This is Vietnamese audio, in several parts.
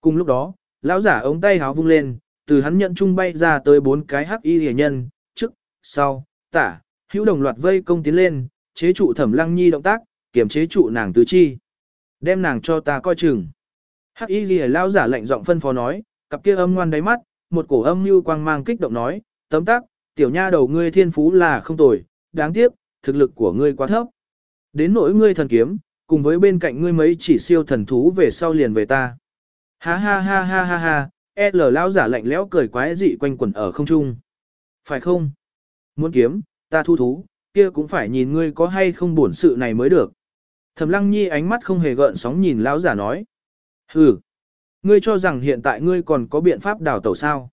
Cùng lúc đó, lão giả ống tay háo vung lên, từ hắn nhận trung bay ra tới bốn cái hắc y rìa nhân, trước, sau, tả, hữu đồng loạt vây công tiến lên, chế trụ thẩm lăng nhi động tác, kiểm chế trụ nàng tứ chi. Đem nàng cho ta coi chừng. Hắc y rìa lão giả lạnh giọng phân phó nói, cặp kia âm ngoan đáy mắt, một cổ âm như quang mang kích động nói, tấm tác, tiểu nha đầu ngươi thiên phú là không tồi, đáng tiếc, thực lực của ngươi quá thấp. Đến nỗi ngươi thần kiếm, cùng với bên cạnh ngươi mấy chỉ siêu thần thú về sau liền về ta. Ha ha ha ha ha ha, L lão giả lạnh lẽo cười quái dị quanh quẩn ở không trung. Phải không? Muốn kiếm, ta thu thú, kia cũng phải nhìn ngươi có hay không bổn sự này mới được. Thẩm Lăng Nhi ánh mắt không hề gợn sóng nhìn lão giả nói. Hừ, ngươi cho rằng hiện tại ngươi còn có biện pháp đào tẩu sao?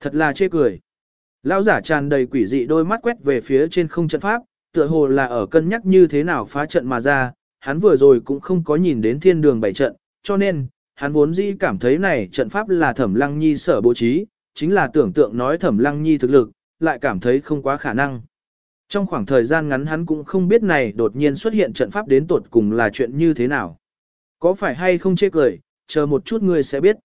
Thật là chê cười. Lão giả tràn đầy quỷ dị đôi mắt quét về phía trên không trận pháp, tựa hồ là ở cân nhắc như thế nào phá trận mà ra, hắn vừa rồi cũng không có nhìn đến thiên đường bảy trận, cho nên, hắn vốn dĩ cảm thấy này trận pháp là thẩm lăng nhi sở bố trí, chính là tưởng tượng nói thẩm lăng nhi thực lực, lại cảm thấy không quá khả năng. Trong khoảng thời gian ngắn hắn cũng không biết này đột nhiên xuất hiện trận pháp đến tột cùng là chuyện như thế nào. Có phải hay không chê cười, chờ một chút ngươi sẽ biết.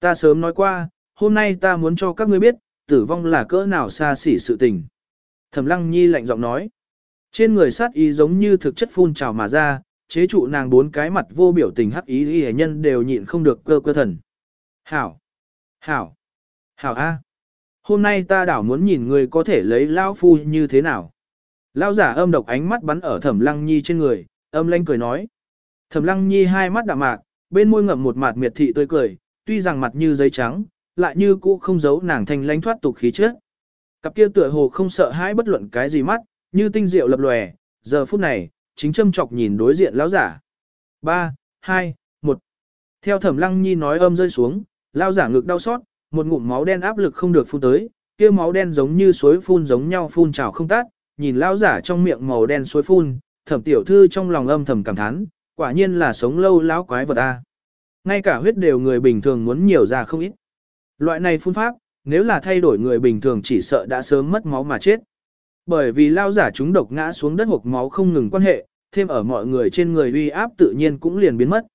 Ta sớm nói qua, hôm nay ta muốn cho các ngươi biết, tử vong là cỡ nào xa xỉ sự tình. Thẩm lăng nhi lạnh giọng nói. Trên người sát ý giống như thực chất phun trào mà ra, chế trụ nàng bốn cái mặt vô biểu tình hắc ý y nhân đều nhịn không được cơ cơ thần. Hảo! Hảo! Hảo A! Hôm nay ta đảo muốn nhìn người có thể lấy lao phu như thế nào. Lao giả âm độc ánh mắt bắn ở thẩm lăng nhi trên người, âm lanh cười nói. Thẩm lăng nhi hai mắt đạm mạc, bên môi ngậm một mặt miệt thị tươi cười, tuy rằng mặt như giấy trắng, lại như cũ không giấu nàng thành lánh thoát tục khí trước. Cặp kia tựa hồ không sợ hãi bất luận cái gì mắt, như tinh diệu lập lòe, giờ phút này, chính châm chọc nhìn đối diện lão giả. 3, 2, 1. Theo thẩm lăng nhi nói âm rơi xuống, lão giả ngực đau xót, một ngụm máu đen áp lực không được phun tới, kia máu đen giống như suối phun giống nhau phun trào không tát, nhìn lão giả trong miệng màu đen suối phun, thẩm tiểu thư trong lòng âm thầm cảm thán, quả nhiên là sống lâu lão quái vật a. Ngay cả huyết đều người bình thường muốn nhiều ra không ít. Loại này phun pháp, nếu là thay đổi người bình thường chỉ sợ đã sớm mất máu mà chết. Bởi vì lao giả chúng độc ngã xuống đất hộp máu không ngừng quan hệ, thêm ở mọi người trên người uy áp tự nhiên cũng liền biến mất.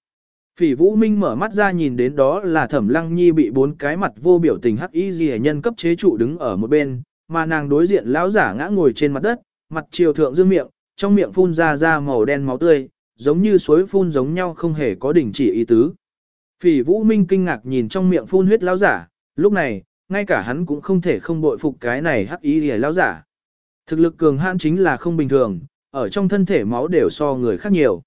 Phỉ Vũ Minh mở mắt ra nhìn đến đó là Thẩm Lăng Nhi bị bốn cái mặt vô biểu tình hắc y gì nhân cấp chế trụ đứng ở một bên, mà nàng đối diện lão giả ngã ngồi trên mặt đất, mặt chiều thượng dương miệng, trong miệng phun ra ra màu đen máu tươi, giống như suối phun giống nhau không hề có đỉnh chỉ ý tứ. Phỉ Vũ Minh kinh ngạc nhìn trong miệng phun huyết lão giả, lúc này, ngay cả hắn cũng không thể không bội phục cái này hắc y gì lão giả. Thực lực cường hãn chính là không bình thường, ở trong thân thể máu đều so người khác nhiều.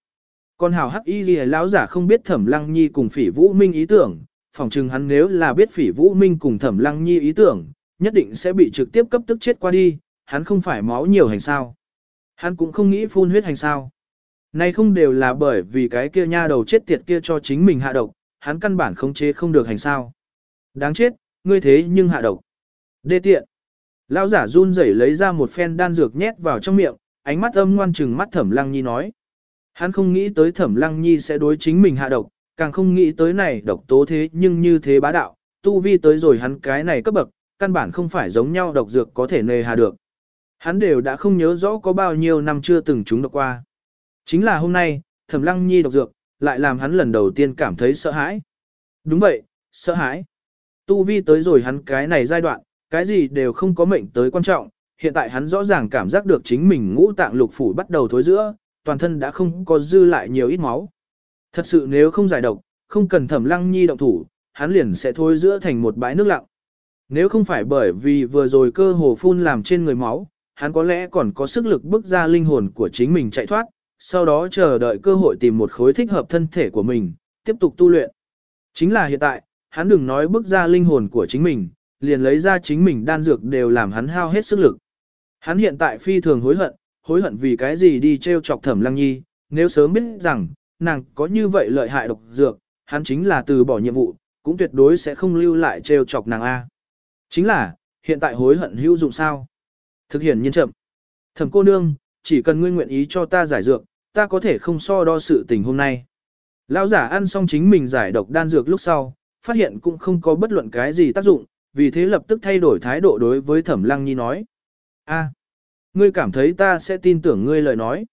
Còn hào hắc y gì lão giả không biết thẩm lăng nhi cùng phỉ vũ minh ý tưởng, phỏng chừng hắn nếu là biết phỉ vũ minh cùng thẩm lăng nhi ý tưởng, nhất định sẽ bị trực tiếp cấp tức chết qua đi, hắn không phải máu nhiều hành sao. Hắn cũng không nghĩ phun huyết hành sao. Này không đều là bởi vì cái kia nha đầu chết tiệt kia cho chính mình hạ độc, hắn căn bản khống chế không được hành sao. Đáng chết, ngươi thế nhưng hạ độc. Đê tiện. Lão giả run rẩy lấy ra một phen đan dược nhét vào trong miệng, ánh mắt âm ngoan trừng mắt Thẩm Lăng Nhi nói. Hắn không nghĩ tới Thẩm Lăng Nhi sẽ đối chính mình hạ độc, càng không nghĩ tới này độc tố thế nhưng như thế bá đạo, tu vi tới rồi hắn cái này cấp bậc, căn bản không phải giống nhau độc dược có thể nề hà được. Hắn đều đã không nhớ rõ có bao nhiêu năm chưa từng chúng độc qua. Chính là hôm nay, Thẩm Lăng Nhi độc dược, lại làm hắn lần đầu tiên cảm thấy sợ hãi. Đúng vậy, sợ hãi. Tu vi tới rồi hắn cái này giai đoạn, cái gì đều không có mệnh tới quan trọng, hiện tại hắn rõ ràng cảm giác được chính mình ngũ tạng lục phủ bắt đầu thối giữa, toàn thân đã không có dư lại nhiều ít máu. Thật sự nếu không giải độc, không cần thẩm lăng nhi động thủ, hắn liền sẽ thối giữa thành một bãi nước lặng. Nếu không phải bởi vì vừa rồi cơ hồ phun làm trên người máu, hắn có lẽ còn có sức lực bức ra linh hồn của chính mình chạy thoát, sau đó chờ đợi cơ hội tìm một khối thích hợp thân thể của mình, tiếp tục tu luyện. Chính là hiện tại, hắn đừng nói bức ra linh hồn của chính mình, liền lấy ra chính mình đan dược đều làm hắn hao hết sức lực. Hắn hiện tại phi thường hối hận, hối hận vì cái gì đi treo chọc thẩm lăng nhi, nếu sớm biết rằng, nàng có như vậy lợi hại độc dược, hắn chính là từ bỏ nhiệm vụ, cũng tuyệt đối sẽ không lưu lại treo chọc nàng A. Chính là, hiện tại hối hận hữu dụng sao? Thực hiện nhiên chậm. Thẩm cô nương, chỉ cần ngươi nguyện ý cho ta giải dược, ta có thể không so đo sự tình hôm nay. Lão giả ăn xong chính mình giải độc đan dược lúc sau, phát hiện cũng không có bất luận cái gì tác dụng, vì thế lập tức thay đổi thái độ đối với Thẩm Lăng Nhi nói. a ngươi cảm thấy ta sẽ tin tưởng ngươi lời nói.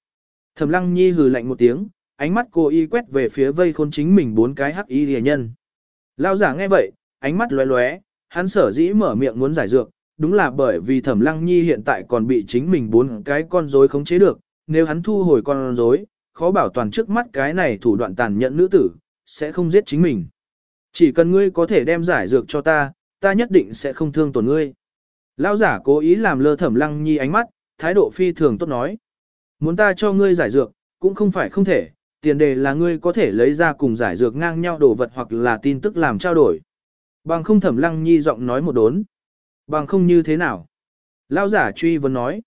Thẩm Lăng Nhi hừ lạnh một tiếng, ánh mắt cô y quét về phía vây khôn chính mình bốn cái hắc y rìa nhân. Lao giả nghe vậy, ánh mắt lóe lóe, hắn sở dĩ mở miệng muốn giải dược, đúng là bởi vì thẩm lăng nhi hiện tại còn bị chính mình bốn cái con rối khống chế được, nếu hắn thu hồi con rối, khó bảo toàn trước mắt cái này thủ đoạn tàn nhẫn nữ tử, sẽ không giết chính mình. Chỉ cần ngươi có thể đem giải dược cho ta, ta nhất định sẽ không thương tổn ngươi. Lão giả cố ý làm lơ thẩm lăng nhi ánh mắt, thái độ phi thường tốt nói. Muốn ta cho ngươi giải dược, cũng không phải không thể, tiền đề là ngươi có thể lấy ra cùng giải dược ngang nhau đồ vật hoặc là tin tức làm trao đổi. Bằng không thẩm lăng nhi giọng nói một đốn. Bằng không như thế nào? Lão giả truy vấn nói.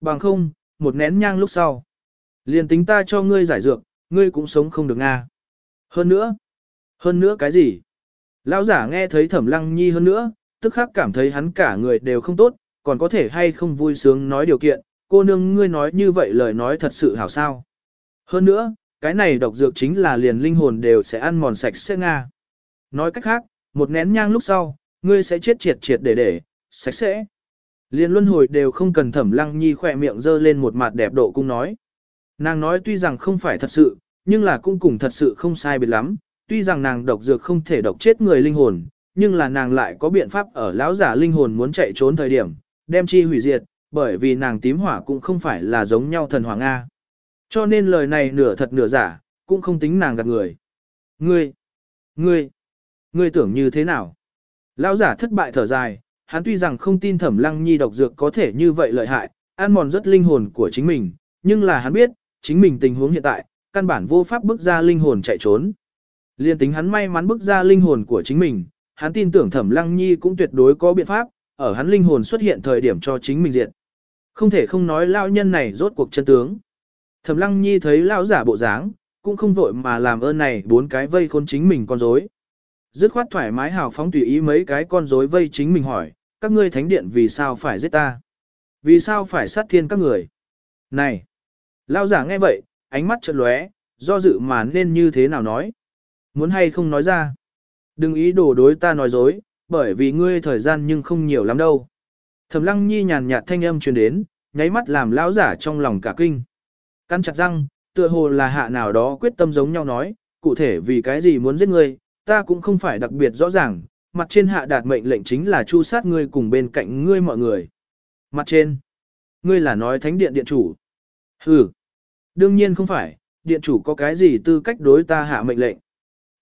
Bằng không, một nén nhang lúc sau. Liền tính ta cho ngươi giải dược, ngươi cũng sống không được nga. Hơn nữa. Hơn nữa cái gì? Lão giả nghe thấy thẩm lăng nhi hơn nữa, tức khắc cảm thấy hắn cả người đều không tốt, còn có thể hay không vui sướng nói điều kiện, cô nương ngươi nói như vậy lời nói thật sự hảo sao. Hơn nữa, cái này độc dược chính là liền linh hồn đều sẽ ăn mòn sạch sẽ nga. Nói cách khác, một nén nhang lúc sau, ngươi sẽ chết triệt triệt để để, sạch sẽ. Liên luân hồi đều không cần thẩm lăng nhi khỏe miệng dơ lên một mặt đẹp độ cung nói. Nàng nói tuy rằng không phải thật sự, nhưng là cũng cùng thật sự không sai biệt lắm, tuy rằng nàng độc dược không thể độc chết người linh hồn, nhưng là nàng lại có biện pháp ở lão giả linh hồn muốn chạy trốn thời điểm, đem chi hủy diệt, bởi vì nàng tím hỏa cũng không phải là giống nhau thần hoàng A. Cho nên lời này nửa thật nửa giả, cũng không tính nàng gạt người. Ngươi, ngươi, ngươi tưởng như thế nào? Lão giả thất bại thở dài, hắn tuy rằng không tin thẩm lăng nhi độc dược có thể như vậy lợi hại, an mòn rất linh hồn của chính mình, nhưng là hắn biết, chính mình tình huống hiện tại, căn bản vô pháp bước ra linh hồn chạy trốn. Liên tính hắn may mắn bước ra linh hồn của chính mình, hắn tin tưởng thẩm lăng nhi cũng tuyệt đối có biện pháp, ở hắn linh hồn xuất hiện thời điểm cho chính mình diện. Không thể không nói lão nhân này rốt cuộc chân tướng. Thẩm lăng nhi thấy lão giả bộ dáng, cũng không vội mà làm ơn này bốn cái vây khôn chính mình con rối. Dứt khoát thoải mái hào phóng tùy ý mấy cái con rối vây chính mình hỏi, các ngươi thánh điện vì sao phải giết ta? Vì sao phải sát thiên các người? Này! Lão giả nghe vậy, ánh mắt chợt lóe, do dự mà nên như thế nào nói? Muốn hay không nói ra? Đừng ý đồ đối ta nói dối, bởi vì ngươi thời gian nhưng không nhiều lắm đâu. Thẩm lăng nhi nhàn nhạt thanh âm truyền đến, nháy mắt làm lão giả trong lòng cả kinh. Căn chặt răng, tựa hồ là hạ nào đó quyết tâm giống nhau nói, cụ thể vì cái gì muốn giết ngươi, ta cũng không phải đặc biệt rõ ràng, mặt trên hạ đạt mệnh lệnh chính là chu sát ngươi cùng bên cạnh ngươi mọi người. Mặt trên, ngươi là nói thánh điện điện chủ. Ừ, đương nhiên không phải, điện chủ có cái gì tư cách đối ta hạ mệnh lệnh.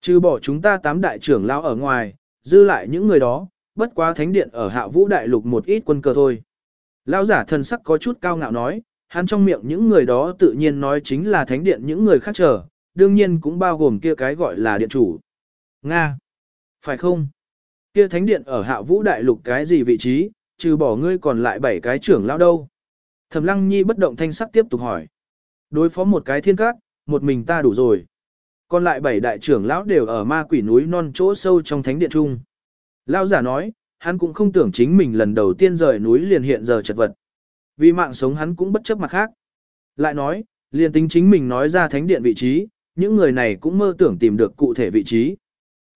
Trừ bỏ chúng ta tám đại trưởng lão ở ngoài, dư lại những người đó, bất quá thánh điện ở hạ vũ đại lục một ít quân cờ thôi. Lão giả thần sắc có chút cao ngạo nói, hắn trong miệng những người đó tự nhiên nói chính là thánh điện những người khác chờ, đương nhiên cũng bao gồm kia cái gọi là điện chủ. Nga! Phải không? Kia thánh điện ở hạ vũ đại lục cái gì vị trí, trừ bỏ ngươi còn lại bảy cái trưởng lão đâu? Thẩm lăng nhi bất động thanh sắc tiếp tục hỏi. Đối phó một cái thiên cát, một mình ta đủ rồi. Còn lại bảy đại trưởng lão đều ở ma quỷ núi non chỗ sâu trong thánh điện trung. Lão giả nói, hắn cũng không tưởng chính mình lần đầu tiên rời núi liền hiện giờ chật vật. Vì mạng sống hắn cũng bất chấp mặt khác. Lại nói, liền tính chính mình nói ra thánh điện vị trí, những người này cũng mơ tưởng tìm được cụ thể vị trí.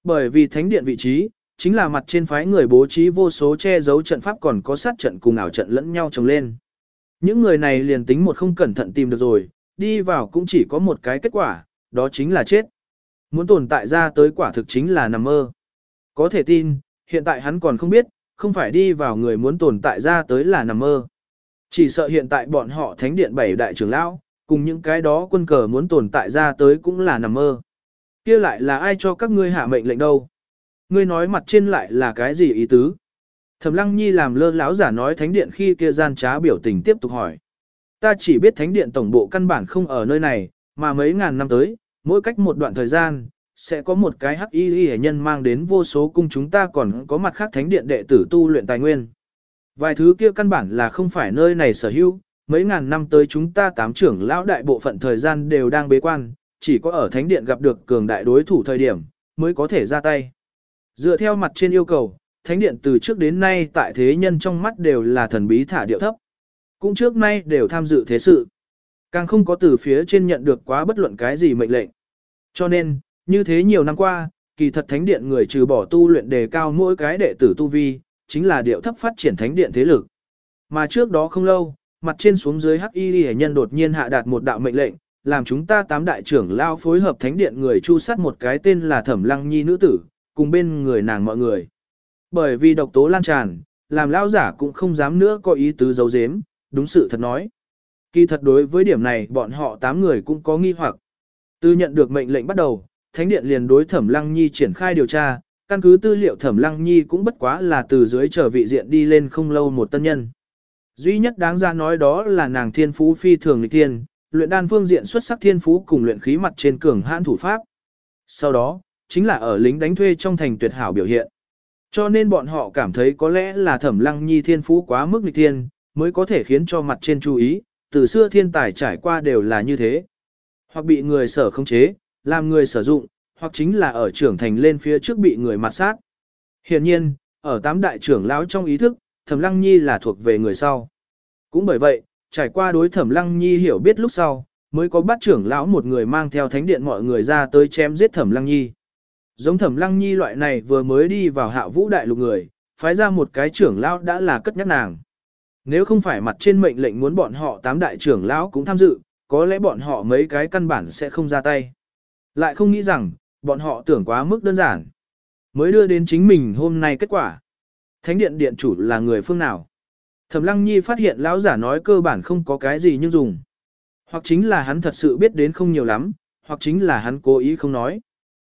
Bởi vì thánh điện vị trí, chính là mặt trên phái người bố trí vô số che giấu trận pháp còn có sát trận cùng ảo trận lẫn nhau trồng lên. Những người này liền tính một không cẩn thận tìm được rồi, đi vào cũng chỉ có một cái kết quả, đó chính là chết. Muốn tồn tại ra tới quả thực chính là nằm mơ. Có thể tin, hiện tại hắn còn không biết, không phải đi vào người muốn tồn tại ra tới là nằm mơ. Chỉ sợ hiện tại bọn họ thánh điện bảy đại trưởng lão, cùng những cái đó quân cờ muốn tồn tại ra tới cũng là nằm mơ. kia lại là ai cho các ngươi hạ mệnh lệnh đâu? Ngươi nói mặt trên lại là cái gì ý tứ? Thẩm Lăng Nhi làm lơ lão giả nói thánh điện khi kia gian trá biểu tình tiếp tục hỏi. Ta chỉ biết thánh điện tổng bộ căn bản không ở nơi này, mà mấy ngàn năm tới, mỗi cách một đoạn thời gian, sẽ có một cái hắc y hệ nhân mang đến vô số cung chúng ta còn có mặt khác thánh điện đệ tử tu luyện tài nguyên. Vài thứ kia căn bản là không phải nơi này sở hữu, mấy ngàn năm tới chúng ta tám trưởng lão đại bộ phận thời gian đều đang bế quan, chỉ có ở thánh điện gặp được cường đại đối thủ thời điểm, mới có thể ra tay. Dựa theo mặt trên yêu cầu, thánh điện từ trước đến nay tại thế nhân trong mắt đều là thần bí thả điệu thấp. Cũng trước nay đều tham dự thế sự. Càng không có từ phía trên nhận được quá bất luận cái gì mệnh lệnh. Cho nên, như thế nhiều năm qua, kỳ thật thánh điện người trừ bỏ tu luyện đề cao mỗi cái đệ tử tu vi, chính là điệu thấp phát triển thánh điện thế lực. Mà trước đó không lâu, mặt trên xuống dưới hắc y hệ nhân đột nhiên hạ đạt một đạo mệnh lệnh, làm chúng ta tám đại trưởng lao phối hợp thánh điện người chu sát một cái tên là Thẩm Lăng Nhi nữ tử, cùng bên người nàng mọi người. Bởi vì độc tố lan tràn, làm lão giả cũng không dám nữa có ý tứ giấu giếm, đúng sự thật nói. Kỳ thật đối với điểm này bọn họ 8 người cũng có nghi hoặc. Từ nhận được mệnh lệnh bắt đầu, Thánh Điện liền đối Thẩm Lăng Nhi triển khai điều tra, căn cứ tư liệu Thẩm Lăng Nhi cũng bất quá là từ dưới trở vị diện đi lên không lâu một tân nhân. Duy nhất đáng ra nói đó là nàng thiên phú phi thường lịch thiên, luyện đan phương diện xuất sắc thiên phú cùng luyện khí mặt trên cường hãn thủ pháp. Sau đó, chính là ở lính đánh thuê trong thành tuyệt hảo biểu hiện. Cho nên bọn họ cảm thấy có lẽ là thẩm lăng nhi thiên phú quá mức lịch thiên, mới có thể khiến cho mặt trên chú ý, từ xưa thiên tài trải qua đều là như thế. Hoặc bị người sở không chế, làm người sử dụng, hoặc chính là ở trưởng thành lên phía trước bị người mặt sát. Hiện nhiên, ở tám đại trưởng lão trong ý thức, thẩm lăng nhi là thuộc về người sau. Cũng bởi vậy, trải qua đối thẩm lăng nhi hiểu biết lúc sau, mới có bắt trưởng lão một người mang theo thánh điện mọi người ra tới chém giết thẩm lăng nhi. Giống thẩm lăng nhi loại này vừa mới đi vào hạ vũ đại lục người, phái ra một cái trưởng lão đã là cất nhắc nàng. Nếu không phải mặt trên mệnh lệnh muốn bọn họ tám đại trưởng lão cũng tham dự, có lẽ bọn họ mấy cái căn bản sẽ không ra tay. Lại không nghĩ rằng, bọn họ tưởng quá mức đơn giản. Mới đưa đến chính mình hôm nay kết quả. Thánh điện điện chủ là người phương nào? Thẩm Lăng Nhi phát hiện lão giả nói cơ bản không có cái gì nhưng dùng. Hoặc chính là hắn thật sự biết đến không nhiều lắm, hoặc chính là hắn cố ý không nói.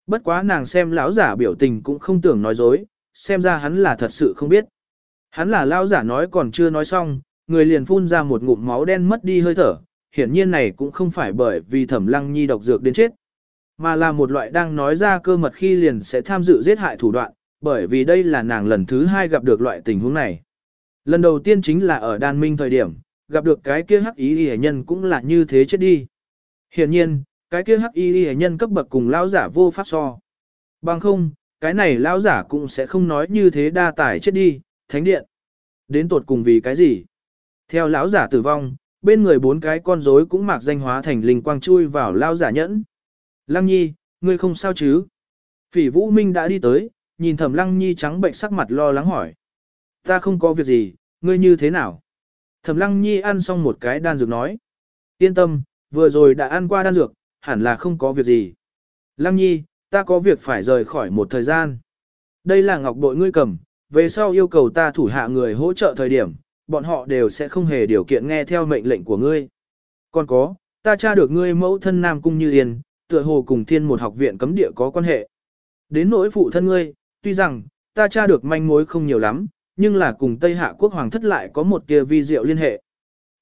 Bất quá nàng xem lão giả biểu tình cũng không tưởng nói dối, xem ra hắn là thật sự không biết. Hắn là lão giả nói còn chưa nói xong, người liền phun ra một ngụm máu đen mất đi hơi thở, hiển nhiên này cũng không phải bởi vì Thẩm Lăng Nhi độc dược đến chết, mà là một loại đang nói ra cơ mật khi liền sẽ tham dự giết hại thủ đoạn, bởi vì đây là nàng lần thứ hai gặp được loại tình huống này. Lần đầu tiên chính là ở đan minh thời điểm, gặp được cái kia hắc ý y nhân cũng là như thế chết đi. Hiển nhiên, cái kia hắc y y nhân cấp bậc cùng lão giả vô pháp so. Bằng không, cái này lão giả cũng sẽ không nói như thế đa tải chết đi, thánh điện. Đến tột cùng vì cái gì? Theo lão giả tử vong, bên người bốn cái con rối cũng mặc danh hóa thành linh quang chui vào lão giả nhẫn. Lăng nhi, ngươi không sao chứ? Phỉ vũ minh đã đi tới, nhìn thẩm lăng nhi trắng bệnh sắc mặt lo lắng hỏi. Ta không có việc gì, ngươi như thế nào? Thẩm lăng nhi ăn xong một cái đan dược nói. Yên tâm, vừa rồi đã ăn qua đan dược, hẳn là không có việc gì. Lăng nhi, ta có việc phải rời khỏi một thời gian. Đây là ngọc bội ngươi cầm, về sau yêu cầu ta thủ hạ người hỗ trợ thời điểm, bọn họ đều sẽ không hề điều kiện nghe theo mệnh lệnh của ngươi. Còn có, ta tra được ngươi mẫu thân Nam Cung Như Yên, tựa hồ cùng thiên một học viện cấm địa có quan hệ. Đến nỗi phụ thân ngươi, tuy rằng, ta tra được manh mối không nhiều lắm, nhưng là cùng Tây Hạ quốc hoàng thất lại có một tia vi diệu liên hệ.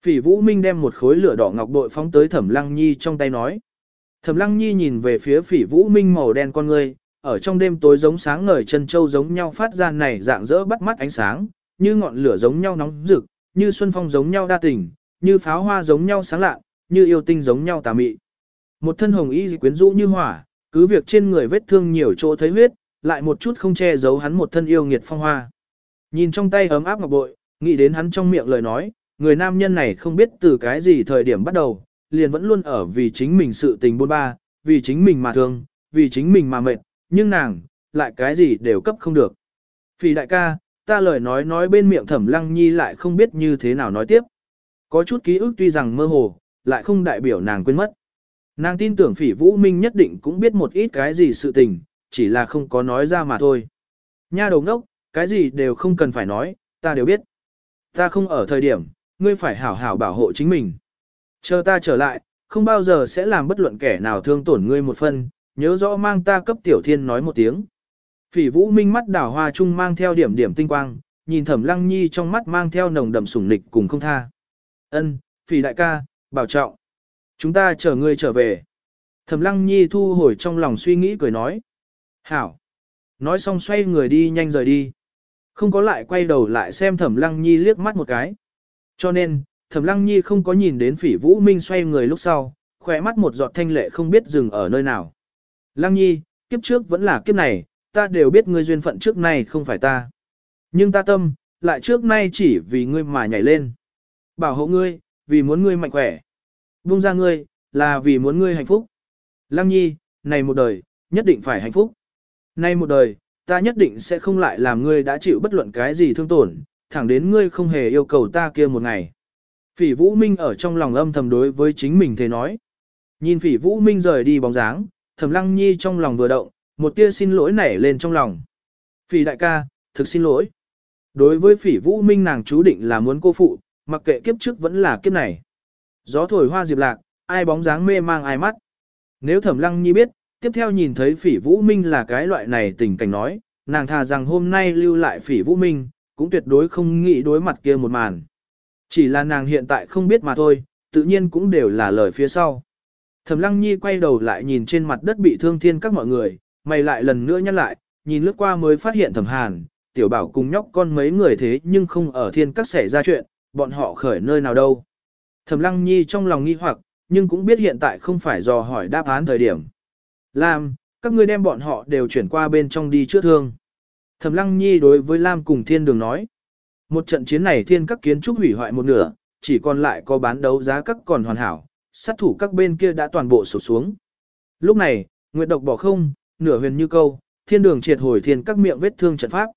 Phỉ Vũ Minh đem một khối lửa đỏ ngọc bội phóng tới Thẩm Lăng Nhi trong tay nói. Thẩm Lăng Nhi nhìn về phía Phỉ Vũ Minh màu đen con ngươi, ở trong đêm tối giống sáng ngời chân châu giống nhau phát ra này dạng dỡ bắt mắt ánh sáng, như ngọn lửa giống nhau nóng rực, như xuân phong giống nhau đa tình, như pháo hoa giống nhau sáng lạ, như yêu tinh giống nhau tà mị. Một thân hồng y quyến rũ như hỏa, cứ việc trên người vết thương nhiều chỗ thấy huyết, lại một chút không che giấu hắn một thân yêu nghiệt phong hoa. Nhìn trong tay ấm áp ngọc bội, nghĩ đến hắn trong miệng lời nói, người nam nhân này không biết từ cái gì thời điểm bắt đầu, liền vẫn luôn ở vì chính mình sự tình buôn ba, vì chính mình mà thương, vì chính mình mà mệt, nhưng nàng, lại cái gì đều cấp không được. Phì đại ca, ta lời nói nói bên miệng thẩm lăng nhi lại không biết như thế nào nói tiếp. Có chút ký ức tuy rằng mơ hồ, lại không đại biểu nàng quên mất. Nàng tin tưởng phỉ vũ minh nhất định cũng biết một ít cái gì sự tình, chỉ là không có nói ra mà thôi. Nha đầu ngốc, cái gì đều không cần phải nói, ta đều biết. Ta không ở thời điểm, ngươi phải hảo hảo bảo hộ chính mình. Chờ ta trở lại, không bao giờ sẽ làm bất luận kẻ nào thương tổn ngươi một phân, nhớ rõ mang ta cấp tiểu thiên nói một tiếng. Phỉ vũ minh mắt đảo hoa trung mang theo điểm điểm tinh quang, nhìn thẩm lăng nhi trong mắt mang theo nồng đậm sủng nịch cùng không tha. Ân, phỉ đại ca, bảo trọng. Chúng ta chờ ngươi trở về. Thẩm lăng nhi thu hồi trong lòng suy nghĩ cười nói. Hảo. Nói xong xoay người đi nhanh rời đi. Không có lại quay đầu lại xem thẩm lăng nhi liếc mắt một cái. Cho nên, thẩm lăng nhi không có nhìn đến phỉ vũ minh xoay người lúc sau, khỏe mắt một giọt thanh lệ không biết dừng ở nơi nào. Lăng nhi, kiếp trước vẫn là kiếp này, ta đều biết ngươi duyên phận trước nay không phải ta. Nhưng ta tâm, lại trước nay chỉ vì ngươi mà nhảy lên. Bảo hộ ngươi, vì muốn ngươi mạnh khỏe. Vung ra ngươi, là vì muốn ngươi hạnh phúc. Lăng nhi, này một đời, nhất định phải hạnh phúc. Này một đời, ta nhất định sẽ không lại làm ngươi đã chịu bất luận cái gì thương tổn, thẳng đến ngươi không hề yêu cầu ta kia một ngày. Phỉ Vũ Minh ở trong lòng âm thầm đối với chính mình thế nói. Nhìn Phỉ Vũ Minh rời đi bóng dáng, Thẩm Lăng Nhi trong lòng vừa động, một tia xin lỗi nảy lên trong lòng. Phỉ đại ca, thực xin lỗi. Đối với phỉ vũ minh nàng chú định là muốn cô phụ, mặc kệ kiếp trước vẫn là kiếp này. Gió thổi hoa diệp lạc, ai bóng dáng mê mang ai mắt. Nếu thẩm lăng nhi biết, tiếp theo nhìn thấy phỉ vũ minh là cái loại này tình cảnh nói, nàng thà rằng hôm nay lưu lại phỉ vũ minh, cũng tuyệt đối không nghĩ đối mặt kia một màn. Chỉ là nàng hiện tại không biết mà thôi, tự nhiên cũng đều là lời phía sau. Thẩm lăng nhi quay đầu lại nhìn trên mặt đất bị thương thiên các mọi người, mày lại lần nữa nhăn lại, nhìn lướt qua mới phát hiện thẩm hàn, tiểu bảo cùng nhóc con mấy người thế nhưng không ở thiên các xảy ra chuyện, bọn họ khởi nơi nào đâu. Thẩm lăng nhi trong lòng nghi hoặc, nhưng cũng biết hiện tại không phải dò hỏi đáp án thời điểm. Lam, các ngươi đem bọn họ đều chuyển qua bên trong đi chữa thương. Thẩm lăng nhi đối với Lam cùng thiên đường nói. Một trận chiến này thiên các kiến trúc hủy hoại một nửa, chỉ còn lại có bán đấu giá các còn hoàn hảo, sát thủ các bên kia đã toàn bộ sụp xuống. Lúc này, Nguyệt độc bỏ không, nửa huyền như câu, thiên đường triệt hồi thiên các miệng vết thương trận pháp.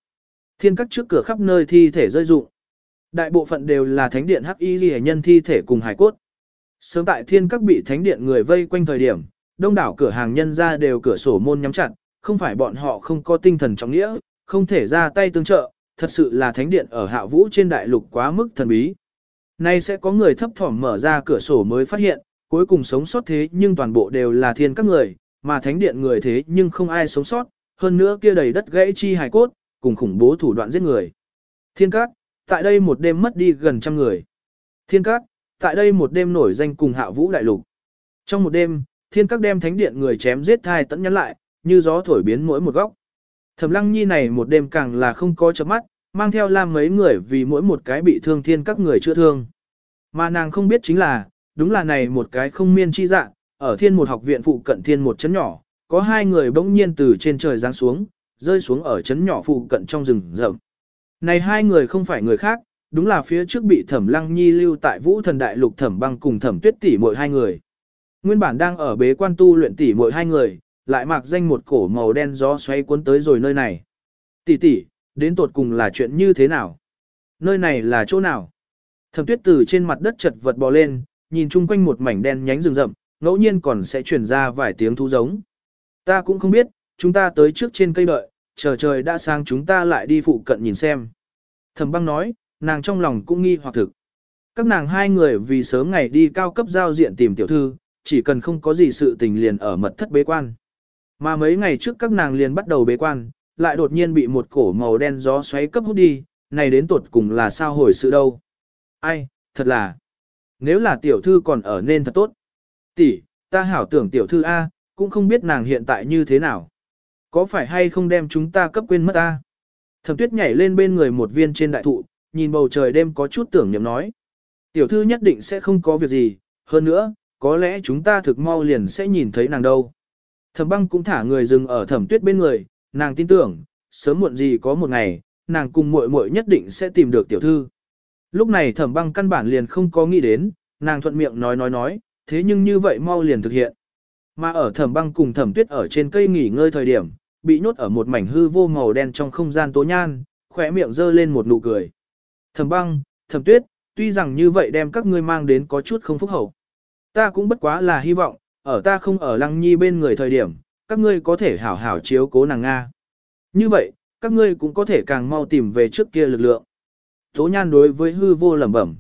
Thiên các trước cửa khắp nơi thi thể rơi rụng. Đại bộ phận đều là thánh điện hắc y ghi nhân thi thể cùng hải cốt. Sớm tại thiên các bị thánh điện người vây quanh thời điểm, đông đảo cửa hàng nhân ra đều cửa sổ môn nhắm chặt, không phải bọn họ không có tinh thần trọng nghĩa, không thể ra tay tương trợ, thật sự là thánh điện ở hạ vũ trên đại lục quá mức thần bí. Nay sẽ có người thấp thỏm mở ra cửa sổ mới phát hiện, cuối cùng sống sót thế nhưng toàn bộ đều là thiên các người, mà thánh điện người thế nhưng không ai sống sót, hơn nữa kia đầy đất gãy chi hài cốt, cùng khủng bố thủ đoạn giết người. Thiên các, tại đây một đêm mất đi gần trăm người. Thiên các, tại đây một đêm nổi danh cùng hạ vũ đại lục. Trong một đêm, thiên các đem thánh điện người chém giết thai tận nhắn lại, như gió thổi biến mỗi một góc. Thẩm lăng nhi này một đêm càng là không có chấm mắt, mang theo làm mấy người vì mỗi một cái bị thương thiên các người chữa thương. Mà nàng không biết chính là, đúng là này một cái không miên chi dạng, ở thiên một học viện phụ cận thiên một chấn nhỏ, có hai người bỗng nhiên từ trên trời giáng xuống, rơi xuống ở chấn nhỏ phụ cận trong rừng rậm. Này hai người không phải người khác, đúng là phía trước bị thẩm lăng nhi lưu tại vũ thần đại lục thẩm băng cùng thẩm tuyết tỷ mỗi hai người. Nguyên bản đang ở bế quan tu luyện tỷ mỗi hai người, lại mặc danh một cổ màu đen gió xoay cuốn tới rồi nơi này. Tỷ tỷ, đến tột cùng là chuyện như thế nào? Nơi này là chỗ nào? Thẩm tuyết từ trên mặt đất chật vật bò lên, nhìn chung quanh một mảnh đen nhánh rừng rậm, ngẫu nhiên còn sẽ truyền ra vài tiếng thú giống. Ta cũng không biết, chúng ta tới trước trên cây đợi, chờ trời đã sang chúng ta lại đi phụ cận nhìn xem. Thẩm băng nói, nàng trong lòng cũng nghi hoặc thực. Các nàng hai người vì sớm ngày đi cao cấp giao diện tìm tiểu thư, chỉ cần không có gì sự tình liền ở mật thất bế quan. Mà mấy ngày trước các nàng liền bắt đầu bế quan, lại đột nhiên bị một cổ màu đen gió xoáy cấp hút đi, này đến tuột cùng là sao hồi sự đâu. Ai, thật là, nếu là tiểu thư còn ở nên thật tốt. Tỷ, ta hảo tưởng tiểu thư A, cũng không biết nàng hiện tại như thế nào. Có phải hay không đem chúng ta cấp quên mất a? Thẩm tuyết nhảy lên bên người một viên trên đại thụ, nhìn bầu trời đêm có chút tưởng nhầm nói. Tiểu thư nhất định sẽ không có việc gì, hơn nữa, có lẽ chúng ta thực mau liền sẽ nhìn thấy nàng đâu. Thẩm băng cũng thả người dừng ở thẩm tuyết bên người, nàng tin tưởng, sớm muộn gì có một ngày, nàng cùng muội muội nhất định sẽ tìm được tiểu thư. Lúc này thẩm băng căn bản liền không có nghĩ đến, nàng thuận miệng nói nói nói, thế nhưng như vậy mau liền thực hiện. Mà ở thẩm băng cùng thẩm tuyết ở trên cây nghỉ ngơi thời điểm, bị nhốt ở một mảnh hư vô màu đen trong không gian tố nhan, khỏe miệng dơ lên một nụ cười. Thẩm băng, thẩm tuyết, tuy rằng như vậy đem các ngươi mang đến có chút không phúc hậu. Ta cũng bất quá là hy vọng, ở ta không ở lăng nhi bên người thời điểm, các ngươi có thể hảo hảo chiếu cố nàng Nga. Như vậy, các ngươi cũng có thể càng mau tìm về trước kia lực lượng. Tố nhan đối với hư vô lẩm bẩm.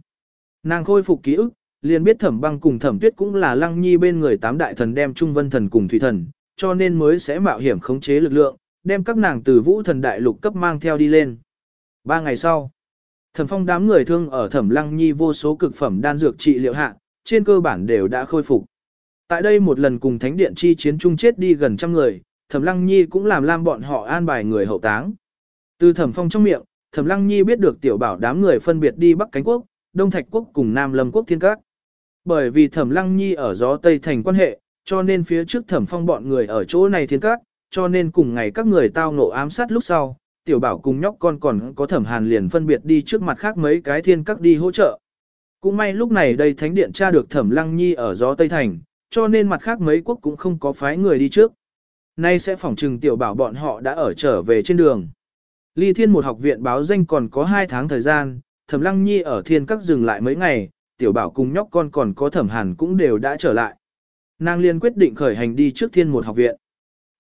Nàng khôi phục ký ức, liền biết thẩm băng cùng thẩm tuyết cũng là lăng nhi bên người tám đại thần đem trung vân thần cùng thủy thần, cho nên mới sẽ mạo hiểm khống chế lực lượng, đem các nàng từ vũ thần đại lục cấp mang theo đi lên. Ba ngày sau, thẩm phong đám người thương ở thẩm lăng nhi vô số cực phẩm đan dược trị liệu hạ, trên cơ bản đều đã khôi phục. Tại đây một lần cùng thánh điện chi chiến chung chết đi gần trăm người, thẩm lăng nhi cũng làm lam bọn họ an bài người hậu táng. Từ thẩm phong trong miệng, thẩm lăng nhi biết được tiểu bảo đám người phân biệt đi Bắc Cánh Quốc, Đông Thạch Quốc cùng Nam Lâm Quốc Thiên Các. Bởi vì thẩm lăng nhi ở gió Tây Thành quan hệ, cho nên phía trước thẩm phong bọn người ở chỗ này Thiên Các, cho nên cùng ngày các người tao ngộ ám sát lúc sau, tiểu bảo cùng nhóc con còn có thẩm hàn liền phân biệt đi trước mặt khác mấy cái thiên các đi hỗ trợ. Cũng may lúc này đây thánh điện tra được thẩm lăng nhi ở gió Tây Thành, cho nên mặt khác mấy quốc cũng không có phái người đi trước. Nay sẽ phỏng trừng tiểu bảo bọn họ đã ở trở về trên đường. Ly Thiên một học viện báo danh còn có 2 tháng thời gian, Thẩm Lăng Nhi ở Thiên Các dừng lại mấy ngày, tiểu bảo cùng nhóc con còn có Thẩm Hàn cũng đều đã trở lại. Nàng liên quyết định khởi hành đi trước Thiên một học viện.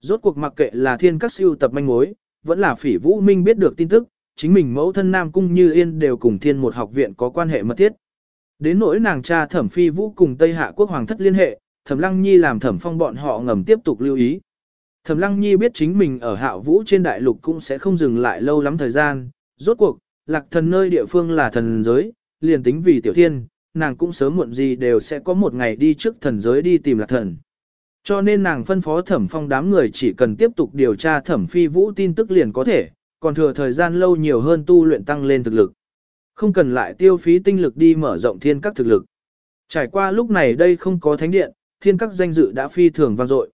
Rốt cuộc mặc kệ là thiên các siêu tập manh mối, vẫn là phỉ vũ minh biết được tin tức, chính mình mẫu thân Nam Cung Như Yên đều cùng thiên một học viện có quan hệ mật thiết. Đến nỗi nàng cha thẩm phi vũ cùng Tây Hạ quốc hoàng thất liên hệ, thẩm lăng nhi làm thẩm phong bọn họ ngầm tiếp tục lưu ý. Thẩm lăng nhi biết chính mình ở Hạo vũ trên đại lục cũng sẽ không dừng lại lâu lắm thời gian, rốt cuộc, lạc thần nơi địa phương là thần giới, liền tính vì tiểu thiên, nàng cũng sớm muộn gì đều sẽ có một ngày đi trước thần giới đi tìm lạc thần. Cho nên nàng phân phó thẩm phong đám người chỉ cần tiếp tục điều tra thẩm phi vũ tin tức liền có thể, còn thừa thời gian lâu nhiều hơn tu luyện tăng lên thực lực. Không cần lại tiêu phí tinh lực đi mở rộng thiên các thực lực. Trải qua lúc này đây không có thánh điện, thiên các danh dự đã phi thường vang dội.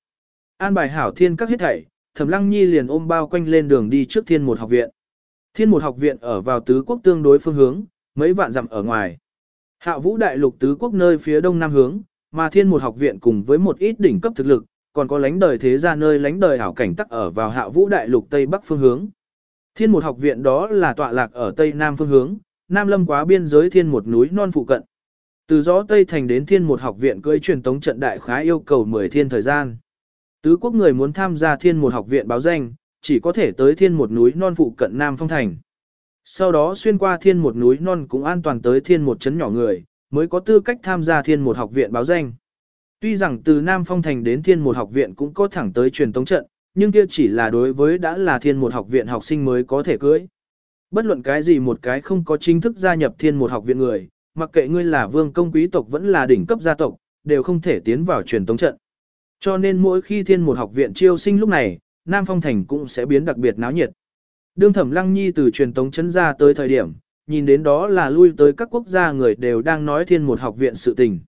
An bài hảo thiên các hết thảy, Thẩm Lăng Nhi liền ôm bao quanh lên đường đi trước thiên một học viện. Thiên một học viện ở vào tứ quốc tương đối phương hướng, mấy vạn dặm ở ngoài. Hạ vũ đại lục tứ quốc nơi phía đông nam hướng, mà thiên một học viện cùng với một ít đỉnh cấp thực lực, còn có lánh đời thế gia nơi lánh đời hảo cảnh tắc ở vào hạ vũ đại lục tây bắc phương hướng. Thiên một học viện đó là tọa lạc ở tây nam phương hướng, nam lâm quá biên giới thiên một núi non phụ cận. Từ gió tây thành đến thiên một học viện cưỡi truyền tống trận đại khái yêu cầu 10 thiên thời gian. Tứ quốc người muốn tham gia thiên một học viện báo danh, chỉ có thể tới thiên một núi non phụ cận nam phong thành. Sau đó xuyên qua thiên một núi non cũng an toàn tới thiên một chấn nhỏ người, mới có tư cách tham gia thiên một học viện báo danh. Tuy rằng từ Nam Phong Thành đến thiên một học viện cũng có thẳng tới truyền tống trận, nhưng kia chỉ là đối với đã là thiên một học viện học sinh mới có thể cưới. Bất luận cái gì một cái không có chính thức gia nhập thiên một học viện người, mặc kệ ngươi là vương công quý tộc vẫn là đỉnh cấp gia tộc, đều không thể tiến vào truyền tống trận. Cho nên mỗi khi thiên một học viện chiêu sinh lúc này, Nam Phong Thành cũng sẽ biến đặc biệt náo nhiệt. Đương Thẩm Lăng Nhi từ truyền tống chấn ra tới thời điểm, nhìn đến đó là lui tới các quốc gia người đều đang nói thiên một học viện sự tình.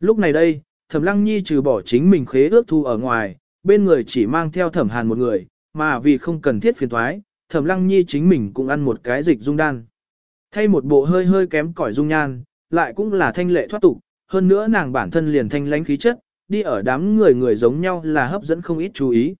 Lúc này đây, Thẩm Lăng Nhi trừ bỏ chính mình khế ước thu ở ngoài, bên người chỉ mang theo Thẩm Hàn một người, mà vì không cần thiết phiền thoái, Thẩm Lăng Nhi chính mình cũng ăn một cái dịch dung đan. Thay một bộ hơi hơi kém cỏi dung nhan, lại cũng là thanh lệ thoát tục, hơn nữa nàng bản thân liền thanh lãnh khí chất, đi ở đám người người giống nhau là hấp dẫn không ít chú ý.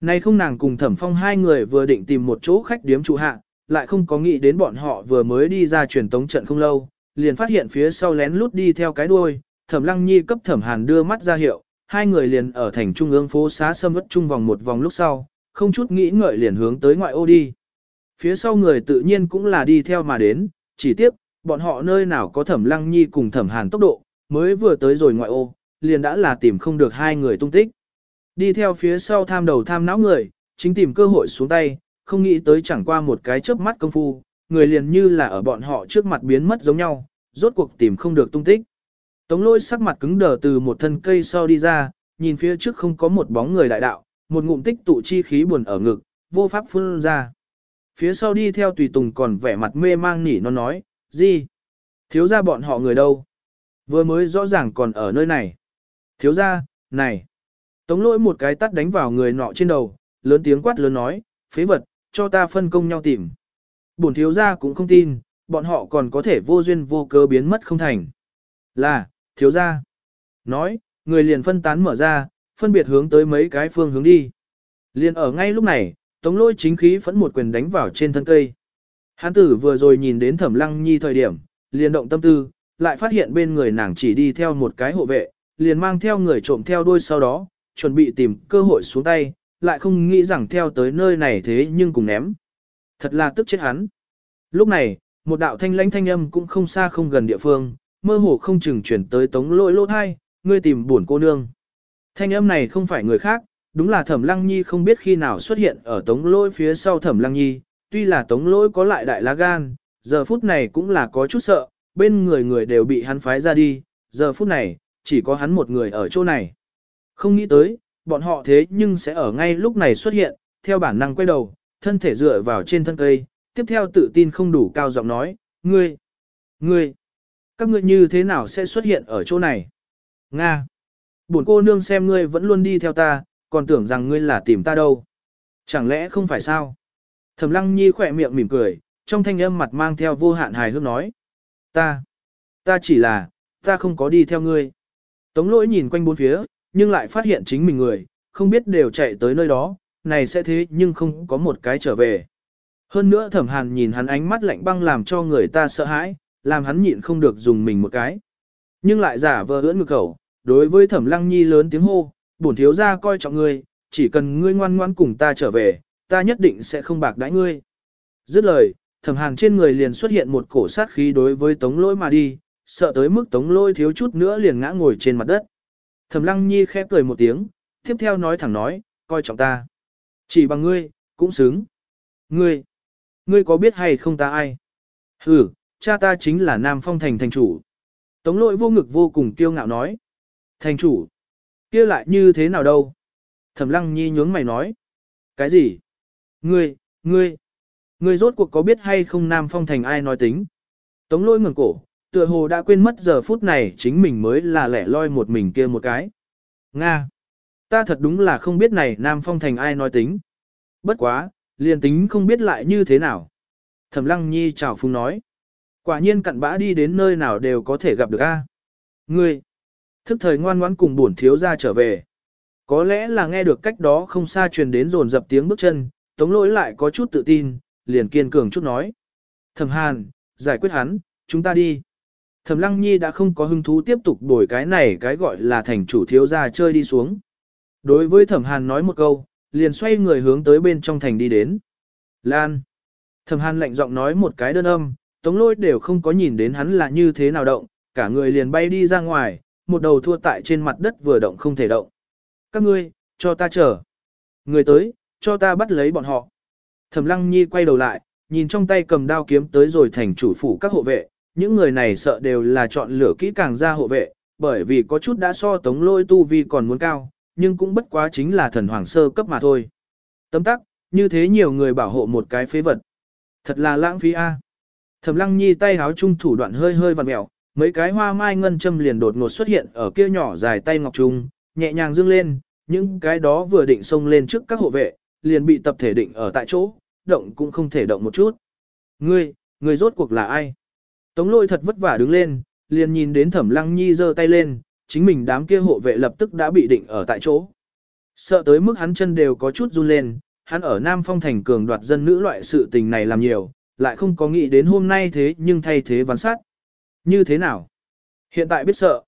Nay không nàng cùng thẩm phong hai người vừa định tìm một chỗ khách điếm trụ hạ, lại không có nghĩ đến bọn họ vừa mới đi ra truyền tống trận không lâu, liền phát hiện phía sau lén lút đi theo cái đuôi, thẩm lăng nhi cấp thẩm hàn đưa mắt ra hiệu, hai người liền ở thành trung ương phố xá sâm vất trung vòng một vòng lúc sau, không chút nghĩ ngợi liền hướng tới ngoại ô đi. Phía sau người tự nhiên cũng là đi theo mà đến, chỉ tiếp, bọn họ nơi nào có thẩm lăng nhi cùng thẩm hàn tốc độ, mới vừa tới rồi ngoại ô, liền đã là tìm không được hai người tung tích. Đi theo phía sau tham đầu tham não người, chính tìm cơ hội xuống tay, không nghĩ tới chẳng qua một cái chớp mắt công phu, người liền như là ở bọn họ trước mặt biến mất giống nhau, rốt cuộc tìm không được tung tích. Tống lôi sắc mặt cứng đờ từ một thân cây sau đi ra, nhìn phía trước không có một bóng người đại đạo, một ngụm tích tụ chi khí buồn ở ngực, vô pháp phun ra. Phía sau đi theo tùy tùng còn vẻ mặt mê mang nỉ nó nói, gì? Thiếu ra bọn họ người đâu? Vừa mới rõ ràng còn ở nơi này. Thiếu ra, này. Tống lỗi một cái tắt đánh vào người nọ trên đầu, lớn tiếng quát lớn nói, phế vật, cho ta phân công nhau tìm. Bổn thiếu gia cũng không tin, bọn họ còn có thể vô duyên vô cớ biến mất không thành. Là, thiếu gia. Nói, người liền phân tán mở ra, phân biệt hướng tới mấy cái phương hướng đi. Liền ở ngay lúc này, tống lỗi chính khí phẫn một quyền đánh vào trên thân cây. Hán tử vừa rồi nhìn đến thẩm lăng nhi thời điểm, liền động tâm tư, lại phát hiện bên người nàng chỉ đi theo một cái hộ vệ, liền mang theo người trộm theo đuôi sau đó, chuẩn bị tìm cơ hội xuống tay, lại không nghĩ rằng theo tới nơi này thế nhưng cùng ném. Thật là tức chết hắn. Lúc này, một đạo thanh lãnh thanh âm cũng không xa không gần địa phương, mơ hồ không chừng chuyển tới tống lỗi lỗ thai, ngươi tìm buồn cô nương. Thanh âm này không phải người khác, đúng là thẩm lăng nhi không biết khi nào xuất hiện ở tống lỗi phía sau thẩm lăng nhi, tuy là tống lỗi có lại đại lá gan, giờ phút này cũng là có chút sợ, bên người người đều bị hắn phái ra đi, giờ phút này, chỉ có hắn một người ở chỗ này. Không nghĩ tới, bọn họ thế nhưng sẽ ở ngay lúc này xuất hiện, theo bản năng quay đầu, thân thể dựa vào trên thân cây, tiếp theo tự tin không đủ cao giọng nói, ngươi, ngươi, các ngươi như thế nào sẽ xuất hiện ở chỗ này? Nga, buồn cô nương xem ngươi vẫn luôn đi theo ta, còn tưởng rằng ngươi là tìm ta đâu. Chẳng lẽ không phải sao? Thẩm lăng nhi khỏe miệng mỉm cười, trong thanh âm mặt mang theo vô hạn hài hước nói. Ta, ta chỉ là, ta không có đi theo ngươi. Tống lỗi nhìn quanh bốn phía, nhưng lại phát hiện chính mình người, không biết đều chạy tới nơi đó, này sẽ thế nhưng không có một cái trở về. Hơn nữa thẩm hàn nhìn hắn ánh mắt lạnh băng làm cho người ta sợ hãi, làm hắn nhịn không được dùng mình một cái. Nhưng lại giả vờ ưỡn ngực khẩu, đối với thẩm lăng nhi lớn tiếng hô, bổn thiếu ra coi trọng ngươi, chỉ cần ngươi ngoan ngoãn cùng ta trở về, ta nhất định sẽ không bạc đãi ngươi. Dứt lời, thẩm hàn trên người liền xuất hiện một cổ sát khí đối với tống lỗi mà đi, sợ tới mức tống lôi thiếu chút nữa liền ngã ngồi trên mặt đất. Thẩm lăng nhi khẽ cười một tiếng, tiếp theo nói thẳng nói, coi trọng ta. Chỉ bằng ngươi, cũng xứng. Ngươi, ngươi có biết hay không ta ai? Ừ, cha ta chính là Nam Phong Thành thành chủ. Tống lỗi vô ngực vô cùng kiêu ngạo nói. Thành chủ, kia lại như thế nào đâu? Thẩm lăng nhi nhướng mày nói. Cái gì? Ngươi, ngươi, ngươi rốt cuộc có biết hay không Nam Phong Thành ai nói tính? Tống lỗi ngẩng cổ, tựa hồ đã quên mất giờ phút này chính mình mới là lẻ loi một mình kia một cái. Nga! Ta thật đúng là không biết này Nam Phong Thành ai nói tính. Bất quá, liền tính không biết lại như thế nào. Thẩm Lăng Nhi chào phung nói. Quả nhiên cặn bã đi đến nơi nào đều có thể gặp được a. Ngươi! Thức thời ngoan ngoãn cùng buồn thiếu ra trở về. Có lẽ là nghe được cách đó không xa truyền đến rồn dập tiếng bước chân, tống lỗi lại có chút tự tin, liền kiên cường chút nói. Thẩm Hàn, giải quyết hắn, chúng ta đi. Thẩm Lăng Nhi đã không có hứng thú tiếp tục đổi cái này cái gọi là thành chủ thiếu gia chơi đi xuống. Đối với Thẩm Hàn nói một câu, liền xoay người hướng tới bên trong thành đi đến. Lan. Thẩm Hàn lạnh giọng nói một cái đơn âm, tống lôi đều không có nhìn đến hắn là như thế nào động, cả người liền bay đi ra ngoài, một đầu thua tại trên mặt đất vừa động không thể động. Các ngươi, cho ta chờ. Người tới, cho ta bắt lấy bọn họ. Thẩm Lăng Nhi quay đầu lại, nhìn trong tay cầm đao kiếm tới rồi thành chủ phủ các hộ vệ, những người này sợ đều là chọn lựa kỹ càng ra hộ vệ, bởi vì có chút đã so tống lôi tu vi còn muốn cao, nhưng cũng bất quá chính là thần hoàng sơ cấp mà thôi. Tấm tắc, như thế nhiều người bảo hộ một cái phế vật. Thật là lãng phí a. Thẩm Lăng Nhi tay háo trung thủ đoạn hơi hơi vặn mèo, mấy cái hoa mai ngân châm liền đột ngột xuất hiện ở kia nhỏ dài tay ngọc trung, nhẹ nhàng dương lên, những cái đó vừa định xông lên trước các hộ vệ, liền bị tập thể định ở tại chỗ, động cũng không thể động một chút. Ngươi, ngươi rốt cuộc là ai? Tống lôi thật vất vả đứng lên, liền nhìn đến thẩm lăng nhi giơ tay lên, chính mình đám kia hộ vệ lập tức đã bị định ở tại chỗ. Sợ tới mức hắn chân đều có chút run lên, hắn ở Nam Phong thành cường đoạt dân nữ loại sự tình này làm nhiều, lại không có nghĩ đến hôm nay thế nhưng thay thế ván sát. Như thế nào? Hiện tại biết sợ.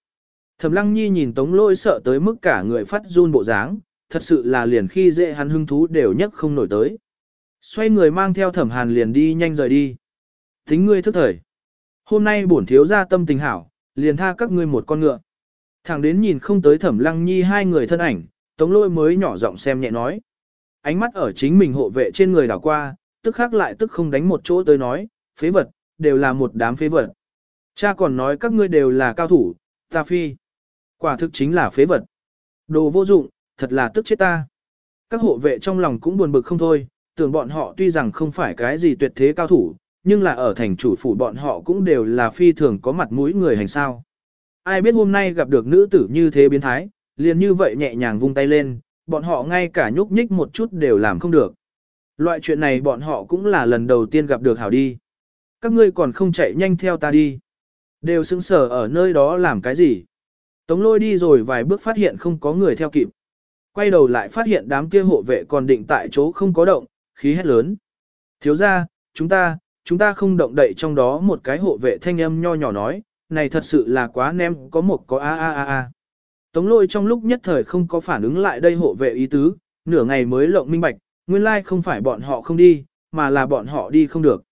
Thẩm lăng nhi nhìn tống lôi sợ tới mức cả người phát run bộ dáng, thật sự là liền khi dễ hắn hưng thú đều nhất không nổi tới. Xoay người mang theo thẩm hàn liền đi nhanh rời đi. Tính ngươi thức thời. Hôm nay bổn thiếu ra tâm tình hảo, liền tha các ngươi một con ngựa. Thẳng đến nhìn không tới thẩm lăng nhi hai người thân ảnh, tống lôi mới nhỏ giọng xem nhẹ nói. Ánh mắt ở chính mình hộ vệ trên người đảo qua, tức khác lại tức không đánh một chỗ tới nói, phế vật, đều là một đám phế vật. Cha còn nói các ngươi đều là cao thủ, ta phi. Quả thực chính là phế vật. Đồ vô dụng, thật là tức chết ta. Các hộ vệ trong lòng cũng buồn bực không thôi, tưởng bọn họ tuy rằng không phải cái gì tuyệt thế cao thủ, nhưng là ở thành chủ phủ bọn họ cũng đều là phi thường có mặt mũi người hành sao. Ai biết hôm nay gặp được nữ tử như thế biến thái, liền như vậy nhẹ nhàng vung tay lên, bọn họ ngay cả nhúc nhích một chút đều làm không được. Loại chuyện này bọn họ cũng là lần đầu tiên gặp được hảo đi. Các ngươi còn không chạy nhanh theo ta đi. Đều sững sờ ở nơi đó làm cái gì. Tống lôi đi rồi vài bước phát hiện không có người theo kịp. Quay đầu lại phát hiện đám kia hộ vệ còn định tại chỗ không có động, khí hét lớn. Thiếu ra, chúng ta, chúng ta không động đậy trong đó một cái hộ vệ thanh âm nho nhỏ nói, này thật sự là quá nem có một có a a a a. Tống lôi trong lúc nhất thời không có phản ứng lại đây hộ vệ ý tứ, nửa ngày mới lộng minh bạch, nguyên lai không phải bọn họ không đi, mà là bọn họ đi không được.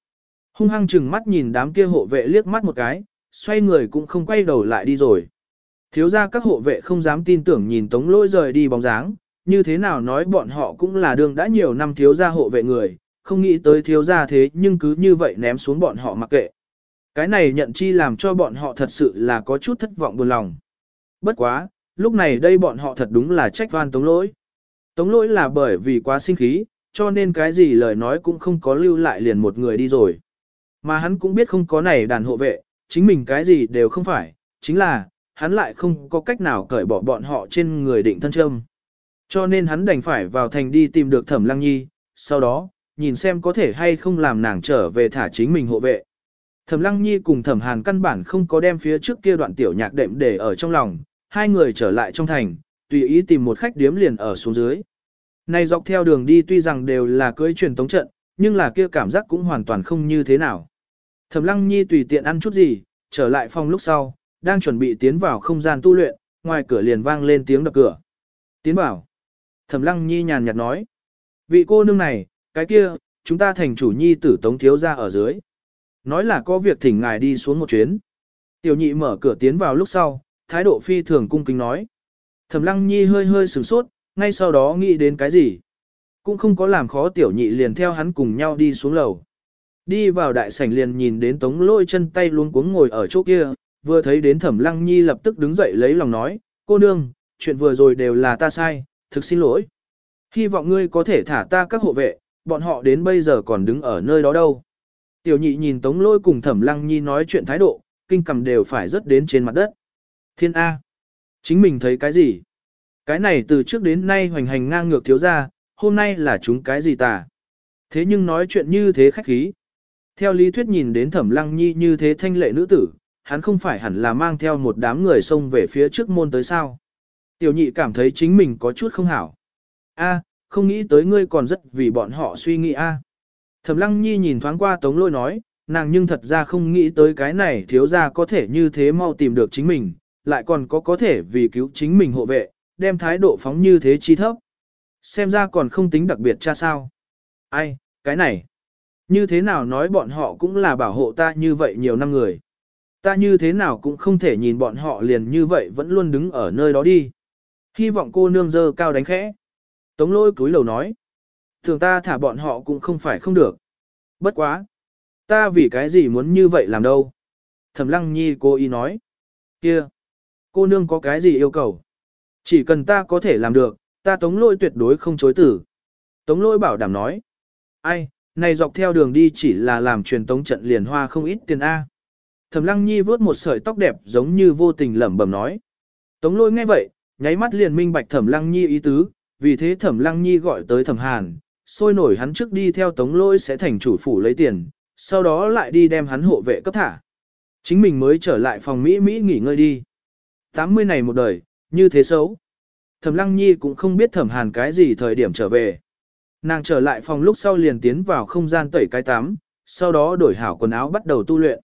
Hung hăng chừng mắt nhìn đám kia hộ vệ liếc mắt một cái, xoay người cũng không quay đầu lại đi rồi. Thiếu ra các hộ vệ không dám tin tưởng nhìn tống lôi rời đi bóng dáng, như thế nào nói bọn họ cũng là đường đã nhiều năm thiếu gia hộ vệ người, không nghĩ tới thiếu gia thế nhưng cứ như vậy ném xuống bọn họ mặc kệ. Cái này nhận chi làm cho bọn họ thật sự là có chút thất vọng buồn lòng. Bất quá, lúc này đây bọn họ thật đúng là trách oan tống lỗi. Tống lỗi là bởi vì quá sinh khí, cho nên cái gì lời nói cũng không có lưu lại liền một người đi rồi. Mà hắn cũng biết không có này đàn hộ vệ, chính mình cái gì đều không phải, chính là, hắn lại không có cách nào cởi bỏ bọn họ trên người định thân châm. Cho nên hắn đành phải vào thành đi tìm được thẩm lăng nhi, sau đó, nhìn xem có thể hay không làm nàng trở về thả chính mình hộ vệ. Thẩm lăng nhi cùng thẩm hàn căn bản không có đem phía trước kia đoạn tiểu nhạc đệm để ở trong lòng, hai người trở lại trong thành, tùy ý tìm một khách điếm liền ở xuống dưới. Này dọc theo đường đi tuy rằng đều là cưới truyền tống trận, nhưng là kia cảm giác cũng hoàn toàn không như thế nào. Thẩm lăng nhi tùy tiện ăn chút gì, trở lại phòng lúc sau, đang chuẩn bị tiến vào không gian tu luyện, ngoài cửa liền vang lên tiếng đập cửa. Tiến vào. Thẩm lăng nhi nhàn nhạt nói. Vị cô nương này, cái kia, chúng ta thành chủ nhi tử tống thiếu ra ở dưới. Nói là có việc thỉnh ngài đi xuống một chuyến. Tiểu nhị mở cửa tiến vào lúc sau, thái độ phi thường cung kính nói. Thẩm lăng nhi hơi hơi sửng sốt, ngay sau đó nghĩ đến cái gì. Cũng không có làm khó tiểu nhị liền theo hắn cùng nhau đi xuống lầu. Đi vào đại sảnh liền nhìn đến tống lôi chân tay luôn cuống ngồi ở chỗ kia, vừa thấy đến thẩm lăng nhi lập tức đứng dậy lấy lòng nói, cô nương, chuyện vừa rồi đều là ta sai, thực xin lỗi. Hy vọng ngươi có thể thả ta các hộ vệ, bọn họ đến bây giờ còn đứng ở nơi đó đâu. Tiểu nhị nhìn tống lôi cùng thẩm lăng nhi nói chuyện thái độ, kinh cầm đều phải rớt đến trên mặt đất. Thiên A. Chính mình thấy cái gì? Cái này từ trước đến nay hoành hành ngang ngược thiếu ra, hôm nay là chúng cái gì tà? Thế nhưng nói chuyện như thế khách khí. Theo lý thuyết nhìn đến thẩm lăng nhi như thế thanh lệ nữ tử, hắn không phải hẳn là mang theo một đám người xông về phía trước môn tới sao. Tiểu nhị cảm thấy chính mình có chút không hảo. A, không nghĩ tới ngươi còn rất vì bọn họ suy nghĩ a. Thẩm lăng nhi nhìn thoáng qua tống lôi nói, nàng nhưng thật ra không nghĩ tới cái này thiếu gia có thể như thế mau tìm được chính mình, lại còn có có thể vì cứu chính mình hộ vệ, đem thái độ phóng như thế chi thấp. Xem ra còn không tính đặc biệt cha sao. Ai, cái này. Như thế nào nói bọn họ cũng là bảo hộ ta như vậy nhiều năm người. Ta như thế nào cũng không thể nhìn bọn họ liền như vậy vẫn luôn đứng ở nơi đó đi. Hy vọng cô nương dơ cao đánh khẽ. Tống lôi cúi đầu nói. Thường ta thả bọn họ cũng không phải không được. Bất quá. Ta vì cái gì muốn như vậy làm đâu. Thẩm lăng nhi cô ý nói. kia Cô nương có cái gì yêu cầu? Chỉ cần ta có thể làm được, ta tống lôi tuyệt đối không chối tử. Tống lôi bảo đảm nói. Ai, này dọc theo đường đi chỉ là làm truyền tống trận liền hoa không ít tiền A. Thẩm lăng nhi vớt một sợi tóc đẹp giống như vô tình lẩm bẩm nói. Tống lôi nghe vậy, nháy mắt liền minh bạch thẩm lăng nhi ý tứ, vì thế thẩm lăng nhi gọi tới thẩm hàn, sôi nổi hắn trước đi theo tống lôi sẽ thành chủ phủ lấy tiền, sau đó lại đi đem hắn hộ vệ cấp thả. Chính mình mới trở lại phòng Mỹ Mỹ nghỉ ngơi đi. 80 này một đời, như thế xấu. Thẩm lăng nhi cũng không biết thẩm hàn cái gì thời điểm trở về. Nàng trở lại phòng lúc sau liền tiến vào không gian tẩy cái tắm, sau đó đổi hảo quần áo bắt đầu tu luyện.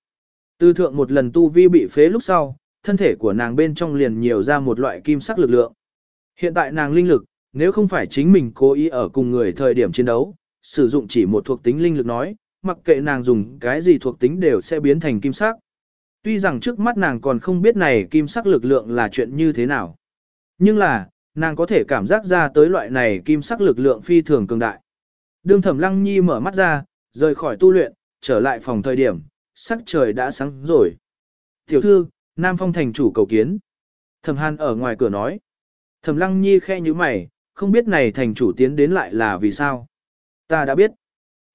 Tư thượng một lần tu vi bị phế lúc sau, thân thể của nàng bên trong liền nhiều ra một loại kim sắc lực lượng. Hiện tại nàng linh lực, nếu không phải chính mình cố ý ở cùng người thời điểm chiến đấu, sử dụng chỉ một thuộc tính linh lực nói, mặc kệ nàng dùng cái gì thuộc tính đều sẽ biến thành kim sắc. Tuy rằng trước mắt nàng còn không biết này kim sắc lực lượng là chuyện như thế nào. Nhưng là, nàng có thể cảm giác ra tới loại này kim sắc lực lượng phi thường cường đại. Đương thẩm lăng nhi mở mắt ra, rời khỏi tu luyện, trở lại phòng thời điểm, sắc trời đã sáng rồi. Tiểu thư, Nam Phong thành chủ cầu kiến. Thẩm Hàn ở ngoài cửa nói. Thẩm Lăng Nhi khe như mày, không biết này thành chủ tiến đến lại là vì sao. Ta đã biết.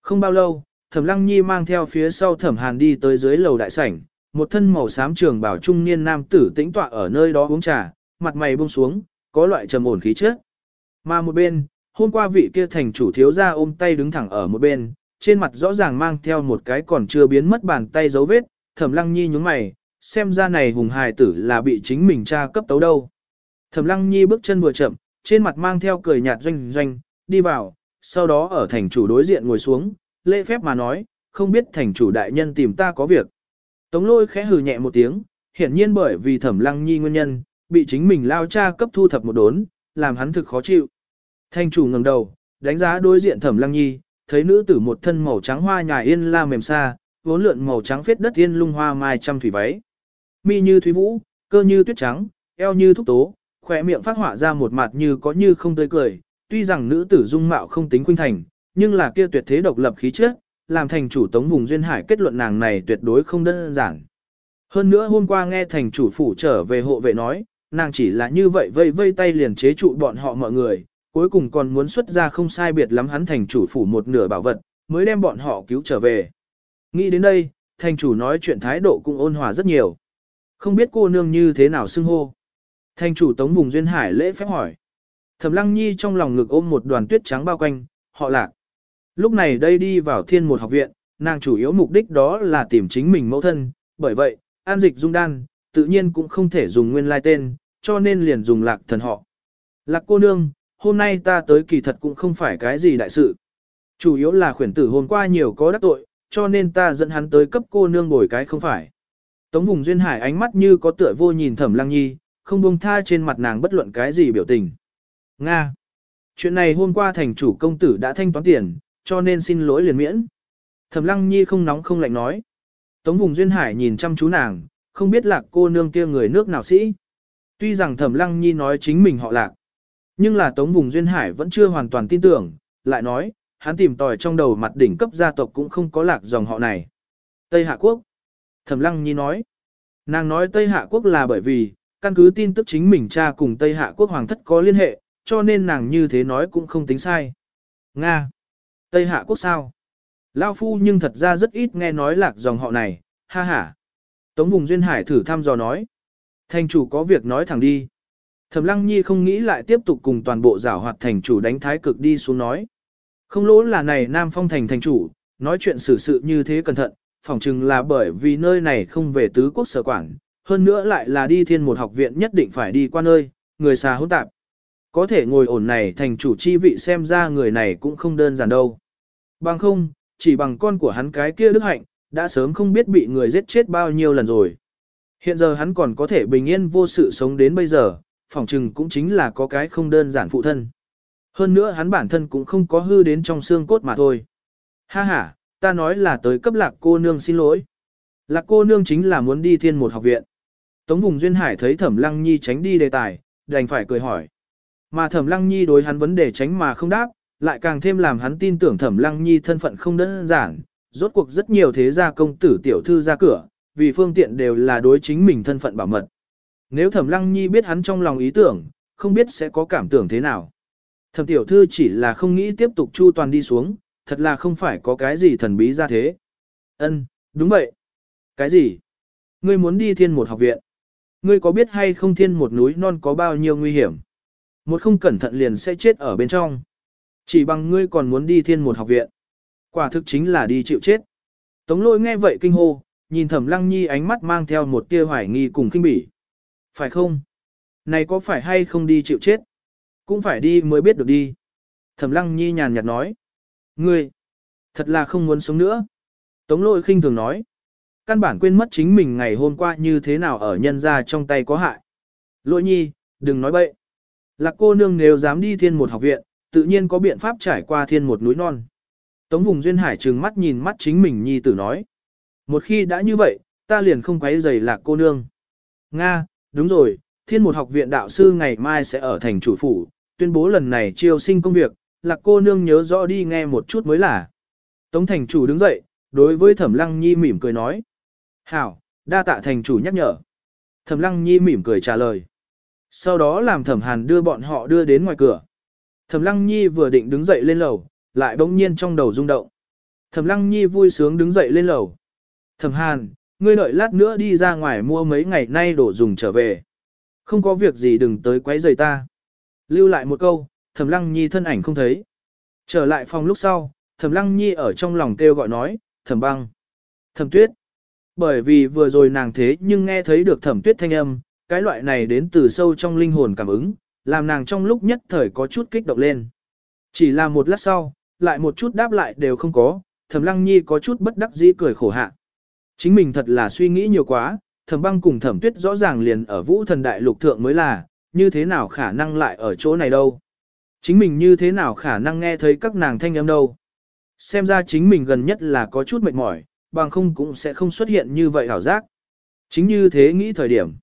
Không bao lâu, Thẩm Lăng Nhi mang theo phía sau Thẩm Hàn đi tới dưới lầu đại sảnh, một thân màu xám trường bảo trung niên nam tử tĩnh tọa ở nơi đó uống trà, mặt mày buông xuống, có loại trầm ổn khí chất. Mà một bên, hôm qua vị kia thành chủ thiếu gia ôm tay đứng thẳng ở một bên, trên mặt rõ ràng mang theo một cái còn chưa biến mất bàn tay dấu vết, Thẩm Lăng Nhi nhướng mày, xem ra này hùng hài tử là bị chính mình cha cấp tấu đâu. Thẩm Lăng Nhi bước chân vừa chậm, trên mặt mang theo cười nhạt doanh doanh, đi vào, sau đó ở thành chủ đối diện ngồi xuống, lễ phép mà nói, không biết thành chủ đại nhân tìm ta có việc. Tống lôi khẽ hừ nhẹ một tiếng, hiển nhiên bởi vì thẩm lăng nhi nguyên nhân, bị chính mình lao cha cấp thu thập một đốn, làm hắn thực khó chịu. Thành chủ ngẩng đầu, đánh giá đối diện thẩm lăng nhi, thấy nữ tử một thân màu trắng hoa nhài yên la mềm xa, vốn lượn màu trắng phết đất yên lung hoa mai trăm thủy váy. Mi như thúy vũ, cơ như tuyết trắng, eo như thúc tố, khỏe miệng phát họa ra một mặt như có như không tươi cười. Tuy rằng nữ tử dung mạo không tính khuynh thành, nhưng là kia tuyệt thế độc lập khí chất, làm thành chủ tống vùng duyên hải kết luận nàng này tuyệt đối không đơn giản. Hơn nữa hôm qua nghe thành chủ phủ trở về hộ vệ nói, nàng chỉ là như vậy vây vây tay liền chế trụ bọn họ mọi người, cuối cùng còn muốn xuất ra không sai biệt lắm hắn thành chủ phủ một nửa bảo vật, mới đem bọn họ cứu trở về. Nghĩ đến đây, thành chủ nói chuyện thái độ cũng ôn hòa rất nhiều. Không biết cô nương như thế nào xưng hô. Thành chủ tống vùng duyên hải lễ phép hỏi. Thẩm lăng nhi trong lòng ngực ôm một đoàn tuyết trắng bao quanh, họ lạc. Lúc này đây đi vào thiên một học viện, nàng chủ yếu mục đích đó là tìm chính mình mẫu thân, bởi vậy, an dịch dung đan, tự nhiên cũng không thể dùng nguyên lai tên, cho nên liền dùng lạc thần họ. Lạc cô nương, hôm nay ta tới kỳ thật cũng không phải cái gì đại sự. Chủ yếu là khuyển tử hôm qua nhiều có đắc tội, cho nên ta dẫn hắn tới cấp cô nương bồi cái không phải. Tống vùng duyên hải ánh mắt như có tựa vô nhìn thẩm lăng nhi, không buông tha trên mặt nàng bất luận cái gì biểu tình. Nga! Chuyện này hôm qua thành chủ công tử đã thanh toán tiền, cho nên xin lỗi liền miễn. Thẩm Lăng Nhi không nóng không lạnh nói. Tống Vùng Duyên Hải nhìn chăm chú nàng, không biết lạc cô nương kia người nước nào sĩ. Tuy rằng Thẩm Lăng Nhi nói chính mình họ lạc, nhưng là Tống Vùng Duyên Hải vẫn chưa hoàn toàn tin tưởng, lại nói, hắn tìm tòi trong đầu mặt đỉnh cấp gia tộc cũng không có lạc dòng họ này. Tây Hạ Quốc. Thẩm Lăng Nhi nói. Nàng nói Tây Hạ Quốc là bởi vì, căn cứ tin tức chính mình cha cùng Tây Hạ Quốc Hoàng thất có liên hệ, cho nên nàng như thế nói cũng không tính sai. Nga. Tây Hạ Quốc sao? Lao Phu nhưng thật ra rất ít nghe nói lạc dòng họ này, ha ha. Tống Vùng Duyên Hải thử thăm dò nói. Thành chủ có việc nói thẳng đi. Thẩm Lăng Nhi không nghĩ lại tiếp tục cùng toàn bộ giảo hoạt thành chủ đánh thái cực đi xuống nói. Không lỗ là này Nam Phong thành thành chủ, nói chuyện xử sự như thế cẩn thận, phỏng chừng là bởi vì nơi này không về tứ quốc sở quản, hơn nữa lại là đi thiên một học viện nhất định phải đi qua nơi, người xà hỗn tạp. Có thể ngồi ổn này thành chủ chi vị xem ra người này cũng không đơn giản đâu. Bằng không, chỉ bằng con của hắn cái kia đức hạnh, đã sớm không biết bị người giết chết bao nhiêu lần rồi. Hiện giờ hắn còn có thể bình yên vô sự sống đến bây giờ, phỏng chừng cũng chính là có cái không đơn giản phụ thân. Hơn nữa hắn bản thân cũng không có hư đến trong xương cốt mà thôi. Ha ha, ta nói là tới cấp lạc cô nương xin lỗi. Lạc cô nương chính là muốn đi thiên một học viện. Tống vùng duyên hải thấy thẩm lăng nhi tránh đi đề tài, đành phải cười hỏi. Mà thẩm lăng nhi đối hắn vấn đề tránh mà không đáp, lại càng thêm làm hắn tin tưởng thẩm lăng nhi thân phận không đơn giản. Rốt cuộc rất nhiều thế gia công tử tiểu thư ra cửa, vì phương tiện đều là đối chính mình thân phận bảo mật. Nếu thẩm lăng nhi biết hắn trong lòng ý tưởng, không biết sẽ có cảm tưởng thế nào. Thẩm tiểu thư chỉ là không nghĩ tiếp tục chu toàn đi xuống, thật là không phải có cái gì thần bí ra thế. Ân, đúng vậy. Cái gì? Ngươi muốn đi thiên một học viện. Ngươi có biết hay không thiên một núi non có bao nhiêu nguy hiểm? Một không cẩn thận liền sẽ chết ở bên trong. Chỉ bằng ngươi còn muốn đi thiên một học viện. Quả thực chính là đi chịu chết. Tống lôi nghe vậy kinh hô, nhìn thẩm lăng nhi ánh mắt mang theo một tia hoài nghi cùng kinh bỉ. Phải không? Này có phải hay không đi chịu chết? Cũng phải đi mới biết được đi. Thẩm lăng nhi nhàn nhạt nói. Ngươi, thật là không muốn sống nữa. Tống lôi khinh thường nói. Căn bản quên mất chính mình ngày hôm qua như thế nào ở nhân ra trong tay có hại. Lỗi nhi, đừng nói bậy. Lạc cô nương nếu dám đi thiên một học viện, tự nhiên có biện pháp trải qua thiên một núi non. Tống vùng duyên hải trừng mắt nhìn mắt chính mình nhi tử nói. Một khi đã như vậy, ta liền không quấy rầy lạc cô nương. Nga, đúng rồi, thiên một học viện đạo sư ngày mai sẽ ở thành chủ phủ, tuyên bố lần này chiêu sinh công việc, lạc cô nương nhớ rõ đi nghe một chút mới là. Tống thành chủ đứng dậy, đối với thẩm lăng nhi mỉm cười nói. Hảo, đa tạ thành chủ nhắc nhở. Thẩm lăng nhi mỉm cười trả lời. Sau đó làm thẩm hàn đưa bọn họ đưa đến ngoài cửa. Thẩm lăng nhi vừa định đứng dậy lên lầu, lại bỗng nhiên trong đầu rung động. Thẩm lăng nhi vui sướng đứng dậy lên lầu. Thẩm hàn, ngươi đợi lát nữa đi ra ngoài mua mấy ngày nay đổ dùng trở về. Không có việc gì đừng tới quấy rầy ta. Lưu lại một câu, thẩm lăng nhi thân ảnh không thấy. Trở lại phòng lúc sau, thẩm lăng nhi ở trong lòng kêu gọi nói, thẩm băng, thẩm tuyết. Bởi vì vừa rồi nàng thế nhưng nghe thấy được thẩm tuyết thanh âm, cái loại này đến từ sâu trong linh hồn cảm ứng, làm nàng trong lúc nhất thời có chút kích động lên. Chỉ là một lát sau, lại một chút đáp lại đều không có, thẩm lăng nhi có chút bất đắc dĩ cười khổ hạ. Chính mình thật là suy nghĩ nhiều quá, thẩm băng cùng thẩm tuyết rõ ràng liền ở vũ thần đại lục thượng mới là, như thế nào khả năng lại ở chỗ này đâu. Chính mình như thế nào khả năng nghe thấy các nàng thanh âm đâu. Xem ra chính mình gần nhất là có chút mệt mỏi, bằng không cũng sẽ không xuất hiện như vậy hảo giác. Chính như thế nghĩ thời điểm.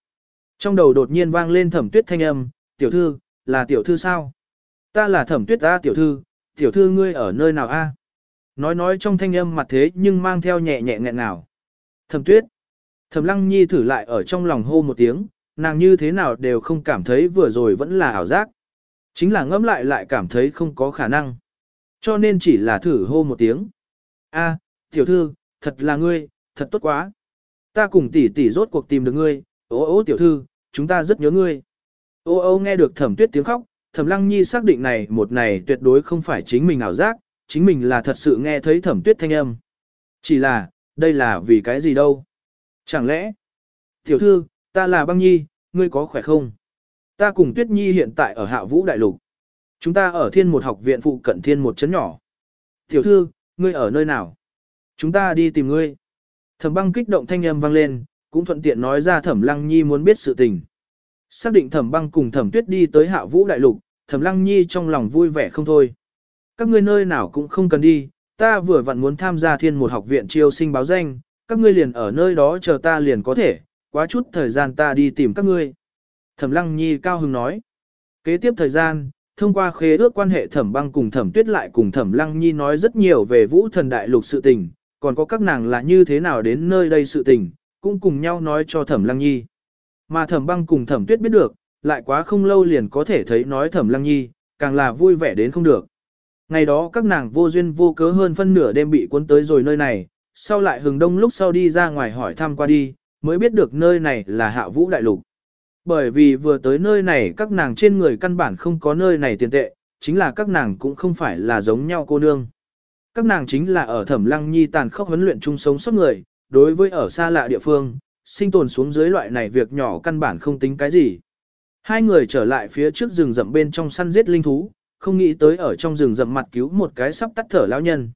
Trong đầu đột nhiên vang lên thẩm tuyết thanh âm, tiểu thư, là tiểu thư sao? Ta là thẩm tuyết ta tiểu thư, tiểu thư ngươi ở nơi nào a? Nói nói trong thanh âm mặt thế nhưng mang theo nhẹ nhẹ nghẹn nào. Thẩm tuyết. Thẩm lăng nhi thử lại ở trong lòng hô một tiếng, nàng như thế nào đều không cảm thấy vừa rồi vẫn là ảo giác. Chính là ngẫm lại lại cảm thấy không có khả năng. Cho nên chỉ là thử hô một tiếng. A, tiểu thư, thật là ngươi, thật tốt quá. Ta cùng tỷ tỷ rốt cuộc tìm được ngươi, ô ô tiểu thư, chúng ta rất nhớ ngươi. Ô ô nghe được thẩm tuyết tiếng khóc, thẩm lăng nhi xác định này một này tuyệt đối không phải chính mình ảo giác, chính mình là thật sự nghe thấy thẩm tuyết thanh âm. Chỉ là, đây là vì cái gì đâu? Chẳng lẽ, tiểu thư, ta là băng nhi, ngươi có khỏe không? Ta cùng tuyết nhi hiện tại ở hạ vũ đại lục. Chúng ta ở thiên một học viện phụ cận thiên một chấn nhỏ. Tiểu thư, ngươi ở nơi nào? Chúng ta đi tìm ngươi. Thẩm băng kích động thanh âm vang lên, cũng thuận tiện nói ra thẩm lăng nhi muốn biết sự tình. Xác định thẩm băng cùng thẩm tuyết đi tới hạ vũ đại lục, Thẩm Lăng Nhi trong lòng vui vẻ không thôi. Các ngươi nơi nào cũng không cần đi, ta vừa vặn muốn tham gia thiên một học viện chiêu sinh báo danh, các ngươi liền ở nơi đó chờ ta liền có thể, quá chút thời gian ta đi tìm các ngươi. Thẩm Lăng Nhi cao hứng nói. Kế tiếp thời gian, thông qua khế ước quan hệ thẩm băng cùng thẩm tuyết lại cùng thẩm Lăng Nhi nói rất nhiều về vũ thần đại lục sự tình, còn có các nàng là như thế nào đến nơi đây sự tình, cũng cùng nhau nói cho thẩm Lăng Nhi. Mà thẩm băng cùng thẩm tuyết biết được, lại quá không lâu liền có thể thấy nói thẩm Lăng Nhi, càng là vui vẻ đến không được. Ngày đó các nàng vô duyên vô cớ hơn phân nửa đêm bị cuốn tới rồi nơi này, sau lại hừng đông lúc sau đi ra ngoài hỏi thăm qua đi, mới biết được nơi này là hạ vũ đại lục. Bởi vì vừa tới nơi này các nàng trên người căn bản không có nơi này tiền tệ, chính là các nàng cũng không phải là giống nhau cô nương. Các nàng chính là ở thẩm lăng nhi tàn khốc huấn luyện chung sống sót người, đối với ở xa lạ địa phương, sinh tồn xuống dưới loại này việc nhỏ căn bản không tính cái gì. Hai người trở lại phía trước rừng rậm bên trong săn giết linh thú, không nghĩ tới ở trong rừng rậm mặt cứu một cái sắp tắt thở lão nhân.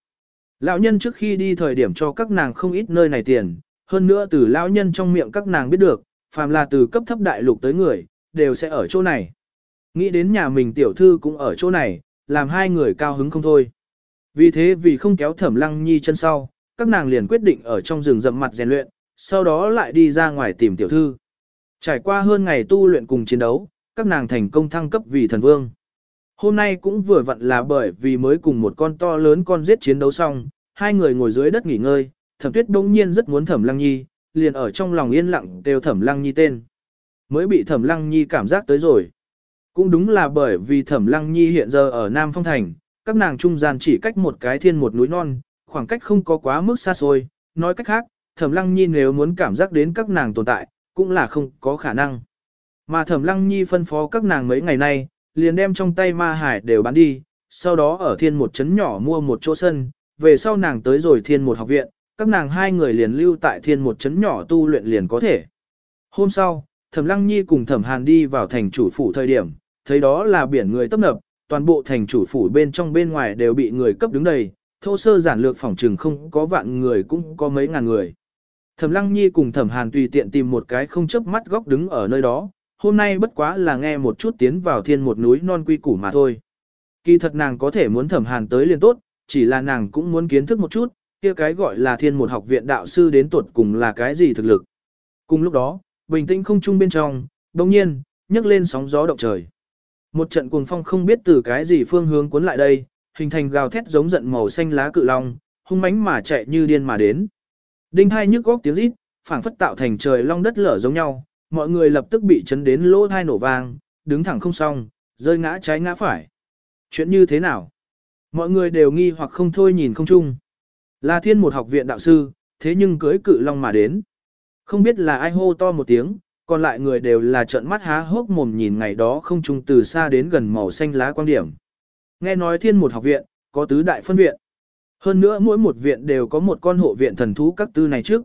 Lão nhân trước khi đi thời điểm cho các nàng không ít nơi này tiền, hơn nữa từ lão nhân trong miệng các nàng biết được, phàm là từ cấp thấp đại lục tới người, đều sẽ ở chỗ này. Nghĩ đến nhà mình tiểu thư cũng ở chỗ này, làm hai người cao hứng không thôi. Vì thế vì không kéo thẩm lăng nhi chân sau, các nàng liền quyết định ở trong rừng rậm mặt rèn luyện, sau đó lại đi ra ngoài tìm tiểu thư. Trải qua hơn ngày tu luyện cùng chiến đấu, các nàng thành công thăng cấp vì thần vương. Hôm nay cũng vừa vặn là bởi vì mới cùng một con to lớn con giết chiến đấu xong, hai người ngồi dưới đất nghỉ ngơi, thẩm tuyết đông nhiên rất muốn thẩm lăng nhi, liền ở trong lòng yên lặng đều thẩm lăng nhi tên. Mới bị thẩm lăng nhi cảm giác tới rồi. Cũng đúng là bởi vì thẩm lăng nhi hiện giờ ở Nam Phong Thành, các nàng trung gian chỉ cách một cái thiên một núi non, khoảng cách không có quá mức xa xôi, nói cách khác, thẩm lăng nhi nếu muốn cảm giác đến các nàng tồn tại, cũng là không có khả năng. Mà thẩm lăng nhi phân phó các nàng mấy ngày nay, liền đem trong tay ma hải đều bán đi, sau đó ở thiên một trấn nhỏ mua một chỗ sân, về sau nàng tới rồi thiên một học viện, các nàng hai người liền lưu tại thiên một trấn nhỏ tu luyện liền có thể. Hôm sau, Thẩm Lăng Nhi cùng Thẩm Hàn đi vào thành chủ phủ thời điểm, thấy đó là biển người tấp nập, toàn bộ thành chủ phủ bên trong bên ngoài đều bị người cấp đứng đầy, thô sơ giản lược phòng trừng không có vạn người cũng có mấy ngàn người. Thẩm Lăng Nhi cùng Thẩm Hàn tùy tiện tìm một cái không chớp mắt góc đứng ở nơi đó, hôm nay bất quá là nghe một chút tiến vào thiên một núi non quy củ mà thôi. Kỳ thật nàng có thể muốn Thẩm Hàn tới liền tốt, chỉ là nàng cũng muốn kiến thức một chút, kia cái gọi là thiên một học viện đạo sư đến tuột cùng là cái gì thực lực. Cùng lúc đó, bình tĩnh không trung bên trong, đồng nhiên, nhấc lên sóng gió động trời. Một trận cuồng phong không biết từ cái gì phương hướng cuốn lại đây, hình thành gào thét giống giận màu xanh lá cự long, hung mãnh mà chạy như điên mà đến. Đinh hai nhức góc tiếng rít, phảng phất tạo thành trời long đất lở giống nhau, mọi người lập tức bị chấn đến lỗ thai nổ vang, đứng thẳng không xong, rơi ngã trái ngã phải. Chuyện như thế nào? Mọi người đều nghi hoặc không thôi nhìn không chung. Là thiên một học viện đạo sư, thế nhưng cưới cự long mà đến. Không biết là ai hô to một tiếng, còn lại người đều là trợn mắt há hốc mồm nhìn ngày đó không chung từ xa đến gần màu xanh lá quan điểm. Nghe nói thiên một học viện, có tứ đại phân viện. Hơn nữa mỗi một viện đều có một con hộ viện thần thú các tư này trước.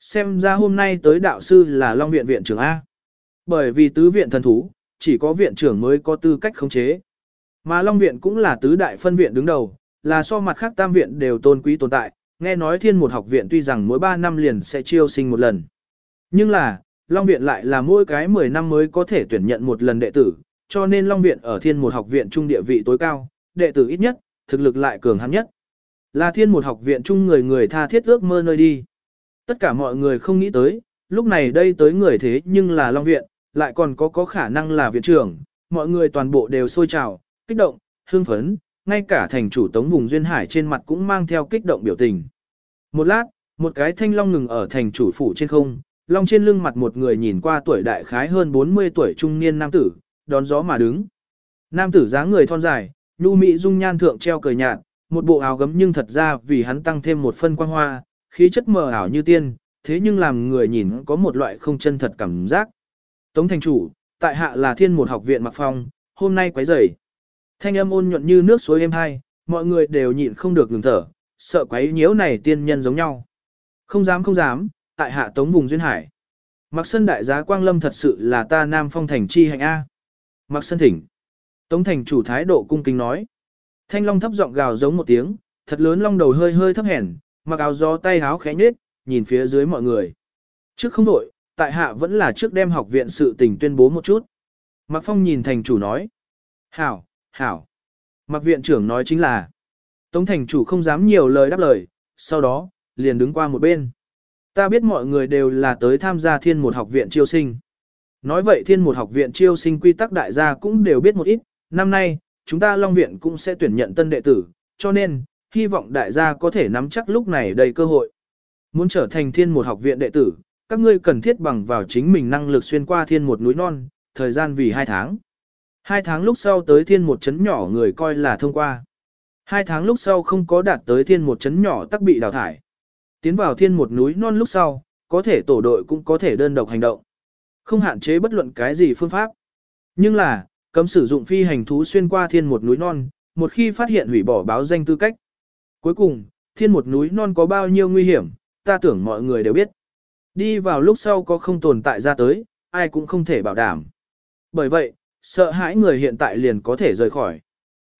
Xem ra hôm nay tới đạo sư là Long viện viện trưởng A. Bởi vì tứ viện thần thú, chỉ có viện trưởng mới có tư cách khống chế. Mà Long viện cũng là tứ đại phân viện đứng đầu, là so mặt khác tam viện đều tôn quý tồn tại, nghe nói thiên một học viện tuy rằng mỗi 3 năm liền sẽ chiêu sinh một lần. Nhưng là, Long viện lại là mỗi cái 10 năm mới có thể tuyển nhận một lần đệ tử, cho nên Long viện ở thiên một học viện trung địa vị tối cao, đệ tử ít nhất, thực lực lại cường hắn nhất. Là thiên một học viện chung người người tha thiết ước mơ nơi đi. Tất cả mọi người không nghĩ tới, lúc này đây tới người thế nhưng là Long viện, lại còn có có khả năng là viện trưởng, mọi người toàn bộ đều sôi trào, kích động, hưng phấn, ngay cả thành chủ tống vùng duyên hải trên mặt cũng mang theo kích động biểu tình. Một lát, một cái thanh long ngừng ở thành chủ phủ trên không, long trên lưng mặt một người nhìn qua tuổi đại khái hơn 40 tuổi trung niên nam tử, đón gió mà đứng. Nam tử dáng người thon dài, nhu mỹ dung nhan thượng treo cười nhạt, một bộ áo gấm nhưng thật ra vì hắn tăng thêm một phân quang hoa, khí chất mờ ảo như tiên, thế nhưng làm người nhìn có một loại không chân thật cảm giác. Tống thành chủ, tại hạ là thiên một học viện mặc phong, hôm nay quấy rầy. Thanh âm ôn nhuận như nước suối êm hai, mọi người đều nhịn không được ngừng thở, sợ quấy nhiễu này tiên nhân giống nhau. Không dám không dám, tại hạ tống vùng duyên hải. Mặc sân đại giá Quang Lâm thật sự là ta nam phong thành chi hành A. Mặc sân thỉnh. Tống thành chủ thái độ cung kính nói. Thanh long thấp giọng gào giống một tiếng, thật lớn long đầu hơi hơi thấp hèn, mặc áo gió tay háo khẽ nhết, nhìn phía dưới mọi người. Trước không đổi, tại hạ vẫn là trước đem học viện sự tình tuyên bố một chút. Mặc phong nhìn thành chủ nói. Hảo, hảo. Mặc viện trưởng nói chính là, Tống thành chủ không dám nhiều lời đáp lời, sau đó, liền đứng qua một bên. Ta biết mọi người đều là tới tham gia thiên một học viện chiêu sinh. Nói vậy thiên một học viện chiêu sinh quy tắc đại gia cũng đều biết một ít, năm nay, chúng ta Long Viện cũng sẽ tuyển nhận tân đệ tử, cho nên, hy vọng đại gia có thể nắm chắc lúc này đầy cơ hội. Muốn trở thành thiên một học viện đệ tử, các ngươi cần thiết bằng vào chính mình năng lực xuyên qua thiên một núi non, thời gian vì 2 tháng. 2 tháng lúc sau tới thiên một chấn nhỏ người coi là thông qua. 2 tháng lúc sau không có đạt tới thiên một chấn nhỏ tắc bị đào thải. Tiến vào thiên một núi non lúc sau, có thể tổ đội cũng có thể đơn độc hành động. Không hạn chế bất luận cái gì phương pháp. Nhưng là, cấm sử dụng phi hành thú xuyên qua thiên một núi non, một khi phát hiện hủy bỏ báo danh tư cách. Cuối cùng, thiên một núi non có bao nhiêu nguy hiểm, ta tưởng mọi người đều biết. Đi vào lúc sau có không tồn tại ra tới, ai cũng không thể bảo đảm. Bởi vậy, sợ hãi người hiện tại liền có thể rời khỏi.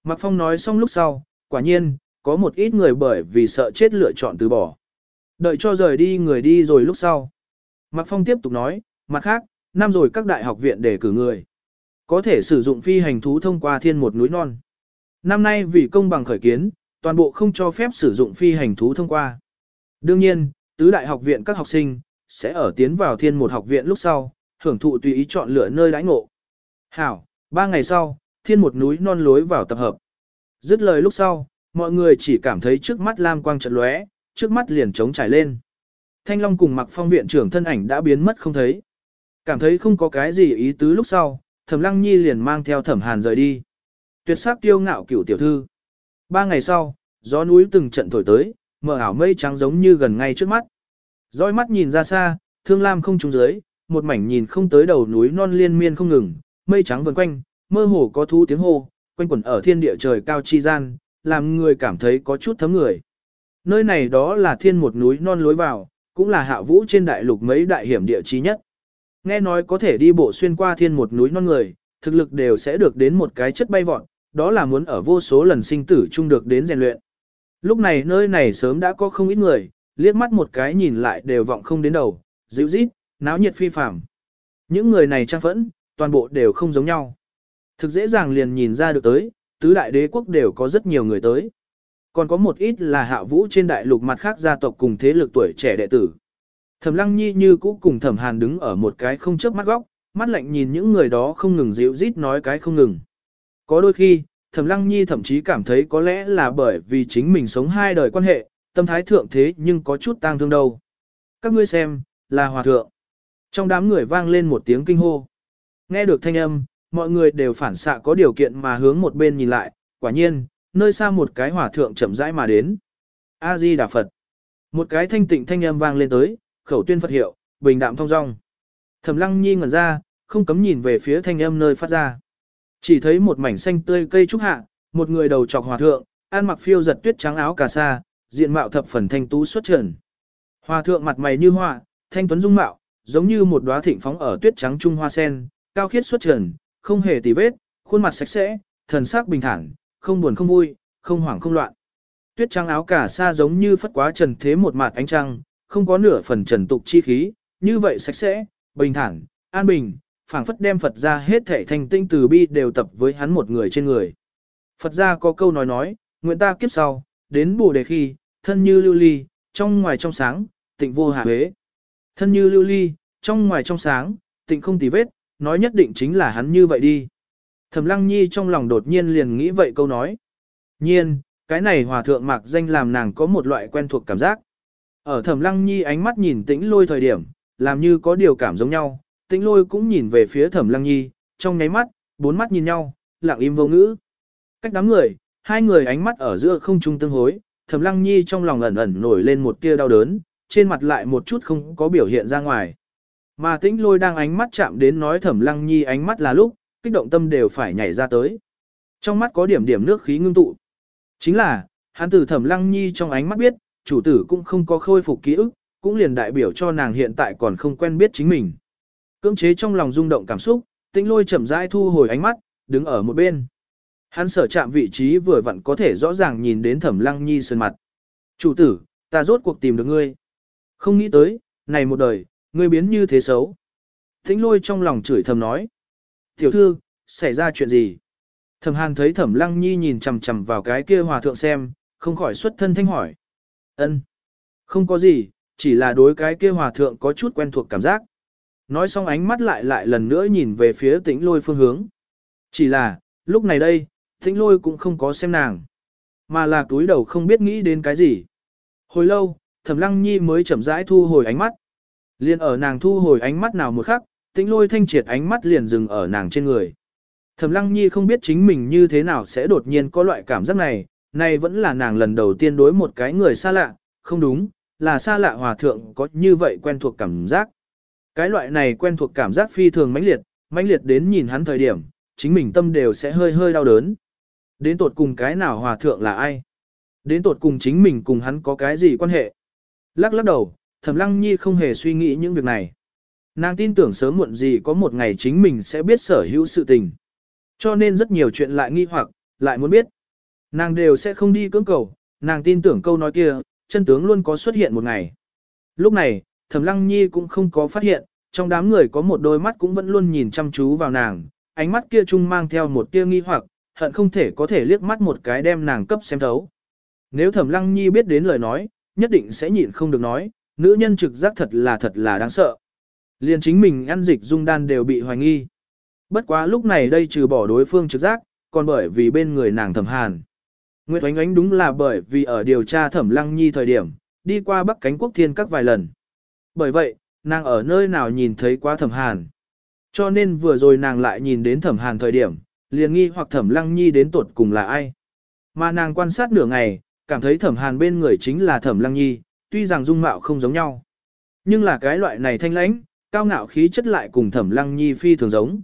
Mạc Phong nói xong lúc sau, quả nhiên, có một ít người bởi vì sợ chết lựa chọn từ bỏ. Đợi cho rời đi người đi rồi lúc sau. Mạc Phong tiếp tục nói, mặt khác, năm rồi các đại học viện để cử người. Có thể sử dụng phi hành thú thông qua thiên một núi non. Năm nay vì công bằng khởi kiến, toàn bộ không cho phép sử dụng phi hành thú thông qua. Đương nhiên, tứ đại học viện các học sinh, sẽ ở tiến vào thiên một học viện lúc sau, hưởng thụ tùy ý chọn lựa nơi đãi ngộ. Hảo, ba ngày sau, thiên một núi non lối vào tập hợp. Dứt lời lúc sau, mọi người chỉ cảm thấy trước mắt lam quang trận lóe, trước mắt liền trống trải lên. Thanh Long cùng mặc phong viện trưởng thân ảnh đã biến mất không thấy. Cảm thấy không có cái gì ý tứ lúc sau, thẩm lăng nhi liền mang theo thẩm hàn rời đi. Tuyệt sắc tiêu ngạo cửu tiểu thư. Ba ngày sau, gió núi từng trận thổi tới, mờ ảo mây trắng giống như gần ngay trước mắt. Dõi mắt nhìn ra xa, thương lam không trùng dưới, một mảnh nhìn không tới đầu núi non liên miên không ngừng, mây trắng vần quanh, mơ hồ có thú tiếng hô, quanh quẩn ở thiên địa trời cao chi gian, làm người cảm thấy có chút thấm người. Nơi này đó là thiên một núi non lối vào, cũng là hạ vũ trên đại lục mấy đại hiểm địa chí nhất. Nghe nói có thể đi bộ xuyên qua thiên một núi non người, thực lực đều sẽ được đến một cái chất bay vọt, đó là muốn ở vô số lần sinh tử chung được đến rèn luyện. Lúc này nơi này sớm đã có không ít người, liếc mắt một cái nhìn lại đều vọng không đến đầu, dịu rít, náo nhiệt phi phàm. Những người này trang phẫn, toàn bộ đều không giống nhau. Thực dễ dàng liền nhìn ra được tới, tứ đại đế quốc đều có rất nhiều người tới. Còn có một ít là hạ vũ trên đại lục mặt khác gia tộc cùng thế lực tuổi trẻ đệ tử. Thẩm lăng nhi như cũ cùng thẩm hàn đứng ở một cái không chớp mắt góc, mắt lạnh nhìn những người đó không ngừng dịu rít nói cái không ngừng. Có đôi khi, thẩm lăng nhi thậm chí cảm thấy có lẽ là bởi vì chính mình sống hai đời quan hệ, tâm thái thượng thế nhưng có chút tang thương đâu. Các ngươi xem, là hòa thượng. Trong đám người vang lên một tiếng kinh hô. Nghe được thanh âm, mọi người đều phản xạ có điều kiện mà hướng một bên nhìn lại, quả nhiên, nơi xa một cái hòa thượng chậm rãi mà đến. A-di Đà Phật. Một cái thanh tịnh thanh âm vang lên tới, khẩu tuyên Phật hiệu, bình đạm thông dong. Thẩm Lăng Nhi ngẩn ra, không cấm nhìn về phía thanh âm nơi phát ra. Chỉ thấy một mảnh xanh tươi cây trúc hạ, một người đầu trọc hòa thượng, ăn mặc phiêu giật tuyết trắng áo cà sa, diện mạo thập phần thanh tú xuất trần. Hòa thượng mặt mày như hoa, thanh tuấn dung mạo, giống như một đóa thịnh phóng ở tuyết trắng trung hoa sen, cao khiết xuất trần, không hề tì vết, khuôn mặt sạch sẽ, thần sắc bình thản, không buồn không vui, không hoảng không loạn. Tuyết trắng áo cả sa giống như phất quá trần thế một mạt ánh trăng, không có nửa phần trần tục chi khí, như vậy sạch sẽ, bình thản, an bình, phảng phất đem Phật ra hết thể thành tinh từ bi đều tập với hắn một người trên người. Phật ra có câu nói nói, nguyện ta kiếp sau, đến bù đề khi, thân như lưu ly, trong ngoài trong sáng, tịnh vô hạ huế. Thân như lưu ly, trong ngoài trong sáng, tịnh không tì vết, nói nhất định chính là hắn như vậy đi. Thẩm lăng nhi trong lòng đột nhiên liền nghĩ vậy câu nói. Nhiên, cái này hòa thượng mạc danh làm nàng có một loại quen thuộc cảm giác. Ở thẩm lăng nhi ánh mắt nhìn tĩnh lôi thời điểm, làm như có điều cảm giống nhau, tĩnh lôi cũng nhìn về phía thẩm lăng nhi, trong nháy mắt, bốn mắt nhìn nhau, lặng im vô ngữ. Cách đám người, hai người ánh mắt ở giữa không trung tương hối, thẩm lăng nhi trong lòng ẩn ẩn nổi lên một tia đau đớn, trên mặt lại một chút không có biểu hiện ra ngoài. Mà tĩnh lôi đang ánh mắt chạm đến nói thẩm lăng nhi ánh mắt là lúc, kích động tâm đều phải nhảy ra tới. Trong mắt có điểm điểm nước khí ngưng tụ. Chính là, hắn tử thẩm lăng nhi trong ánh mắt biết, chủ tử cũng không có khôi phục ký ức, cũng liền đại biểu cho nàng hiện tại còn không quen biết chính mình. Cưỡng chế trong lòng rung động cảm xúc, tĩnh lôi chậm rãi thu hồi ánh mắt, đứng ở một bên. Hắn sở chạm vị trí vừa vặn có thể rõ ràng nhìn đến thẩm lăng nhi sơn mặt. Chủ tử, ta rốt cuộc tìm được ngươi. Không nghĩ tới, này một đời, ngươi biến như thế xấu. Tĩnh lôi trong lòng chửi thầm nói. Tiểu thư, xảy ra chuyện gì? Thẩm Hàn thấy Thẩm Lăng Nhi nhìn chằm chằm vào cái kia hòa thượng xem, không khỏi xuất thân thanh hỏi. Ân, Không có gì, chỉ là đối cái kia hòa thượng có chút quen thuộc cảm giác. Nói xong ánh mắt lại lại lần nữa nhìn về phía tĩnh lôi phương hướng. Chỉ là, lúc này đây, tĩnh lôi cũng không có xem nàng. Mà là túi đầu không biết nghĩ đến cái gì. Hồi lâu, Thẩm Lăng Nhi mới chậm rãi thu hồi ánh mắt. Liên ở nàng thu hồi ánh mắt nào một khắc, tĩnh lôi thanh triệt ánh mắt liền dừng ở nàng trên người. Thẩm Lăng Nhi không biết chính mình như thế nào sẽ đột nhiên có loại cảm giác này, này vẫn là nàng lần đầu tiên đối một cái người xa lạ, không đúng, là xa lạ hòa thượng có như vậy quen thuộc cảm giác. Cái loại này quen thuộc cảm giác phi thường mãnh liệt, mãnh liệt đến nhìn hắn thời điểm, chính mình tâm đều sẽ hơi hơi đau đớn. Đến tột cùng cái nào hòa thượng là ai? Đến tột cùng chính mình cùng hắn có cái gì quan hệ? Lắc lắc đầu, Thẩm Lăng Nhi không hề suy nghĩ những việc này. Nàng tin tưởng sớm muộn gì có một ngày chính mình sẽ biết sở hữu sự tình. Cho nên rất nhiều chuyện lại nghi hoặc, lại muốn biết. Nàng đều sẽ không đi cưỡng cầu, nàng tin tưởng câu nói kia, chân tướng luôn có xuất hiện một ngày. Lúc này, Thẩm Lăng Nhi cũng không có phát hiện, trong đám người có một đôi mắt cũng vẫn luôn nhìn chăm chú vào nàng, ánh mắt kia chung mang theo một tia nghi hoặc, hận không thể có thể liếc mắt một cái đem nàng cấp xem thấu. Nếu Thẩm Lăng Nhi biết đến lời nói, nhất định sẽ nhịn không được nói, nữ nhân trực giác thật là thật là đáng sợ. Liền chính mình ăn dịch dung đan đều bị hoài nghi. Bất quá lúc này đây trừ bỏ đối phương trực giác, còn bởi vì bên người nàng thẩm hàn. Nguyệt Oánh Oánh đúng là bởi vì ở điều tra thẩm lăng nhi thời điểm, đi qua bắc cánh quốc thiên các vài lần. Bởi vậy, nàng ở nơi nào nhìn thấy quá thẩm hàn. Cho nên vừa rồi nàng lại nhìn đến thẩm hàn thời điểm, liền nghi hoặc thẩm lăng nhi đến tuột cùng là ai. Mà nàng quan sát nửa ngày, cảm thấy thẩm hàn bên người chính là thẩm lăng nhi, tuy rằng dung mạo không giống nhau. Nhưng là cái loại này thanh lãnh, cao ngạo khí chất lại cùng thẩm lăng nhi phi thường giống.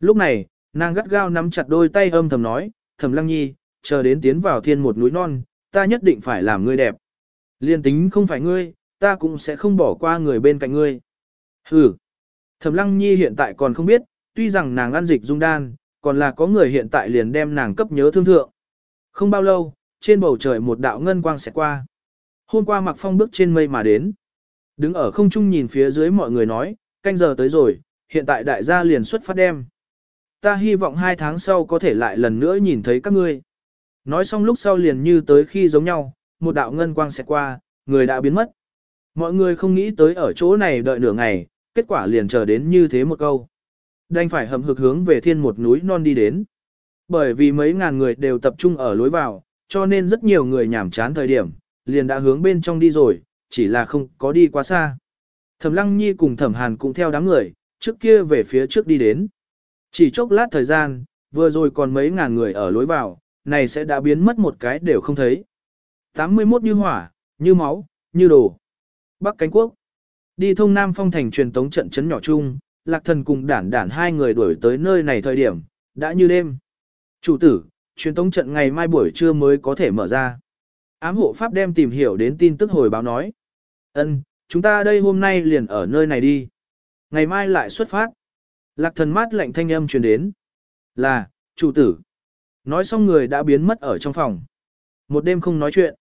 Lúc này, nàng gắt gao nắm chặt đôi tay âm thầm nói, thẩm lăng nhi, chờ đến tiến vào thiên một núi non, ta nhất định phải làm ngươi đẹp. Liên tính không phải ngươi, ta cũng sẽ không bỏ qua người bên cạnh ngươi. Hừ. Thẩm lăng nhi hiện tại còn không biết, tuy rằng nàng ăn dịch dung đan, còn là có người hiện tại liền đem nàng cấp nhớ thương thượng. Không bao lâu, trên bầu trời một đạo ngân quang sẽ qua. Hôm qua Mặc Phong bước trên mây mà đến. Đứng ở không trung nhìn phía dưới mọi người nói, canh giờ tới rồi, hiện tại đại gia liền xuất phát đem. Ta hy vọng hai tháng sau có thể lại lần nữa nhìn thấy các ngươi. Nói xong lúc sau liền như tới khi giống nhau, một đạo ngân quang sẽ qua, người đã biến mất. Mọi người không nghĩ tới ở chỗ này đợi nửa ngày, kết quả liền chờ đến như thế một câu. Đành phải hầm hực hướng về thiên một núi non đi đến. Bởi vì mấy ngàn người đều tập trung ở lối vào, cho nên rất nhiều người nhảm chán thời điểm, liền đã hướng bên trong đi rồi, chỉ là không có đi quá xa. Thẩm Lăng Nhi cùng Thẩm Hàn cũng theo đám người, trước kia về phía trước đi đến. Chỉ chốc lát thời gian, vừa rồi còn mấy ngàn người ở lối vào, này sẽ đã biến mất một cái đều không thấy. 81 như hỏa, như máu, như đồ. Bắc Cánh Quốc. Đi thông Nam Phong thành truyền tống trận chấn nhỏ chung, Lạc Thần cùng đản đản hai người đuổi tới nơi này thời điểm, đã như đêm. Chủ tử, truyền tống trận ngày mai buổi trưa mới có thể mở ra. Ám hộ pháp đem tìm hiểu đến tin tức hồi báo nói ân chúng ta đây hôm nay liền ở nơi này đi. Ngày mai lại xuất phát. Lạc thần mát lạnh thanh âm truyền đến. Là, chủ tử. Nói xong người đã biến mất ở trong phòng. Một đêm không nói chuyện.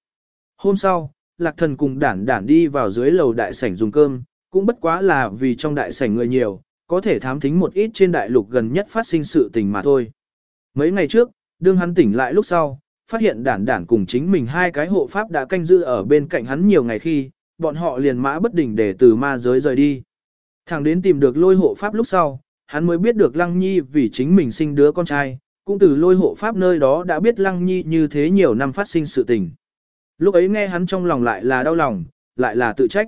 Hôm sau, lạc thần cùng đản đản đi vào dưới lầu đại sảnh dùng cơm, cũng bất quá là vì trong đại sảnh người nhiều, có thể thám thính một ít trên đại lục gần nhất phát sinh sự tình mà thôi. Mấy ngày trước, đương hắn tỉnh lại lúc sau, phát hiện đản đản cùng chính mình hai cái hộ pháp đã canh giữ ở bên cạnh hắn nhiều ngày khi, bọn họ liền mã bất đỉnh để từ ma giới rời đi. Thẳng đến tìm được lôi hộ pháp lúc sau, hắn mới biết được Lăng Nhi vì chính mình sinh đứa con trai, cũng từ lôi hộ pháp nơi đó đã biết Lăng Nhi như thế nhiều năm phát sinh sự tình. Lúc ấy nghe hắn trong lòng lại là đau lòng, lại là tự trách.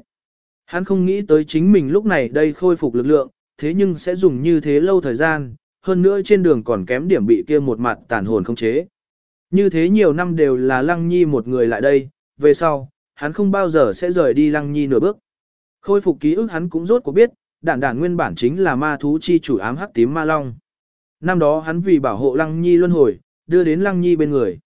Hắn không nghĩ tới chính mình lúc này đây khôi phục lực lượng, thế nhưng sẽ dùng như thế lâu thời gian, hơn nữa trên đường còn kém điểm bị kia một mặt tàn hồn không chế. Như thế nhiều năm đều là Lăng Nhi một người lại đây, về sau, hắn không bao giờ sẽ rời đi Lăng Nhi nửa bước. Khôi phục ký ức hắn cũng rốt cuộc biết, đản đản nguyên bản chính là ma thú chi chủ ám hắc tím ma long. Năm đó hắn vì bảo hộ Lăng Nhi luân hồi, đưa đến Lăng Nhi bên người.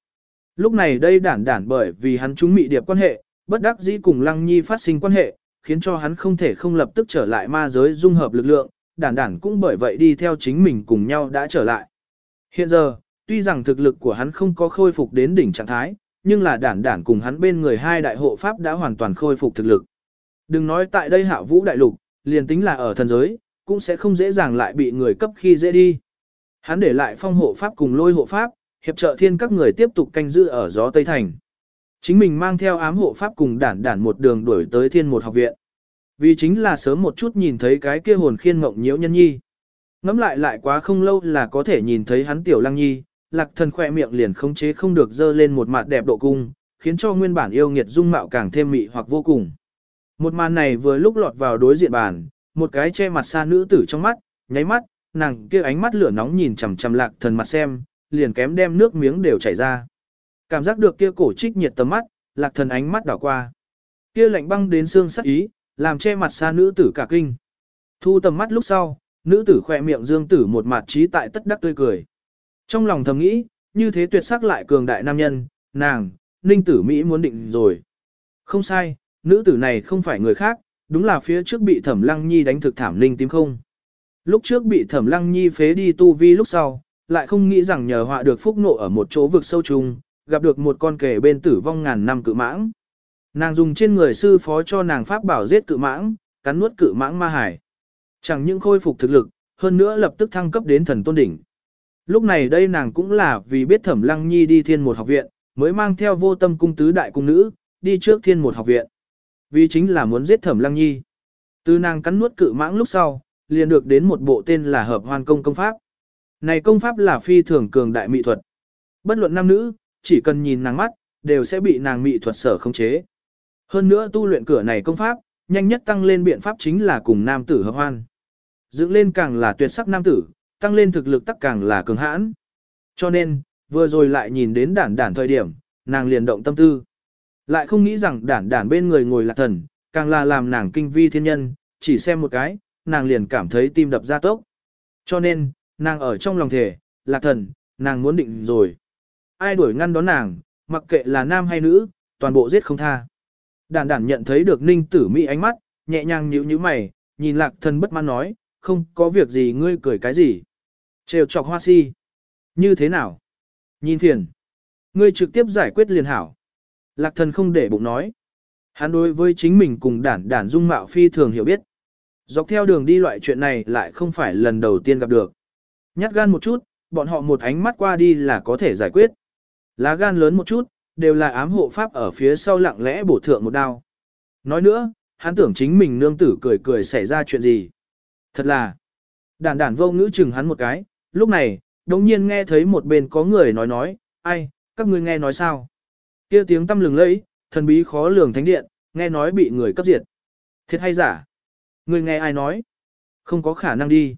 Lúc này đây đản đản bởi vì hắn chúng mị điệp quan hệ, bất đắc dĩ cùng Lăng Nhi phát sinh quan hệ, khiến cho hắn không thể không lập tức trở lại ma giới dung hợp lực lượng, đản đản cũng bởi vậy đi theo chính mình cùng nhau đã trở lại. Hiện giờ, tuy rằng thực lực của hắn không có khôi phục đến đỉnh trạng thái, nhưng là đản đản cùng hắn bên người hai đại hộ pháp đã hoàn toàn khôi phục thực lực. Đừng nói tại đây hạ vũ đại lục, liền tính là ở thần giới, cũng sẽ không dễ dàng lại bị người cấp khi dễ đi. Hắn để lại phong hộ pháp cùng lôi hộ pháp, hiệp trợ thiên các người tiếp tục canh giữ ở gió Tây Thành. Chính mình mang theo ám hộ pháp cùng đản đản một đường đuổi tới thiên một học viện. Vì chính là sớm một chút nhìn thấy cái kia hồn khiên mộng nhiễu nhân nhi. Ngắm lại lại quá không lâu là có thể nhìn thấy hắn tiểu lăng nhi, lạc thần khỏe miệng liền khống chế không được dơ lên một mặt đẹp độ cung, khiến cho nguyên bản yêu nghiệt dung mạo càng thêm mị hoặc vô cùng. Một màn này vừa lúc lọt vào đối diện bàn, một cái che mặt xa nữ tử trong mắt, nháy mắt, nàng kia ánh mắt lửa nóng nhìn chằm chằm lạc thần mặt xem, liền kém đem nước miếng đều chảy ra. Cảm giác được kia cổ trích nhiệt tầm mắt, lạc thần ánh mắt đảo qua. Kia lạnh băng đến xương sắc ý, làm che mặt xa nữ tử cả kinh. Thu tầm mắt lúc sau, nữ tử khỏe miệng dương tử một mặt trí tại tất đắc tươi cười. Trong lòng thầm nghĩ, như thế tuyệt sắc lại cường đại nam nhân, nàng, ninh tử Mỹ muốn định rồi. Không sai, nữ tử này không phải người khác, đúng là phía trước bị thẩm lăng nhi đánh thực thảm ninh tím không. Lúc trước bị thẩm lăng nhi phế đi tu vi lúc sau, lại không nghĩ rằng nhờ họa được phúc nộ ở một chỗ vực sâu trùng, gặp được một con kẻ bên tử vong ngàn năm cự mãng. Nàng dùng trên người sư phó cho nàng pháp bảo giết cự mãng, cắn nuốt cự mãng ma hải. Chẳng những khôi phục thực lực, hơn nữa lập tức thăng cấp đến thần tôn đỉnh. Lúc này đây nàng cũng là vì biết thẩm lăng nhi đi thiên một học viện, mới mang theo vô tâm cung tứ đại cung nữ, đi trước thiên một học viện. Vì chính là muốn giết thẩm lăng nhi. Từ nàng cắn nuốt cự mãng lúc sau, liền được đến một bộ tên là hợp hoan công công pháp. Này công pháp là phi thường cường đại mỹ thuật. Bất luận nam nữ, chỉ cần nhìn nàng mắt, đều sẽ bị nàng mỹ thuật sở khống chế. Hơn nữa tu luyện cửa này công pháp, nhanh nhất tăng lên biện pháp chính là cùng nam tử hợp hoan. Dựng lên càng là tuyệt sắc nam tử, tăng lên thực lực tắc càng là cường hãn. Cho nên, vừa rồi lại nhìn đến đản đản thời điểm, nàng liền động tâm tư. Lại không nghĩ rằng đản đản bên người ngồi là thần, càng là làm nàng kinh vi thiên nhân, chỉ xem một cái, nàng liền cảm thấy tim đập ra tốc. Cho nên, nàng ở trong lòng thể, lạc thần, nàng muốn định rồi. Ai đuổi ngăn đón nàng, mặc kệ là nam hay nữ, toàn bộ giết không tha. Đản đản nhận thấy được ninh tử mỹ ánh mắt, nhẹ nhàng nhíu nhíu mày, nhìn lạc thần bất mãn nói, không có việc gì ngươi cười cái gì. Trêu chọc hoa si. Như thế nào? Nhìn phiền. Ngươi trực tiếp giải quyết liền hảo. Lạc thần không để bụng nói. Hắn đối với chính mình cùng đản đản dung mạo phi thường hiểu biết. Dọc theo đường đi loại chuyện này lại không phải lần đầu tiên gặp được. Nhát gan một chút, bọn họ một ánh mắt qua đi là có thể giải quyết. Lá gan lớn một chút, đều là ám hộ pháp ở phía sau lặng lẽ bổ thượng một đao. Nói nữa, hắn tưởng chính mình nương tử cười cười xảy ra chuyện gì. Thật là, đản đản vô ngữ chừng hắn một cái, lúc này, đồng nhiên nghe thấy một bên có người nói nói, ai, các ngươi nghe nói sao? kia tiếng tâm lừng lẫy, thần bí khó lường thánh điện, nghe nói bị người cấp diệt. Thiệt hay giả? Người nghe ai nói? Không có khả năng đi.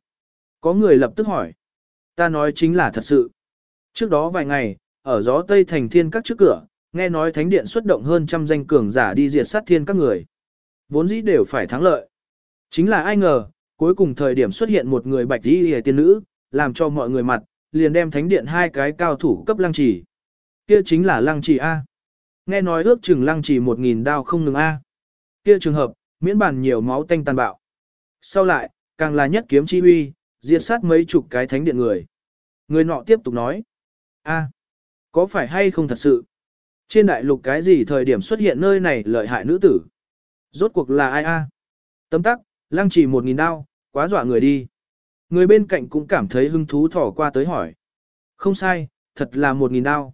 Có người lập tức hỏi. Ta nói chính là thật sự. Trước đó vài ngày, ở gió Tây Thành Thiên các trước cửa, nghe nói thánh điện xuất động hơn trăm danh cường giả đi diệt sát thiên các người. Vốn dĩ đều phải thắng lợi. Chính là ai ngờ, cuối cùng thời điểm xuất hiện một người bạch y hề tiên nữ, làm cho mọi người mặt, liền đem thánh điện hai cái cao thủ cấp lăng trì. Kia chính là lăng trì A. Nghe nói ước chừng lăng trì một nghìn đao không ngừng A. Kia trường hợp, miễn bản nhiều máu tanh tàn bạo. Sau lại, càng là nhất kiếm chi uy, diệt sát mấy chục cái thánh điện người. Người nọ tiếp tục nói. a có phải hay không thật sự? Trên đại lục cái gì thời điểm xuất hiện nơi này lợi hại nữ tử? Rốt cuộc là ai a? Tấm tắc, lăng chỉ một nghìn đao, quá dọa người đi. Người bên cạnh cũng cảm thấy hứng thú thỏ qua tới hỏi. Không sai, thật là một nghìn đao.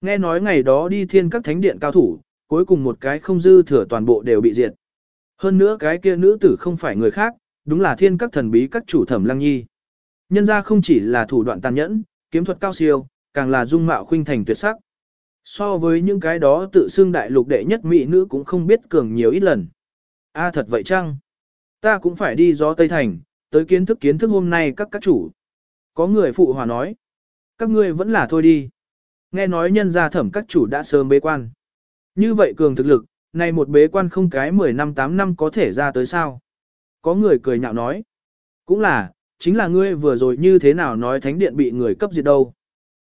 Nghe nói ngày đó đi thiên các thánh điện cao thủ, cuối cùng một cái không dư thừa toàn bộ đều bị diệt. Hơn nữa cái kia nữ tử không phải người khác, đúng là thiên các thần bí các chủ thẩm lăng nhi. Nhân ra không chỉ là thủ đoạn tàn nhẫn, kiếm thuật cao siêu, càng là dung mạo khuynh thành tuyệt sắc. So với những cái đó tự xưng đại lục đệ nhất mỹ nữ cũng không biết cường nhiều ít lần. A thật vậy chăng? Ta cũng phải đi gió Tây Thành, tới kiến thức kiến thức hôm nay các các chủ. Có người phụ hòa nói. Các ngươi vẫn là thôi đi. Nghe nói nhân gia thẩm các chủ đã sớm bế quan. Như vậy cường thực lực, này một bế quan không cái 10 năm 8 năm có thể ra tới sao? Có người cười nhạo nói. Cũng là, chính là ngươi vừa rồi như thế nào nói thánh điện bị người cấp diệt đâu.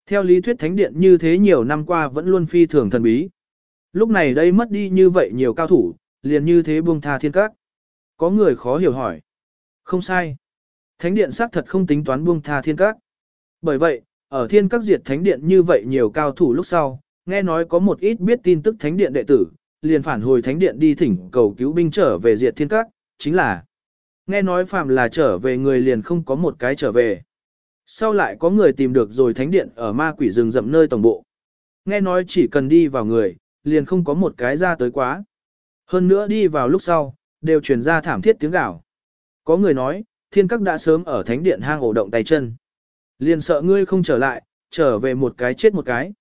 Theo lý thuyết thánh điện như thế nhiều năm qua vẫn luôn phi thường thần bí. Lúc này đây mất đi như vậy nhiều cao thủ, liền như thế buông tha thiên các. Có người khó hiểu hỏi. Không sai. Thánh điện xác thật không tính toán buông tha thiên các. Bởi vậy, ở thiên các diệt thánh điện như vậy nhiều cao thủ lúc sau, nghe nói có một ít biết tin tức thánh điện đệ tử, liền phản hồi thánh điện đi thỉnh cầu cứu binh trở về diệt thiên các, chính là nghe nói phàm là trở về người liền không có một cái trở về. Sau lại có người tìm được rồi thánh điện ở ma quỷ rừng rậm nơi tổng bộ. Nghe nói chỉ cần đi vào người, liền không có một cái ra tới quá. Hơn nữa đi vào lúc sau, đều truyền ra thảm thiết tiếng gào. Có người nói, thiên các đã sớm ở thánh điện hang ổ động tay chân. Liền sợ ngươi không trở lại, trở về một cái chết một cái.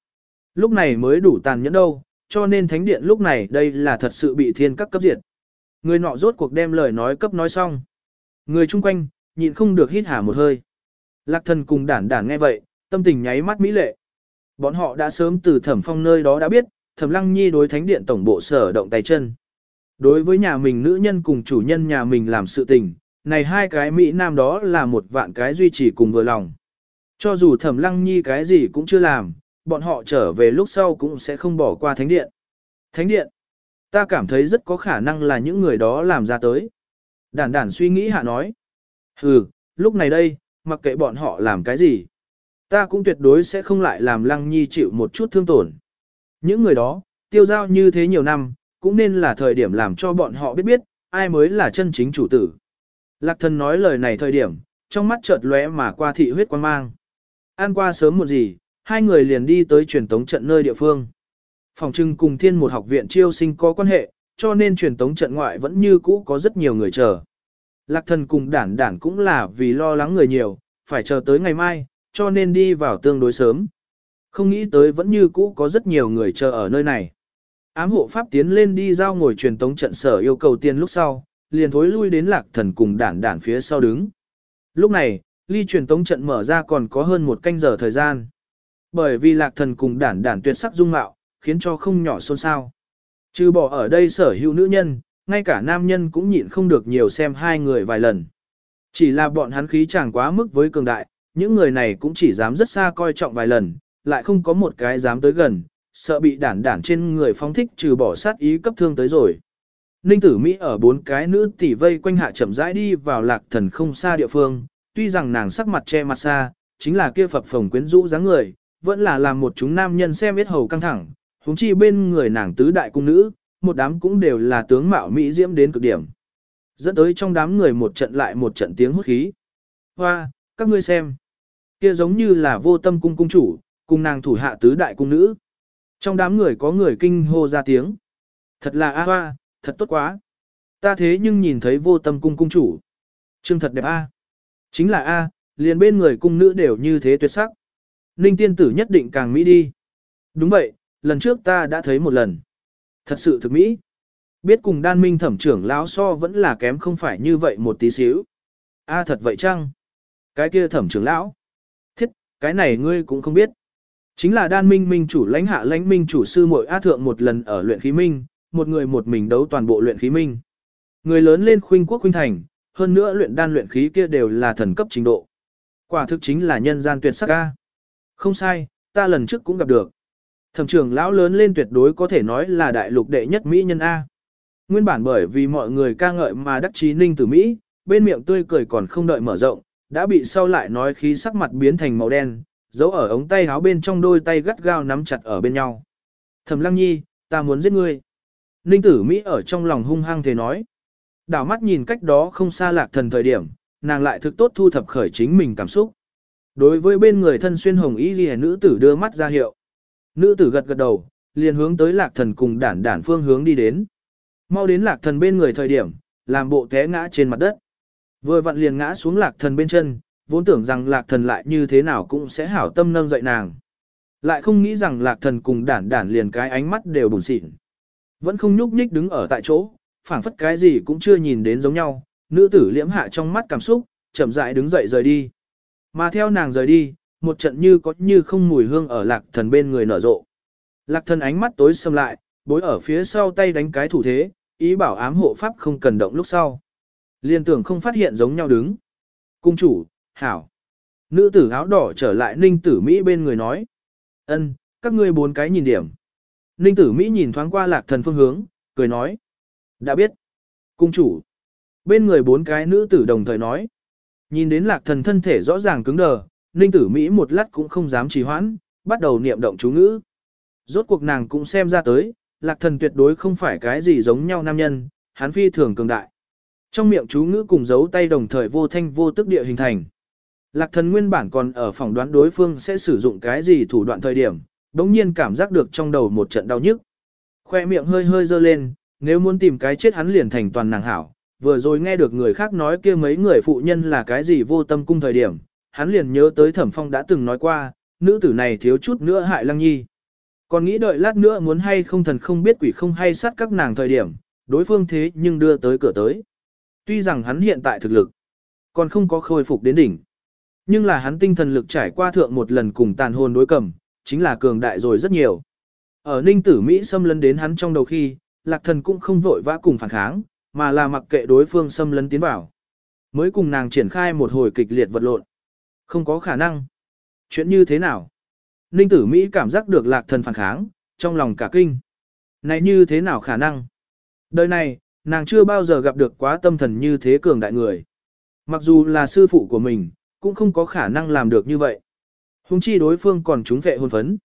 Lúc này mới đủ tàn nhẫn đâu, cho nên thánh điện lúc này đây là thật sự bị thiên các cấp diệt. Người nọ rốt cuộc đem lời nói cấp nói xong. Người chung quanh, nhịn không được hít hà một hơi. Lạc thần cùng đản đản nghe vậy, tâm tình nháy mắt mỹ lệ. Bọn họ đã sớm từ thẩm phong nơi đó đã biết, thẩm lăng nhi đối thánh điện tổng bộ sở động tay chân. Đối với nhà mình nữ nhân cùng chủ nhân nhà mình làm sự tình, này hai cái Mỹ Nam đó là một vạn cái duy trì cùng vừa lòng. Cho dù thẩm lăng nhi cái gì cũng chưa làm, bọn họ trở về lúc sau cũng sẽ không bỏ qua thánh điện. Thánh điện, ta cảm thấy rất có khả năng là những người đó làm ra tới. Đản đản suy nghĩ hạ nói. Hừ, lúc này đây, mặc kệ bọn họ làm cái gì. Ta cũng tuyệt đối sẽ không lại làm lăng nhi chịu một chút thương tổn. Những người đó, tiêu giao như thế nhiều năm, cũng nên là thời điểm làm cho bọn họ biết biết, ai mới là chân chính chủ tử. Lạc thần nói lời này thời điểm, trong mắt chợt lóe mà qua thị huyết quan mang. An qua sớm một gì, hai người liền đi tới truyền tống trận nơi địa phương. Phòng trưng cùng thiên một học viện chiêu sinh có quan hệ, cho nên truyền tống trận ngoại vẫn như cũ có rất nhiều người chờ. Lạc thần cùng đản đản cũng là vì lo lắng người nhiều, phải chờ tới ngày mai, cho nên đi vào tương đối sớm. Không nghĩ tới vẫn như cũ có rất nhiều người chờ ở nơi này. Ám hộ pháp tiến lên đi giao ngồi truyền tống trận sở yêu cầu tiền lúc sau, liền thối lui đến lạc thần cùng đản đản phía sau đứng. Lúc này, ly truyền tống trận mở ra còn có hơn một canh giờ thời gian. Bởi vì lạc thần cùng đản đản tuyệt sắc dung mạo, khiến cho không nhỏ xôn xao. Trừ bỏ ở đây sở hữu nữ nhân, ngay cả nam nhân cũng nhịn không được nhiều xem hai người vài lần. Chỉ là bọn hắn khí chẳng quá mức với cường đại, những người này cũng chỉ dám rất xa coi trọng vài lần, lại không có một cái dám tới gần, sợ bị đản đản trên người phóng thích trừ bỏ sát ý cấp thương tới rồi. Ninh tử Mỹ ở bốn cái nữ tỷ vây quanh hạ chậm rãi đi vào lạc thần không xa địa phương, tuy rằng nàng sắc mặt che mặt xa, chính là kia phập phồng quyến rũ dáng người, vẫn là làm một chúng nam nhân xem biết hầu căng thẳng, huống chi bên người nàng tứ đại cung nữ, một đám cũng đều là tướng mạo Mỹ diễm đến cực điểm. Dẫn tới trong đám người một trận lại một trận tiếng hút khí. Hoa, các ngươi xem. Kia giống như là vô tâm cung cung chủ, cùng nàng thủ hạ tứ đại cung nữ. Trong đám người có người kinh hô ra tiếng. Thật là a hoa, thật tốt quá. Ta thế nhưng nhìn thấy vô tâm cung cung chủ. Trương thật đẹp a. Chính là a, liền bên người cung nữ đều như thế tuyệt sắc. Ninh tiên tử nhất định càng mỹ đi. Đúng vậy, lần trước ta đã thấy một lần. Thật sự thực mỹ. Biết cùng đan minh thẩm trưởng lão so vẫn là kém không phải như vậy một tí xíu. A thật vậy chăng? Cái kia thẩm trưởng lão. Thiết, cái này ngươi cũng không biết. Chính là đan minh minh chủ lãnh hạ lãnh minh chủ sư muội á thượng một lần ở luyện khí minh, một người một mình đấu toàn bộ luyện khí minh. Người lớn lên khuynh quốc khuynh thành, hơn nữa luyện đan luyện khí kia đều là thần cấp trình độ. Quả thực chính là nhân gian tuyệt sắc ca. Không sai, ta lần trước cũng gặp được. Thẩm trưởng lão lớn lên tuyệt đối có thể nói là đại lục đệ nhất Mỹ nhân A. Nguyên bản bởi vì mọi người ca ngợi mà đắc chí ninh từ Mỹ, bên miệng tươi cười còn không đợi mở rộng, đã bị sau lại nói khí sắc mặt biến thành màu đen, giấu ở ống tay áo bên trong đôi tay gắt gao nắm chặt ở bên nhau. Thẩm lăng nhi, ta muốn giết ngươi. Ninh tử Mỹ ở trong lòng hung hăng thế nói. Đảo mắt nhìn cách đó không xa lạc thần thời điểm, nàng lại thực tốt thu thập khởi chính mình cảm xúc. Đối với bên người thân xuyên hồng y ghi nữ tử đưa mắt ra hiệu. Nữ tử gật gật đầu, liền hướng tới lạc thần cùng đản đản phương hướng đi đến. Mau đến lạc thần bên người thời điểm, làm bộ té ngã trên mặt đất. Vừa vặn liền ngã xuống lạc thần bên chân, vốn tưởng rằng lạc thần lại như thế nào cũng sẽ hảo tâm nâng dậy nàng. Lại không nghĩ rằng lạc thần cùng đản đản liền cái ánh mắt đều buồn xịn. Vẫn không nhúc nhích đứng ở tại chỗ, phảng phất cái gì cũng chưa nhìn đến giống nhau, nữ tử liễm hạ trong mắt cảm xúc, chậm rãi đứng dậy rời đi. Mà theo nàng rời đi, một trận như có như không mùi hương ở lạc thần bên người nở rộ. Lạc thần ánh mắt tối sầm lại, bối ở phía sau tay đánh cái thủ thế, ý bảo ám hộ pháp không cần động lúc sau. Liên tưởng không phát hiện giống nhau đứng. Cung chủ, hảo. Nữ tử áo đỏ trở lại ninh tử Mỹ bên người nói. ân, các ngươi bốn cái nhìn điểm. Ninh tử Mỹ nhìn thoáng qua lạc thần phương hướng, cười nói. Đã biết. Cung chủ. Bên người bốn cái nữ tử đồng thời nói. Nhìn đến lạc thần thân thể rõ ràng cứng đờ, Ninh tử Mỹ một lát cũng không dám trì hoãn, bắt đầu niệm động chú ngữ. Rốt cuộc nàng cũng xem ra tới, lạc thần tuyệt đối không phải cái gì giống nhau nam nhân, hắn phi thường cường đại. Trong miệng chú ngữ cùng dấu tay đồng thời vô thanh vô tức địa hình thành. Lạc thần nguyên bản còn ở phòng đoán đối phương sẽ sử dụng cái gì thủ đoạn thời điểm, đống nhiên cảm giác được trong đầu một trận đau nhức. Khoe miệng hơi hơi dơ lên, nếu muốn tìm cái chết hắn liền thành toàn nàng hảo. Vừa rồi nghe được người khác nói kia mấy người phụ nhân là cái gì vô tâm cung thời điểm, hắn liền nhớ tới thẩm phong đã từng nói qua, nữ tử này thiếu chút nữa hại lăng nhi. Còn nghĩ đợi lát nữa muốn hay không thần không biết quỷ không hay sát các nàng thời điểm, đối phương thế nhưng đưa tới cửa tới. Tuy rằng hắn hiện tại thực lực, còn không có khôi phục đến đỉnh. Nhưng là hắn tinh thần lực trải qua thượng một lần cùng tàn hồn đối cầm, chính là cường đại rồi rất nhiều. Ở ninh tử Mỹ xâm lấn đến hắn trong đầu khi, lạc thần cũng không vội vã cùng phản kháng, mà là mặc kệ đối phương xâm lấn tiến vào. Mới cùng nàng triển khai một hồi kịch liệt vật lộn. Không có khả năng. Chuyện như thế nào? Ninh tử Mỹ cảm giác được lạc thần phản kháng, trong lòng cả kinh. Này như thế nào khả năng? Đời này, nàng chưa bao giờ gặp được quá tâm thần như thế cường đại người. Mặc dù là sư phụ của mình, cũng không có khả năng làm được như vậy. Hùng chi đối phương còn trúng vệ hôn phấn.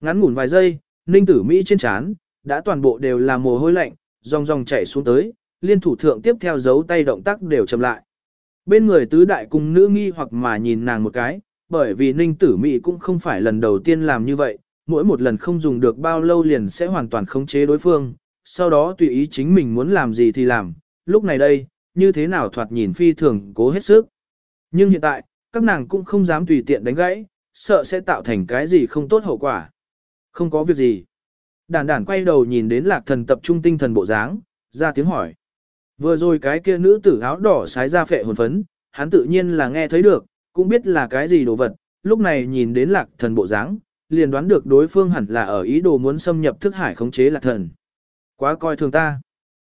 Ngắn ngủn vài giây, ninh tử Mỹ trên chán, đã toàn bộ đều là mồ hôi lạnh, dòng dòng chảy xuống tới, liên thủ thượng tiếp theo dấu tay động tác đều chậm lại. Bên người tứ đại cung nữ nghi hoặc mà nhìn nàng một cái, bởi vì ninh tử Mỹ cũng không phải lần đầu tiên làm như vậy, mỗi một lần không dùng được bao lâu liền sẽ hoàn toàn khống chế đối phương, sau đó tùy ý chính mình muốn làm gì thì làm, lúc này đây, như thế nào thoạt nhìn phi thường cố hết sức. Nhưng hiện tại, các nàng cũng không dám tùy tiện đánh gãy, sợ sẽ tạo thành cái gì không tốt hậu quả. Không có việc gì. Đản đản quay đầu nhìn đến lạc thần tập trung tinh thần bộ dáng, ra tiếng hỏi. Vừa rồi cái kia nữ tử áo đỏ sái ra phệ hồn phấn, hắn tự nhiên là nghe thấy được, cũng biết là cái gì đồ vật, lúc này nhìn đến lạc thần bộ dáng, liền đoán được đối phương hẳn là ở ý đồ muốn xâm nhập thức hải khống chế lạc thần. Quá coi thường ta.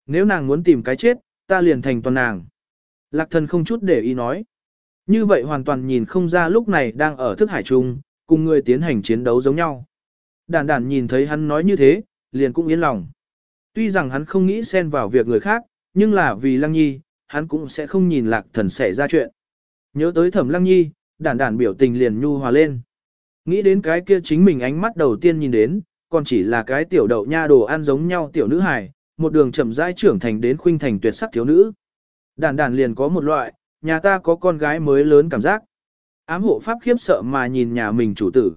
Nếu nàng muốn tìm cái chết, ta liền thành toàn nàng. Lạc thần không chút để ý nói. Như vậy hoàn toàn nhìn không ra lúc này đang ở thức hải trung, cùng người tiến hành chiến đấu giống nhau. Đản Đản nhìn thấy hắn nói như thế, liền cũng yên lòng. Tuy rằng hắn không nghĩ xen vào việc người khác, nhưng là vì Lăng Nhi, hắn cũng sẽ không nhìn lạc thần xảy ra chuyện. Nhớ tới thẩm Lăng Nhi, Đản Đản biểu tình liền nhu hòa lên. Nghĩ đến cái kia chính mình ánh mắt đầu tiên nhìn đến, còn chỉ là cái tiểu đậu nha đồ ăn giống nhau tiểu nữ hài, một đường chậm rãi trưởng thành đến khuynh thành tuyệt sắc thiếu nữ. Đản Đản liền có một loại, nhà ta có con gái mới lớn cảm giác. Ám hộ pháp khiếp sợ mà nhìn nhà mình chủ tử.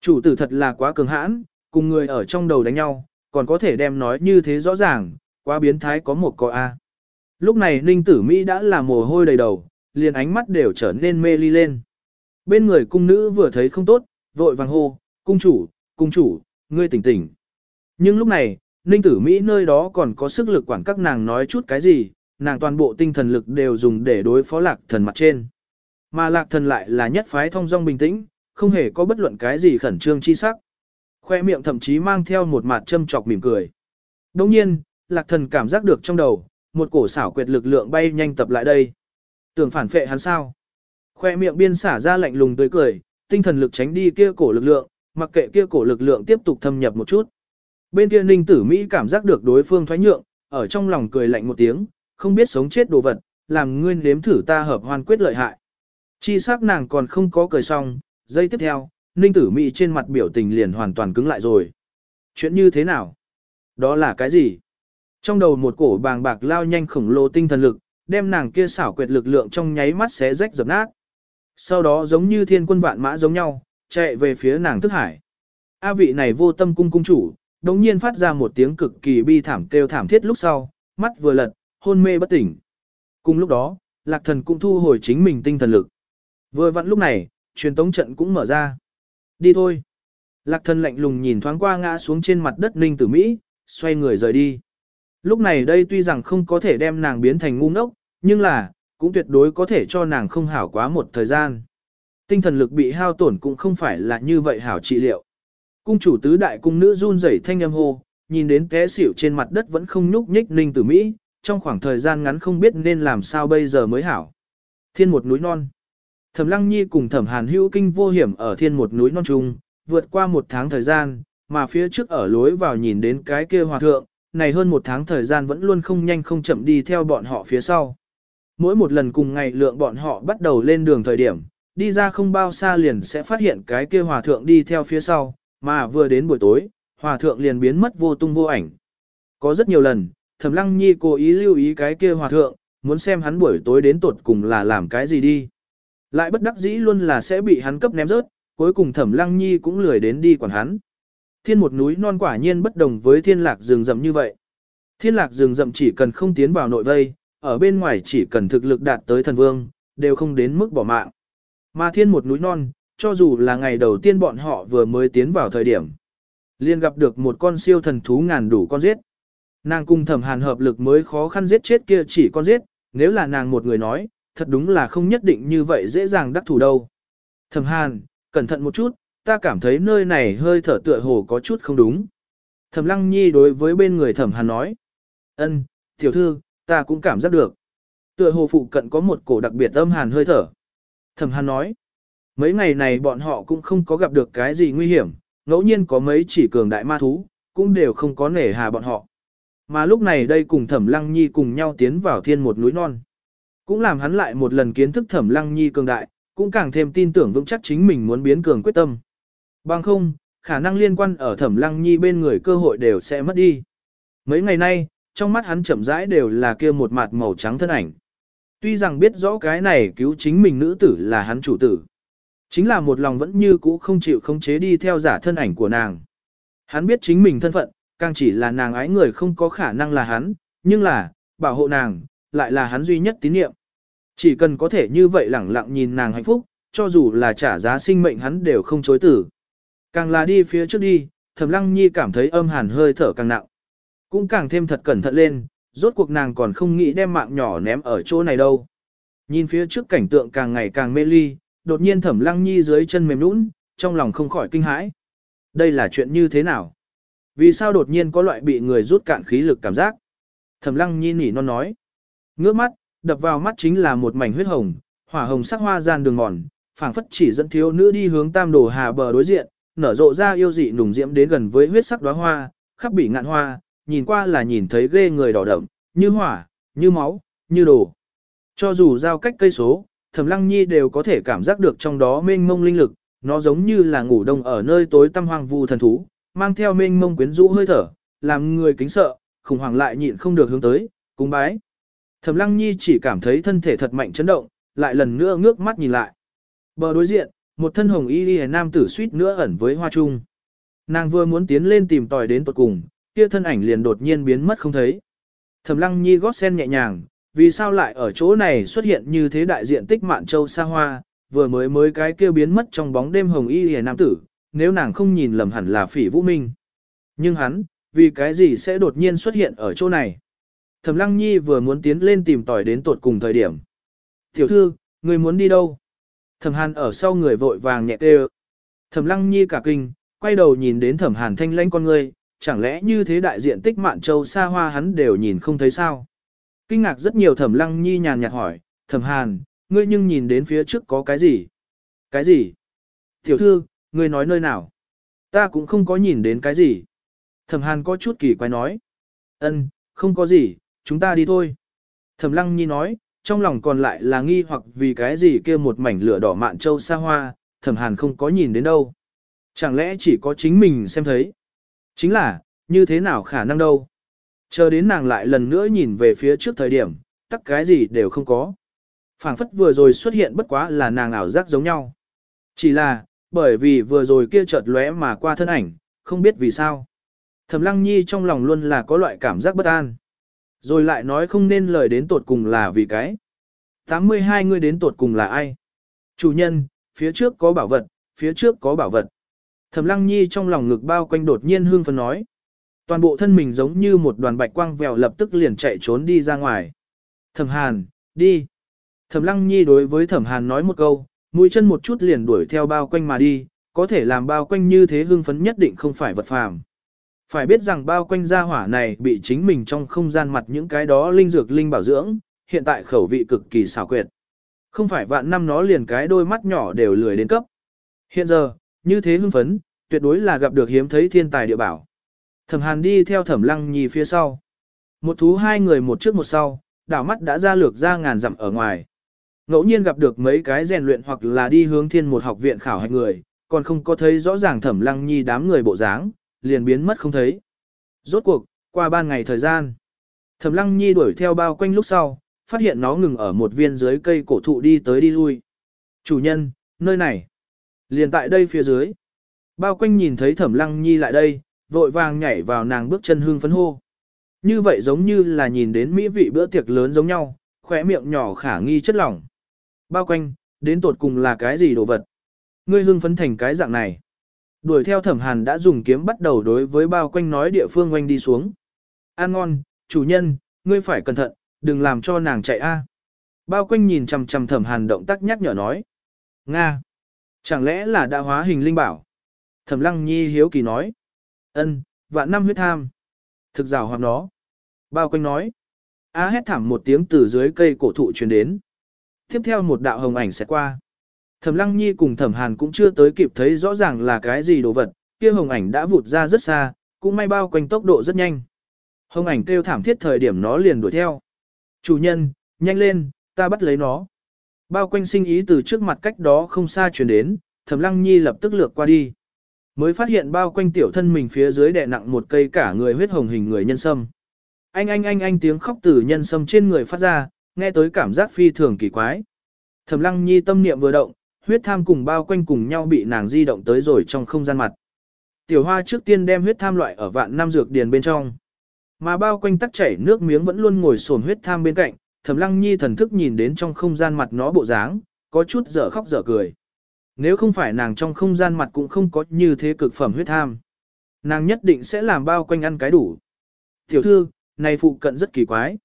Chủ tử thật là quá cường hãn, cùng người ở trong đầu đánh nhau, còn có thể đem nói như thế rõ ràng, quá biến thái có một coi A. Lúc này Ninh Tử Mỹ đã là mồ hôi đầy đầu, liền ánh mắt đều trở nên mê ly lên. Bên người cung nữ vừa thấy không tốt, vội vàng hô, cung chủ, cung chủ, ngươi tỉnh tỉnh. Nhưng lúc này, Ninh Tử Mỹ nơi đó còn có sức lực quản các nàng nói chút cái gì, nàng toàn bộ tinh thần lực đều dùng để đối phó lạc thần mặt trên. Mà lạc thần lại là nhất phái thông dong bình tĩnh, không hề có bất luận cái gì khẩn trương chi sắc. Khoe miệng thậm chí mang theo một mặt châm chọc mỉm cười. Đồng nhiên, lạc thần cảm giác được trong đầu, một cổ xảo quyệt lực lượng bay nhanh tập lại đây. Tưởng phản phệ hắn sao? Khoe miệng biên xả ra lạnh lùng tươi cười, tinh thần lực tránh đi kia cổ lực lượng, mặc kệ kia cổ lực lượng tiếp tục thâm nhập một chút. Bên kia ninh tử Mỹ cảm giác được đối phương thoái nhượng, ở trong lòng cười lạnh một tiếng, không biết sống chết đồ vật, làm ngươi nếm thử ta hợp hoàn quyết lợi hại. Chi sắc nàng còn không có cười xong, giây tiếp theo, ninh tử Mỹ trên mặt biểu tình liền hoàn toàn cứng lại rồi. Chuyện như thế nào? Đó là cái gì? Trong đầu một cổ bàng bạc lao nhanh khổng lồ tinh thần lực, đem nàng kia xảo quyệt lực lượng trong nháy mắt xé rách dập nát. Sau đó giống như thiên quân vạn mã giống nhau, chạy về phía nàng thức hải. A vị này vô tâm cung cung chủ, đống nhiên phát ra một tiếng cực kỳ bi thảm kêu thảm thiết lúc sau, mắt vừa lật, hôn mê bất tỉnh. Cùng lúc đó, lạc thần cũng thu hồi chính mình tinh thần lực. Vừa vặn lúc này, truyền tống trận cũng mở ra. Đi thôi. Lạc thần lạnh lùng nhìn thoáng qua ngã xuống trên mặt đất ninh tử Mỹ, xoay người rời đi. Lúc này đây tuy rằng không có thể đem nàng biến thành ngu ngốc, nhưng là, cũng tuyệt đối có thể cho nàng không hảo quá một thời gian. Tinh thần lực bị hao tổn cũng không phải là như vậy hảo trị liệu. Cung chủ tứ đại cung nữ run rẩy thanh âm hô, nhìn đến té xỉu trên mặt đất vẫn không nhúc nhích ninh tử Mỹ, trong khoảng thời gian ngắn không biết nên làm sao bây giờ mới hảo. Thiên một núi non. Thẩm Lăng Nhi cùng Thẩm Hàn Hữu kinh vô hiểm ở thiên một núi non trung, vượt qua một tháng thời gian, mà phía trước ở lối vào nhìn đến cái kia hòa thượng, này hơn một tháng thời gian vẫn luôn không nhanh không chậm đi theo bọn họ phía sau. Mỗi một lần cùng ngày lượng bọn họ bắt đầu lên đường thời điểm, đi ra không bao xa liền sẽ phát hiện cái kia hòa thượng đi theo phía sau, mà vừa đến buổi tối, hòa thượng liền biến mất vô tung vô ảnh. Có rất nhiều lần, Thẩm Lăng Nhi cố ý lưu ý cái kia hòa thượng, muốn xem hắn buổi tối đến tột cùng là làm cái gì đi. Lại bất đắc dĩ luôn là sẽ bị hắn cấp ném rớt, cuối cùng Thẩm Lăng Nhi cũng lười đến đi quản hắn. Thiên một núi non quả nhiên bất đồng với thiên lạc rừng rậm như vậy. Thiên lạc rừng rậm chỉ cần không tiến vào nội vây, ở bên ngoài chỉ cần thực lực đạt tới thần vương, đều không đến mức bỏ mạng. Mà thiên một núi non, cho dù là ngày đầu tiên bọn họ vừa mới tiến vào thời điểm. liền gặp được một con siêu thần thú ngàn đủ con giết. Nàng cùng thẩm hàn hợp lực mới khó khăn giết chết kia chỉ con giết, nếu là nàng một người nói, thật đúng là không nhất định như vậy dễ dàng đắc thủ đâu. Thẩm hàn, cẩn thận một chút, ta cảm thấy nơi này hơi thở tựa hồ có chút không đúng. Thẩm lăng nhi đối với bên người thẩm hàn nói. ân, tiểu thư, ta cũng cảm giác được. Tựa hồ phụ cận có một cổ đặc biệt âm hàn hơi thở. Thẩm hàn nói. Mấy ngày này bọn họ cũng không có gặp được cái gì nguy hiểm, ngẫu nhiên có mấy chỉ cường đại ma thú, cũng đều không có nể hà bọn họ. Mà lúc này đây cùng Thẩm Lăng Nhi cùng nhau tiến vào thiên một núi non. Cũng làm hắn lại một lần kiến thức Thẩm Lăng Nhi cường đại, cũng càng thêm tin tưởng vững chắc chính mình muốn biến cường quyết tâm. Bằng không, khả năng liên quan ở Thẩm Lăng Nhi bên người cơ hội đều sẽ mất đi. Mấy ngày nay, trong mắt hắn chậm rãi đều là kia một mặt màu trắng thân ảnh. Tuy rằng biết rõ cái này cứu chính mình nữ tử là hắn chủ tử. Chính là một lòng vẫn như cũ không chịu không chế đi theo giả thân ảnh của nàng. Hắn biết chính mình thân phận, càng chỉ là nàng ái người không có khả năng là hắn, nhưng là, bảo hộ nàng, lại là hắn duy nhất tín nhiệm. Chỉ cần có thể như vậy lẳng lặng nhìn nàng hạnh phúc, cho dù là trả giá sinh mệnh hắn đều không chối tử. Càng là đi phía trước đi, Thẩm Lăng Nhi cảm thấy âm hàn hơi thở càng nặng. Cũng càng thêm thật cẩn thận lên, rốt cuộc nàng còn không nghĩ đem mạng nhỏ ném ở chỗ này đâu. Nhìn phía trước cảnh tượng càng ngày càng mê ly, đột nhiên Thẩm Lăng Nhi dưới chân mềm nhũn, trong lòng không khỏi kinh hãi. Đây là chuyện như thế nào? Vì sao đột nhiên có loại bị người rút cạn khí lực cảm giác? Thẩm Lăng Nhi nỉ non nói. Ngước mắt, đập vào mắt chính là một mảnh huyết hồng, hỏa hồng sắc hoa gian đường mòn, phảng phất chỉ dẫn thiếu nữ đi hướng Tam Đồ Hà bờ đối diện, nở rộ ra yêu dị nùng diễm đến gần với huyết sắc đóa hoa, khắp bị ngạn hoa, nhìn qua là nhìn thấy ghê người đỏ đậm, như hỏa, như máu, như đồ. Cho dù giao cách cây số, Thẩm Lăng Nhi đều có thể cảm giác được trong đó mênh mông linh lực, nó giống như là ngủ đông ở nơi tối tăm hoang vu thần thú, mang theo mênh mông quyến rũ hơi thở, làm người kính sợ, khủng hoảng lại nhịn không được hướng tới, cúng bái. Thẩm Lăng Nhi chỉ cảm thấy thân thể thật mạnh chấn động, lại lần nữa ngước mắt nhìn lại. Bờ đối diện, một thân hồng y liễu nam tử suýt nữa ẩn với hoa trung. Nàng vừa muốn tiến lên tìm tòi đến tận cùng, kia thân ảnh liền đột nhiên biến mất không thấy. Thẩm Lăng Nhi gót sen nhẹ nhàng, vì sao lại ở chỗ này xuất hiện như thế đại diện tích mạn châu xa hoa, vừa mới mới cái kia biến mất trong bóng đêm hồng y liễu nam tử, nếu nàng không nhìn lầm hẳn là phỉ vũ minh. Nhưng hắn, vì cái gì sẽ đột nhiên xuất hiện ở chỗ này? Thẩm Lăng Nhi vừa muốn tiến lên tìm tòi đến tột cùng thời điểm. Tiểu thư, người muốn đi đâu? Thẩm Hàn ở sau người vội vàng nhẹ tê Thẩm Lăng Nhi cả kinh, quay đầu nhìn đến Thẩm Hàn thanh lãnh con người, chẳng lẽ như thế đại diện tích mạn châu xa hoa hắn đều nhìn không thấy sao? Kinh ngạc rất nhiều Thẩm Lăng Nhi nhàn nhạt hỏi, Thẩm Hàn, ngươi nhưng nhìn đến phía trước có cái gì? Cái gì? Tiểu thư, ngươi nói nơi nào? Ta cũng không có nhìn đến cái gì. Thẩm Hàn có chút kỳ quái nói. Ân, không có gì, chúng ta đi thôi. Thẩm Lăng Nhi nói, trong lòng còn lại là nghi hoặc vì cái gì kia một mảnh lửa đỏ mạn châu xa hoa, Thẩm Hàn không có nhìn đến đâu. Chẳng lẽ chỉ có chính mình xem thấy? Chính là, như thế nào khả năng đâu? Chờ đến nàng lại lần nữa nhìn về phía trước thời điểm, tất cái gì đều không có. phảng phất vừa rồi xuất hiện bất quá là nàng ảo giác giống nhau. Chỉ là, bởi vì vừa rồi kia chợt lóe mà qua thân ảnh, không biết vì sao. Thẩm Lăng Nhi trong lòng luôn là có loại cảm giác bất an. Rồi lại nói không nên lời đến tột cùng là vì cái. 82 người đến tột cùng là ai? Chủ nhân, phía trước có bảo vật, phía trước có bảo vật. Thẩm Lăng Nhi trong lòng ngực bao quanh đột nhiên hương phấn nói. Toàn bộ thân mình giống như một đoàn bạch quang vèo lập tức liền chạy trốn đi ra ngoài. Thẩm Hàn, đi. Thẩm Lăng Nhi đối với Thẩm Hàn nói một câu, mũi chân một chút liền đuổi theo bao quanh mà đi, có thể làm bao quanh như thế hưng phấn nhất định không phải vật phàm. Phải biết rằng bao quanh gia hỏa này bị chính mình trong không gian mặt những cái đó linh dược linh bảo dưỡng, hiện tại khẩu vị cực kỳ xảo quyệt. Không phải vạn năm nó liền cái đôi mắt nhỏ đều lười đến cấp. Hiện giờ, như thế hưng phấn, tuyệt đối là gặp được hiếm thấy thiên tài địa bảo. Thẩm Hàn đi theo Thẩm Lăng Nhi phía sau. Một thú hai người một trước một sau, đảo mắt đã ra lược ra ngàn dặm ở ngoài ngẫu nhiên gặp được mấy cái rèn luyện hoặc là đi hướng thiên một học viện khảo hạch người, còn không có thấy rõ ràng thẩm lăng nhi đám người bộ dáng, liền biến mất không thấy. Rốt cuộc, qua ban ngày thời gian, thẩm lăng nhi đuổi theo bao quanh lúc sau, phát hiện nó ngừng ở một viên dưới cây cổ thụ đi tới đi lui. Chủ nhân, nơi này. Liền tại đây phía dưới. Bao quanh nhìn thấy thẩm lăng nhi lại đây, vội vàng nhảy vào nàng bước chân hương phấn hô. Như vậy giống như là nhìn đến mỹ vị bữa tiệc lớn giống nhau, khỏe miệng nhỏ khả nghi chất lỏng. Bao quanh, đến tột cùng là cái gì đồ vật? Ngươi hưng phấn thành cái dạng này. Đuổi theo thẩm hàn đã dùng kiếm bắt đầu đối với bao quanh nói địa phương quanh đi xuống. An ngon, chủ nhân, ngươi phải cẩn thận, đừng làm cho nàng chạy a. Bao quanh nhìn chằm chằm thẩm hàn động tác nhắc nhở nói. Nga! Chẳng lẽ là đã hóa hình linh bảo? Thẩm lăng nhi hiếu kỳ nói. ân, vạn năm huyết tham. Thực rào hoặc nó. Bao quanh nói. Á hét thảm một tiếng từ dưới cây cổ thụ truyền đến. Tiếp theo một đạo hồng ảnh sẽ qua. Thẩm lăng nhi cùng thẩm hàn cũng chưa tới kịp thấy rõ ràng là cái gì đồ vật, kia hồng ảnh đã vụt ra rất xa, cũng may bao quanh tốc độ rất nhanh. Hồng ảnh kêu thảm thiết thời điểm nó liền đuổi theo. Chủ nhân, nhanh lên, ta bắt lấy nó. Bao quanh sinh ý từ trước mặt cách đó không xa chuyển đến, thẩm lăng nhi lập tức lược qua đi. Mới phát hiện bao quanh tiểu thân mình phía dưới đè nặng một cây cả người huyết hồng hình người nhân sâm. Anh anh anh anh tiếng khóc từ nhân sâm trên người phát ra, nghe tới cảm giác phi thường kỳ quái. Thẩm lăng nhi tâm niệm vừa động, huyết tham cùng bao quanh cùng nhau bị nàng di động tới rồi trong không gian mặt. Tiểu hoa trước tiên đem huyết tham loại ở vạn năm dược điền bên trong. Mà bao quanh tắc chảy nước miếng vẫn luôn ngồi sồn huyết tham bên cạnh, thẩm lăng nhi thần thức nhìn đến trong không gian mặt nó bộ dáng, có chút dở khóc dở cười. Nếu không phải nàng trong không gian mặt cũng không có như thế cực phẩm huyết tham. Nàng nhất định sẽ làm bao quanh ăn cái đủ. Tiểu thư, này phụ cận rất kỳ quái.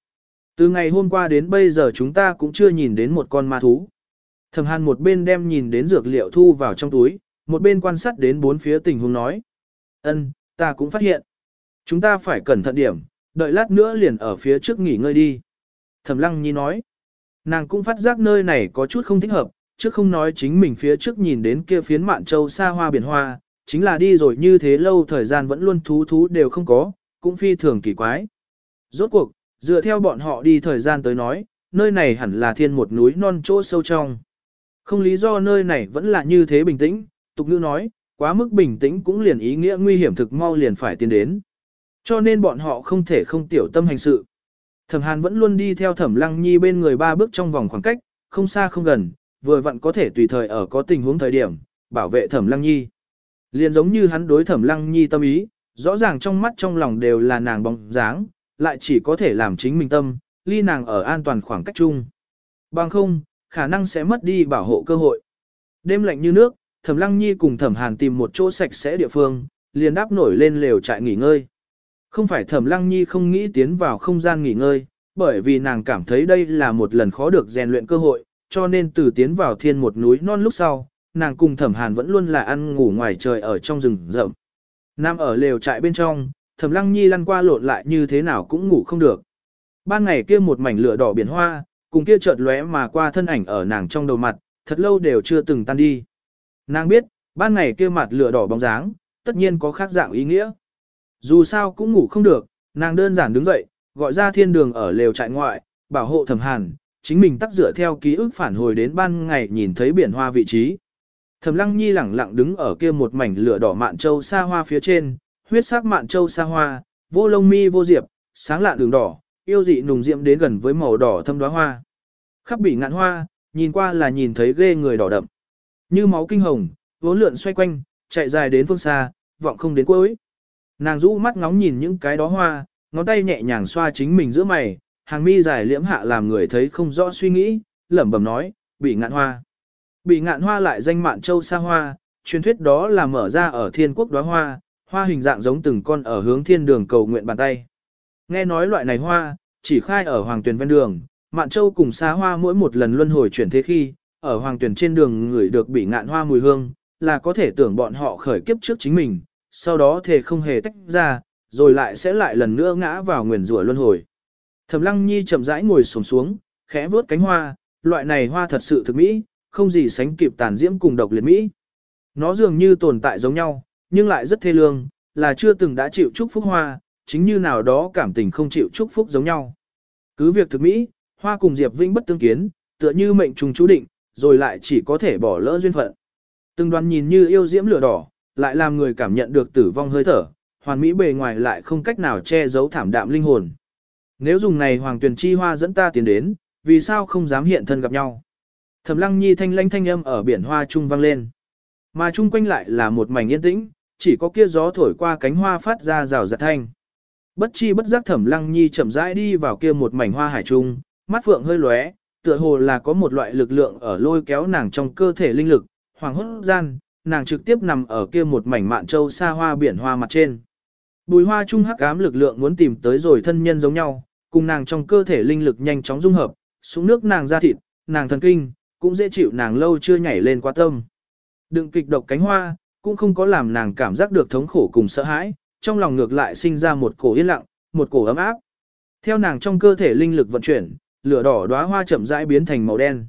Từ ngày hôm qua đến bây giờ chúng ta cũng chưa nhìn đến một con ma thú. Thẩm hàn một bên đem nhìn đến dược liệu thu vào trong túi, một bên quan sát đến bốn phía tình huống nói. ân ta cũng phát hiện. Chúng ta phải cẩn thận điểm, đợi lát nữa liền ở phía trước nghỉ ngơi đi. Thẩm lăng nhi nói. Nàng cũng phát giác nơi này có chút không thích hợp, chứ không nói chính mình phía trước nhìn đến kia phiến mạn châu xa hoa biển hoa, chính là đi rồi như thế lâu thời gian vẫn luôn thú thú đều không có, cũng phi thường kỳ quái. Rốt cuộc, dựa theo bọn họ đi thời gian tới nói, nơi này hẳn là thiên một núi non chỗ sâu trong. Không lý do nơi này vẫn là như thế bình tĩnh, tục ngữ nói, quá mức bình tĩnh cũng liền ý nghĩa nguy hiểm thực mau liền phải tiến đến. Cho nên bọn họ không thể không tiểu tâm hành sự. Thẩm Hàn vẫn luôn đi theo Thẩm Lăng Nhi bên người ba bước trong vòng khoảng cách, không xa không gần, vừa vặn có thể tùy thời ở có tình huống thời điểm, bảo vệ Thẩm Lăng Nhi. Liền giống như hắn đối Thẩm Lăng Nhi tâm ý, rõ ràng trong mắt trong lòng đều là nàng bóng dáng, lại chỉ có thể làm chính mình tâm, ly nàng ở an toàn khoảng cách chung. Bằng không, khả năng sẽ mất đi bảo hộ cơ hội. Đêm lạnh như nước, Thẩm Lăng Nhi cùng Thẩm Hàn tìm một chỗ sạch sẽ địa phương, liền đáp nổi lên lều trại nghỉ ngơi. Không phải Thẩm Lăng Nhi không nghĩ tiến vào không gian nghỉ ngơi, bởi vì nàng cảm thấy đây là một lần khó được rèn luyện cơ hội, cho nên từ tiến vào thiên một núi non lúc sau, nàng cùng Thẩm Hàn vẫn luôn là ăn ngủ ngoài trời ở trong rừng rậm. Nam ở lều trại bên trong, Thẩm Lăng Nhi lăn qua lộn lại như thế nào cũng ngủ không được. Ban ngày kia một mảnh lửa đỏ biển hoa, cùng kia chợt lóe mà qua thân ảnh ở nàng trong đầu mặt, thật lâu đều chưa từng tan đi. Nàng biết, ban ngày kia mặt lửa đỏ bóng dáng, tất nhiên có khác dạng ý nghĩa. Dù sao cũng ngủ không được, nàng đơn giản đứng dậy, gọi ra thiên đường ở lều trại ngoại, bảo hộ thẩm hàn, chính mình tắt dựa theo ký ức phản hồi đến ban ngày nhìn thấy biển hoa vị trí. Thẩm lăng nhi lẳng lặng đứng ở kia một mảnh lửa đỏ mạn châu xa hoa phía trên, huyết sắc mạn châu xa hoa, vô lông mi vô diệp, sáng lạ đường đỏ, yêu dị nùng diệm đến gần với màu đỏ thâm đóa hoa. Khắp bị ngạn hoa, nhìn qua là nhìn thấy ghê người đỏ đậm. Như máu kinh hồng, vốn lượn xoay quanh, chạy dài đến phương xa, vọng không đến cuối. Nàng rũ mắt ngóng nhìn những cái đó hoa, ngón tay nhẹ nhàng xoa chính mình giữa mày, hàng mi dài liễm hạ làm người thấy không rõ suy nghĩ, lẩm bẩm nói, bị ngạn hoa. Bị ngạn hoa lại danh mạn châu sa hoa, truyền thuyết đó là mở ra ở thiên quốc đóa hoa, hoa hình dạng giống từng con ở hướng thiên đường cầu nguyện bàn tay. Nghe nói loại này hoa, chỉ khai ở hoàng tuyển ven đường, mạn châu cùng xá hoa mỗi một lần luân hồi chuyển thế khi, ở hoàng tuyển trên đường người được bị ngạn hoa mùi hương, là có thể tưởng bọn họ khởi kiếp trước chính mình, sau đó thể không hề tách ra, rồi lại sẽ lại lần nữa ngã vào nguyền rủa luân hồi. Thẩm Lăng Nhi chậm rãi ngồi xổm xuống, khẽ vuốt cánh hoa, loại này hoa thật sự thực mỹ, không gì sánh kịp tàn diễm cùng độc liệt mỹ. Nó dường như tồn tại giống nhau, nhưng lại rất thê lương, là chưa từng đã chịu chúc phúc hoa, chính như nào đó cảm tình không chịu chúc phúc giống nhau. Cứ việc thực mỹ, hoa cùng Diệp Vĩnh bất tương kiến, tựa như mệnh trùng chú định, rồi lại chỉ có thể bỏ lỡ duyên phận. Từng đoàn nhìn như yêu diễm lửa đỏ, lại làm người cảm nhận được tử vong hơi thở, hoàn mỹ bề ngoài lại không cách nào che giấu thảm đạm linh hồn. Nếu dùng này hoàng tuyển chi hoa dẫn ta tiến đến, vì sao không dám hiện thân gặp nhau? Thẩm Lăng Nhi thanh lanh thanh âm ở biển hoa trung vang lên. Mà chung quanh lại là một mảnh yên tĩnh, chỉ có kia gió thổi qua cánh hoa phát ra rào rạt thanh. Bất chi bất giác Thẩm Lăng Nhi chậm rãi đi vào kia một mảnh hoa hải trung, mắt phượng hơi lóe, tựa hồ là có một loại lực lượng ở lôi kéo nàng trong cơ thể linh lực, hoàng hốt gian, nàng trực tiếp nằm ở kia một mảnh mạn châu xa hoa biển hoa mặt trên. Bùi hoa trung hắc ám lực lượng muốn tìm tới rồi thân nhân giống nhau, cùng nàng trong cơ thể linh lực nhanh chóng dung hợp, xuống nước nàng ra thịt, nàng thần kinh, cũng dễ chịu nàng lâu chưa nhảy lên qua tâm. Đừng kịch độc cánh hoa, cũng không có làm nàng cảm giác được thống khổ cùng sợ hãi, trong lòng ngược lại sinh ra một cổ yên lặng, một cổ ấm áp. Theo nàng trong cơ thể linh lực vận chuyển, lửa đỏ đóa hoa chậm rãi biến thành màu đen.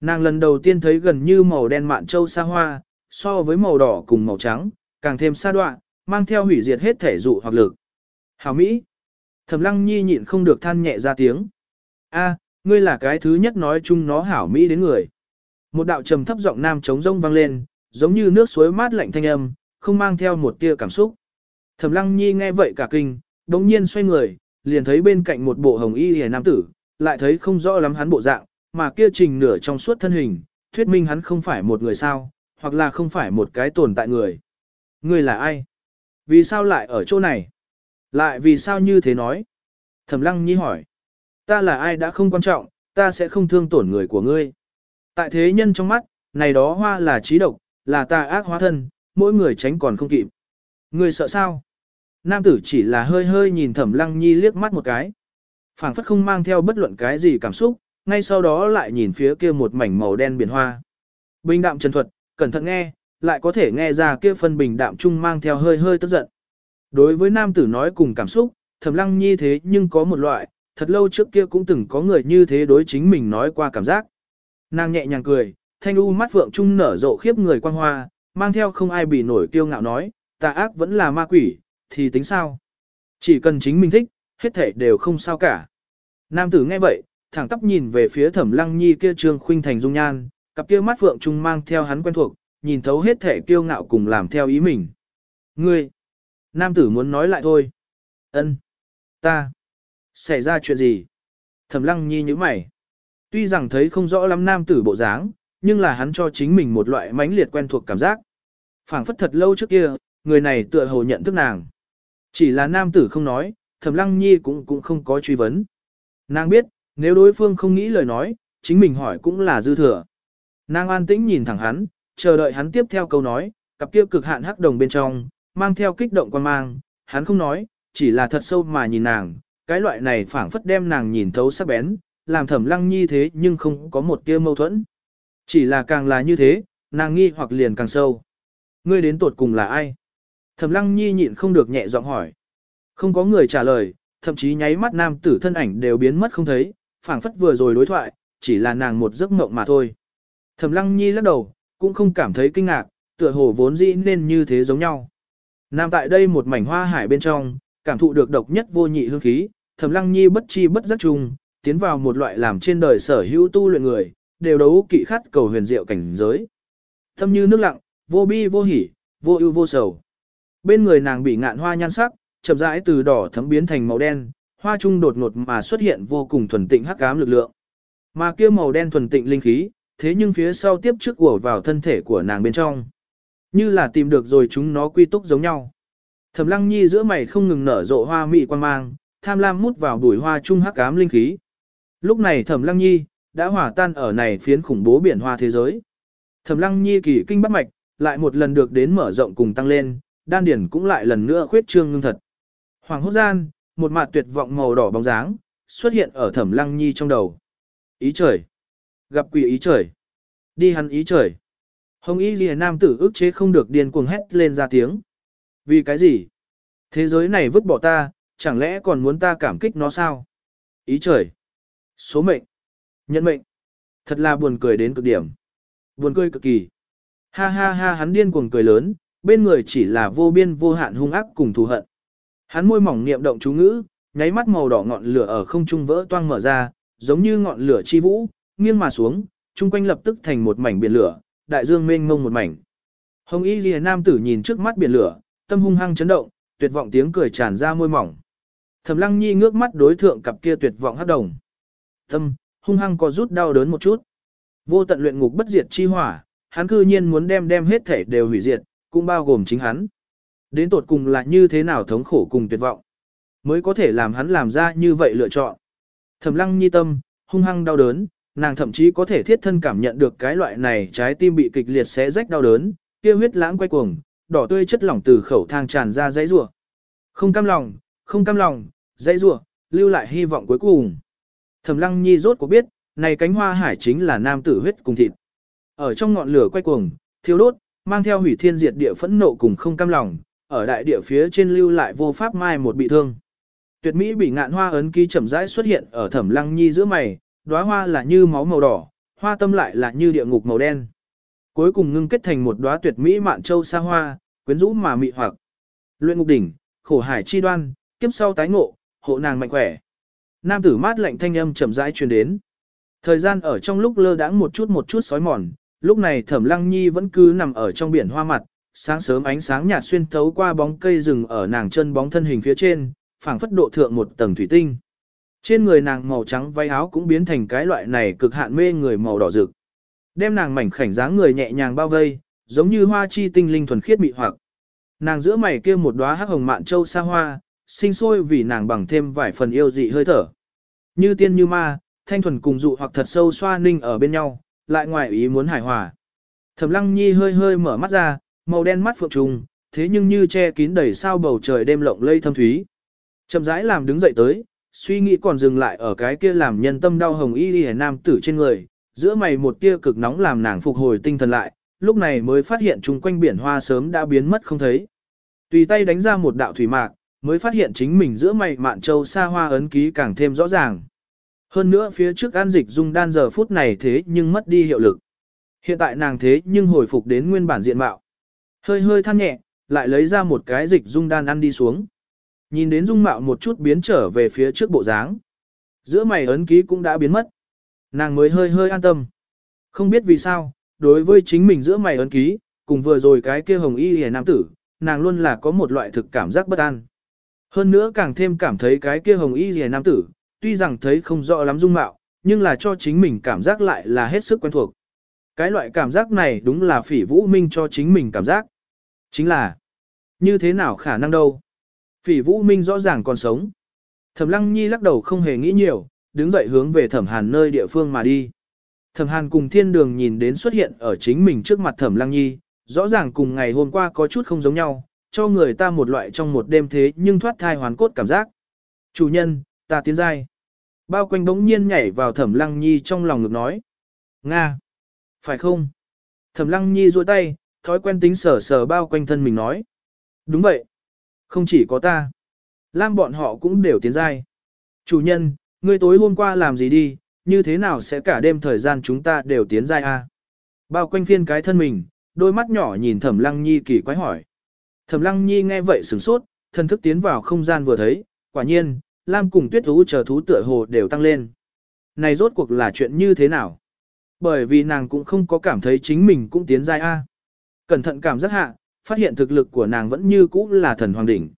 Nàng lần đầu tiên thấy gần như màu đen mạn châu xa hoa, so với màu đỏ cùng màu trắng, càng thêm xa đoạn, mang theo hủy diệt hết thể dụ hoặc lực. Hảo Mỹ. Thẩm Lăng Nhi nhịn không được than nhẹ ra tiếng. A, ngươi là cái thứ nhất nói chung nó hảo Mỹ đến người. Một đạo trầm thấp giọng nam trống rông vang lên, giống như nước suối mát lạnh thanh âm, không mang theo một tia cảm xúc. Thẩm Lăng Nhi nghe vậy cả kinh, đống nhiên xoay người, liền thấy bên cạnh một bộ hồng y hề nam tử, lại thấy không rõ lắm hắn bộ dạng, mà kia trình nửa trong suốt thân hình, thuyết minh hắn không phải một người sao, hoặc là không phải một cái tồn tại người. Người là ai? Vì sao lại ở chỗ này? Lại vì sao như thế nói? Thẩm Lăng Nhi hỏi. Ta là ai đã không quan trọng, ta sẽ không thương tổn người của ngươi. Tại thế nhân trong mắt, này đó hoa là trí độc, là tà ác hóa thân, mỗi người tránh còn không kịp. Ngươi sợ sao? Nam tử chỉ là hơi hơi nhìn Thẩm Lăng Nhi liếc mắt một cái phảng phất không mang theo bất luận cái gì cảm xúc, ngay sau đó lại nhìn phía kia một mảnh màu đen biển hoa. Bình đạm trần thuật, cẩn thận nghe, lại có thể nghe ra kia phân bình đạm chung mang theo hơi hơi tức giận. Đối với nam tử nói cùng cảm xúc, thầm lăng nhi thế nhưng có một loại, thật lâu trước kia cũng từng có người như thế đối chính mình nói qua cảm giác. Nàng nhẹ nhàng cười, thanh u mắt phượng trung nở rộ khiếp người quan hoa, mang theo không ai bị nổi kiêu ngạo nói, tà ác vẫn là ma quỷ, thì tính sao? Chỉ cần chính mình thích, hết thể đều không sao cả. Nam tử nghe vậy, thẳng tắp nhìn về phía thẩm lăng nhi kia trương khuynh thành dung nhan, cặp kia mắt phượng trung mang theo hắn quen thuộc, nhìn thấu hết thể kiêu ngạo cùng làm theo ý mình. Ngươi! Nam tử muốn nói lại thôi. Ân, Ta! Xảy ra chuyện gì? Thẩm lăng nhi như mày. Tuy rằng thấy không rõ lắm nam tử bộ dáng, nhưng là hắn cho chính mình một loại mãnh liệt quen thuộc cảm giác. phảng phất thật lâu trước kia, người này tựa hồ nhận thức nàng. Chỉ là nam tử không nói, Thẩm Lăng Nhi cũng cũng không có truy vấn. Nàng biết, nếu đối phương không nghĩ lời nói, chính mình hỏi cũng là dư thừa. Nàng an tĩnh nhìn thẳng hắn, chờ đợi hắn tiếp theo câu nói, cặp kia cực hạn hắc đồng bên trong, mang theo kích động quan mang, hắn không nói, chỉ là thật sâu mà nhìn nàng, cái loại này phảng phất đem nàng nhìn thấu sắc bén, làm thẩm lăng nhi thế nhưng không có một tia mâu thuẫn. Chỉ là càng là như thế, nàng nghi hoặc liền càng sâu. Ngươi đến tột cùng là ai? Thẩm lăng nhi nhịn không được nhẹ giọng hỏi. Không có người trả lời, thậm chí nháy mắt nam tử thân ảnh đều biến mất không thấy, phảng phất vừa rồi đối thoại, chỉ là nàng một giấc mộng mà thôi. Thẩm Lăng Nhi lắc đầu, cũng không cảm thấy kinh ngạc, tựa hồ vốn dĩ nên như thế giống nhau. Nam tại đây một mảnh hoa hải bên trong, cảm thụ được độc nhất vô nhị hương khí, Thẩm Lăng Nhi bất chi bất giác chung, tiến vào một loại làm trên đời sở hữu tu luyện người, đều đấu kỵ khát cầu huyền diệu cảnh giới. Thâm như nước lặng, vô bi vô hỉ, vô ưu vô sầu. Bên người nàng bị ngạn hoa nhan sắc, chậm rãi từ đỏ thấm biến thành màu đen, hoa trung đột ngột mà xuất hiện vô cùng thuần tịnh hắc ám lực lượng. Mà kia màu đen thuần tịnh linh khí, thế nhưng phía sau tiếp trước ùa vào thân thể của nàng bên trong. Như là tìm được rồi chúng nó quy túc giống nhau. Thẩm Lăng Nhi giữa mày không ngừng nở rộ hoa mị quan mang, tham lam mút vào bụi hoa trung hắc ám linh khí. Lúc này Thẩm Lăng Nhi đã hòa tan ở này phiến khủng bố biển hoa thế giới. Thẩm Lăng Nhi kỳ kinh bắt mạch, lại một lần được đến mở rộng cùng tăng lên, đan điển cũng lại lần nữa khuyết trương ngưng thật. Hoàng hốt gian, một mặt tuyệt vọng màu đỏ bóng dáng, xuất hiện ở thẩm lăng nhi trong đầu. Ý trời! Gặp quỷ ý trời! Đi hắn ý trời! Hồng y ghi nam tử ức chế không được điên cuồng hét lên ra tiếng. Vì cái gì? Thế giới này vứt bỏ ta, chẳng lẽ còn muốn ta cảm kích nó sao? Ý trời! Số mệnh! Nhận mệnh! Thật là buồn cười đến cực điểm. Buồn cười cực kỳ. Ha ha ha hắn điên cuồng cười lớn, bên người chỉ là vô biên vô hạn hung ác cùng thù hận. Hắn môi mỏng niệm động chú ngữ, nháy mắt màu đỏ ngọn lửa ở không trung vỡ toang mở ra, giống như ngọn lửa chi vũ, nghiêng mà xuống, chung quanh lập tức thành một mảnh biển lửa, đại dương mênh mông một mảnh. Hồng Y Liễu nam tử nhìn trước mắt biển lửa, tâm hung hăng chấn động, tuyệt vọng tiếng cười tràn ra môi mỏng. Thẩm Lăng Nhi ngước mắt đối thượng cặp kia tuyệt vọng hắc đồng. Tâm hung hăng có rút đau đớn một chút. Vô tận luyện ngục bất diệt chi hỏa, hắn cư nhiên muốn đem đem hết thể đều hủy diệt, cũng bao gồm chính hắn. Đến tột cùng là như thế nào thống khổ cùng tuyệt vọng, mới có thể làm hắn làm ra như vậy lựa chọn. Thẩm lăng nhi tâm, hung hăng đau đớn, nàng thậm chí có thể thiết thân cảm nhận được cái loại này trái tim bị kịch liệt xé rách đau đớn, kia huyết lãng quay cuồng, đỏ tươi chất lỏng từ khẩu thang tràn ra dãy rủa. Không cam lòng, không cam lòng, dãy rủa, lưu lại hy vọng cuối cùng. Thẩm Lăng Nhi rốt cuộc biết, này cánh hoa hải chính là nam tử huyết cùng thịt. Ở trong ngọn lửa quay cuồng, thiêu đốt, mang theo hủy thiên diệt địa phẫn nộ cùng không cam lòng, ở đại địa phía trên lưu lại vô pháp mai một bị thương. Tuyệt mỹ bị ngạn hoa ấn ký chậm rãi xuất hiện ở Thẩm Lăng Nhi giữa mày, đóa hoa là như máu màu đỏ, hoa tâm lại là như địa ngục màu đen. Cuối cùng ngưng kết thành một đóa tuyệt mỹ mạn châu sa hoa, quyến rũ mà mị hoặc. Luyện ngục đỉnh, khổ hải chi đoan, kiếp sau tái ngộ, hộ nàng mạnh khỏe. Nam tử mát lạnh thanh âm chậm rãi truyền đến. Thời gian ở trong lúc lơ đãng một chút một chút sói mòn, lúc này Thẩm Lăng Nhi vẫn cứ nằm ở trong biển hoa mặt, sáng sớm ánh sáng nhạt xuyên thấu qua bóng cây rừng ở nàng chân bóng thân hình phía trên, phảng phất độ thượng một tầng thủy tinh. Trên người nàng màu trắng váy áo cũng biến thành cái loại này cực hạn mê người màu đỏ rực. Đem nàng mảnh khảnh dáng người nhẹ nhàng bao vây, giống như hoa chi tinh linh thuần khiết mị hoặc. Nàng giữa mày kia một đóa hắc hồng mạn châu xa hoa, sinh sôi vì nàng bằng thêm vài phần yêu dị hơi thở. Như tiên như ma, thanh thuần cùng dụ hoặc thật sâu xoa ninh ở bên nhau, lại ngoài ý muốn hài hòa. Thẩm Lăng Nhi hơi hơi mở mắt ra, màu đen mắt phượng trùng, thế nhưng như che kín đầy sao bầu trời đêm lộng lây thâm thúy. Chậm rãi làm đứng dậy tới, suy nghĩ còn dừng lại ở cái kia làm nhân tâm đau hồng y y nam tử trên người, giữa mày một tia cực nóng làm nàng phục hồi tinh thần lại, lúc này mới phát hiện chung quanh biển hoa sớm đã biến mất không thấy. Tùy tay đánh ra một đạo thủy mạc, mới phát hiện chính mình giữa mày mạn châu xa hoa ấn ký càng thêm rõ ràng. Hơn nữa phía trước an dịch dung đan giờ phút này thế nhưng mất đi hiệu lực. Hiện tại nàng thế nhưng hồi phục đến nguyên bản diện mạo. Hơi hơi than nhẹ, lại lấy ra một cái dịch dung đan ăn đi xuống. Nhìn đến dung mạo một chút biến trở về phía trước bộ dáng. Giữa mày ấn ký cũng đã biến mất. Nàng mới hơi hơi an tâm. Không biết vì sao, đối với chính mình giữa mày ấn ký, cùng vừa rồi cái kia hồng y hề nam tử, nàng luôn là có một loại thực cảm giác bất an. Hơn nữa càng thêm cảm thấy cái kia hồng y rìa nam tử, tuy rằng thấy không rõ lắm dung mạo, nhưng là cho chính mình cảm giác lại là hết sức quen thuộc. Cái loại cảm giác này đúng là phỉ vũ minh cho chính mình cảm giác. Chính là, như thế nào khả năng đâu. Phỉ vũ minh rõ ràng còn sống. Thẩm lăng nhi lắc đầu không hề nghĩ nhiều, đứng dậy hướng về thẩm hàn nơi địa phương mà đi. Thẩm hàn cùng thiên đường nhìn đến xuất hiện ở chính mình trước mặt thẩm lăng nhi, rõ ràng cùng ngày hôm qua có chút không giống nhau, cho người ta một loại trong một đêm thế nhưng thoát thai hoàn cốt cảm giác. Chủ nhân, ta tiến giai. Bao quanh bỗng nhiên nhảy vào thẩm lăng nhi trong lòng ngực nói. Nga! Phải không? Thẩm lăng nhi duỗi tay, thói quen tính sờ sờ bao quanh thân mình nói. Đúng vậy. Không chỉ có ta. Lam bọn họ cũng đều tiến giai. Chủ nhân, ngươi tối hôm qua làm gì đi, như thế nào sẽ cả đêm thời gian chúng ta đều tiến giai a? Bao quanh phiên cái thân mình, đôi mắt nhỏ nhìn Thẩm Lăng Nhi kỳ quái hỏi. Thẩm Lăng Nhi nghe vậy sửng sốt, thân thức tiến vào không gian vừa thấy, quả nhiên, Lam cùng Tuyết thú chờ thú tựa hồ đều tăng lên. Này rốt cuộc là chuyện như thế nào? Bởi vì nàng cũng không có cảm thấy chính mình cũng tiến giai a. Cẩn thận cảm giác hạ, phát hiện thực lực của nàng vẫn như cũ là thần hoàng đỉnh.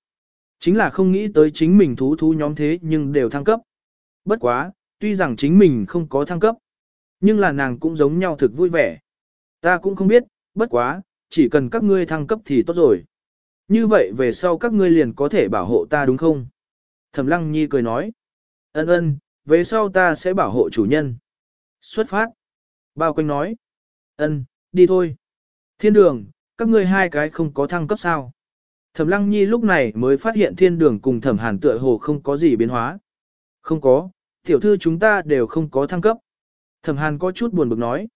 Chính là không nghĩ tới chính mình thú thú nhóm thế nhưng đều thăng cấp. Bất quá, tuy rằng chính mình không có thăng cấp, nhưng là nàng cũng giống nhau thực vui vẻ. Ta cũng không biết, bất quá, chỉ cần các ngươi thăng cấp thì tốt rồi. Như vậy về sau các ngươi liền có thể bảo hộ ta đúng không? Thẩm Lăng Nhi cười nói. Ân ân, về sau ta sẽ bảo hộ chủ nhân. Xuất phát. Bao quanh nói. Ân, đi thôi. Thiên đường, các ngươi hai cái không có thăng cấp sao? Thẩm Lăng Nhi lúc này mới phát hiện thiên đường cùng thẩm hàn tựa hồ không có gì biến hóa. Không có, tiểu thư chúng ta đều không có thăng cấp. Thẩm hàn có chút buồn bực nói.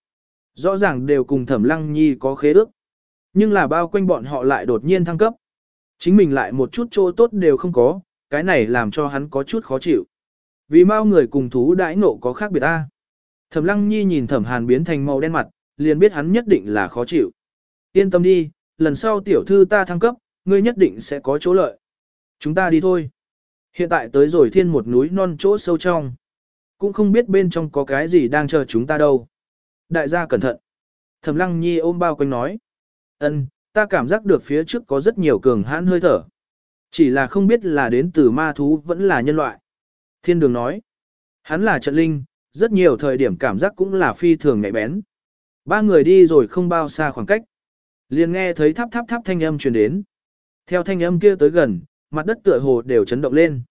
Rõ ràng đều cùng thẩm Lăng Nhi có khế ước. Nhưng là bao quanh bọn họ lại đột nhiên thăng cấp. Chính mình lại một chút chỗ tốt đều không có, cái này làm cho hắn có chút khó chịu. Vì mau người cùng thú đãi nộ có khác biệt ta. Thẩm Lăng Nhi nhìn Thẩm Hàn biến thành màu đen mặt, liền biết hắn nhất định là khó chịu. Yên tâm đi, lần sau tiểu thư ta thăng cấp, ngươi nhất định sẽ có chỗ lợi. Chúng ta đi thôi. Hiện tại tới rồi thiên một núi non chỗ sâu trong. Cũng không biết bên trong có cái gì đang chờ chúng ta đâu. Đại gia cẩn thận. Thẩm Lăng Nhi ôm bao quanh nói. Ân, ta cảm giác được phía trước có rất nhiều cường hãn hơi thở. Chỉ là không biết là đến từ ma thú vẫn là nhân loại. Thiên đường nói. Hắn là trận linh, rất nhiều thời điểm cảm giác cũng là phi thường nhạy bén. Ba người đi rồi không bao xa khoảng cách. liền nghe thấy tháp tháp tháp thanh âm truyền đến. Theo thanh âm kia tới gần, mặt đất tựa hồ đều chấn động lên.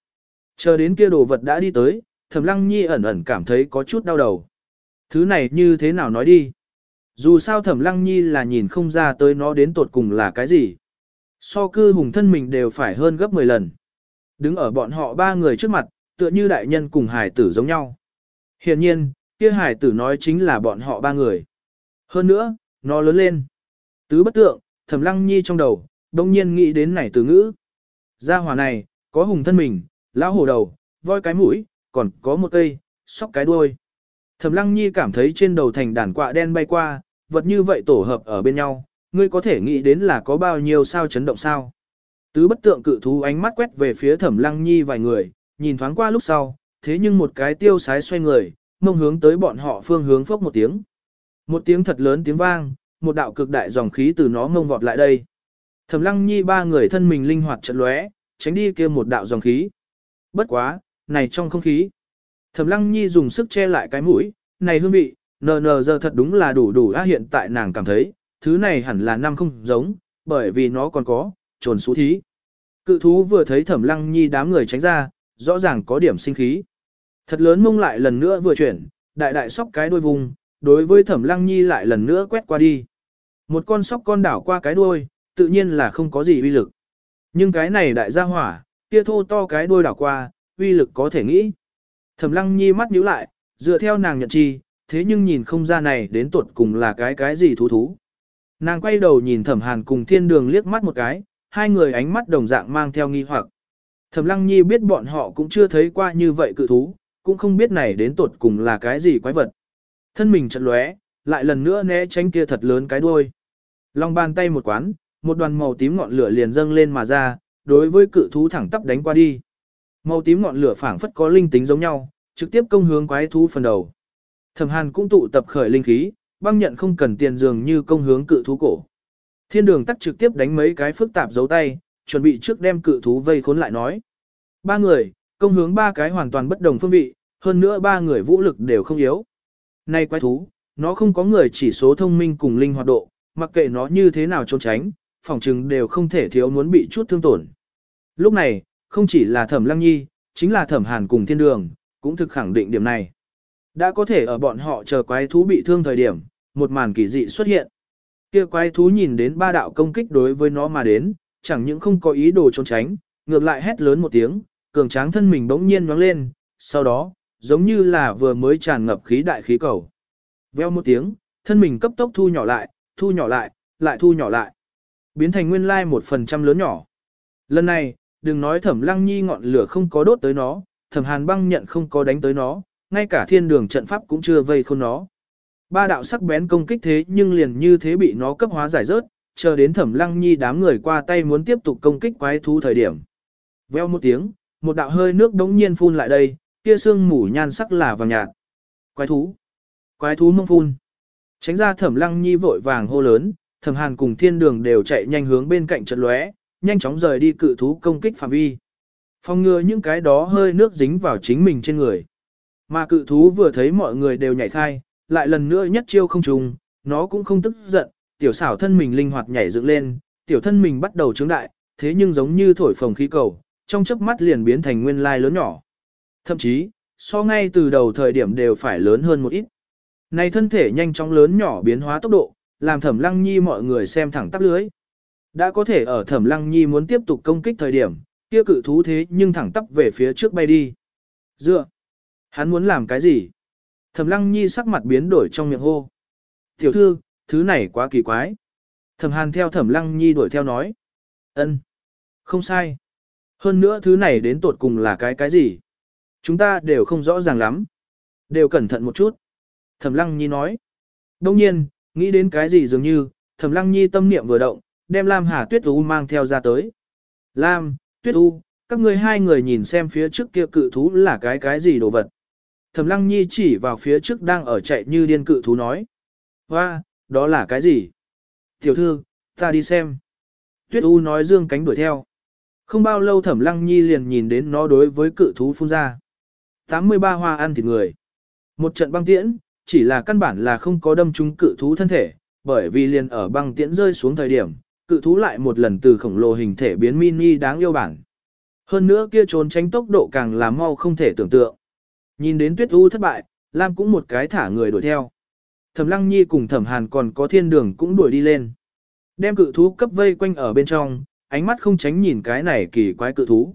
Chờ đến kia đồ vật đã đi tới, Thẩm Lăng Nhi ẩn ẩn cảm thấy có chút đau đầu. Thứ này như thế nào nói đi? Dù sao Thẩm Lăng Nhi là nhìn không ra tới nó đến tột cùng là cái gì. So cư hùng thân mình đều phải hơn gấp 10 lần. Đứng ở bọn họ ba người trước mặt, tựa như đại nhân cùng hải tử giống nhau. Hiện nhiên, kia hải tử nói chính là bọn họ ba người. Hơn nữa, nó lớn lên. Tứ bất tượng, Thẩm Lăng Nhi trong đầu, đông nhiên nghĩ đến này từ ngữ. Gia hỏa này, có hùng thân mình, lão hổ đầu, voi cái mũi, còn có một cây, sóc cái đuôi. Thẩm Lăng Nhi cảm thấy trên đầu thành đàn quạ đen bay qua, vật như vậy tổ hợp ở bên nhau, ngươi có thể nghĩ đến là có bao nhiêu sao chấn động sao. Tứ bất tượng cự thú ánh mắt quét về phía Thẩm Lăng Nhi vài người, nhìn thoáng qua lúc sau, thế nhưng một cái tiêu sái xoay người, mông hướng tới bọn họ phương hướng phốc một tiếng. Một tiếng thật lớn tiếng vang, một đạo cực đại dòng khí từ nó mông vọt lại đây. Thẩm Lăng Nhi ba người thân mình linh hoạt trận lóe, tránh đi kia một đạo dòng khí. Bất quá, này trong không khí. Thẩm Lăng Nhi dùng sức che lại cái mũi, này hương vị, nờ nờ giờ thật đúng là đủ đủ á hiện tại nàng cảm thấy, thứ này hẳn là năm không giống, bởi vì nó còn có, trồn xú thí. Cự thú vừa thấy Thẩm Lăng Nhi đám người tránh ra, rõ ràng có điểm sinh khí. Thật lớn mông lại lần nữa vừa chuyển, đại đại sóc cái đuôi vùng, đối với Thẩm Lăng Nhi lại lần nữa quét qua đi. Một con sóc con đảo qua cái đuôi, tự nhiên là không có gì uy lực. Nhưng cái này đại gia hỏa, kia thô to cái đuôi đảo qua, uy lực có thể nghĩ. Thẩm Lăng Nhi mắt nhíu lại, dựa theo nàng nhận chi, thế nhưng nhìn không ra này đến tuột cùng là cái cái gì thú thú. Nàng quay đầu nhìn Thẩm Hàn cùng Thiên Đường liếc mắt một cái, hai người ánh mắt đồng dạng mang theo nghi hoặc. Thẩm Lăng Nhi biết bọn họ cũng chưa thấy qua như vậy cự thú, cũng không biết này đến tuột cùng là cái gì quái vật. Thân mình chật lóe, lại lần nữa né tránh kia thật lớn cái đuôi. Long bàn tay một quán, một đoàn màu tím ngọn lửa liền dâng lên mà ra, đối với cự thú thẳng tắp đánh qua đi. Màu tím ngọn lửa phảng phất có linh tính giống nhau, trực tiếp công hướng quái thú phần đầu. Thẩm Hàn cũng tụ tập khởi linh khí, băng nhận không cần tiền dường như công hướng cự thú cổ. Thiên đường tắt trực tiếp đánh mấy cái phức tạp dấu tay, chuẩn bị trước đem cự thú vây khốn lại nói. Ba người, công hướng ba cái hoàn toàn bất đồng phương vị, hơn nữa ba người vũ lực đều không yếu. Nay quái thú, nó không có người chỉ số thông minh cùng linh hoạt độ, mặc kệ nó như thế nào trốn tránh, phòng trừng đều không thể thiếu muốn bị chút thương tổn. Lúc này, không chỉ là thẩm lăng nhi, chính là thẩm hàn cùng thiên đường, cũng thực khẳng định điểm này. Đã có thể ở bọn họ chờ quái thú bị thương thời điểm, một màn kỳ dị xuất hiện. Kia quái thú nhìn đến ba đạo công kích đối với nó mà đến, chẳng những không có ý đồ trốn tránh, ngược lại hét lớn một tiếng, cường tráng thân mình bỗng nhiên nhoáng lên, sau đó, giống như là vừa mới tràn ngập khí đại khí cầu. Veo một tiếng, thân mình cấp tốc thu nhỏ lại, thu nhỏ lại, lại thu nhỏ lại. Biến thành nguyên lai một phần trăm lớn nhỏ. Lần này, đừng nói thẩm lăng nhi ngọn lửa không có đốt tới nó, thẩm hàn băng nhận không có đánh tới nó, ngay cả thiên đường trận pháp cũng chưa vây khôn nó. Ba đạo sắc bén công kích thế nhưng liền như thế bị nó cấp hóa giải rớt, chờ đến thẩm lăng nhi đám người qua tay muốn tiếp tục công kích quái thú thời điểm. Veo một tiếng, một đạo hơi nước đống nhiên phun lại đây, kia xương mủ nhan sắc là vàng nhạt. Quái thú! Quái thú mông phun! Tránh ra thẩm lăng nhi vội vàng hô lớn, thẩm hàn cùng thiên đường đều chạy nhanh hướng bên cạnh trận lóe, nhanh chóng rời đi cự thú công kích phạm vi. Phòng ngừa những cái đó hơi nước dính vào chính mình trên người. Mà cự thú vừa thấy mọi người đều nhảy khai, lại lần nữa nhất chiêu không trùng, nó cũng không tức giận, tiểu xảo thân mình linh hoạt nhảy dựng lên, tiểu thân mình bắt đầu trướng đại, thế nhưng giống như thổi phồng khí cầu, trong chớp mắt liền biến thành nguyên lai lớn nhỏ. Thậm chí, so ngay từ đầu thời điểm đều phải lớn hơn một ít. Này thân thể nhanh chóng lớn nhỏ biến hóa tốc độ, làm thẩm lăng nhi mọi người xem thẳng tắp lưới. Đã có thể ở thẩm lăng nhi muốn tiếp tục công kích thời điểm, kia cự thú thế nhưng thẳng tắp về phía trước bay đi. Dựa! Hắn muốn làm cái gì? Thẩm lăng nhi sắc mặt biến đổi trong miệng hô. Tiểu thư, thứ này quá kỳ quái. Thẩm hàn theo thẩm lăng nhi đuổi theo nói. ân, Không sai. Hơn nữa thứ này đến tột cùng là cái cái gì? Chúng ta đều không rõ ràng lắm. Đều cẩn thận một chút. Thẩm lăng nhi nói. Đông nhiên, nghĩ đến cái gì dường như, thẩm lăng nhi tâm niệm vừa động, đem Lam Hà Tuyết U mang theo ra tới. Lam, Tuyết U, các ngươi hai người nhìn xem phía trước kia cự thú là cái cái gì đồ vật. Thẩm lăng nhi chỉ vào phía trước đang ở chạy như điên cự thú nói. Hoa, đó là cái gì? Tiểu thư, ta đi xem. Tuyết U nói dương cánh đuổi theo. Không bao lâu thẩm lăng nhi liền nhìn đến nó đối với cự thú phun ra. 83 hoa ăn thịt người. Một trận băng tiễn, chỉ là căn bản là không có đâm trúng cự thú thân thể, bởi vì liền ở băng tiễn rơi xuống thời điểm, cự thú lại một lần từ khổng lồ hình thể biến mini đáng yêu bản. Hơn nữa kia trốn tránh tốc độ càng là mau không thể tưởng tượng. Nhìn đến tuyết u thất bại, Lam cũng một cái thả người đuổi theo. Thẩm Lăng Nhi cùng Thẩm Hàn còn có thiên đường cũng đuổi đi lên. Đem cự thú cấp vây quanh ở bên trong, ánh mắt không tránh nhìn cái này kỳ quái cự thú.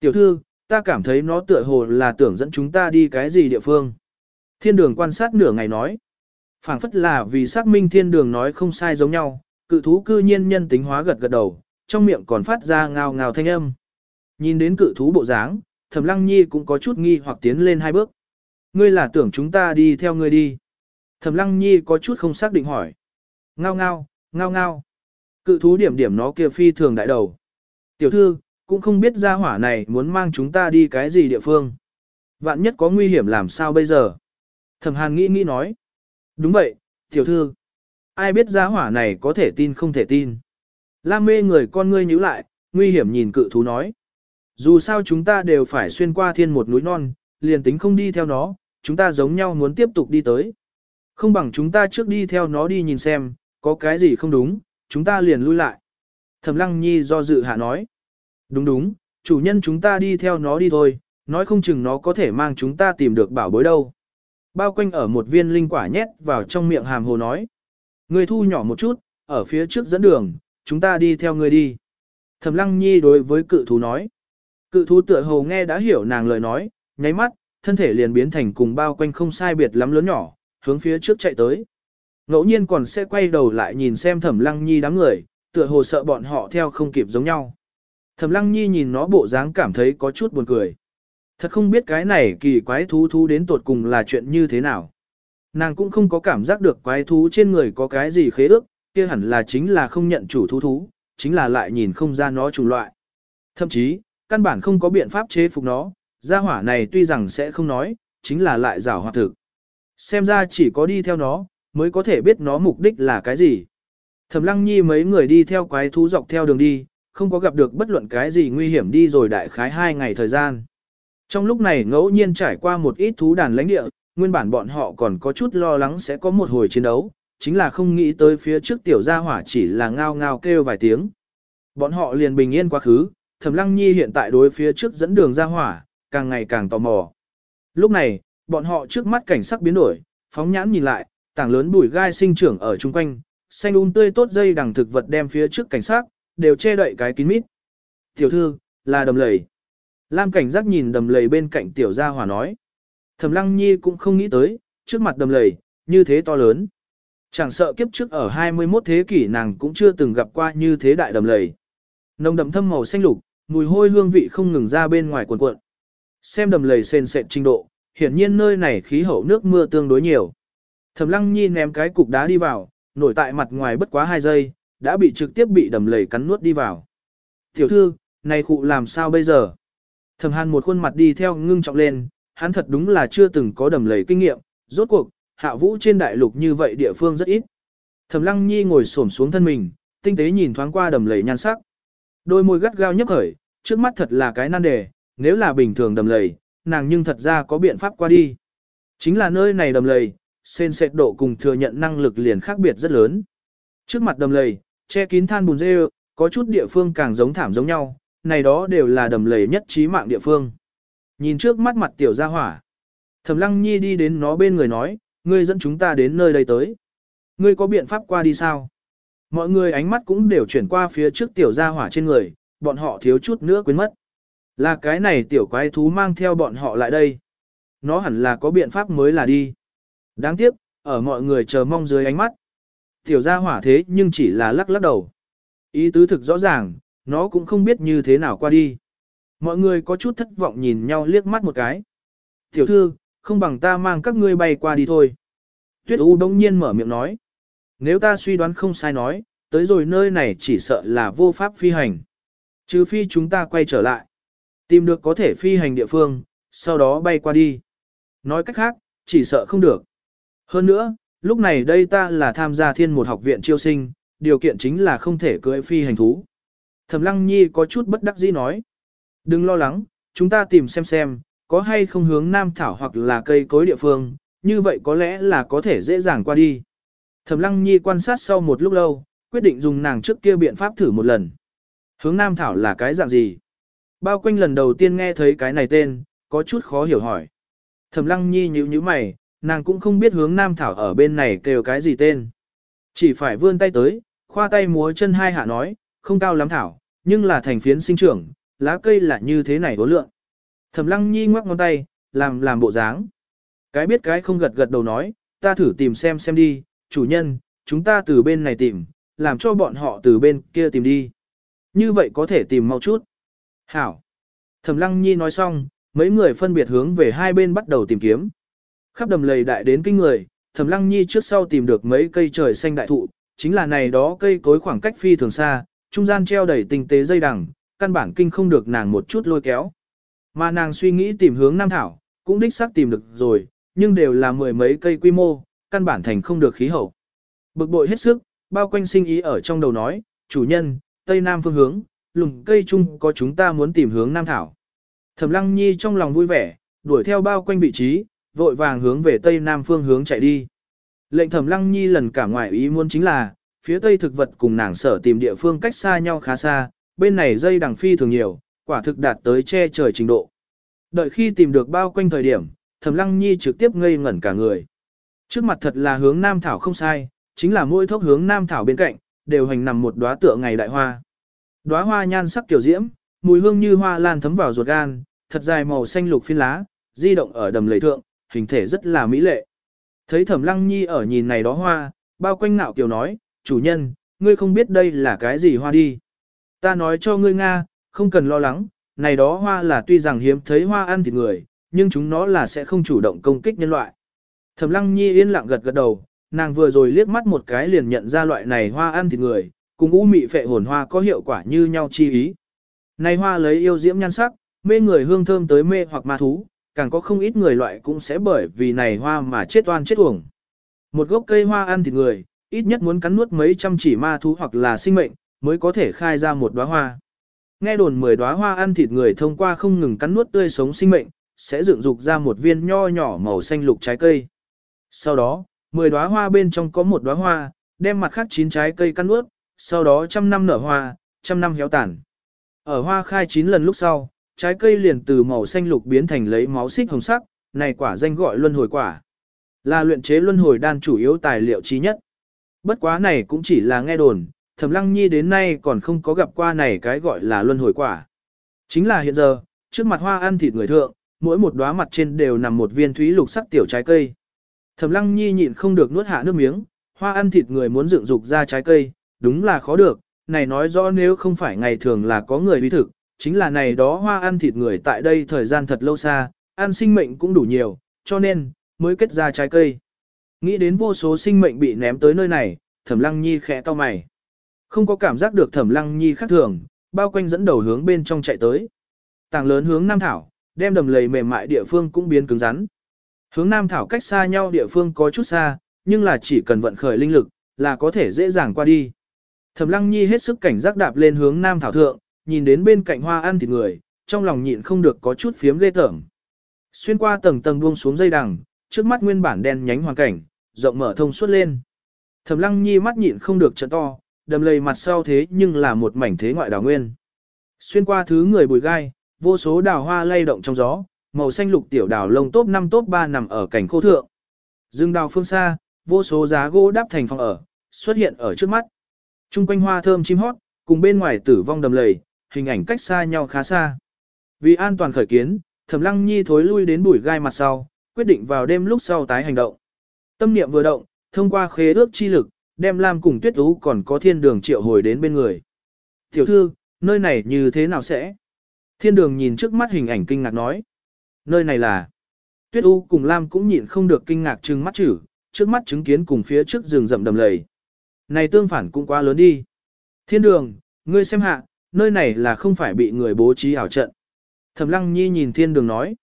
Tiểu thư, ta cảm thấy nó tựa hồ là tưởng dẫn chúng ta đi cái gì địa phương. Thiên đường quan sát nửa ngày nói. phảng phất là vì xác minh thiên đường nói không sai giống nhau, cự thú cư nhiên nhân tính hóa gật gật đầu, trong miệng còn phát ra ngào ngào thanh âm. Nhìn đến cự thú bộ dáng, Thẩm Lăng Nhi cũng có chút nghi hoặc tiến lên hai bước. Ngươi là tưởng chúng ta đi theo ngươi đi. Thẩm Lăng Nhi có chút không xác định hỏi. Ngao ngao, ngao ngao. Cự thú điểm điểm nó kia phi thường đại đầu. Tiểu thư, cũng không biết gia hỏa này muốn mang chúng ta đi cái gì địa phương. Vạn nhất có nguy hiểm làm sao bây giờ? Thẩm Hàn nghĩ nghĩ nói. Đúng vậy, tiểu thư. Ai biết gia hỏa này có thể tin không thể tin. Lam mê người con ngươi nhíu lại, nguy hiểm nhìn cự thú nói. Dù sao chúng ta đều phải xuyên qua thiên một núi non, liền tính không đi theo nó, chúng ta giống nhau muốn tiếp tục đi tới. Không bằng chúng ta trước đi theo nó đi nhìn xem, có cái gì không đúng, chúng ta liền lui lại. Thẩm Lăng Nhi do dự hạ nói. Đúng đúng, chủ nhân chúng ta đi theo nó đi thôi, nói không chừng nó có thể mang chúng ta tìm được bảo bối đâu. Bao quanh ở một viên linh quả nhét vào trong miệng hàm hồ nói. Người thu nhỏ một chút, ở phía trước dẫn đường, chúng ta đi theo người đi. Thẩm Lăng Nhi đối với cự thú nói. Cự thú tựa hồ nghe đã hiểu nàng lời nói, nháy mắt, thân thể liền biến thành cùng bao quanh không sai biệt lắm lớn nhỏ, hướng phía trước chạy tới. Ngẫu nhiên còn sẽ quay đầu lại nhìn xem Thẩm Lăng Nhi đám người, tựa hồ sợ bọn họ theo không kịp giống nhau. Thẩm Lăng Nhi nhìn nó bộ dáng cảm thấy có chút buồn cười. Thật không biết cái này kỳ quái thú thú đến tột cùng là chuyện như thế nào. Nàng cũng không có cảm giác được quái thú trên người có cái gì khế ước, kia hẳn là chính là không nhận chủ thú thú, chính là lại nhìn không ra nó chủng loại. Thậm chí, căn bản không có biện pháp chế phục nó, gia hỏa này tuy rằng sẽ không nói, chính là lại giả hoạt thực. Xem ra chỉ có đi theo nó, mới có thể biết nó mục đích là cái gì. Thẩm lăng nhi mấy người đi theo quái thú dọc theo đường đi, không có gặp được bất luận cái gì nguy hiểm đi rồi đại khái hai ngày thời gian. Trong lúc này ngẫu nhiên trải qua một ít thú đàn lãnh địa, nguyên bản bọn họ còn có chút lo lắng sẽ có một hồi chiến đấu, chính là không nghĩ tới phía trước tiểu gia hỏa chỉ là ngao ngao kêu vài tiếng. Bọn họ liền bình yên quá khứ, Thẩm Lăng Nhi hiện tại đối phía trước dẫn đường gia hỏa, càng ngày càng tò mò. Lúc này, bọn họ trước mắt cảnh sắc biến đổi, phóng nhãn nhìn lại, tảng lớn bụi gai sinh trưởng ở chung quanh, xanh um tươi tốt dây đằng thực vật đem phía trước cảnh sắc, đều che đậy cái kín mít. Tiểu thư, là đầm lầy. Lam cảnh giác nhìn đầm lầy bên cạnh tiểu gia hỏa nói. Thẩm lăng nhi cũng không nghĩ tới, trước mặt đầm lầy, như thế to lớn. Chẳng sợ kiếp trước ở 21 thế kỷ nàng cũng chưa từng gặp qua như thế đại đầm lầy. Nồng đậm thâm màu xanh lục, mùi hôi hương vị không ngừng ra bên ngoài cuộn cuộn. Xem đầm lầy sền sệt trình độ, hiển nhiên nơi này khí hậu nước mưa tương đối nhiều. Thẩm Lăng Nhi ném cái cục đá đi vào, nổi tại mặt ngoài bất quá 2 giây, đã bị trực tiếp bị đầm lầy cắn nuốt đi vào. Tiểu thư, này cụ làm sao bây giờ? Thẩm Hàn một khuôn mặt đi theo ngưng trọng lên, hắn thật đúng là chưa từng có đầm lầy kinh nghiệm, rốt cuộc, hạ vũ trên đại lục như vậy địa phương rất ít. Thẩm Lăng Nhi ngồi xổm xuống thân mình, tinh tế nhìn thoáng qua đầm lầy nhan sắc. Đôi môi gắt gao nhấp khởi, trước mắt thật là cái nan đề, nếu là bình thường đầm lầy, nàng nhưng thật ra có biện pháp qua đi. Chính là nơi này đầm lầy, sen sệt độ cùng thừa nhận năng lực liền khác biệt rất lớn. Trước mặt đầm lầy, che kín than bùn rêu, có chút địa phương càng giống thảm giống nhau, này đó đều là đầm lầy nhất trí mạng địa phương. Nhìn trước mắt mặt tiểu gia hỏa. Thẩm lăng nhi đi đến nó bên người nói, ngươi dẫn chúng ta đến nơi đây tới. Ngươi có biện pháp qua đi sao? Mọi người ánh mắt cũng đều chuyển qua phía trước tiểu gia hỏa trên người, bọn họ thiếu chút nữa quên mất. Là cái này tiểu quái thú mang theo bọn họ lại đây. Nó hẳn là có biện pháp mới là đi. Đáng tiếc, ở mọi người chờ mong dưới ánh mắt. Tiểu gia hỏa thế nhưng chỉ là lắc lắc đầu. Ý tứ thực rõ ràng, nó cũng không biết như thế nào qua đi. Mọi người có chút thất vọng nhìn nhau liếc mắt một cái. Tiểu thư, không bằng ta mang các ngươi bay qua đi thôi. Tuyết U đông nhiên mở miệng nói. Nếu ta suy đoán không sai nói, tới rồi nơi này chỉ sợ là vô pháp phi hành. Trừ phi chúng ta quay trở lại. Tìm được có thể phi hành địa phương, sau đó bay qua đi. Nói cách khác, chỉ sợ không được. Hơn nữa, lúc này đây ta là tham gia thiên một học viện chiêu sinh, điều kiện chính là không thể cưỡi phi hành thú. Thẩm Lăng Nhi có chút bất đắc dĩ nói. Đừng lo lắng, chúng ta tìm xem xem, có hay không hướng Nam Thảo hoặc là cây cối địa phương, như vậy có lẽ là có thể dễ dàng qua đi. Thẩm Lăng Nhi quan sát sau một lúc lâu, quyết định dùng nàng trước kia biện pháp thử một lần. Hướng Nam Thảo là cái dạng gì? Bao quanh lần đầu tiên nghe thấy cái này tên, có chút khó hiểu hỏi. Thẩm Lăng Nhi nhíu nhíu mày, nàng cũng không biết hướng Nam Thảo ở bên này kêu cái gì tên. Chỉ phải vươn tay tới, khoa tay múa chân hai hạ nói, không cao lắm Thảo, nhưng là thành phiến sinh trưởng, lá cây là như thế này vô lượng. Thẩm Lăng Nhi ngoắc ngón tay, làm làm bộ dáng. Cái biết cái không gật gật đầu nói, ta thử tìm xem xem đi, chủ nhân, chúng ta từ bên này tìm, làm cho bọn họ từ bên kia tìm đi. Như vậy có thể tìm mau chút. Hảo. Thẩm Lăng Nhi nói xong, mấy người phân biệt hướng về hai bên bắt đầu tìm kiếm. Khắp đầm lầy đại đến kinh người, Thẩm Lăng Nhi trước sau tìm được mấy cây trời xanh đại thụ, chính là này đó cây cối khoảng cách phi thường xa, trung gian treo đầy tinh tế dây đằng, căn bản kinh không được nàng một chút lôi kéo. Mà nàng suy nghĩ tìm hướng Nam Thảo, cũng đích xác tìm được rồi, nhưng đều là mười mấy cây quy mô, căn bản thành không được khí hậu. Bực bội hết sức, bao quanh sinh ý ở trong đầu nói, chủ nhân, Tây Nam phương hướng, lùng cây chung có chúng ta muốn tìm hướng Nam Thảo. Thẩm Lăng Nhi trong lòng vui vẻ, đuổi theo bao quanh vị trí, vội vàng hướng về Tây Nam phương hướng chạy đi. Lệnh Thẩm Lăng Nhi lần cả ngoài ý muốn chính là, phía Tây thực vật cùng nàng sở tìm địa phương cách xa nhau khá xa, bên này dây đằng phi thường nhiều, quả thực đạt tới che trời trình độ. Đợi khi tìm được bao quanh thời điểm, Thẩm Lăng Nhi trực tiếp ngây ngẩn cả người. Trước mặt thật là hướng Nam Thảo không sai, chính là mỗi thốc hướng Nam Thảo bên cạnh, đều hành nằm một đóa tựa ngày đại hoa. Đóa hoa nhan sắc tiểu diễm, mùi hương như hoa lan thấm vào ruột gan, thật dài màu xanh lục phiến lá, di động ở đầm lầy thượng, hình thể rất là mỹ lệ. Thấy Thẩm Lăng Nhi ở nhìn này đó hoa, bao quanh ngạo kiều nói, chủ nhân, ngươi không biết đây là cái gì hoa đi. Ta nói cho ngươi Nga, không cần lo lắng, này đó hoa là tuy rằng hiếm thấy hoa ăn thịt người, nhưng chúng nó là sẽ không chủ động công kích nhân loại. Thẩm Lăng Nhi yên lặng gật gật đầu, nàng vừa rồi liếc mắt một cái liền nhận ra loại này hoa ăn thịt người, cùng u mị phệ hồn hoa có hiệu quả như nhau chi ý. Này hoa lấy yêu diễm nhan sắc, mê người hương thơm tới mê hoặc ma thú, càng có không ít người loại cũng sẽ bởi vì này hoa mà chết oan chết uổng. Một gốc cây hoa ăn thịt người, ít nhất muốn cắn nuốt mấy trăm chỉ ma thú hoặc là sinh mệnh, mới có thể khai ra một đóa hoa. Nghe đồn 10 đóa hoa ăn thịt người thông qua không ngừng cắn nuốt tươi sống sinh mệnh, sẽ dựng dục ra một viên nho nhỏ màu xanh lục trái cây. Sau đó, 10 đóa hoa bên trong có một đóa hoa, đem mặt khác 9 trái cây căn ướt, sau đó trăm năm nở hoa, trăm năm héo tàn. Ở hoa khai 9 lần lúc sau, trái cây liền từ màu xanh lục biến thành lấy máu xích hồng sắc, này quả danh gọi luân hồi quả. Là luyện chế luân hồi đan chủ yếu tài liệu trí nhất. Bất quá này cũng chỉ là nghe đồn, Thẩm Lăng Nhi đến nay còn không có gặp qua này cái gọi là luân hồi quả. Chính là hiện giờ, trước mặt hoa ăn thịt người thượng, mỗi một đóa mặt trên đều nằm một viên thúy lục sắc tiểu trái cây. Thẩm Lăng Nhi nhịn không được nuốt hạ nước miếng, hoa ăn thịt người muốn dựng dục ra trái cây, đúng là khó được, này nói rõ nếu không phải ngày thường là có người bí thực, chính là này đó hoa ăn thịt người tại đây thời gian thật lâu xa, ăn sinh mệnh cũng đủ nhiều, cho nên, mới kết ra trái cây. Nghĩ đến vô số sinh mệnh bị ném tới nơi này, Thẩm Lăng Nhi khẽ to mày. Không có cảm giác được Thẩm Lăng Nhi khác thường, bao quanh dẫn đầu hướng bên trong chạy tới. Tàng lớn hướng Nam Thảo, đem đầm lầy mềm mại địa phương cũng biến cứng rắn. Hướng Nam Thảo cách xa nhau địa phương có chút xa, nhưng là chỉ cần vận khởi linh lực, là có thể dễ dàng qua đi. Thẩm Lăng Nhi hết sức cảnh giác đạp lên hướng Nam Thảo thượng, nhìn đến bên cạnh hoa ăn thịt người, trong lòng nhịn không được có chút phiếm ghê tởm. Xuyên qua tầng tầng buông xuống dây đằng, trước mắt nguyên bản đen nhánh hoàn cảnh, rộng mở thông suốt lên. Thẩm Lăng Nhi mắt nhịn không được trợn to, đầm lầy mặt sau thế nhưng là một mảnh thế ngoại đào nguyên. Xuyên qua thứ người bùi gai, vô số đào hoa lay động trong gió, màu xanh lục tiểu đào lông top 5 top 3 nằm ở cảnh khô thượng. Dương đào phương xa, vô số giá gỗ đắp thành phòng ở, xuất hiện ở trước mắt. Trung quanh hoa thơm chim hót, cùng bên ngoài tử vong đầm lầy, hình ảnh cách xa nhau khá xa. Vì an toàn khởi kiến, Thẩm Lăng Nhi thối lui đến bụi gai mặt sau, quyết định vào đêm lúc sau tái hành động. Tâm niệm vừa động, thông qua khế ước chi lực, đem Lam cùng Tuyết Ú còn có thiên đường triệu hồi đến bên người. Tiểu thư, nơi này như thế nào sẽ? Thiên đường nhìn trước mắt hình ảnh kinh ngạc nói. Nơi này là... Tuyết U cùng Lam cũng nhịn không được kinh ngạc trừng mắt chữ, trước mắt chứng kiến cùng phía trước rừng rậm đầm lầy. Này tương phản cũng quá lớn đi. Thiên đường, ngươi xem hạ, nơi này là không phải bị người bố trí ảo trận. Thẩm Lăng Nhi nhìn thiên đường nói.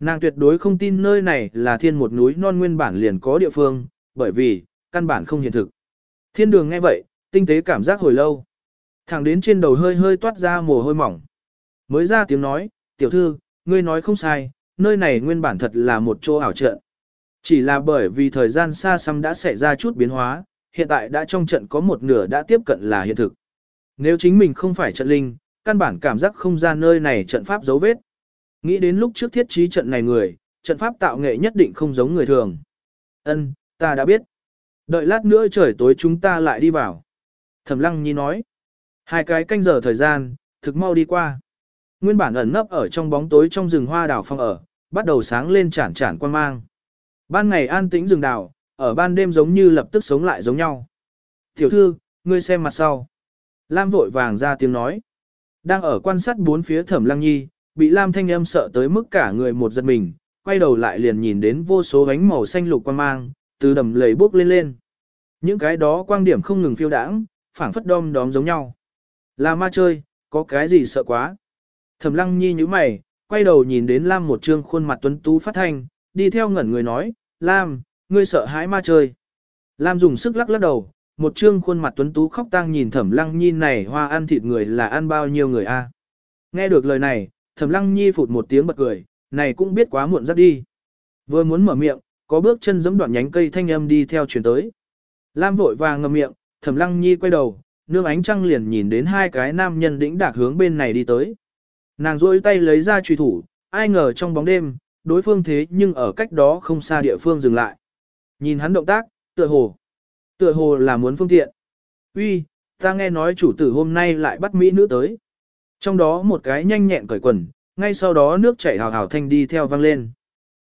Nàng tuyệt đối không tin nơi này là thiên một núi non nguyên bản liền có địa phương, bởi vì, căn bản không hiện thực. Thiên đường nghe vậy, tinh tế cảm giác hồi lâu. Thẳng đến trên đầu hơi hơi toát ra mồ hôi mỏng. Mới ra tiếng nói, tiểu thư, ngươi nói không sai, nơi này nguyên bản thật là một chỗ ảo trận. Chỉ là bởi vì thời gian xa xăm đã xảy ra chút biến hóa, hiện tại đã trong trận có một nửa đã tiếp cận là hiện thực. Nếu chính mình không phải trận linh, căn bản cảm giác không ra nơi này trận pháp dấu vết. Nghĩ đến lúc trước thiết trí trận này người, trận pháp tạo nghệ nhất định không giống người thường. Ân, ta đã biết. Đợi lát nữa trời tối chúng ta lại đi vào. Thẩm lăng nhi nói. Hai cái canh giờ thời gian, thực mau đi qua. Nguyên bản ẩn nấp ở trong bóng tối trong rừng hoa đào phong ở, bắt đầu sáng lên chản chản quan mang. Ban ngày an tĩnh rừng đào, ở ban đêm giống như lập tức sống lại giống nhau. Tiểu thư, ngươi xem mặt sau. Lam vội vàng ra tiếng nói. Đang ở quan sát bốn phía thẩm lăng nhi, bị Lam thanh âm sợ tới mức cả người một giật mình, quay đầu lại liền nhìn đến vô số bánh màu xanh lục quan mang, từ đầm lầy bốc lên lên. Những cái đó quang điểm không ngừng phiêu đãng, phảng phất đom đóm giống nhau. Là ma chơi, có cái gì sợ quá. Thẩm lăng nhi như mày, quay đầu nhìn đến Lam một trương khuôn mặt tuấn tú phát thanh, đi theo ngẩn người nói, Lam, ngươi sợ hãi ma chơi. Lam dùng sức lắc lắc đầu, một trương khuôn mặt tuấn tú khóc tang nhìn thẩm lăng nhi này hoa ăn thịt người là ăn bao nhiêu người a? Nghe được lời này, thẩm lăng nhi phụt một tiếng bật cười, này cũng biết quá muộn rất đi. Vừa muốn mở miệng, có bước chân giẫm đoạn nhánh cây thanh âm đi theo chuyển tới. Lam vội vàng ngậm miệng, thẩm lăng nhi quay đầu, nương ánh trăng liền nhìn đến hai cái nam nhân đĩnh đạc hướng bên này đi tới. Nàng rôi tay lấy ra truy thủ, ai ngờ trong bóng đêm, đối phương thế nhưng ở cách đó không xa địa phương dừng lại. Nhìn hắn động tác, tựa hồ. Tựa hồ là muốn phương tiện. Uy, ta nghe nói chủ tử hôm nay lại bắt Mỹ nữ tới. Trong đó một cái nhanh nhẹn cởi quần, ngay sau đó nước chảy hào hào thanh đi theo vang lên.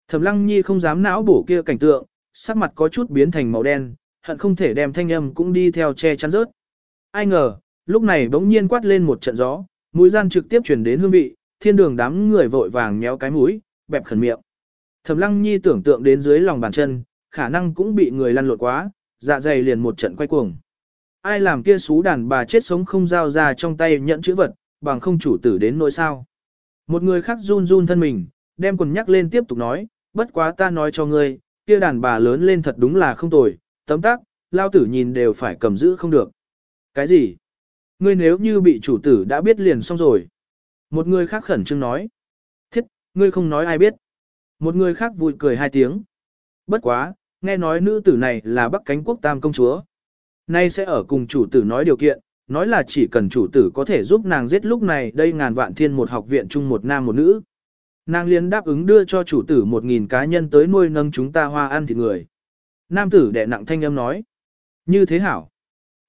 Thẩm lăng nhi không dám não bổ kia cảnh tượng, sắc mặt có chút biến thành màu đen, hận không thể đem thanh âm cũng đi theo che chắn rớt. Ai ngờ, lúc này bỗng nhiên quát lên một trận gió, mũi gian trực tiếp chuyển đến hương vị, thiên đường đám người vội vàng nhéo cái mũi, bẹp khẩn miệng. Thẩm lăng nhi tưởng tượng đến dưới lòng bàn chân, khả năng cũng bị người lăn lộn quá, dạ dày liền một trận quay cuồng. Ai làm kia xú đàn bà chết sống không giao ra trong tay nhận chữ vật, bằng không chủ tử đến nỗi sao. Một người khác run run thân mình, đem quần nhắc lên tiếp tục nói, bất quá ta nói cho ngươi, kia đàn bà lớn lên thật đúng là không tồi, tấm tắc, lao tử nhìn đều phải cầm giữ không được. Cái gì? Ngươi nếu như bị chủ tử đã biết liền xong rồi. Một người khác khẩn trương nói. Thiết, ngươi không nói ai biết. Một người khác vui cười hai tiếng. Bất quá, nghe nói nữ tử này là Bắc Cánh Quốc Tam công chúa. Nay sẽ ở cùng chủ tử nói điều kiện, nói là chỉ cần chủ tử có thể giúp nàng giết lúc này đây ngàn vạn thiên một học viện chung một nam một nữ. Nàng liền đáp ứng đưa cho chủ tử một nghìn cá nhân tới nuôi nâng chúng ta hoa ăn thịt người. Nam tử đệ nặng thanh âm nói. Như thế hảo.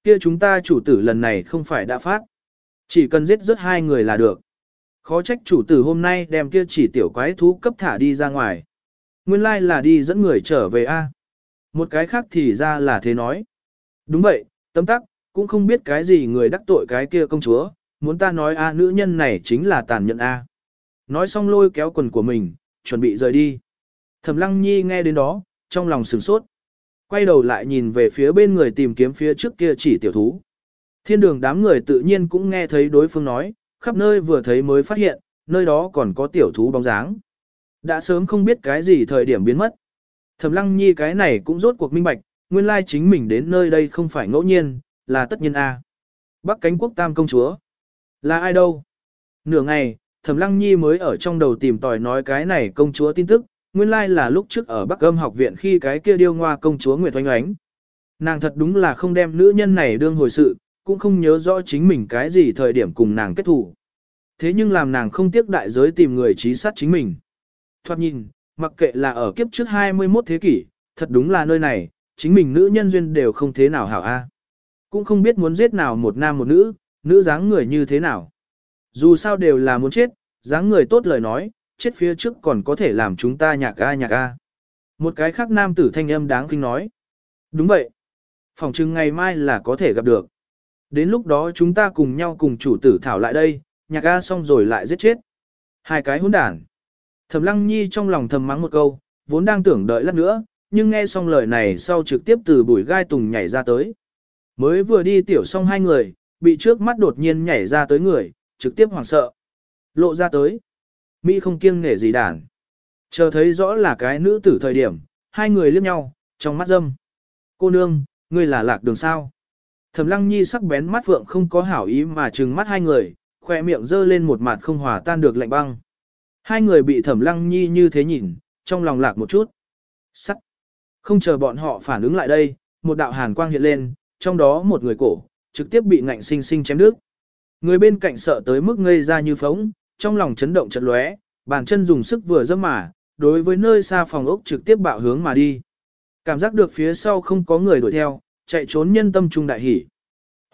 Kia chúng ta chủ tử lần này không phải đã phát. Chỉ cần giết rất hai người là được. Khó trách chủ tử hôm nay đem kia chỉ tiểu quái thú cấp thả đi ra ngoài. Nguyên lai like là đi dẫn người trở về A. Một cái khác thì ra là thế nói. Đúng vậy, tấm tắc, cũng không biết cái gì người đắc tội cái kia công chúa, muốn ta nói A nữ nhân này chính là tàn nhẫn A. Nói xong lôi kéo quần của mình, chuẩn bị rời đi. Thẩm lăng nhi nghe đến đó, trong lòng sửng sốt. Quay đầu lại nhìn về phía bên người tìm kiếm phía trước kia chỉ tiểu thú. Thiên đường đám người tự nhiên cũng nghe thấy đối phương nói, khắp nơi vừa thấy mới phát hiện, nơi đó còn có tiểu thú bóng dáng. Đã sớm không biết cái gì thời điểm biến mất. Thẩm lăng nhi cái này cũng rốt cuộc minh bạch, nguyên lai chính mình đến nơi đây không phải ngẫu nhiên, là tất nhiên A. Bắc cánh quốc tam công chúa. Là ai đâu? Nửa ngày, Thẩm lăng nhi mới ở trong đầu tìm tòi nói cái này công chúa tin tức, nguyên lai là lúc trước ở Bắc âm học viện khi cái kia điêu ngoa công chúa Nguyệt Oanh Oánh. Nàng thật đúng là không đem nữ nhân này đương hồi sự, cũng không nhớ rõ chính mình cái gì thời điểm cùng nàng kết thủ. Thế nhưng làm nàng không tiếc đại giới tìm người trí sát chính mình. Thoát nhìn, mặc kệ là ở kiếp trước 21 thế kỷ, thật đúng là nơi này, chính mình nữ nhân duyên đều không thế nào hảo a. Cũng không biết muốn giết nào một nam một nữ, nữ dáng người như thế nào. Dù sao đều là muốn chết, dáng người tốt lời nói, chết phía trước còn có thể làm chúng ta nhạc a nhạc a. Một cái khác nam tử thanh âm đáng kinh nói. Đúng vậy. Phòng chừng ngày mai là có thể gặp được. Đến lúc đó chúng ta cùng nhau cùng chủ tử thảo lại đây, nhạc a xong rồi lại giết chết. Hai cái hỗn đản. Thẩm lăng nhi trong lòng thầm mắng một câu, vốn đang tưởng đợi lát nữa, nhưng nghe xong lời này sau trực tiếp từ bụi gai tùng nhảy ra tới. Mới vừa đi tiểu xong hai người, bị trước mắt đột nhiên nhảy ra tới người, trực tiếp hoảng sợ. Lộ ra tới. Mỹ không kiêng nể gì đản. Chờ thấy rõ là cái nữ tử thời điểm, hai người liếc nhau, trong mắt dâm. Cô nương, ngươi là lạc đường sao? Thẩm lăng nhi sắc bén mắt vượng không có hảo ý mà trừng mắt hai người, khoe miệng dơ lên một mặt không hòa tan được lạnh băng. Hai người bị thẩm lăng nhi như thế nhìn, trong lòng lạc một chút. Sắc. Không chờ bọn họ phản ứng lại đây, một đạo hàn quang hiện lên, trong đó một người cổ, trực tiếp bị ngạnh sinh sinh chém đứt. Người bên cạnh sợ tới mức ngây ra như phóng, trong lòng chấn động chật lóe, bàn chân dùng sức vừa dâm mà, đối với nơi xa phòng ốc trực tiếp bạo hướng mà đi. Cảm giác được phía sau không có người đuổi theo, chạy trốn nhân tâm trung đại hỉ.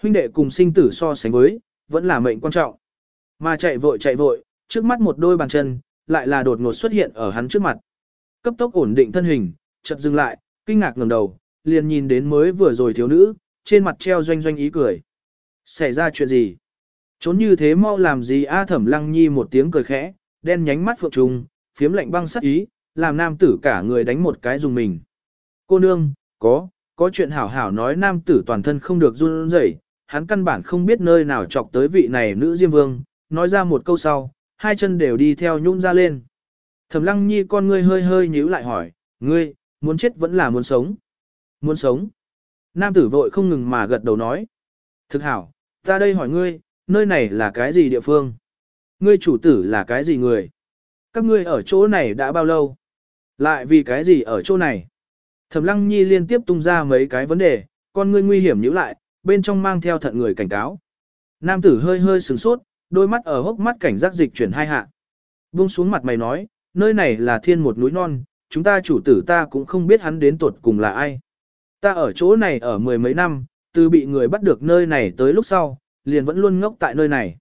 Huynh đệ cùng sinh tử so sánh với, vẫn là mệnh quan trọng. Mà chạy vội chạy vội, trước mắt một đôi bàn chân, lại là đột ngột xuất hiện ở hắn trước mặt. Cấp tốc ổn định thân hình, chợt dừng lại, kinh ngạc ngẩng đầu, liền nhìn đến mới vừa rồi thiếu nữ, trên mặt treo doanh doanh ý cười. Xảy ra chuyện gì? Trốn như thế mau làm gì A Thẩm Lăng Nhi một tiếng cười khẽ, đen nhánh mắt phượng trùng, phiếm lạnh băng sắc ý, làm nam tử cả người đánh một cái dùng mình. Cô nương, có, có chuyện hảo hảo nói nam tử toàn thân không được run rẩy, hắn căn bản không biết nơi nào chọc tới vị này nữ diêm vương, nói ra một câu sau, hai chân đều đi theo nhún ra lên. Thẩm lăng nhi con ngươi hơi hơi nhíu lại hỏi, ngươi, muốn chết vẫn là muốn sống. Muốn sống. Nam tử vội không ngừng mà gật đầu nói. Thực hảo, ta đây hỏi ngươi, nơi này là cái gì địa phương? Ngươi chủ tử là cái gì người? Các ngươi ở chỗ này đã bao lâu? Lại vì cái gì ở chỗ này? Thẩm lăng nhi liên tiếp tung ra mấy cái vấn đề, con ngươi nguy hiểm nhíu lại, bên trong mang theo thận người cảnh cáo. Nam tử hơi hơi sửng sốt, đôi mắt ở hốc mắt cảnh giác dịch chuyển hai hạ. Buông xuống mặt mày nói, nơi này là thiên một núi non, chúng ta chủ tử ta cũng không biết hắn đến tuột cùng là ai. Ta ở chỗ này ở mười mấy năm, từ bị người bắt được nơi này tới lúc sau, liền vẫn luôn ngốc tại nơi này.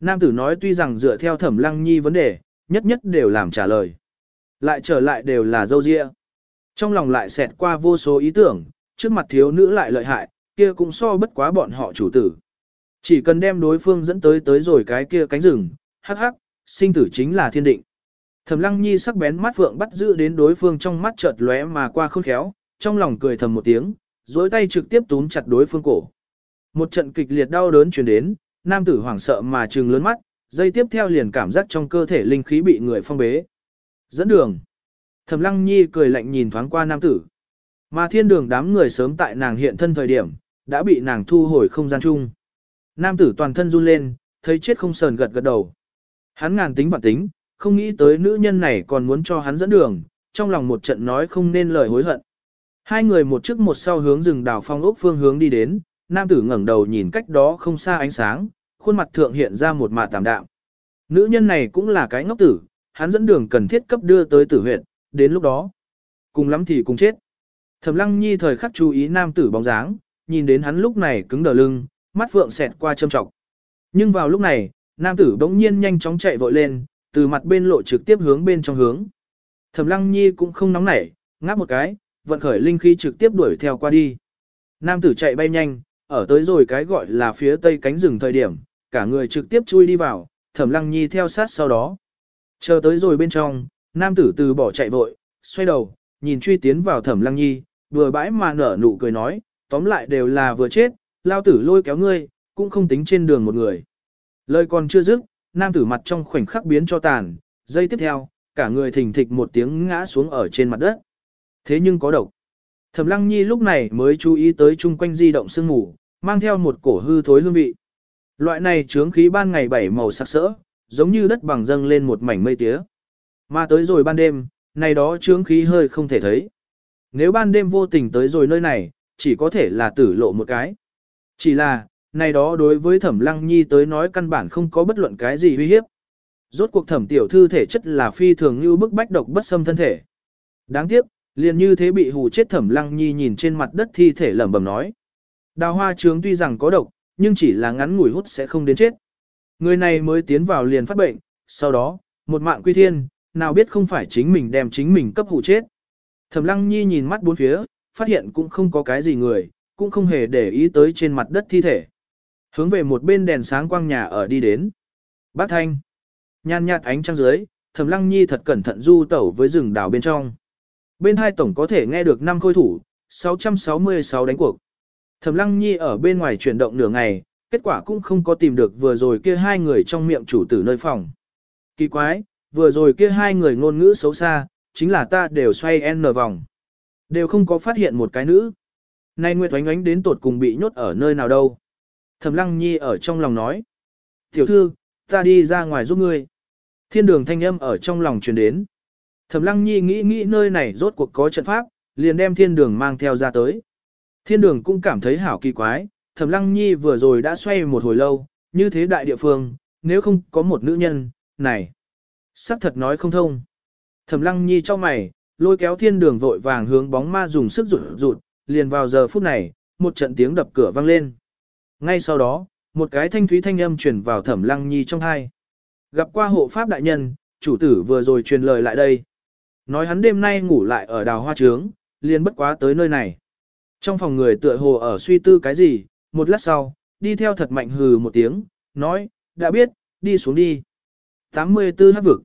Nam tử nói tuy rằng dựa theo thẩm lăng nhi vấn đề, nhất nhất đều làm trả lời. Lại trở lại đều là dâu dịa. Trong lòng lại xẹt qua vô số ý tưởng, trước mặt thiếu nữ lại lợi hại, kia cũng so bất quá bọn họ chủ tử. Chỉ cần đem đối phương dẫn tới tới rồi cái kia cánh rừng, hắc hắc, sinh tử chính là thiên định. Thẩm lăng nhi sắc bén mắt vượng bắt giữ đến đối phương trong mắt chợt lóe mà qua khôn khéo, trong lòng cười thầm một tiếng, dối tay trực tiếp túm chặt đối phương cổ. Một trận kịch liệt đau đớn truyền đến, nam tử hoảng sợ mà trừng lớn mắt, dây tiếp theo liền cảm giác trong cơ thể linh khí bị người phong bế. Dẫn đường. Thẩm lăng nhi cười lạnh nhìn thoáng qua nam tử. Mà thiên đường đám người sớm tại nàng hiện thân thời điểm, đã bị nàng thu hồi không gian chung. Nam tử toàn thân run lên, thấy chết không sờn gật gật đầu. Hắn ngàn tính và tính, không nghĩ tới nữ nhân này còn muốn cho hắn dẫn đường, trong lòng một trận nói không nên lời hối hận. Hai người một trước một sau hướng rừng đào phong ốc phương hướng đi đến, nam tử ngẩng đầu nhìn cách đó không xa ánh sáng, khuôn mặt thượng hiện ra một mạt tạm đạm. Nữ nhân này cũng là cái ngốc tử, hắn dẫn đường cần thiết cấp đưa tới tử huyện, đến lúc đó, cùng lắm thì cùng chết. Thẩm lăng nhi thời khắc chú ý nam tử bóng dáng, nhìn đến hắn lúc này cứng đờ lưng, mắt phượng xẹt qua châm trọng. Nhưng vào lúc này, nam tử bỗng nhiên nhanh chóng chạy vội lên, từ mặt bên lộ trực tiếp hướng bên trong hướng. Thẩm lăng nhi cũng không nóng nảy, ngáp một cái, vận khởi linh khí trực tiếp đuổi theo qua đi. Nam tử chạy bay nhanh, ở tới rồi cái gọi là phía tây cánh rừng thời điểm, cả người trực tiếp chui đi vào, thẩm lăng nhi theo sát sau đó. Chờ tới rồi bên trong, nam tử từ bỏ chạy vội, xoay đầu, nhìn truy tiến vào thẩm lăng nhi, vừa bãi mà nở nụ cười nói, tóm lại đều là vừa chết, lao tử lôi kéo ngươi, cũng không tính trên đường một người. Lời còn chưa dứt, nam tử mặt trong khoảnh khắc biến cho tàn, giây tiếp theo, cả người thình thịch một tiếng ngã xuống ở trên mặt đất. Thế nhưng có độc. Thẩm Lăng Nhi lúc này mới chú ý tới chung quanh di động sương mù, mang theo một cổ hư thối hương vị. Loại này trướng khí ban ngày bảy màu sắc sỡ, giống như đất bằng dâng lên một mảnh mây tía. Mà tới rồi ban đêm, này đó trướng khí hơi không thể thấy. Nếu ban đêm vô tình tới rồi nơi này, chỉ có thể là tử lộ một cái. Chỉ là, này đó đối với thẩm lăng nhi tới nói căn bản không có bất luận cái gì uy hiếp. Rốt cuộc thẩm tiểu thư thể chất là phi thường như bức bách độc bất xâm thân thể. Đáng tiếc, liền như thế bị hù chết thẩm lăng nhi nhìn trên mặt đất thi thể lẩm bẩm nói. Đào hoa trướng tuy rằng có độc, nhưng chỉ là ngắn ngủi hút sẽ không đến chết. Người này mới tiến vào liền phát bệnh, sau đó, một mạng quy thiên, nào biết không phải chính mình đem chính mình cấp hủ chết. Thẩm lăng nhi nhìn mắt bốn phía, phát hiện cũng không có cái gì người, cũng không hề để ý tới trên mặt đất thi thể. Hướng về một bên đèn sáng quang nhà ở đi đến. Bác Thanh. Nhan nhạt ánh trăng dưới, Thẩm Lăng Nhi thật cẩn thận du tẩu với rừng đảo bên trong. Bên hai tổng có thể nghe được năm khôi thủ, 666 đánh cuộc. Thẩm Lăng Nhi ở bên ngoài chuyển động nửa ngày, kết quả cũng không có tìm được vừa rồi kia hai người trong miệng chủ tử nơi phòng. Kỳ quái, vừa rồi kia hai người ngôn ngữ xấu xa, chính là ta đều xoay n vòng. Đều không có phát hiện một cái nữ. Nay Nguyệt Oánh Oánh đến tột cùng bị nhốt ở nơi nào đâu. Thẩm Lăng Nhi ở trong lòng nói. Tiểu thư, ta đi ra ngoài giúp ngươi. Thiên đường thanh âm ở trong lòng truyền đến. Thẩm Lăng Nhi nghĩ nghĩ nơi này rốt cuộc có trận pháp, liền đem thiên đường mang theo ra tới. Thiên đường cũng cảm thấy hảo kỳ quái, thẩm lăng nhi vừa rồi đã xoay một hồi lâu, như thế đại địa phương, nếu không có một nữ nhân, này, sắc thật nói không thông. Thẩm lăng nhi cho mày, lôi kéo thiên đường vội vàng hướng bóng ma dùng sức rụt rụt, liền vào giờ phút này, một trận tiếng đập cửa vang lên. Ngay sau đó, một cái thanh thúy thanh âm truyền vào thẩm lăng nhi trong hai. Gặp qua hộ pháp đại nhân, chủ tử vừa rồi truyền lời lại đây. Nói hắn đêm nay ngủ lại ở đào hoa trướng, liền bất quá tới nơi này. Trong phòng người tựa hồ ở suy tư cái gì, một lát sau, đi theo thật mạnh hừ một tiếng, nói, đã biết, đi xuống đi. 84 hát vực.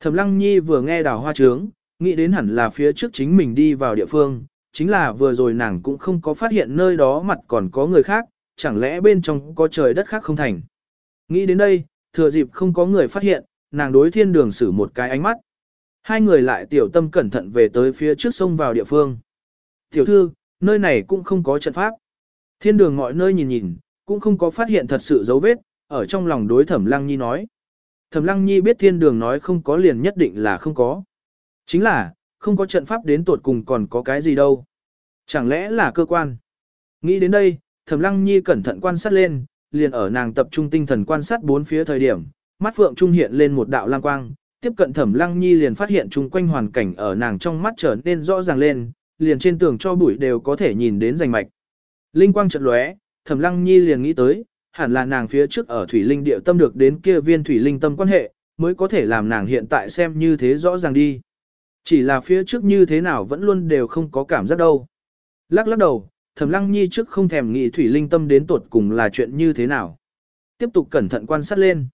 Thẩm Lăng Nhi vừa nghe đào hoa trướng, nghĩ đến hẳn là phía trước chính mình đi vào địa phương, chính là vừa rồi nàng cũng không có phát hiện nơi đó mặt còn có người khác, chẳng lẽ bên trong có trời đất khác không thành. Nghĩ đến đây, thừa dịp không có người phát hiện, nàng đối thiên đường xử một cái ánh mắt. Hai người lại tiểu tâm cẩn thận về tới phía trước sông vào địa phương. Tiểu thư, nơi này cũng không có trận pháp. Thiên đường mọi nơi nhìn nhìn, cũng không có phát hiện thật sự dấu vết, ở trong lòng đối thẩm lăng nhi nói. Thẩm lăng nhi biết thiên đường nói không có liền nhất định là không có. Chính là, không có trận pháp đến tột cùng còn có cái gì đâu. Chẳng lẽ là cơ quan? Nghĩ đến đây, thẩm lăng nhi cẩn thận quan sát lên, liền ở nàng tập trung tinh thần quan sát bốn phía thời điểm, mắt phượng trung hiện lên một đạo lang quang, tiếp cận thẩm lăng nhi liền phát hiện chung quanh hoàn cảnh ở nàng trong mắt trở nên rõ ràng lên, liền trên tường cho bụi đều có thể nhìn đến rành mạch. Linh quang chợt lóe, thẩm lăng nhi liền nghĩ tới, hẳn là nàng phía trước ở thủy linh điệu tâm được đến kia viên thủy linh tâm quan hệ, mới có thể làm nàng hiện tại xem như thế rõ ràng đi. Chỉ là phía trước như thế nào vẫn luôn đều không có cảm giác đâu. Lắc lắc đầu, thẩm lăng nhi trước không thèm nghĩ thủy linh tâm đến tột cùng là chuyện như thế nào. Tiếp tục cẩn thận quan sát lên.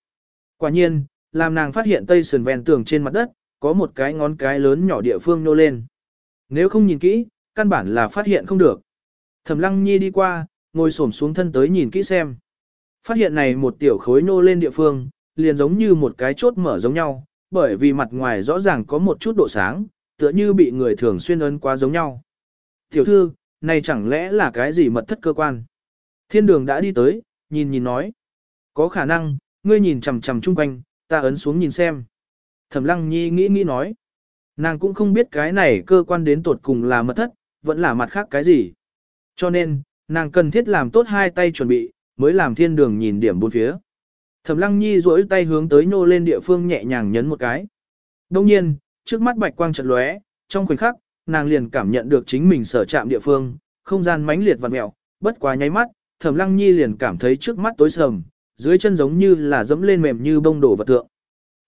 Quả nhiên, làm nàng phát hiện tây sườn ven tường trên mặt đất, có một cái ngón cái lớn nhỏ địa phương nô lên. Nếu không nhìn kỹ, căn bản là phát hiện không được. Thẩm lăng nhi đi qua, ngồi xổm xuống thân tới nhìn kỹ xem. Phát hiện này một tiểu khối nô lên địa phương, liền giống như một cái chốt mở giống nhau, bởi vì mặt ngoài rõ ràng có một chút độ sáng, tựa như bị người thường xuyên ấn quá giống nhau. Tiểu thư, này chẳng lẽ là cái gì mật thất cơ quan? Thiên đường đã đi tới, nhìn nhìn nói. Có khả năng, ngươi nhìn chằm chằm chung quanh, ta ấn xuống nhìn xem. Thẩm lăng nhi nghĩ nghĩ nói. Nàng cũng không biết cái này cơ quan đến tột cùng là mật thất, vẫn là mặt khác cái gì. Cho nên, nàng cần thiết làm tốt hai tay chuẩn bị, mới làm thiên đường nhìn điểm bốn phía. Thẩm lăng nhi duỗi tay hướng tới nô lên địa phương nhẹ nhàng nhấn một cái. Đông nhiên, trước mắt bạch quang chợt lóe, trong khoảnh khắc, nàng liền cảm nhận được chính mình sở chạm địa phương, không gian mãnh liệt và mẹo, bất quá nháy mắt, Thẩm Lăng Nhi liền cảm thấy trước mắt tối sầm, dưới chân giống như là dẫm lên mềm như bông đổ vật tượng.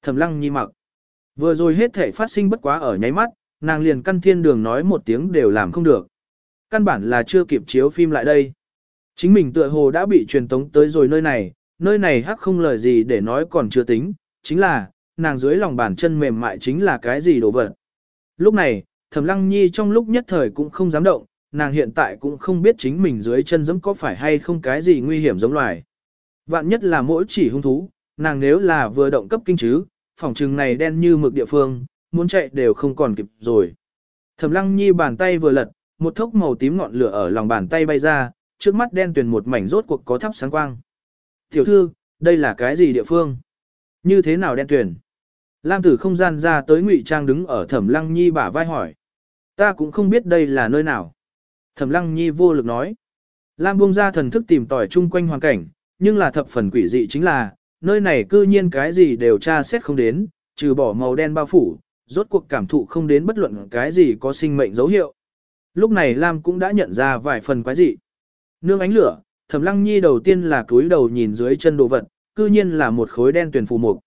Thẩm Lăng Nhi mặc. Vừa rồi hết thể phát sinh bất quá ở nháy mắt, nàng liền căn thiên đường nói một tiếng đều làm không được. Căn bản là chưa kịp chiếu phim lại đây. Chính mình tựa hồ đã bị truyền tống tới rồi nơi này, nơi này hắc không lời gì để nói còn chưa tính, chính là, nàng dưới lòng bàn chân mềm mại chính là cái gì đồ vật. Lúc này, Thẩm Lăng Nhi trong lúc nhất thời cũng không dám động, nàng hiện tại cũng không biết chính mình dưới chân giẫm có phải hay không cái gì nguy hiểm giống loài. Vạn nhất là mỗi chỉ hung thú, nàng nếu là vừa động cấp kinh chứ, phòng trừng này đen như mực địa phương, muốn chạy đều không còn kịp rồi. Thẩm Lăng Nhi bàn tay vừa lật, một thốc màu tím ngọn lửa ở lòng bàn tay bay ra, trước mắt đen tuyền một mảnh rốt cuộc có thắp sáng quang. Tiểu thư, đây là cái gì địa phương? Như thế nào đen tuyền? Lam tử không gian ra tới ngụy trang đứng ở thẩm lăng nhi bả vai hỏi. Ta cũng không biết đây là nơi nào. Thẩm lăng nhi vô lực nói. Lam buông ra thần thức tìm tòi chung quanh hoàn cảnh, nhưng là thập phần quỷ dị chính là, nơi này cư nhiên cái gì đều tra xét không đến, trừ bỏ màu đen bao phủ, rốt cuộc cảm thụ không đến bất luận cái gì có sinh mệnh dấu hiệu. Lúc này Lam cũng đã nhận ra vài phần quái dị. Nương ánh lửa, Thẩm Lăng Nhi đầu tiên là cúi đầu nhìn dưới chân đồ vật, cư nhiên là một khối đen tuyển phù mục.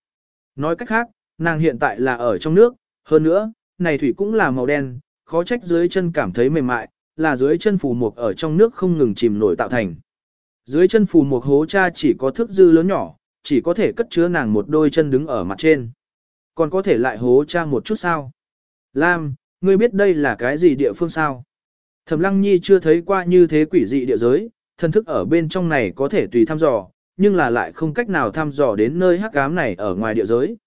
Nói cách khác, nàng hiện tại là ở trong nước, hơn nữa, này thủy cũng là màu đen, khó trách dưới chân cảm thấy mềm mại, là dưới chân phù mục ở trong nước không ngừng chìm nổi tạo thành. Dưới chân phù mục hố cha chỉ có thước dư lớn nhỏ, chỉ có thể cất chứa nàng một đôi chân đứng ở mặt trên. Còn có thể lại hố cha một chút sao? Lam, ngươi biết đây là cái gì địa phương sao? Thẩm Lăng Nhi chưa thấy qua như thế quỷ dị địa giới, thân thức ở bên trong này có thể tùy thăm dò, nhưng là lại không cách nào thăm dò đến nơi hắc ám này ở ngoài địa giới.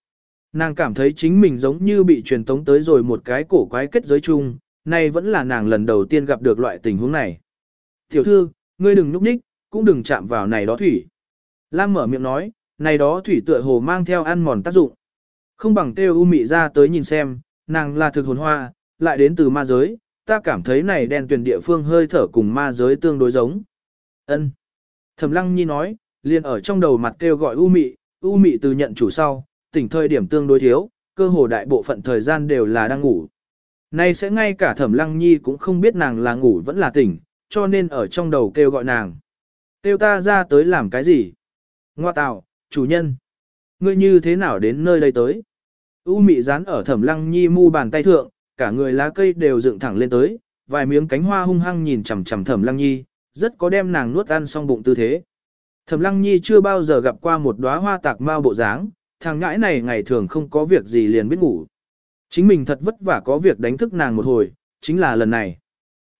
Nàng cảm thấy chính mình giống như bị truyền tống tới rồi một cái cổ quái kết giới chung, nay vẫn là nàng lần đầu tiên gặp được loại tình huống này. Tiểu thư, ngươi đừng núp ních, cũng đừng chạm vào này đó thủy. Lam mở miệng nói, này đó thủy tựa hồ mang theo ăn mòn tác dụng. Không bằng kêu u mị ra tới nhìn xem, nàng là thực hồn hoa, lại đến từ ma giới, ta cảm thấy này đen tuyển địa phương hơi thở cùng ma giới tương đối giống. Ân. Thẩm Lăng Nhi nói, liền ở trong đầu mặt kêu gọi U Mị, U Mị từ nhận chủ sau, tỉnh thời điểm tương đối thiếu, cơ hồ đại bộ phận thời gian đều là đang ngủ. Nay sẽ ngay cả Thẩm Lăng Nhi cũng không biết nàng là ngủ vẫn là tỉnh, cho nên ở trong đầu kêu gọi nàng. Kêu ta ra tới làm cái gì? Ngoa tạo, chủ nhân. Ngươi như thế nào đến nơi đây tới? U mị dán ở Thẩm Lăng Nhi mu bàn tay thượng, cả người lá cây đều dựng thẳng lên tới, vài miếng cánh hoa hung hăng nhìn chằm chằm Thẩm Lăng Nhi, rất có đem nàng nuốt ăn xong bụng tư thế. Thẩm Lăng Nhi chưa bao giờ gặp qua một đóa hoa tạc mao bộ dáng, thằng ngãi này ngày thường không có việc gì liền biết ngủ. Chính mình thật vất vả có việc đánh thức nàng một hồi, chính là lần này.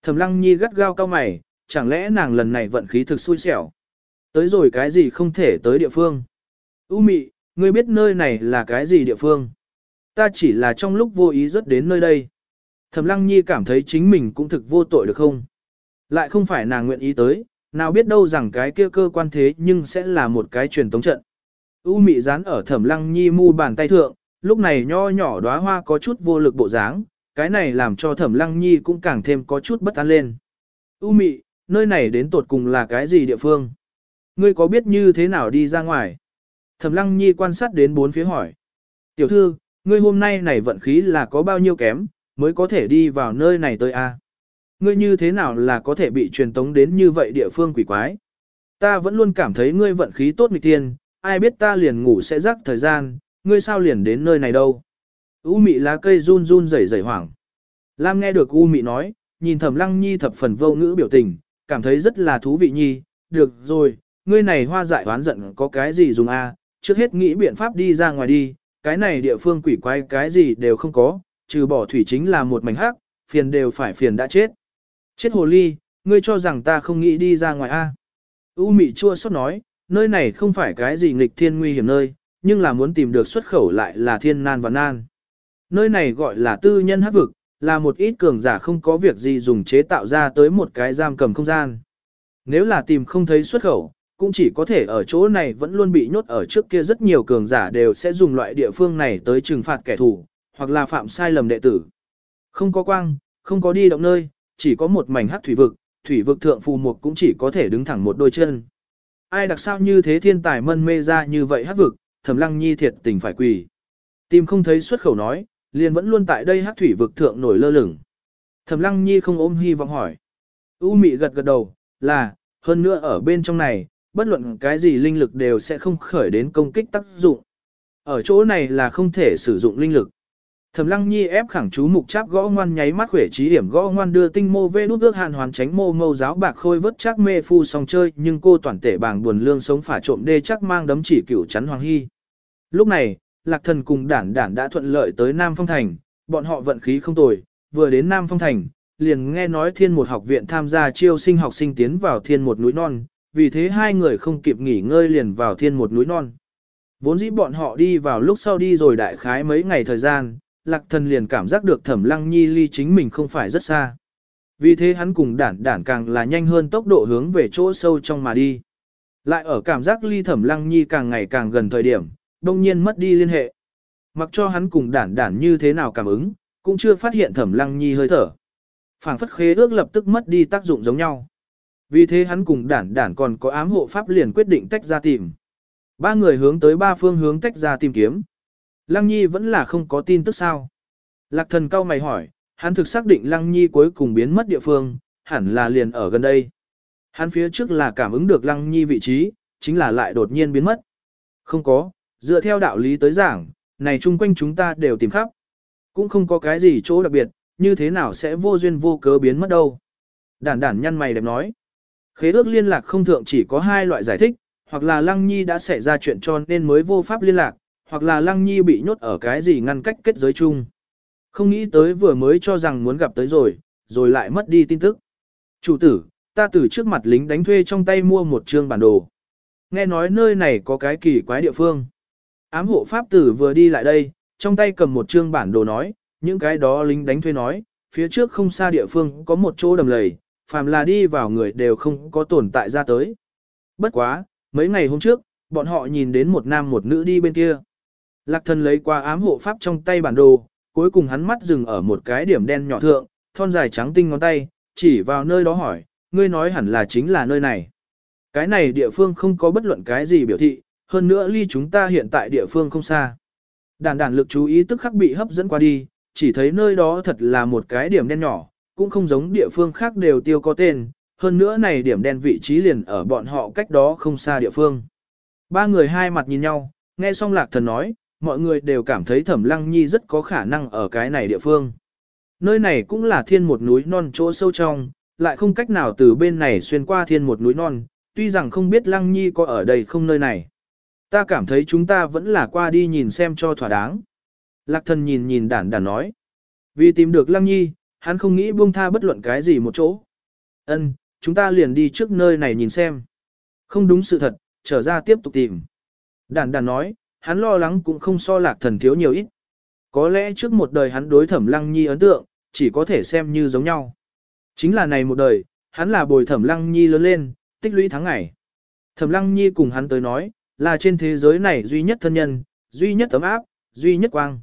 Thẩm Lăng Nhi gắt gao cao mày, chẳng lẽ nàng lần này vận khí thực xui xẻo. Tới rồi cái gì không thể tới địa phương. U mị, ngươi biết nơi này là cái gì địa phương. Ta chỉ là trong lúc vô ý rớt đến nơi đây. Thẩm Lăng Nhi cảm thấy chính mình cũng thực vô tội được không? Lại không phải nàng nguyện ý tới, nào biết đâu rằng cái kia cơ quan thế nhưng sẽ là một cái truyền tống trận. U mị dán ở Thẩm Lăng Nhi mu bàn tay thượng, lúc này nho nhỏ đóa hoa có chút vô lực bộ dáng, cái này làm cho Thẩm Lăng Nhi cũng càng thêm có chút bất an lên. U mị, nơi này đến tột cùng là cái gì địa phương? Ngươi có biết như thế nào đi ra ngoài? Thẩm Lăng Nhi quan sát đến bốn phía hỏi. Tiểu thư, ngươi hôm nay này vận khí là có bao nhiêu kém, mới có thể đi vào nơi này tới a? Ngươi như thế nào là có thể bị truyền tống đến như vậy địa phương quỷ quái? Ta vẫn luôn cảm thấy ngươi vận khí tốt nghịch tiên, ai biết ta liền ngủ sẽ rắc thời gian, ngươi sao liền đến nơi này đâu? U mị lá cây run run rẩy rẩy hoảng. Lam nghe được U mị nói, nhìn Thẩm Lăng Nhi thập phần vô ngữ biểu tình, cảm thấy rất là thú vị nhi, được rồi, ngươi này hoa dại oán giận có cái gì dùng a? Trước hết nghĩ biện pháp đi ra ngoài đi, cái này địa phương quỷ quái cái gì đều không có, trừ bỏ thủy chính là một mảnh hắc, phiền đều phải phiền đã chết. Chết hồ ly, ngươi cho rằng ta không nghĩ đi ra ngoài a? U mị chua xót nói, nơi này không phải cái gì nghịch thiên nguy hiểm nơi, nhưng là muốn tìm được xuất khẩu lại là thiên nan và nan. Nơi này gọi là tư nhân hắc vực, là một ít cường giả không có việc gì dùng chế tạo ra tới một cái giam cầm không gian. Nếu là tìm không thấy xuất khẩu, cũng chỉ có thể ở chỗ này vẫn luôn bị nhốt ở trước kia rất nhiều cường giả đều sẽ dùng loại địa phương này tới trừng phạt kẻ thù, hoặc là phạm sai lầm đệ tử. Không có quang, không có đi động nơi, chỉ có một mảnh hắc thủy vực, thủy vực thượng phù mục cũng chỉ có thể đứng thẳng một đôi chân. Ai đặc sao như thế thiên tài mân mê ra như vậy hắc vực, thẩm lăng nhi thiệt tình phải quỳ. Tìm không thấy xuất khẩu nói, liền vẫn luôn tại đây hắc thủy vực thượng nổi lơ lửng. Thẩm lăng nhi không ôm hy vọng hỏi. U mị gật gật đầu, là, hơn nữa ở bên trong này, bất luận cái gì linh lực đều sẽ không khởi đến công kích tác dụng. Ở chỗ này là không thể sử dụng linh lực. Thẩm Lăng Nhi ép khẳng chú mục cháp gõ ngoan nháy mắt khỏe trí điểm gõ ngoan đưa tinh mô vê nút ước hạn hoàn tránh mô mâu giáo bạc khôi vất chắc mê phu song chơi nhưng cô toàn tể bảng buồn lương sống phả trộm đê chắc mang đấm chỉ cửu chắn hoàng hy. Lúc này, Lạc Thần cùng đản đản đã thuận lợi tới Nam Phong Thành, bọn họ vận khí không tồi, vừa đến Nam Phong Thành, liền nghe nói thiên một học viện tham gia chiêu sinh học sinh tiến vào thiên một núi non, vì thế hai người không kịp nghỉ ngơi liền vào thiên một núi non. Vốn dĩ bọn họ đi vào lúc sau đi rồi đại khái mấy ngày thời gian, lạc thần liền cảm giác được thẩm lăng nhi ly chính mình không phải rất xa. Vì thế hắn cùng đản đản càng là nhanh hơn tốc độ hướng về chỗ sâu trong mà đi. Lại ở cảm giác ly thẩm lăng nhi càng ngày càng gần thời điểm, đông nhiên mất đi liên hệ. Mặc cho hắn cùng đản đản như thế nào cảm ứng, cũng chưa phát hiện thẩm lăng nhi hơi thở. phảng phất khế ước lập tức mất đi tác dụng giống nhau. Vì thế hắn cùng đản đản còn có ám hộ pháp liền quyết định tách ra tìm. Ba người hướng tới ba phương hướng tách ra tìm kiếm. Lăng Nhi vẫn là không có tin tức sao. Lạc thần cao mày hỏi, hắn thực xác định Lăng Nhi cuối cùng biến mất địa phương, hẳn là liền ở gần đây. Hắn phía trước là cảm ứng được Lăng Nhi vị trí, chính là lại đột nhiên biến mất. Không có, dựa theo đạo lý tới giảng, này chung quanh chúng ta đều tìm khắp. Cũng không có cái gì chỗ đặc biệt, như thế nào sẽ vô duyên vô cớ biến mất đâu. Đản đản nhăn mày đẹp nói. Khế ước liên lạc không thượng chỉ có hai loại giải thích, hoặc là Lăng Nhi đã xảy ra chuyện cho nên mới vô pháp liên lạc, hoặc là Lăng Nhi bị nhốt ở cái gì ngăn cách kết giới chung. Không nghĩ tới vừa mới cho rằng muốn gặp tới rồi, rồi lại mất đi tin tức. Chủ tử, ta từ trước mặt lính đánh thuê trong tay mua một trương bản đồ. Nghe nói nơi này có cái kỳ quái địa phương. Ám hộ pháp tử vừa đi lại đây, trong tay cầm một trương bản đồ nói, những cái đó lính đánh thuê nói, phía trước không xa địa phương có một chỗ đầm lầy, phàm là đi vào người đều không có tồn tại ra tới. Bất quá, mấy ngày hôm trước, bọn họ nhìn đến một nam một nữ đi bên kia. Lạc thần lấy qua ám hộ pháp trong tay bản đồ, cuối cùng hắn mắt dừng ở một cái điểm đen nhỏ thượng, thon dài trắng tinh ngón tay, chỉ vào nơi đó hỏi, ngươi nói hẳn là chính là nơi này. Cái này địa phương không có bất luận cái gì biểu thị, hơn nữa ly chúng ta hiện tại địa phương không xa. Đàn đàn lực chú ý tức khắc bị hấp dẫn qua đi, chỉ thấy nơi đó thật là một cái điểm đen nhỏ, cũng không giống địa phương khác đều tiêu có tên, hơn nữa này điểm đen vị trí liền ở bọn họ cách đó không xa địa phương. Ba người hai mặt nhìn nhau, nghe xong lạc thần nói, mọi người đều cảm thấy thẩm lăng nhi rất có khả năng ở cái này địa phương. Nơi này cũng là thiên một núi non chỗ sâu trong, lại không cách nào từ bên này xuyên qua thiên một núi non, tuy rằng không biết lăng nhi có ở đây không nơi này. Ta cảm thấy chúng ta vẫn là qua đi nhìn xem cho thỏa đáng. Lạc thần nhìn nhìn đản đản nói. Vì tìm được lăng nhi, hắn không nghĩ buông tha bất luận cái gì một chỗ. Ân, chúng ta liền đi trước nơi này nhìn xem. Không đúng sự thật, trở ra tiếp tục tìm. Đản đản nói, hắn lo lắng cũng không so lạc thần thiếu nhiều ít. Có lẽ trước một đời hắn đối thẩm lăng nhi ấn tượng, chỉ có thể xem như giống nhau. Chính là này một đời, hắn là bồi thẩm lăng nhi lớn lên, tích lũy tháng ngày. Thẩm lăng nhi cùng hắn tới nói, là trên thế giới này duy nhất thân nhân, duy nhất tấm áp, duy nhất quang.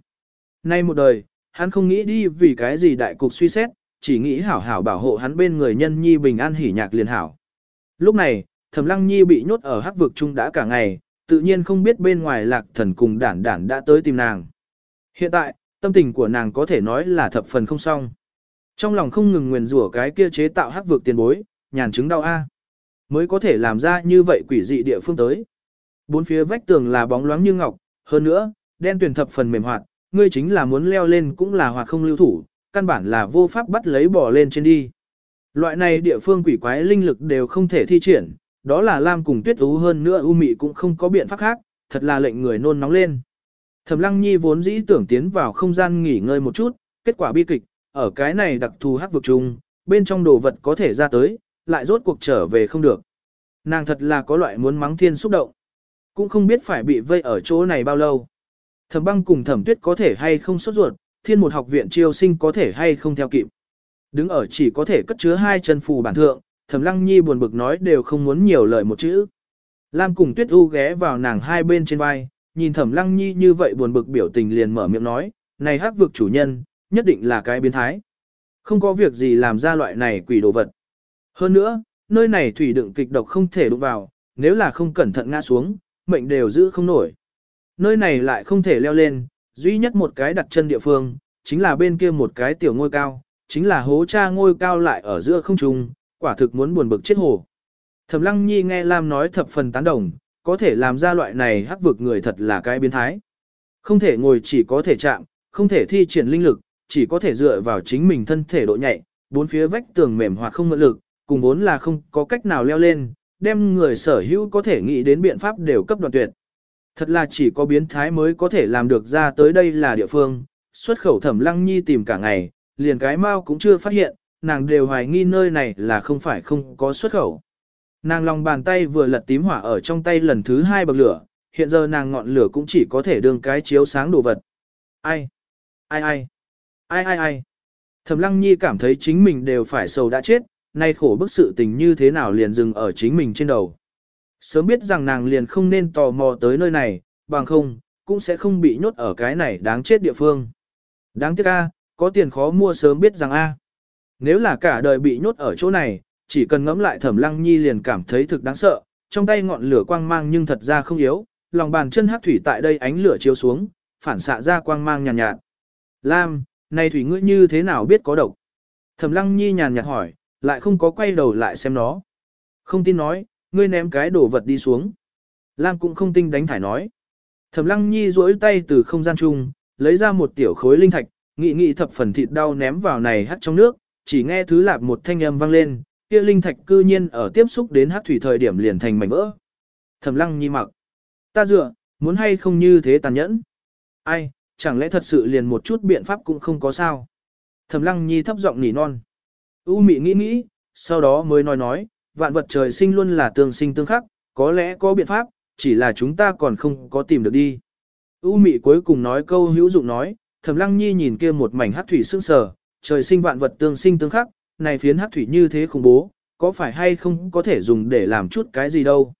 Nay một đời, hắn không nghĩ đi vì cái gì đại cục suy xét, chỉ nghĩ hảo hảo bảo hộ hắn bên người nhân nhi bình an hỉ nhạc liền hảo. Lúc này, Thẩm Lăng Nhi bị nhốt ở hắc vực chung đã cả ngày, tự nhiên không biết bên ngoài lạc thần cùng đản đản đã tới tìm nàng. Hiện tại, tâm tình của nàng có thể nói là thập phần không xong. Trong lòng không ngừng nguyền rủa cái kia chế tạo hắc vực tiền bối, nhàn chứng đau a, mới có thể làm ra như vậy quỷ dị địa phương tới. Bốn phía vách tường là bóng loáng như ngọc, hơn nữa, đen tuyền thập phần mềm hoạt, ngươi chính là muốn leo lên cũng là hoặc không lưu thủ, căn bản là vô pháp bắt lấy bỏ lên trên đi. Loại này địa phương quỷ quái linh lực đều không thể thi triển, đó là Lam cùng tuyết ú hơn nữa u mị cũng không có biện pháp khác, thật là lệnh người nôn nóng lên. Thẩm Lăng Nhi vốn dĩ tưởng tiến vào không gian nghỉ ngơi một chút, kết quả bi kịch, ở cái này đặc thù hắc vực chung, bên trong đồ vật có thể ra tới, lại rốt cuộc trở về không được. Nàng thật là có loại muốn mắng thiên xúc động. Cũng không biết phải bị vây ở chỗ này bao lâu. Thẩm băng cùng thẩm tuyết có thể hay không sốt ruột, thiên một học viện triều sinh có thể hay không theo kịp. Đứng ở chỉ có thể cất chứa hai chân phù bản thượng, thẩm lăng nhi buồn bực nói đều không muốn nhiều lời một chữ. Lam cùng tuyết u ghé vào nàng hai bên trên vai, nhìn thẩm lăng nhi như vậy buồn bực biểu tình liền mở miệng nói, này hắc vực chủ nhân, nhất định là cái biến thái. Không có việc gì làm ra loại này quỷ đồ vật. Hơn nữa, nơi này thủy đựng kịch độc không thể đụng vào, nếu là không cẩn thận ngã xuống, mệnh đều giữ không nổi. Nơi này lại không thể leo lên, duy nhất một cái đặt chân địa phương, chính là bên kia một cái tiểu ngôi cao, chính là hố cha ngôi cao lại ở giữa không trung, quả thực muốn buồn bực chết hồ. Thẩm Lăng Nhi nghe Lam nói thập phần tán đồng, có thể làm ra loại này hắc vực người thật là cái biến thái. Không thể ngồi chỉ có thể chạm, không thể thi triển linh lực, chỉ có thể dựa vào chính mình thân thể độ nhạy, bốn phía vách tường mềm hoặc không mượn lực, cùng vốn là không có cách nào leo lên, đem người sở hữu có thể nghĩ đến biện pháp đều cấp đoạn tuyệt. Thật là chỉ có biến thái mới có thể làm được ra tới đây là địa phương, xuất khẩu thẩm lăng nhi tìm cả ngày, liền cái mau cũng chưa phát hiện, nàng đều hoài nghi nơi này là không phải không có xuất khẩu. Nàng lòng bàn tay vừa lật tím hỏa ở trong tay lần thứ hai bậc lửa, hiện giờ nàng ngọn lửa cũng chỉ có thể đương cái chiếu sáng đồ vật. Ai? Ai ai? Ai ai ai? Thẩm lăng nhi cảm thấy chính mình đều phải sầu đã chết, nay khổ bức sự tình như thế nào liền dừng ở chính mình trên đầu. Sớm biết rằng nàng liền không nên tò mò tới nơi này, bằng không, cũng sẽ không bị nhốt ở cái này đáng chết địa phương. Đáng tiếc a, có tiền khó mua sớm biết rằng a. Nếu là cả đời bị nhốt ở chỗ này, chỉ cần ngẫm lại thẩm lăng nhi liền cảm thấy thực đáng sợ, trong tay ngọn lửa quang mang nhưng thật ra không yếu, lòng bàn chân hắc thủy tại đây ánh lửa chiếu xuống, phản xạ ra quang mang nhàn nhạt, nhạt. Lam, này thủy ngươi như thế nào biết có độc? Thẩm lăng nhi nhàn nhạt hỏi, lại không có quay đầu lại xem nó. Không tin nói, ngươi ném cái đồ vật đi xuống. Lam cũng không tin đánh thải nói. Thẩm lăng nhi duỗi tay từ không gian chung, lấy ra một tiểu khối linh thạch, nghị nghị thập phần thịt đau ném vào này hắt trong nước, chỉ nghe thứ lạp một thanh âm vang lên, kia linh thạch cư nhiên ở tiếp xúc đến hắc thủy thời điểm liền thành mảnh vỡ. Thẩm lăng nhi mặc. Ta dựa, muốn hay không như thế tàn nhẫn. Ai, chẳng lẽ thật sự liền một chút biện pháp cũng không có sao. Thẩm lăng nhi thấp giọng nỉ non. U mị nghĩ nghĩ, sau đó mới nói nói, vạn vật trời sinh luôn là tương sinh tương khắc, có lẽ có biện pháp, chỉ là chúng ta còn không có tìm được đi. U mị cuối cùng nói câu hữu dụng nói, thẩm lăng nhi nhìn kia một mảnh hát thủy sương sờ, trời sinh vạn vật tương sinh tương khắc, này phiến hát thủy như thế khủng bố, có phải hay không có thể dùng để làm chút cái gì đâu.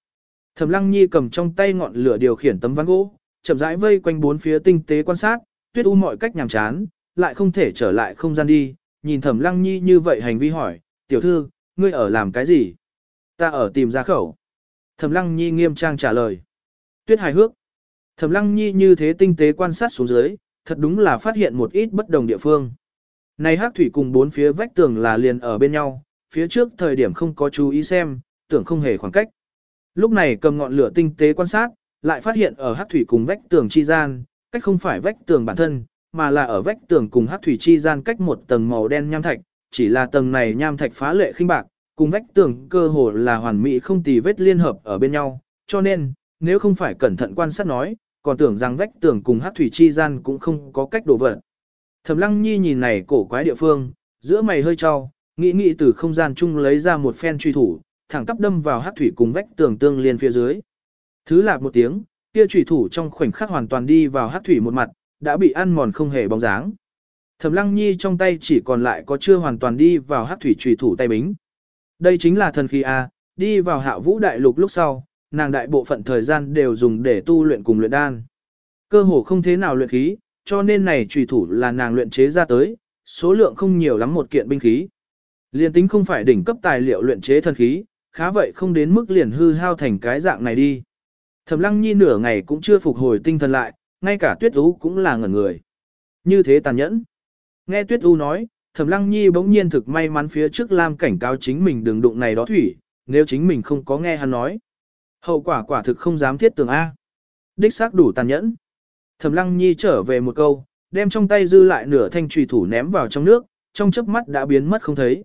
Thẩm lăng nhi cầm trong tay ngọn lửa điều khiển tấm ván gỗ, chậm rãi vây quanh bốn phía tinh tế quan sát, tuyết u mọi cách nhàm chán, lại không thể trở lại không gian đi, nhìn Thẩm Lăng Nhi như vậy hành vi hỏi, tiểu thư, ngươi ở làm cái gì? Ta ở tìm ra khẩu. Thẩm Lăng Nhi nghiêm trang trả lời. Tuyết hài hước. Thẩm Lăng Nhi như thế tinh tế quan sát xuống dưới, thật đúng là phát hiện một ít bất đồng địa phương. Này hắc thủy cùng bốn phía vách tường là liền ở bên nhau, phía trước thời điểm không có chú ý xem, tưởng không hề khoảng cách. Lúc này cầm ngọn lửa tinh tế quan sát, lại phát hiện ở hắc thủy cùng vách tường chi gian, cách không phải vách tường bản thân, mà là ở vách tường cùng hắc thủy chi gian cách một tầng màu đen nham thạch, chỉ là tầng này nham thạch phá lệ khinh bạc, cùng vách tường cơ hồ là hoàn mỹ không tì vết liên hợp ở bên nhau, cho nên, nếu không phải cẩn thận quan sát nói, còn tưởng rằng vách tường cùng hát thủy chi gian cũng không có cách đổ vật. Thẩm Lăng Nhi nhìn này cổ quái địa phương, giữa mày hơi trao, nghĩ nghĩ từ không gian chung lấy ra một phen truy thủ, thẳng tắp đâm vào hát thủy cùng vách tường tương liên phía dưới. Thứ lạc một tiếng, kia truy thủ trong khoảnh khắc hoàn toàn đi vào hát thủy một mặt, đã bị ăn mòn không hề bóng dáng. Thẩm Lăng Nhi trong tay chỉ còn lại có chưa hoàn toàn đi vào hát thủy truy thủ tay bính. Đây chính là thần khí a, đi vào Hạ Vũ đại lục lúc sau, nàng đại bộ phận thời gian đều dùng để tu luyện cùng luyện đan. Cơ hồ không thế nào luyện khí, cho nên này trùy thủ là nàng luyện chế ra tới, số lượng không nhiều lắm một kiện binh khí. Liên tính không phải đỉnh cấp tài liệu luyện chế thần khí, khá vậy không đến mức liền hư hao thành cái dạng này đi. Thẩm Lăng Nhi nửa ngày cũng chưa phục hồi tinh thần lại, ngay cả Tuyết U cũng là ngẩn người. Như thế tàn nhẫn. Nghe Tuyết U nói, Thẩm Lăng Nhi bỗng nhiên thực may mắn phía trước Lam cảnh cáo chính mình đừng đụng này đó thủy, nếu chính mình không có nghe hắn nói. Hậu quả quả thực không dám thiết tưởng A. Đích xác đủ tàn nhẫn. Thẩm Lăng Nhi trở về một câu, đem trong tay dư lại nửa thanh trùy thủ ném vào trong nước, trong chớp mắt đã biến mất không thấy.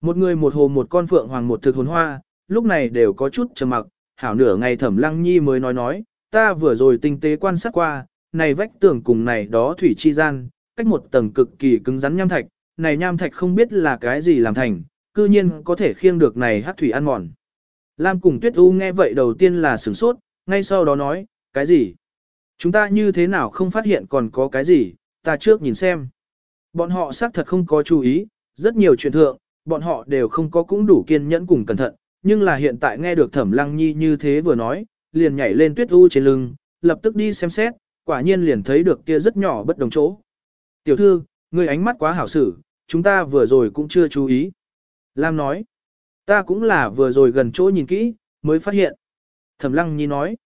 Một người một hồ một con phượng hoàng một thực hồn hoa, lúc này đều có chút trầm mặc, hảo nửa ngày Thẩm Lăng Nhi mới nói nói, ta vừa rồi tinh tế quan sát qua, này vách tường cùng này đó thủy chi gian, cách một tầng cực kỳ cứng rắn nham thạch, này nham thạch không biết là cái gì làm thành, cư nhiên có thể khiêng được này hắc thủy ăn mòn. Lam cùng Tuyết U nghe vậy đầu tiên là sửng sốt, ngay sau đó nói, cái gì? Chúng ta như thế nào không phát hiện còn có cái gì, ta trước nhìn xem. Bọn họ xác thật không có chú ý, rất nhiều chuyện thượng, bọn họ đều không có cũng đủ kiên nhẫn cùng cẩn thận, nhưng là hiện tại nghe được Thẩm Lăng Nhi như thế vừa nói, liền nhảy lên Tuyết U trên lưng, lập tức đi xem xét, quả nhiên liền thấy được kia rất nhỏ bất đồng chỗ. Tiểu thư, Ngươi ánh mắt quá hảo xử, chúng ta vừa rồi cũng chưa chú ý. Lam nói, Ta cũng là vừa rồi gần chỗ nhìn kỹ, mới phát hiện. Thẩm lăng nhi nói.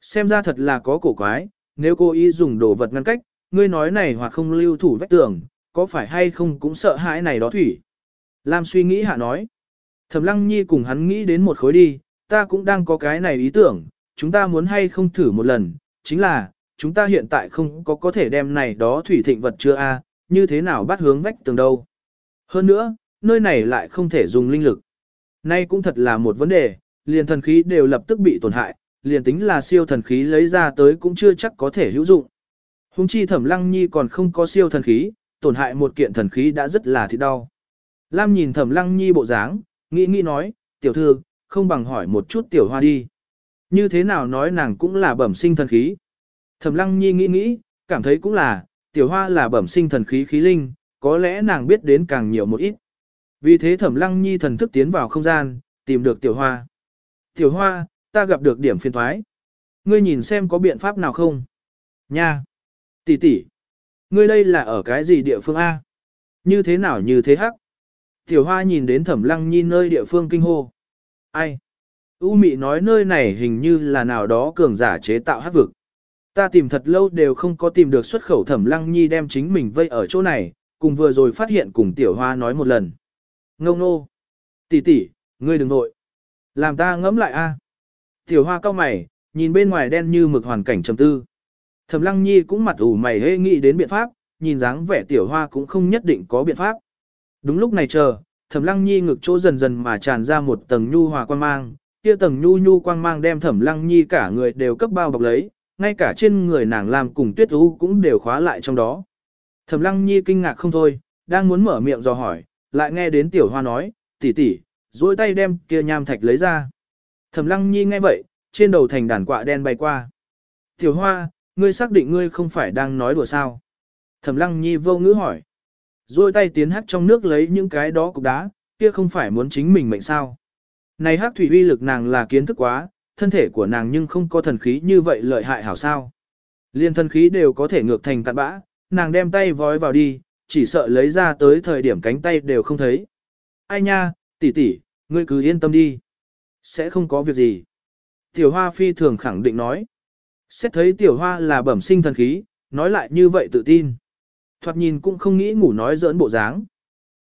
Xem ra thật là có cổ quái, nếu cô ý dùng đồ vật ngăn cách, ngươi nói này hoặc không lưu thủ vách tường, có phải hay không cũng sợ hãi này đó thủy. Lam suy nghĩ hạ nói. Thẩm lăng nhi cùng hắn nghĩ đến một khối đi, ta cũng đang có cái này ý tưởng, chúng ta muốn hay không thử một lần, chính là, chúng ta hiện tại không có có thể đem này đó thủy thịnh vật chưa a, như thế nào bắt hướng vách tường đâu. Hơn nữa, nơi này lại không thể dùng linh lực. Nay cũng thật là một vấn đề, liền thần khí đều lập tức bị tổn hại, liền tính là siêu thần khí lấy ra tới cũng chưa chắc có thể hữu dụng. Hùng chi thẩm lăng nhi còn không có siêu thần khí, tổn hại một kiện thần khí đã rất là thịt đau. Lam nhìn thẩm lăng nhi bộ dáng, nghĩ nghĩ nói, tiểu thư, không bằng hỏi một chút tiểu hoa đi. Như thế nào nói nàng cũng là bẩm sinh thần khí. Thẩm lăng nhi nghĩ nghĩ, cảm thấy cũng là, tiểu hoa là bẩm sinh thần khí khí linh, có lẽ nàng biết đến càng nhiều một ít. Vì thế thẩm lăng nhi thần thức tiến vào không gian, tìm được tiểu hoa. Tiểu hoa, ta gặp được điểm phiên thoái. Ngươi nhìn xem có biện pháp nào không? Nha! Tỷ tỷ! Ngươi đây là ở cái gì địa phương A? Như thế nào như thế hắc? Tiểu hoa nhìn đến thẩm lăng nhi nơi địa phương kinh hô. Ai? U mị nói nơi này hình như là nào đó cường giả chế tạo hắc vực. Ta tìm thật lâu đều không có tìm được xuất khẩu thẩm lăng nhi đem chính mình vây ở chỗ này, cùng vừa rồi phát hiện cùng tiểu hoa nói một lần. Ngông nô. Tỷ tỷ, ngươi đừng nội. Làm ta ngẫm lại a. Tiểu hoa cao mày, nhìn bên ngoài đen như mực hoàn cảnh trầm tư. Thẩm lăng nhi cũng mặt ủ mày hê nghĩ đến biện pháp, nhìn dáng vẻ tiểu hoa cũng không nhất định có biện pháp. Đúng lúc này chờ, thẩm lăng nhi ngực chỗ dần dần mà tràn ra một tầng nhu hòa quang mang, kia tầng nhu nhu quang mang đem thẩm lăng nhi cả người đều cấp bao bọc lấy, ngay cả trên người nàng làm cùng tuyết u cũng đều khóa lại trong đó. Thẩm lăng nhi kinh ngạc không thôi, đang muốn mở miệng dò hỏi, lại nghe đến tiểu hoa nói, tỷ tỷ, duỗi tay đem kia nham thạch lấy ra. Thẩm lăng nhi nghe vậy, trên đầu thành đàn quạ đen bay qua. Tiểu hoa, ngươi xác định ngươi không phải đang nói đùa sao? Thẩm lăng nhi vô ngữ hỏi. Rồi tay tiến hắc trong nước lấy những cái đó cục đá, kia không phải muốn chính mình mệnh sao. Này hắc thủy uy lực nàng là kiến thức quá, thân thể của nàng nhưng không có thần khí như vậy lợi hại hảo sao. Liên thần khí đều có thể ngược thành cạn bã, nàng đem tay vói vào đi, chỉ sợ lấy ra tới thời điểm cánh tay đều không thấy. Ai nha, tỷ tỷ, ngươi cứ yên tâm đi. Sẽ không có việc gì. Tiểu hoa phi thường khẳng định nói. Xét thấy tiểu hoa là bẩm sinh thần khí, nói lại như vậy tự tin. Thoạt nhìn cũng không nghĩ ngủ nói giỡn bộ dáng.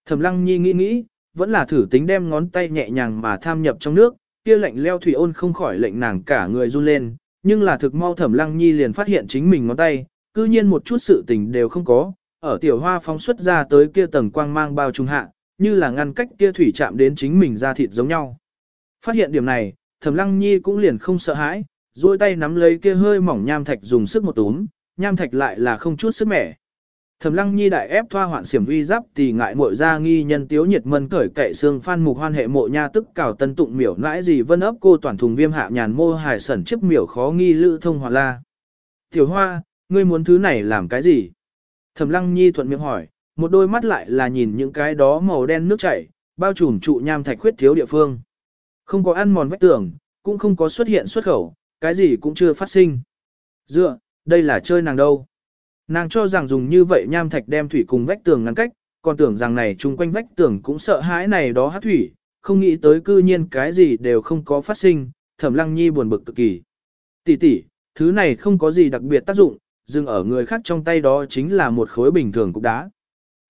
Thẩm lăng nhi nghĩ nghĩ, vẫn là thử tính đem ngón tay nhẹ nhàng mà tham nhập trong nước, kia lạnh leo thủy ôn không khỏi lệnh nàng cả người run lên, nhưng là thực mau thẩm lăng nhi liền phát hiện chính mình ngón tay, cư nhiên một chút sự tình đều không có, ở tiểu hoa phóng xuất ra tới kia tầng quang mang bao trung hạ, như là ngăn cách kia thủy chạm đến chính mình ra thịt giống nhau. Phát hiện điểm này, thẩm lăng nhi cũng liền không sợ hãi, duỗi tay nắm lấy kia hơi mỏng nham thạch dùng sức một túm, nham thạch lại là không chút sức mẻ. Thẩm Lăng Nhi đại ép thoa hoạn xiểm uy giáp thì ngại muội ra nghi nhân tiếu nhiệt mân cởi kệ xương phan mục hoan hệ mộ nha tức cào tân tụng miểu nãi gì vân ấp cô toàn thùng viêm hạ nhàn mô hải sẩn chiếc miểu khó nghi lữ thông hòa la. Tiểu Hoa, ngươi muốn thứ này làm cái gì? Thẩm Lăng Nhi thuận miệng hỏi, một đôi mắt lại là nhìn những cái đó màu đen nước chảy, bao trùm trụ nham thạch khuyết thiếu địa phương. Không có ăn mòn vách tường, cũng không có xuất hiện xuất khẩu, cái gì cũng chưa phát sinh. Dựa, đây là chơi nàng đâu. Nàng cho rằng dùng như vậy nham thạch đem thủy cùng vách tường ngăn cách, còn tưởng rằng này chung quanh vách tường cũng sợ hãi này đó hát thủy, không nghĩ tới cư nhiên cái gì đều không có phát sinh, thẩm lăng nhi buồn bực cực kỳ. Tỷ tỷ, thứ này không có gì đặc biệt tác dụng, dừng ở người khác trong tay đó chính là một khối bình thường cục đá.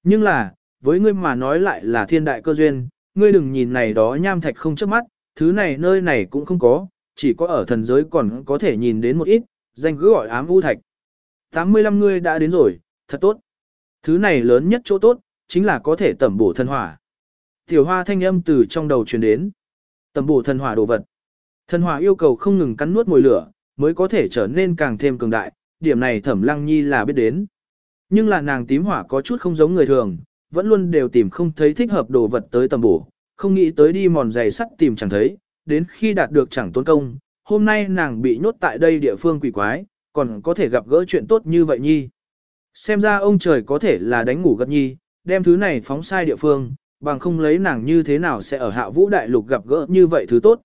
Nhưng là, với ngươi mà nói lại là thiên đại cơ duyên, ngươi đừng nhìn này đó nham thạch không chớp mắt, thứ này nơi này cũng không có, chỉ có ở thần giới còn có thể nhìn đến một ít, danh cứ gọi ám u thạch. 85 ngươi đã đến rồi, thật tốt. Thứ này lớn nhất chỗ tốt, chính là có thể tẩm bổ thần hỏa. Tiểu hoa thanh âm từ trong đầu truyền đến. Tẩm bổ thần hỏa đồ vật. Thần hỏa yêu cầu không ngừng cắn nuốt mùi lửa, mới có thể trở nên càng thêm cường đại, điểm này thẩm lăng nhi là biết đến. Nhưng là nàng tím hỏa có chút không giống người thường, vẫn luôn đều tìm không thấy thích hợp đồ vật tới tầm bổ, không nghĩ tới đi mòn giày sắt tìm chẳng thấy, đến khi đạt được chẳng tốn công, hôm nay nàng bị nhốt tại đây địa phương quỷ quái, còn có thể gặp gỡ chuyện tốt như vậy nhi. Xem ra ông trời có thể là đánh ngủ gật nhi, đem thứ này phóng sai địa phương, bằng không lấy nàng như thế nào sẽ ở hạ vũ đại lục gặp gỡ như vậy thứ tốt.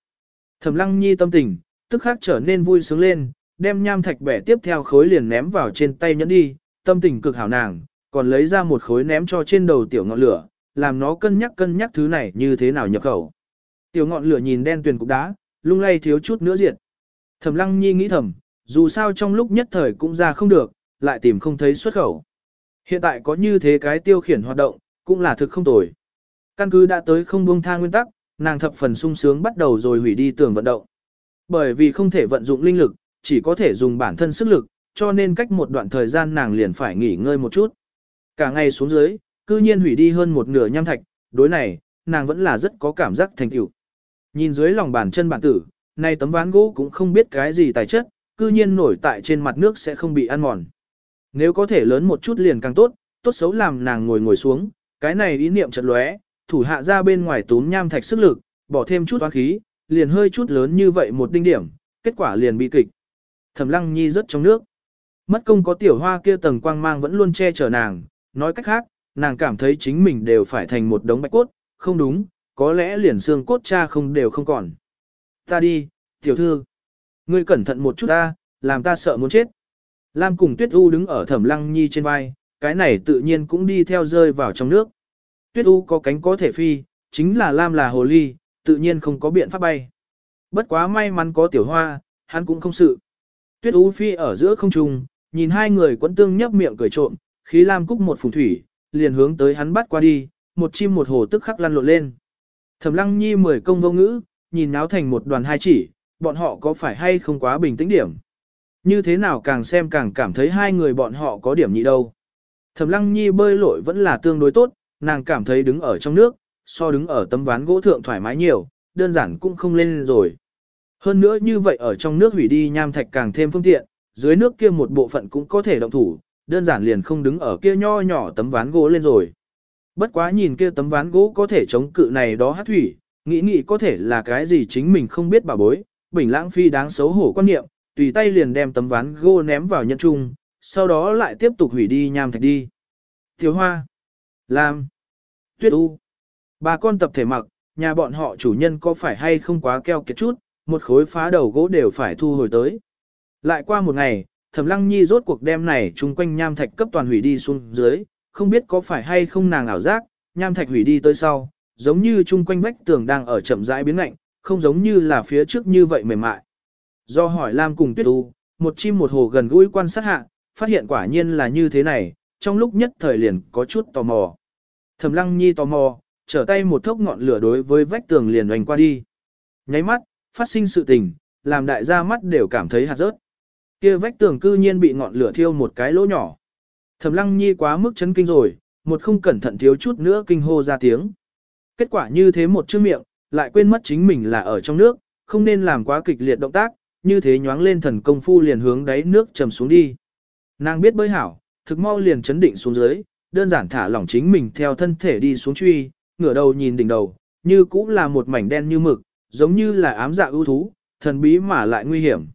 Thẩm lăng nhi tâm tình, tức khắc trở nên vui sướng lên, đem nham thạch bẻ tiếp theo khối liền ném vào trên tay nhẫn đi, tâm tình cực hảo nàng, còn lấy ra một khối ném cho trên đầu tiểu ngọn lửa, làm nó cân nhắc cân nhắc thứ này như thế nào nhập khẩu. Tiểu ngọn lửa nhìn đen tuyền cục đá, lung lay thiếu chút nữa diệt. Thẩm lăng nhi nghĩ thầm, dù sao trong lúc nhất thời cũng ra không được, lại tìm không thấy xuất khẩu. Hiện tại có như thế cái tiêu khiển hoạt động, cũng là thực không tồi. Căn cứ đã tới không buông tha nguyên tắc, nàng thập phần sung sướng bắt đầu rồi hủy đi tường vận động. Bởi vì không thể vận dụng linh lực, chỉ có thể dùng bản thân sức lực, cho nên cách một đoạn thời gian nàng liền phải nghỉ ngơi một chút. Cả ngày xuống dưới, cư nhiên hủy đi hơn một nửa nham thạch, đối này, nàng vẫn là rất có cảm giác thành tựu. Nhìn dưới lòng bàn chân bản tử, này tấm ván gỗ cũng không biết cái gì tài chất, cư nhiên nổi tại trên mặt nước sẽ không bị ăn mòn. Nếu có thể lớn một chút liền càng tốt, tốt xấu làm nàng ngồi ngồi xuống, cái này ý niệm chợt lóe, thủ hạ ra bên ngoài túm nham thạch sức lực, bỏ thêm chút toán khí, liền hơi chút lớn như vậy một đinh điểm, kết quả liền bị kịch. Thẩm Lăng Nhi rất trong nước. Mất công có tiểu hoa kia tầng quang mang vẫn luôn che chở nàng, nói cách khác, nàng cảm thấy chính mình đều phải thành một đống bạch cốt, không đúng, có lẽ liền xương cốt cha không đều không còn. Ta đi, tiểu thư. Ngươi cẩn thận một chút ta, làm ta sợ muốn chết. Lam cùng Tuyết U đứng ở thẩm lăng nhi trên vai, cái này tự nhiên cũng đi theo rơi vào trong nước. Tuyết U có cánh có thể phi, chính là Lam là hồ ly, tự nhiên không có biện pháp bay. Bất quá may mắn có tiểu hoa, hắn cũng không sự. Tuyết U phi ở giữa không trung, nhìn hai người quấn tương nhấp miệng cười trộm, khí Lam cúc một phùng thủy, liền hướng tới hắn bắt qua đi, một chim một hồ tức khắc lăn lộn lên. Thẩm lăng nhi mười công vô ngữ, nhìn náo thành một đoàn hai chỉ, bọn họ có phải hay không quá bình tĩnh điểm. Như thế nào càng xem càng cảm thấy hai người bọn họ có điểm nhị đâu. Thẩm lăng nhi bơi lội vẫn là tương đối tốt, nàng cảm thấy đứng ở trong nước, so đứng ở tấm ván gỗ thượng thoải mái nhiều, đơn giản cũng không lên rồi. Hơn nữa như vậy ở trong nước hủy đi nham thạch càng thêm phương tiện, dưới nước kia một bộ phận cũng có thể động thủ, đơn giản liền không đứng ở kia nho nhỏ tấm ván gỗ lên rồi. Bất quá nhìn kia tấm ván gỗ có thể chống cự này đó hát thủy, nghĩ nghĩ có thể là cái gì chính mình không biết bà bối, bình lãng phi đáng xấu hổ quan niệm, tùy tay liền đem tấm ván gỗ ném vào nhân trung, sau đó lại tiếp tục hủy đi nham thạch đi. Thiếu hoa, lam, tuyết u, bà con tập thể mặc, nhà bọn họ chủ nhân có phải hay không quá keo kiệt chút, một khối phá đầu gỗ đều phải thu hồi tới. Lại qua một ngày, Thẩm Lăng Nhi rốt cuộc đem này chung quanh nham thạch cấp toàn hủy đi xuống dưới, không biết có phải hay không nàng ảo giác, nham thạch hủy đi tới sau, giống như chung quanh vách tường đang ở chậm rãi biến lạnh, không giống như là phía trước như vậy mềm mại. Do hỏi Lam cùng Tuyết U, một chim một hồ gần gũi quan sát hạ, phát hiện quả nhiên là như thế này, trong lúc nhất thời liền có chút tò mò. Thẩm Lăng Nhi tò mò, trở tay một thốc ngọn lửa đối với vách tường liền oanh qua đi. Nháy mắt, phát sinh sự tình, làm đại gia mắt đều cảm thấy hạt rớt. Kia vách tường cư nhiên bị ngọn lửa thiêu một cái lỗ nhỏ. Thẩm Lăng Nhi quá mức chấn kinh rồi, một không cẩn thận thiếu chút nữa kinh hô ra tiếng. Kết quả như thế một chữ miệng, lại quên mất chính mình là ở trong nước, không nên làm quá kịch liệt động tác, như thế nhoáng lên thần công phu liền hướng đáy nước trầm xuống đi. Nàng biết bơi hảo, thực mau liền chấn định xuống dưới, đơn giản thả lỏng chính mình theo thân thể đi xuống truy, ngửa đầu nhìn đỉnh đầu, như cũng là một mảnh đen như mực, giống như là ám dạ ưu thú, thần bí mà lại nguy hiểm.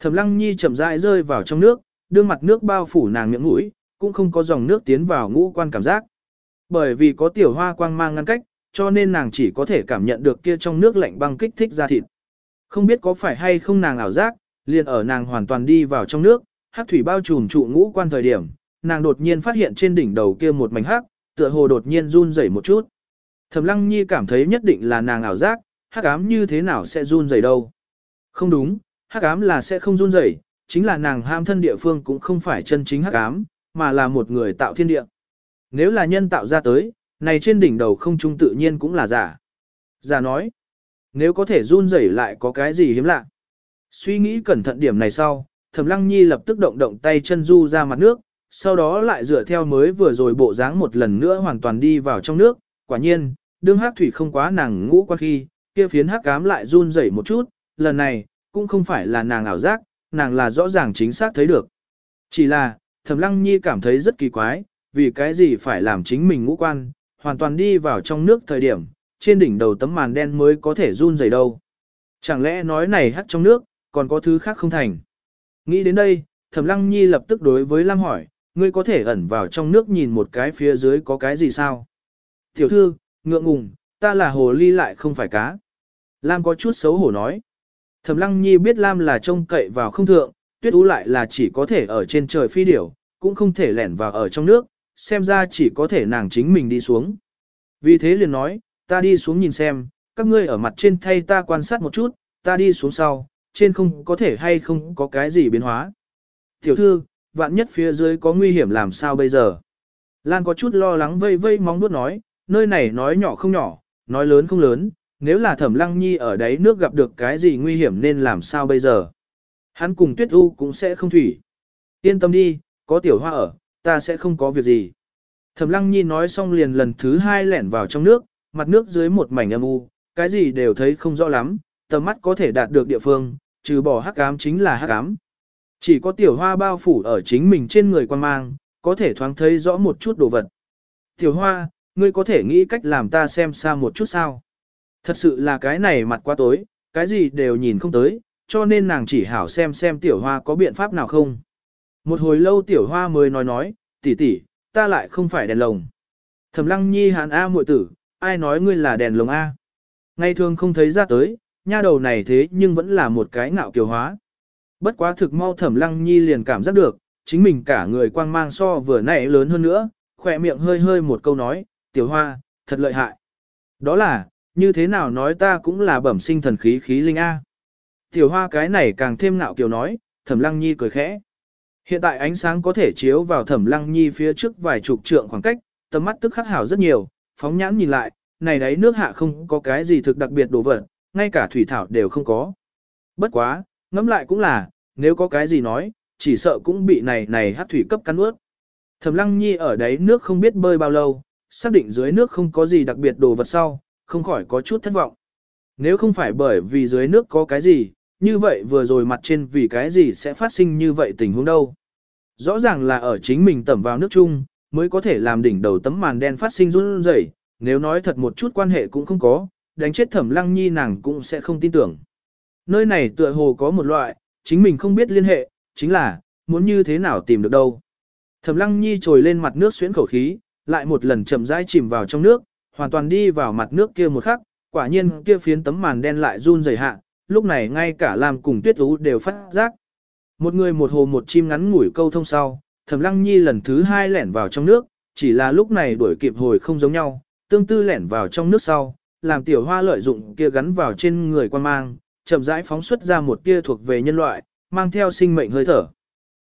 Thẩm Lăng Nhi chậm rãi rơi vào trong nước, đương mặt nước bao phủ nàng miệng mũi, cũng không có dòng nước tiến vào ngũ quan cảm giác. Bởi vì có tiểu hoa quang mang ngăn cách, cho nên nàng chỉ có thể cảm nhận được kia trong nước lạnh băng kích thích ra thịt. Không biết có phải hay không nàng ảo giác, liền ở nàng hoàn toàn đi vào trong nước, hắc thủy bao trùm trụ ngũ quan thời điểm, nàng đột nhiên phát hiện trên đỉnh đầu kia một mảnh hắc, tựa hồ đột nhiên run rẩy một chút. Thẩm Lăng Nhi cảm thấy nhất định là nàng ảo giác, hắc ám như thế nào sẽ run rẩy đâu. Không đúng, hắc ám là sẽ không run rẩy, chính là nàng ham thân địa phương cũng không phải chân chính hắc ám, mà là một người tạo thiên địa. Nếu là nhân tạo ra tới, này trên đỉnh đầu không trung tự nhiên cũng là giả. Giả nói, nếu có thể run rẩy lại có cái gì hiếm lạ. Suy nghĩ cẩn thận điểm này sau, Thẩm Lăng Nhi lập tức động động tay chân du ra mặt nước, sau đó lại dựa theo mới vừa rồi bộ dáng một lần nữa hoàn toàn đi vào trong nước, quả nhiên, đương hắc thủy không quá nàng ngũ qua khi, kia phiến hắc cám lại run rẩy một chút, lần này, cũng không phải là nàng ảo giác, nàng là rõ ràng chính xác thấy được. Chỉ là, Thẩm Lăng Nhi cảm thấy rất kỳ quái, vì cái gì phải làm chính mình ngũ quan, hoàn toàn đi vào trong nước thời điểm, trên đỉnh đầu tấm màn đen mới có thể run rẩy đâu. Chẳng lẽ nói này hắt trong nước, còn có thứ khác không thành. Nghĩ đến đây, Thẩm Lăng Nhi lập tức đối với Lam hỏi, ngươi có thể ẩn vào trong nước nhìn một cái phía dưới có cái gì sao? Tiểu thư, ngượng ngùng, ta là hồ ly lại không phải cá. Lam có chút xấu hổ nói. Thẩm Lăng Nhi biết Lam là trông cậy vào không thượng, tuyết ú lại là chỉ có thể ở trên trời phi điểu, cũng không thể lẻn vào ở trong nước, xem ra chỉ có thể nàng chính mình đi xuống. Vì thế liền nói, ta đi xuống nhìn xem, các ngươi ở mặt trên thay ta quan sát một chút, ta đi xuống sau, trên không có thể hay không có cái gì biến hóa. Tiểu thư, vạn nhất phía dưới có nguy hiểm làm sao bây giờ? Lan có chút lo lắng vây vây móng nuốt nói, nơi này nói nhỏ không nhỏ, nói lớn không lớn, nếu là thẩm lăng nhi ở đáy nước gặp được cái gì nguy hiểm nên làm sao bây giờ? Hắn cùng tuyết u cũng sẽ không thủy. Yên tâm đi, có tiểu hoa ở, ta sẽ không có việc gì. Thẩm lăng nhi nói xong liền lần thứ hai lẻn vào trong nước, mặt nước dưới một mảnh âm u, cái gì đều thấy không rõ lắm, tầm mắt có thể đạt được địa phương, trừ bỏ hắc ám chính là hắc ám. Chỉ có tiểu hoa bao phủ ở chính mình trên người quan mang, có thể thoáng thấy rõ một chút đồ vật. Tiểu hoa, ngươi có thể nghĩ cách làm ta xem xa một chút sao? Thật sự là cái này mặt quá tối, cái gì đều nhìn không tới, cho nên nàng chỉ hảo xem xem tiểu hoa có biện pháp nào không. Một hồi lâu tiểu hoa mới nói nói, tỷ tỷ, ta lại không phải đèn lồng. Thẩm lăng nhi hàn A muội tử, ai nói ngươi là đèn lồng A. Ngày thường không thấy ra tới, nha đầu này thế nhưng vẫn là một cái ngạo kiều hóa. Bất quá thực mau thẩm lăng nhi liền cảm giác được, chính mình cả người quang mang so vừa nãy lớn hơn nữa, khỏe miệng hơi hơi một câu nói, tiểu hoa, thật lợi hại. Đó là, như thế nào nói ta cũng là bẩm sinh thần khí khí linh A. Tiểu hoa cái này càng thêm ngạo kiều nói, thẩm lăng nhi cười khẽ. Hiện tại ánh sáng có thể chiếu vào thẩm lăng nhi phía trước vài chục trượng khoảng cách, tầm mắt tức khắc hảo rất nhiều, phóng nhãn nhìn lại, này đấy nước hạ không có cái gì thực đặc biệt đồ vật, ngay cả thủy thảo đều không có. Bất quá, ngẫm lại cũng là, nếu có cái gì nói, chỉ sợ cũng bị này này hát thủy cấp cắn ướt. Thẩm lăng nhi ở đấy nước không biết bơi bao lâu, xác định dưới nước không có gì đặc biệt đồ vật sau, không khỏi có chút thất vọng. Nếu không phải bởi vì dưới nước có cái gì, như vậy vừa rồi mặt trên vì cái gì sẽ phát sinh như vậy tình huống đâu. Rõ ràng là ở chính mình tẩm vào nước chung, mới có thể làm đỉnh đầu tấm màn đen phát sinh run rẩy. nếu nói thật một chút quan hệ cũng không có, đánh chết thẩm lăng nhi nàng cũng sẽ không tin tưởng. Nơi này tựa hồ có một loại, chính mình không biết liên hệ, chính là, muốn như thế nào tìm được đâu. Thẩm lăng nhi trồi lên mặt nước xuyến khẩu khí, lại một lần chậm rãi chìm vào trong nước, hoàn toàn đi vào mặt nước kia một khắc, quả nhiên kia phiến tấm màn đen lại run rẩy hạ, lúc này ngay cả Lam cùng Tuyết Ú đều phát giác. Một người một hồ một chim ngắn ngủi câu thông sau, Thẩm Lăng Nhi lần thứ hai lẻn vào trong nước, chỉ là lúc này đuổi kịp hồi không giống nhau, tương tư lẻn vào trong nước sau, làm tiểu hoa lợi dụng kia gắn vào trên người quan mang, chậm rãi phóng xuất ra một tia thuộc về nhân loại, mang theo sinh mệnh hơi thở.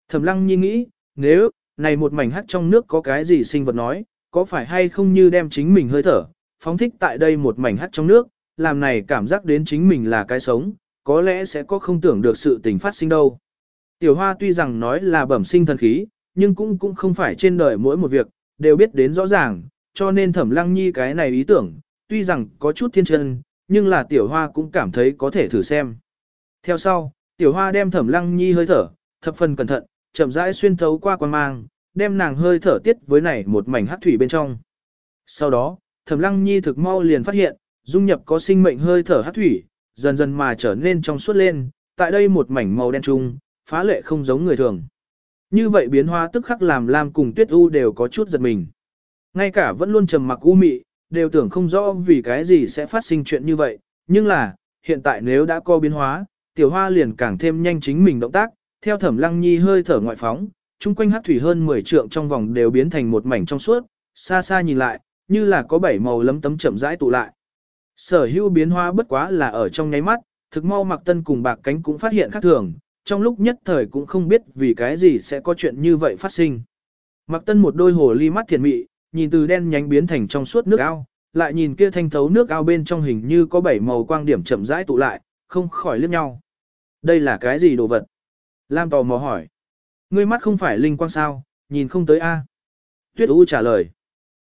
Thẩm lăng nhi nghĩ, nếu, này một mảnh hắt trong nước có cái gì sinh vật nói, có phải hay không như đem chính mình hơi thở, phóng thích tại đây một mảnh hắt trong nước, làm này cảm giác đến chính mình là cái sống, có lẽ sẽ có không tưởng được sự tình phát sinh đâu. Tiểu hoa tuy rằng nói là bẩm sinh thần khí, nhưng cũng cũng không phải trên đời mỗi một việc, đều biết đến rõ ràng, cho nên thẩm lăng nhi cái này ý tưởng, tuy rằng có chút thiên chân, nhưng là tiểu hoa cũng cảm thấy có thể thử xem. Theo sau, tiểu hoa đem thẩm lăng nhi hơi thở, thập phần cẩn thận, chậm rãi xuyên thấu qua quan mang, đem nàng hơi thở tiết với này một mảnh hát thủy bên trong. Sau đó, thẩm lăng nhi thực mau liền phát hiện, dung nhập có sinh mệnh hơi thở hắc thủy, dần dần mà trở nên trong suốt lên, tại đây một mảnh màu đen trung, phá lệ không giống người thường. Như vậy biến hóa tức khắc làm Lam cùng Tuyết U đều có chút giật mình. Ngay cả vẫn luôn trầm mặc u mị, đều tưởng không rõ vì cái gì sẽ phát sinh chuyện như vậy, nhưng là, hiện tại nếu đã có biến hóa, tiểu hoa liền càng thêm nhanh chính mình động tác, theo thẩm lăng nhi hơi thở ngoại phóng, chung quanh hát thủy hơn 10 trượng trong vòng đều biến thành một mảnh trong suốt, xa xa nhìn lại, như là có bảy màu lấm tấm chậm rãi tụ lại. Sở hữu biến hóa bất quá là ở trong nháy mắt, thực mau mặc tân cùng bạc cánh cũng phát hiện khác thường, trong lúc nhất thời cũng không biết vì cái gì sẽ có chuyện như vậy phát sinh. Mặc tân một đôi hồ ly mắt thiền mị, nhìn từ đen nhánh biến thành trong suốt nước ao, lại nhìn kia thanh thấu nước ao bên trong hình như có bảy màu quang điểm chậm rãi tụ lại, không khỏi liếc nhau. Đây là cái gì đồ vật? Lam tò mò hỏi. Ngươi mắt không phải linh quang sao, nhìn không tới a? Tuyết U trả lời.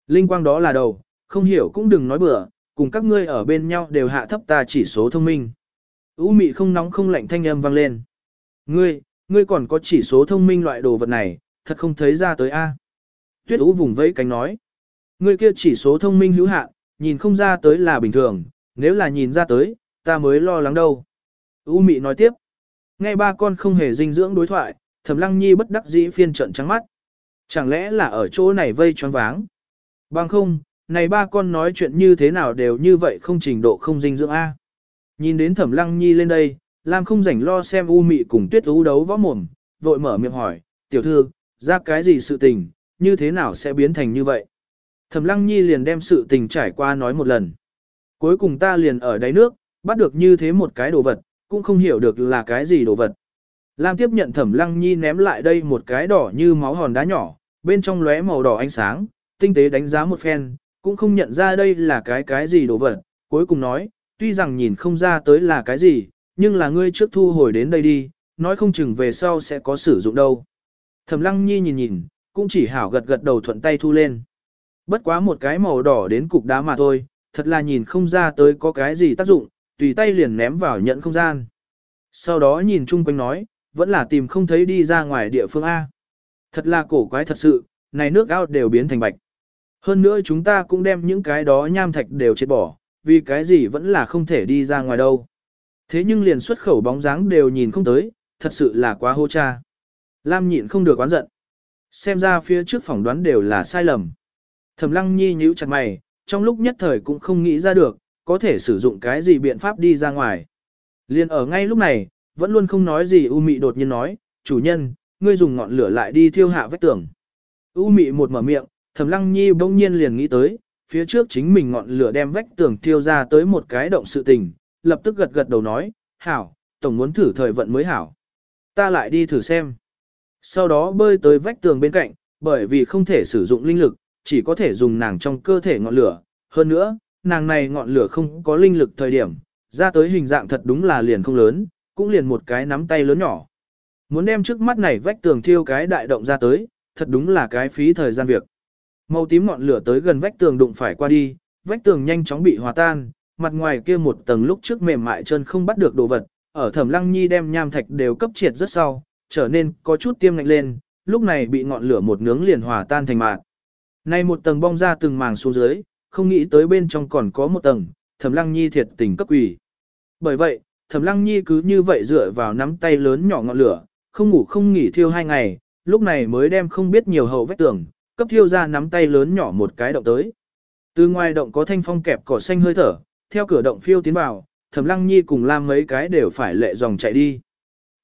Linh quang đó là đầu, không hiểu cũng đừng nói bừa, cùng các ngươi ở bên nhau đều hạ thấp ta chỉ số thông minh. U mị không nóng không lạnh thanh âm vang lên. Ngươi, ngươi còn có chỉ số thông minh loại đồ vật này, thật không thấy ra tới a. Tuyết Ú vùng vẫy cánh nói. Ngươi kia chỉ số thông minh hữu hạn, nhìn không ra tới là bình thường, nếu là nhìn ra tới, ta mới lo lắng đâu. U mị nói tiếp. Nghe ba con không hề dinh dưỡng đối thoại, Thẩm Lăng Nhi bất đắc dĩ phiên trận trắng mắt. Chẳng lẽ là ở chỗ này vây choáng váng? Bằng không, này ba con nói chuyện như thế nào đều như vậy không trình độ không dinh dưỡng A. Nhìn đến Thẩm Lăng Nhi lên đây, Lam không rảnh lo xem U Mị cùng Tuyết ú đấu võ mồm, vội mở miệng hỏi, tiểu thư, ra cái gì sự tình, như thế nào sẽ biến thành như vậy? Thẩm Lăng Nhi liền đem sự tình trải qua nói một lần. Cuối cùng ta liền ở đáy nước, bắt được như thế một cái đồ vật, cũng không hiểu được là cái gì đồ vật. Lam tiếp nhận Thẩm Lăng Nhi ném lại đây một cái đỏ như máu hòn đá nhỏ, bên trong lóe màu đỏ ánh sáng, tinh tế đánh giá một phen, cũng không nhận ra đây là cái cái gì đồ vật, cuối cùng nói, tuy rằng nhìn không ra tới là cái gì, nhưng là ngươi trước thu hồi đến đây đi, nói không chừng về sau sẽ có sử dụng đâu. Thẩm Lăng Nhi nhìn nhìn, cũng chỉ hảo gật gật đầu thuận tay thu lên. Bất quá một cái màu đỏ đến cục đá mà thôi, thật là nhìn không ra tới có cái gì tác dụng, tùy tay liền ném vào nhận không gian. Sau đó nhìn chung quanh nói, vẫn là tìm không thấy đi ra ngoài địa phương A. Thật là cổ quái thật sự, này nước ao đều biến thành bạch. Hơn nữa chúng ta cũng đem những cái đó nham thạch đều chết bỏ, vì cái gì vẫn là không thể đi ra ngoài đâu. Thế nhưng liền xuất khẩu bóng dáng đều nhìn không tới, thật sự là quá hô cha. Lam nhịn không được oán giận. Xem ra phía trước phỏng đoán đều là sai lầm. Thẩm lăng nhi nhíu chặt mày, trong lúc nhất thời cũng không nghĩ ra được, có thể sử dụng cái gì biện pháp đi ra ngoài. Liên ở ngay lúc này, vẫn luôn không nói gì U Mị đột nhiên nói, chủ nhân, ngươi dùng ngọn lửa lại đi thiêu hạ vách tường. U Mị một mở miệng, Thẩm Lăng Nhi bỗng nhiên liền nghĩ tới, phía trước chính mình ngọn lửa đem vách tường thiêu ra tới một cái động sự tình, lập tức gật gật đầu nói, hảo, tổng muốn thử thời vận mới hảo. Ta lại đi thử xem. Sau đó bơi tới vách tường bên cạnh, bởi vì không thể sử dụng linh lực, chỉ có thể dùng nàng trong cơ thể ngọn lửa. Hơn nữa, nàng này ngọn lửa không có linh lực thời điểm, ra tới hình dạng thật đúng là liền không lớn, cũng liền một cái nắm tay lớn nhỏ. Muốn đem trước mắt này vách tường thiêu cái đại động ra tới, thật đúng là cái phí thời gian việc. Màu tím ngọn lửa tới gần vách tường đụng phải qua đi, vách tường nhanh chóng bị hòa tan, mặt ngoài kia một tầng lúc trước mềm mại chân không bắt được đồ vật, ở Thẩm Lăng Nhi đem nham thạch đều cấp triệt rất sau, trở nên có chút tiêm ngạnh lên, lúc này bị ngọn lửa một nướng liền hòa tan thành mạt. Nay một tầng bong ra từng màng xuống dưới, không nghĩ tới bên trong còn có một tầng, Thẩm Lăng Nhi thiệt tình cấp quỷ. Bởi vậy, Thẩm Lăng Nhi cứ như vậy dựa vào nắm tay lớn nhỏ ngọn lửa, không ngủ không nghỉ thiêu hai ngày, lúc này mới đem không biết nhiều hậu vách tường, cấp thiêu ra nắm tay lớn nhỏ một cái động tới. Từ ngoài động có thanh phong kẹp cỏ xanh hơi thở, theo cửa động phiêu tiến vào, Thẩm Lăng Nhi cùng Lam mấy cái đều phải lệ dòng chạy đi.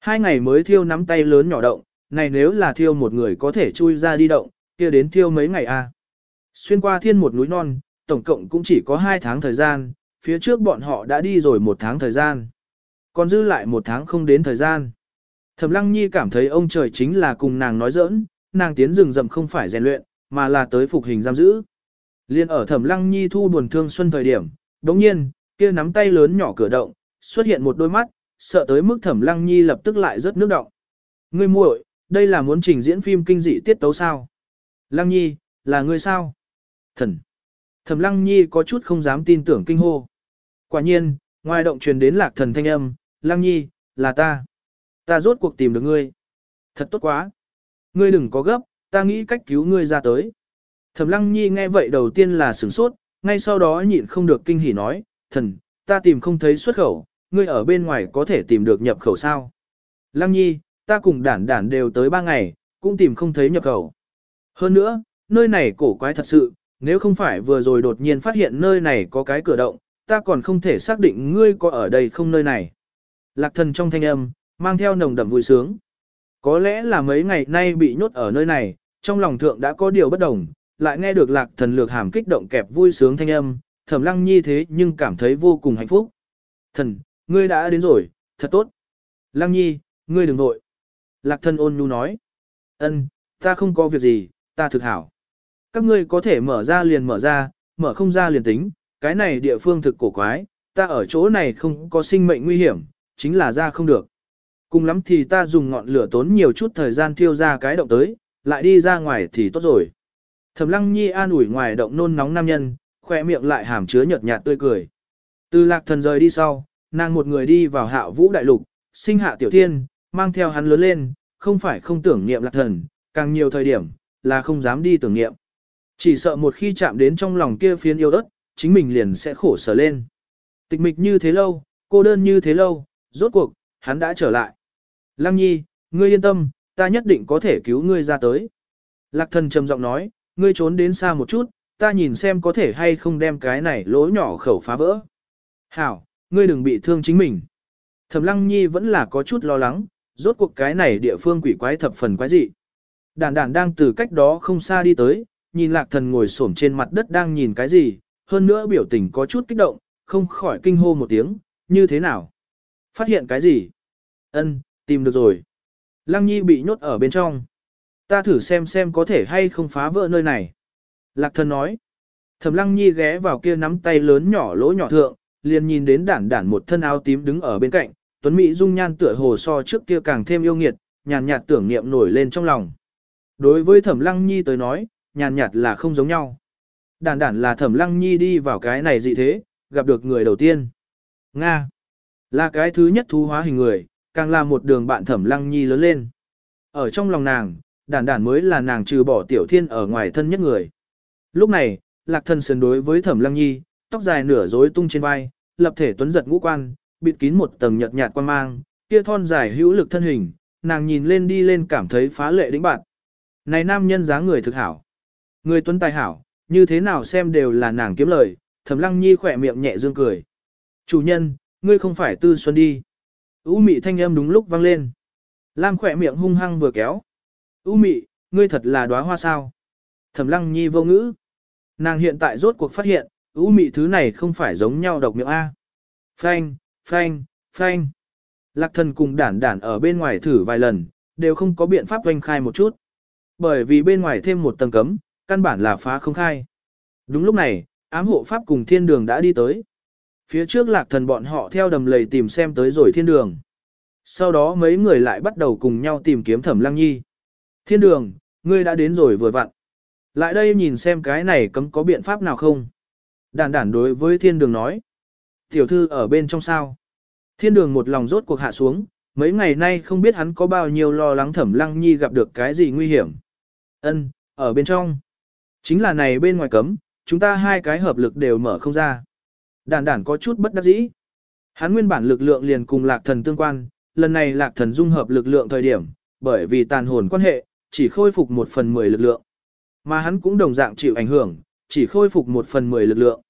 Hai ngày mới thiêu nắm tay lớn nhỏ động, này nếu là thiêu một người có thể chui ra đi động, kia đến thiêu mấy ngày a. À. Xuyên qua thiên một núi non, tổng cộng cũng chỉ có hai tháng thời gian, phía trước bọn họ đã đi rồi một tháng thời gian. Còn dư lại một tháng không đến thời gian. Thẩm Lăng Nhi cảm thấy ông trời chính là cùng nàng nói giỡn, nàng tiến rừng rậm không phải rèn luyện, mà là tới phục hình giam giữ. Liên ở Thẩm Lăng Nhi thu buồn thương xuân thời điểm, đống nhiên, kia nắm tay lớn nhỏ cửa động, xuất hiện một đôi mắt, sợ tới mức Thẩm Lăng Nhi lập tức lại rớt nước động. Ngươi muội, đây là muốn trình diễn phim kinh dị tiết tấu sao? Lăng Nhi, là ngươi sao? Thần. Thẩm Lăng Nhi có chút không dám tin tưởng kinh hô. Quả nhiên, ngoài động truyền đến lạc thần thanh âm, Lăng Nhi, là ta. Ta rốt cuộc tìm được ngươi. Thật tốt quá. Ngươi đừng có gấp, ta nghĩ cách cứu ngươi ra tới. Thẩm Lăng Nhi nghe vậy đầu tiên là sửng sốt, ngay sau đó nhịn không được kinh hỉ nói, thần, ta tìm không thấy xuất khẩu, ngươi ở bên ngoài có thể tìm được nhập khẩu sao. Lăng Nhi, ta cùng đản đản đều tới ba ngày, cũng tìm không thấy nhập khẩu. Hơn nữa, nơi này cổ quái thật sự, nếu không phải vừa rồi đột nhiên phát hiện nơi này có cái cửa động, ta còn không thể xác định ngươi có ở đây không nơi này. Lạc thần trong thanh âm, mang theo nồng đậm vui sướng. Có lẽ là mấy ngày nay bị nhốt ở nơi này, trong lòng thượng đã có điều bất đồng, lại nghe được lạc thần lược hàm kích động kẹp vui sướng thanh âm, thẩm lăng nhi thế nhưng cảm thấy vô cùng hạnh phúc. Thần, ngươi đã đến rồi, thật tốt. Lăng nhi, ngươi đừng vội. Lạc thần ôn nhu nói. ân, ta không có việc gì, ta thực hảo. Các ngươi có thể mở ra liền mở ra, mở không ra liền tính, cái này địa phương thực cổ quái, ta ở chỗ này không có sinh mệnh nguy hiểm, chính là ra không được. Cùng lắm thì ta dùng ngọn lửa tốn nhiều chút thời gian thiêu ra cái động tới, lại đi ra ngoài thì tốt rồi. Thẩm lăng nhi an ủi ngoài động nôn nóng nam nhân, khoe miệng lại hàm chứa nhợt nhạt tươi cười. Từ lạc thần rời đi sau, nàng một người đi vào hạ vũ đại lục, sinh hạ tiểu thiên, mang theo hắn lớn lên, không phải không tưởng niệm lạc thần, càng nhiều thời điểm, là không dám đi tưởng niệm. Chỉ sợ một khi chạm đến trong lòng kia phiến yêu đất, chính mình liền sẽ khổ sở lên. Tịch mịch như thế lâu, cô đơn như thế lâu, rốt cuộc, hắn đã trở lại. Lăng nhi, ngươi yên tâm, ta nhất định có thể cứu ngươi ra tới. Lạc thần trầm giọng nói, ngươi trốn đến xa một chút, ta nhìn xem có thể hay không đem cái này lỗ nhỏ khẩu phá vỡ. Hảo, ngươi đừng bị thương chính mình. Thẩm lăng nhi vẫn là có chút lo lắng, rốt cuộc cái này địa phương quỷ quái thập phần quái dị. Đàn đàn đang từ cách đó không xa đi tới, nhìn lạc thần ngồi xổm trên mặt đất đang nhìn cái gì, hơn nữa biểu tình có chút kích động, không khỏi kinh hô một tiếng, như thế nào? Phát hiện cái gì? Ân, tìm được rồi. Lăng Nhi bị nhốt ở bên trong. Ta thử xem xem có thể hay không phá vỡ nơi này. Lạc thần nói. Thẩm Lăng Nhi ghé vào kia nắm tay lớn nhỏ lỗ nhỏ thượng, liền nhìn đến đản đản một thân áo tím đứng ở bên cạnh, Tuấn Mỹ dung nhan tựa hồ so trước kia càng thêm yêu nghiệt, nhàn nhạt tưởng niệm nổi lên trong lòng. Đối với Thẩm Lăng Nhi tới nói, nhàn nhạt là không giống nhau. Đản đản là Thẩm Lăng Nhi đi vào cái này gì thế, gặp được người đầu tiên. Nga. Là cái thứ nhất thú hóa hình người, càng là một đường bạn Thẩm Lăng Nhi lớn lên. Ở trong lòng nàng, đản đản mới là nàng trừ bỏ tiểu thiên ở ngoài thân nhất người. Lúc này, lạc thân sườn đối với Thẩm Lăng Nhi, tóc dài nửa rối tung trên vai, lập thể tuấn giật ngũ quan, bịt kín một tầng nhợt nhạt quan mang, kia thon dài hữu lực thân hình, nàng nhìn lên đi lên cảm thấy phá lệ đĩnh bạn. Này nam nhân dáng người thực hảo. Người tuấn tài hảo, như thế nào xem đều là nàng kiếm lời, Thẩm Lăng Nhi khỏe miệng nhẹ dương cười. Chủ nhân, ngươi không phải tư xuân đi. U mị thanh âm đúng lúc vang lên. Lam khỏe miệng hung hăng vừa kéo. U mị, ngươi thật là đóa hoa sao. Thẩm Lăng Nhi vô ngữ. Nàng hiện tại rốt cuộc phát hiện, U mị thứ này không phải giống nhau độc miệng A. Phanh, phanh, phanh. Lạc thần cùng đản đản ở bên ngoài thử vài lần, đều không có biện pháp doanh khai một chút. Bởi vì bên ngoài thêm một tầng cấm, căn bản là phá không khai. Đúng lúc này, ám hộ pháp cùng thiên đường đã đi tới. Phía trước lạc thần bọn họ theo đầm lầy tìm xem tới rồi thiên đường. Sau đó mấy người lại bắt đầu cùng nhau tìm kiếm thẩm lăng nhi. Thiên đường, ngươi đã đến rồi vừa vặn. Lại đây nhìn xem cái này cấm có biện pháp nào không. Đản đản đối với thiên đường nói. Tiểu thư ở bên trong sao. Thiên đường một lòng rốt cuộc hạ xuống, mấy ngày nay không biết hắn có bao nhiêu lo lắng thẩm lăng nhi gặp được cái gì nguy hiểm. Ân, ở bên trong. Chính là này bên ngoài cấm, chúng ta hai cái hợp lực đều mở không ra. Đản đản có chút bất đắc dĩ. Hắn nguyên bản lực lượng liền cùng lạc thần tương quan, lần này lạc thần dung hợp lực lượng thời điểm, bởi vì tàn hồn quan hệ, chỉ khôi phục một phần mười lực lượng. Mà hắn cũng đồng dạng chịu ảnh hưởng, chỉ khôi phục một phần mười lực lượng.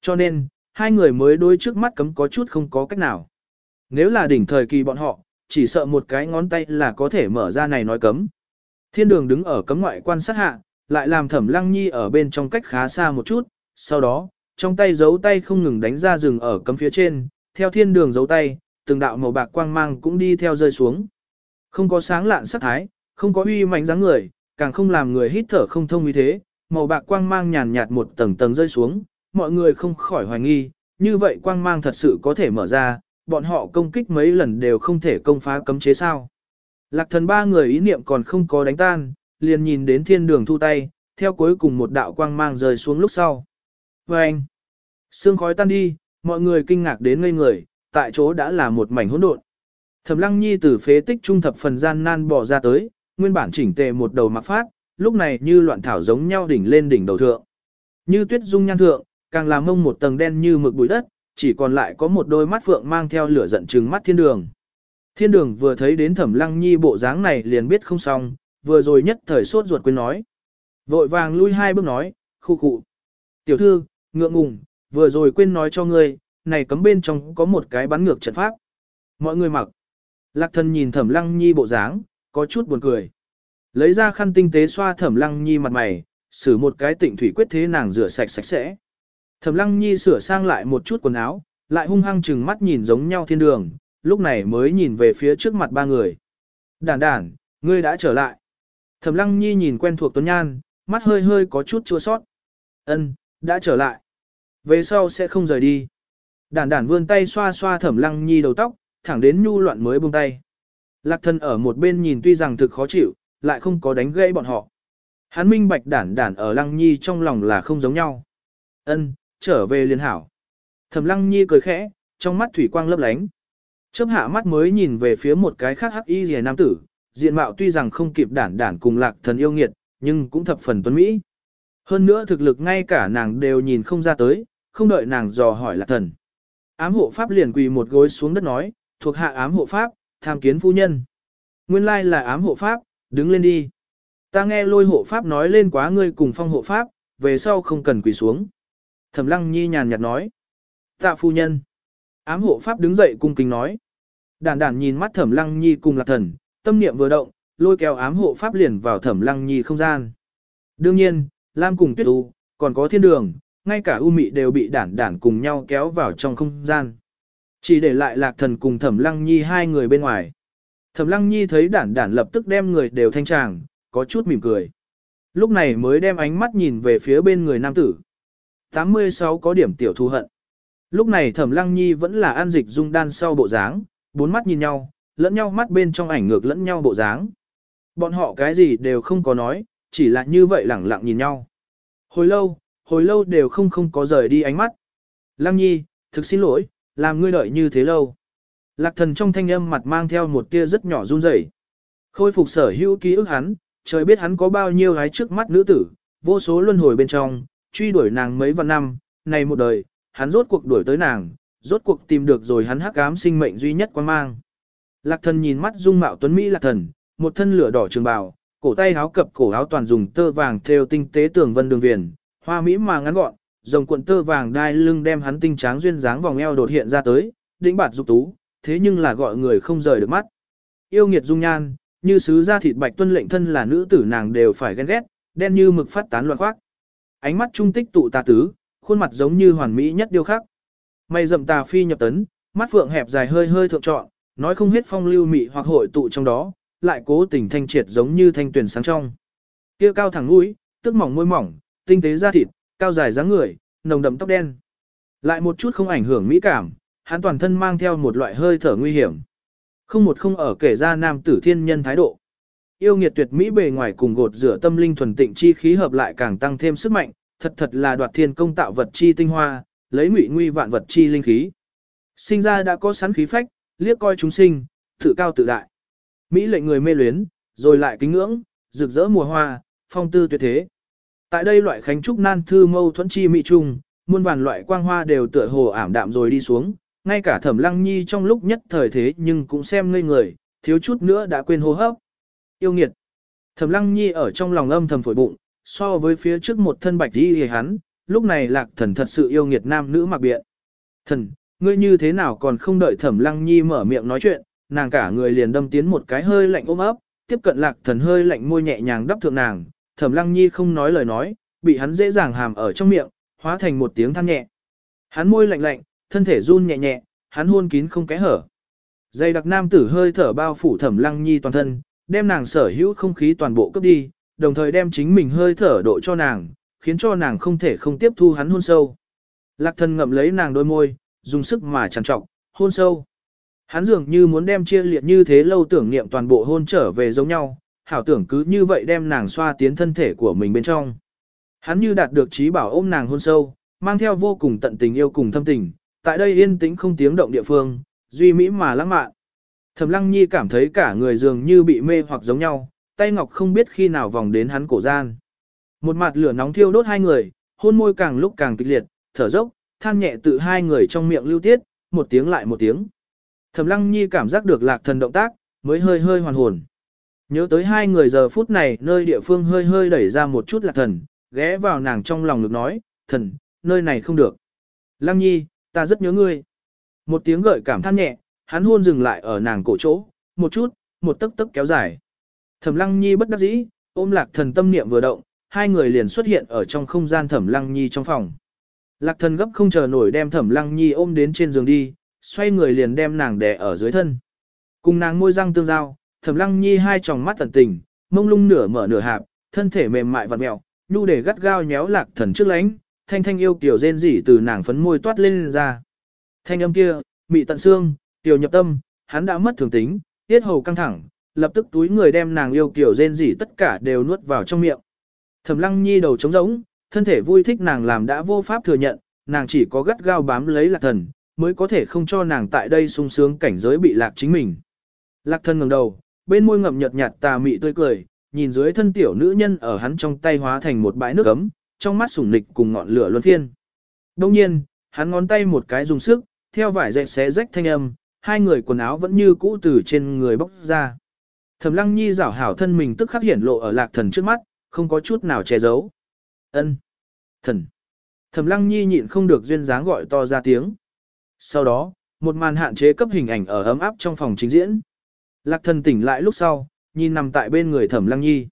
Cho nên, hai người mới đối trước mắt cấm có chút không có cách nào. Nếu là đỉnh thời kỳ bọn họ, chỉ sợ một cái ngón tay là có thể mở ra này nói cấm. Thiên đường đứng ở cấm ngoại quan sát hạ, lại làm thẩm lăng nhi ở bên trong cách khá xa một chút, sau đó, trong tay giấu tay không ngừng đánh ra rừng ở cấm phía trên, theo thiên đường giấu tay, từng đạo màu bạc quang mang cũng đi theo rơi xuống. Không có sáng lạn sắc thái, không có uy mạnh dáng người, càng không làm người hít thở không thông như thế, màu bạc quang mang nhàn nhạt một tầng tầng rơi xuống, mọi người không khỏi hoài nghi, như vậy quang mang thật sự có thể mở ra, bọn họ công kích mấy lần đều không thể công phá cấm chế sao. Lạc thần ba người ý niệm còn không có đánh tan, liền nhìn đến thiên đường thu tay, theo cuối cùng một đạo quang mang rơi xuống lúc sau. Và anh, sương khói tan đi, mọi người kinh ngạc đến ngây người, tại chỗ đã là một mảnh hỗn độn. Thẩm Lăng Nhi từ phế tích trung thập phần gian nan bỏ ra tới, nguyên bản chỉnh tề một đầu mặc phát, lúc này như loạn thảo giống nhau đỉnh lên đỉnh đầu thượng. Như tuyết dung nhan thượng, càng làm mông một tầng đen như mực bụi đất, chỉ còn lại có một đôi mắt phượng mang theo lửa giận trừng mắt thiên đường. Thiên đường vừa thấy đến Thẩm Lăng Nhi bộ dáng này liền biết không xong, vừa rồi nhất thời sốt ruột quên nói. Vội vàng lui hai bước nói, khu khụ. Tiểu thư, ngượng ngùng, vừa rồi quên nói cho ngươi, này cấm bên trong có một cái bắn ngược trận pháp. Mọi người mặc. Lạc Thần nhìn thẩm lăng nhi bộ dáng, có chút buồn cười. Lấy ra khăn tinh tế xoa thẩm lăng nhi mặt mày, xử một cái tịnh thủy quyết thế nàng rửa sạch sạch sẽ. Thẩm lăng nhi sửa sang lại một chút quần áo, lại hung hăng chừng mắt nhìn giống nhau thiên đường, lúc này mới nhìn về phía trước mặt ba người. Đản đản, ngươi đã trở lại. Thẩm lăng nhi nhìn quen thuộc tuấn nhan, mắt hơi hơi có chút chua sót. Ân, đã trở lại. Về sau sẽ không rời đi. Đản đản vươn tay xoa xoa thẩm lăng nhi đầu tóc, thẳng đến nhu loạn mới buông tay. Lạc thân ở một bên nhìn tuy rằng thực khó chịu, lại không có đánh gãy bọn họ. Hắn minh bạch đản đản ở lăng nhi trong lòng là không giống nhau. Ân, trở về liên hảo. Thẩm lăng nhi cười khẽ, trong mắt thủy quang lấp lánh. Chớp hạ mắt mới nhìn về phía một cái khác hắc y rìa nam tử, diện mạo tuy rằng không kịp đản đản cùng lạc thần yêu nghiệt, nhưng cũng thập phần tuấn mỹ. Hơn nữa thực lực ngay cả nàng đều nhìn không ra tới, không đợi nàng dò hỏi lạc thần. Ám hộ pháp liền quỳ một gối xuống đất nói, thuộc hạ ám hộ pháp, tham kiến phu nhân. Nguyên lai là ám hộ pháp, đứng lên đi. Ta nghe lôi hộ pháp nói lên quá ngươi cùng phong hộ pháp, về sau không cần quỳ xuống. Thẩm lăng nhi nhàn nhạt nói. Tạ phu nhân. Ám hộ pháp đứng dậy cung kính nói. Đàn đàn nhìn mắt thẩm lăng nhi cùng lạc thần, tâm niệm vừa động, lôi kéo ám hộ pháp liền vào thẩm lăng nhi không gian. Đương nhiên, Lam cùng tuyết u, còn có thiên đường, ngay cả u mị đều bị đản đản cùng nhau kéo vào trong không gian. Chỉ để lại lạc thần cùng thẩm lăng nhi hai người bên ngoài. Thẩm lăng nhi thấy đản đản lập tức đem người đều thanh tràng, có chút mỉm cười. Lúc này mới đem ánh mắt nhìn về phía bên người nam tử. 86 có điểm tiểu thu hận. Lúc này thẩm lăng nhi vẫn là an dịch dung đan sau bộ dáng, bốn mắt nhìn nhau, lẫn nhau mắt bên trong ảnh ngược lẫn nhau bộ dáng. Bọn họ cái gì đều không có nói, chỉ là như vậy lẳng lặng nhìn nhau. Hồi lâu, hồi lâu đều không không có rời đi ánh mắt. Lăng nhi, thực xin lỗi, làm ngươi đợi như thế lâu. Lạc thần trong thanh âm mặt mang theo một tia rất nhỏ run rẩy. Khôi phục sở hữu ký ức hắn, trời biết hắn có bao nhiêu gái trước mắt nữ tử, vô số luân hồi bên trong, truy đuổi nàng mấy vạn năm, này một đời, hắn rốt cuộc đuổi tới nàng, rốt cuộc tìm được rồi hắn hắc ám sinh mệnh duy nhất quan mang. Lạc thần nhìn mắt dung mạo tuấn Mỹ lạc thần, một thân lửa đỏ trường bào, cổ tay áo cập cổ áo toàn dùng tơ vàng thêu tinh tế tường vân đường viền, hoa mỹ mà ngắn gọn, dòng cuộn tơ vàng đai lưng đem hắn tinh tráng duyên dáng vòng eo đột hiện ra tới, đỉnh bạt dục tú, thế nhưng là gọi người không rời được mắt. Yêu nghiệt dung nhan, như sứ da thịt bạch tuân lệnh thân là nữ tử nàng đều phải ghen ghét, đen như mực phát tán loạn khoác. Ánh mắt trung tích tụ tà tứ, khuôn mặt giống như hoàn mỹ nhất điêu khắc. Mày rậm tà phi nhập tấn, mắt phượng hẹp dài hơi hơi thượng trọn, nói không hết phong lưu mị hoặc hội tụ trong đó, lại cố tình thanh triệt giống như thanh tuyển sáng trong. Kia cao thẳng mũi, tức mỏng môi mỏng, tinh tế da thịt, cao dài dáng người, nồng đậm tóc đen. Lại một chút không ảnh hưởng mỹ cảm, hắn toàn thân mang theo một loại hơi thở nguy hiểm. Không một không ở kể ra nam tử thiên nhân thái độ. Yêu nghiệt tuyệt mỹ bề ngoài cùng gột rửa tâm linh thuần tịnh chi khí hợp lại càng tăng thêm sức mạnh, thật thật là đoạt thiên công tạo vật chi tinh hoa, lấy ngụy nguy vạn vật chi linh khí. Sinh ra đã có sẵn khí phách, liếc coi chúng sinh, tự cao tự đại. Mỹ lệnh người mê luyến, rồi lại kính ngưỡng, rực rỡ mùa hoa, phong tư tuyệt thế. Tại đây loại khánh trúc nan thư mâu thuẫn chi mỹ trung, muôn vàn loại quang hoa đều tựa hồ ảm đạm rồi đi xuống, ngay cả thẩm lăng nhi trong lúc nhất thời thế nhưng cũng xem ngây người, thiếu chút nữa đã quên hô hấp. Yêu nghiệt. Thẩm lăng nhi ở trong lòng âm thầm phổi bụng, so với phía trước một thân bạch đi hề hắn, lúc này lạc thần thật sự yêu nghiệt nam nữ mặc biện. Thần, ngươi như thế nào còn không đợi thẩm lăng nhi mở miệng nói chuyện, nàng cả người liền đâm tiến một cái hơi lạnh ôm ấp, tiếp cận lạc thần hơi lạnh môi nhẹ nhàng đắp thượng nàng, thẩm lăng nhi không nói lời nói, bị hắn dễ dàng hàm ở trong miệng, hóa thành một tiếng than nhẹ. Hắn môi lạnh lạnh, thân thể run nhẹ nhẹ, hắn hôn kín không kẽ hở. Dây đặc nam tử hơi thở bao phủ thẩm lăng nhi toàn thân, đem nàng sở hữu không khí toàn bộ cấp đi, đồng thời đem chính mình hơi thở độ cho nàng, khiến cho nàng không thể không tiếp thu hắn hôn sâu. Lạc thần ngậm lấy nàng đôi môi, dùng sức mà trằn trọc, hôn sâu. Hắn dường như muốn đem chia liệt như thế lâu tưởng niệm toàn bộ hôn trở về giống nhau, hảo tưởng cứ như vậy đem nàng xoa tiến thân thể của mình bên trong. Hắn như đạt được trí bảo ôm nàng hôn sâu, mang theo vô cùng tận tình yêu cùng thâm tình, tại đây yên tĩnh không tiếng động địa phương, duy mỹ mà lãng mạn. Thẩm Lăng Nhi cảm thấy cả người dường như bị mê hoặc giống nhau, tay ngọc không biết khi nào vòng đến hắn cổ gian. Một mặt lửa nóng thiêu đốt hai người, hôn môi càng lúc càng kịch liệt, thở dốc, than nhẹ tự hai người trong miệng lưu tiết, một tiếng lại một tiếng. Thẩm Lăng Nhi cảm giác được lạc thần động tác, mới hơi hơi hoàn hồn. Nhớ tới hai người giờ phút này nơi địa phương hơi hơi đẩy ra một chút lạc thần, ghé vào nàng trong lòng ngực nói, thần, nơi này không được. Lăng Nhi, ta rất nhớ ngươi. Một tiếng gợi cảm than nhẹ, hắn hôn dừng lại ở nàng cổ chỗ, một chút, một tấc tấc kéo dài. Thẩm Lăng Nhi bất đắc dĩ, ôm lạc thần tâm niệm vừa động, hai người liền xuất hiện ở trong không gian Thẩm Lăng Nhi trong phòng. Lạc thần gấp không chờ nổi đem Thẩm Lăng Nhi ôm đến trên giường đi, xoay người liền đem nàng đè ở dưới thân. Cùng nàng môi răng tương giao, Thẩm Lăng Nhi hai tròng mắt tận tình, mông lung nửa mở nửa hạp, thân thể mềm mại vặn mèo, nhu để gắt gao nhéo lạc thần trước lánh, thanh thanh yêu kiểu rên rỉ từ nàng phấn môi toát lên, lên ra. Thanh âm kia, mị tận xương, tiểu nhập tâm, hắn đã mất thường tính, tiết hầu căng thẳng, lập tức túi người đem nàng yêu kiểu rên rỉ tất cả đều nuốt vào trong miệng. Thẩm Lăng Nhi đầu trống rỗng, thân thể vui thích nàng làm đã vô pháp thừa nhận, nàng chỉ có gắt gao bám lấy lạc thần, mới có thể không cho nàng tại đây sung sướng cảnh giới bị lạc chính mình. Lạc thần ngẩng đầu, bên môi ngậm nhợt nhạt tà mị tươi cười, nhìn dưới thân tiểu nữ nhân ở hắn trong tay hóa thành một bãi nước ấm, trong mắt sủng nịch cùng ngọn lửa luân phiên. Đông nhiên, hắn ngón tay một cái dùng sức, theo vải dệt xé rách thanh âm, hai người quần áo vẫn như cũ từ trên người bóc ra. Thẩm Lăng Nhi rảo hảo thân mình tức khắc hiển lộ ở Lạc Thần trước mắt, không có chút nào che giấu. "Ân." "Thần." Thẩm Lăng Nhi nhịn không được duyên dáng gọi to ra tiếng. Sau đó, một màn hạn chế cấp hình ảnh ở ấm áp trong phòng trình diễn. Lạc Thần tỉnh lại lúc sau, nhìn nằm tại bên người Thẩm Lăng Nhi.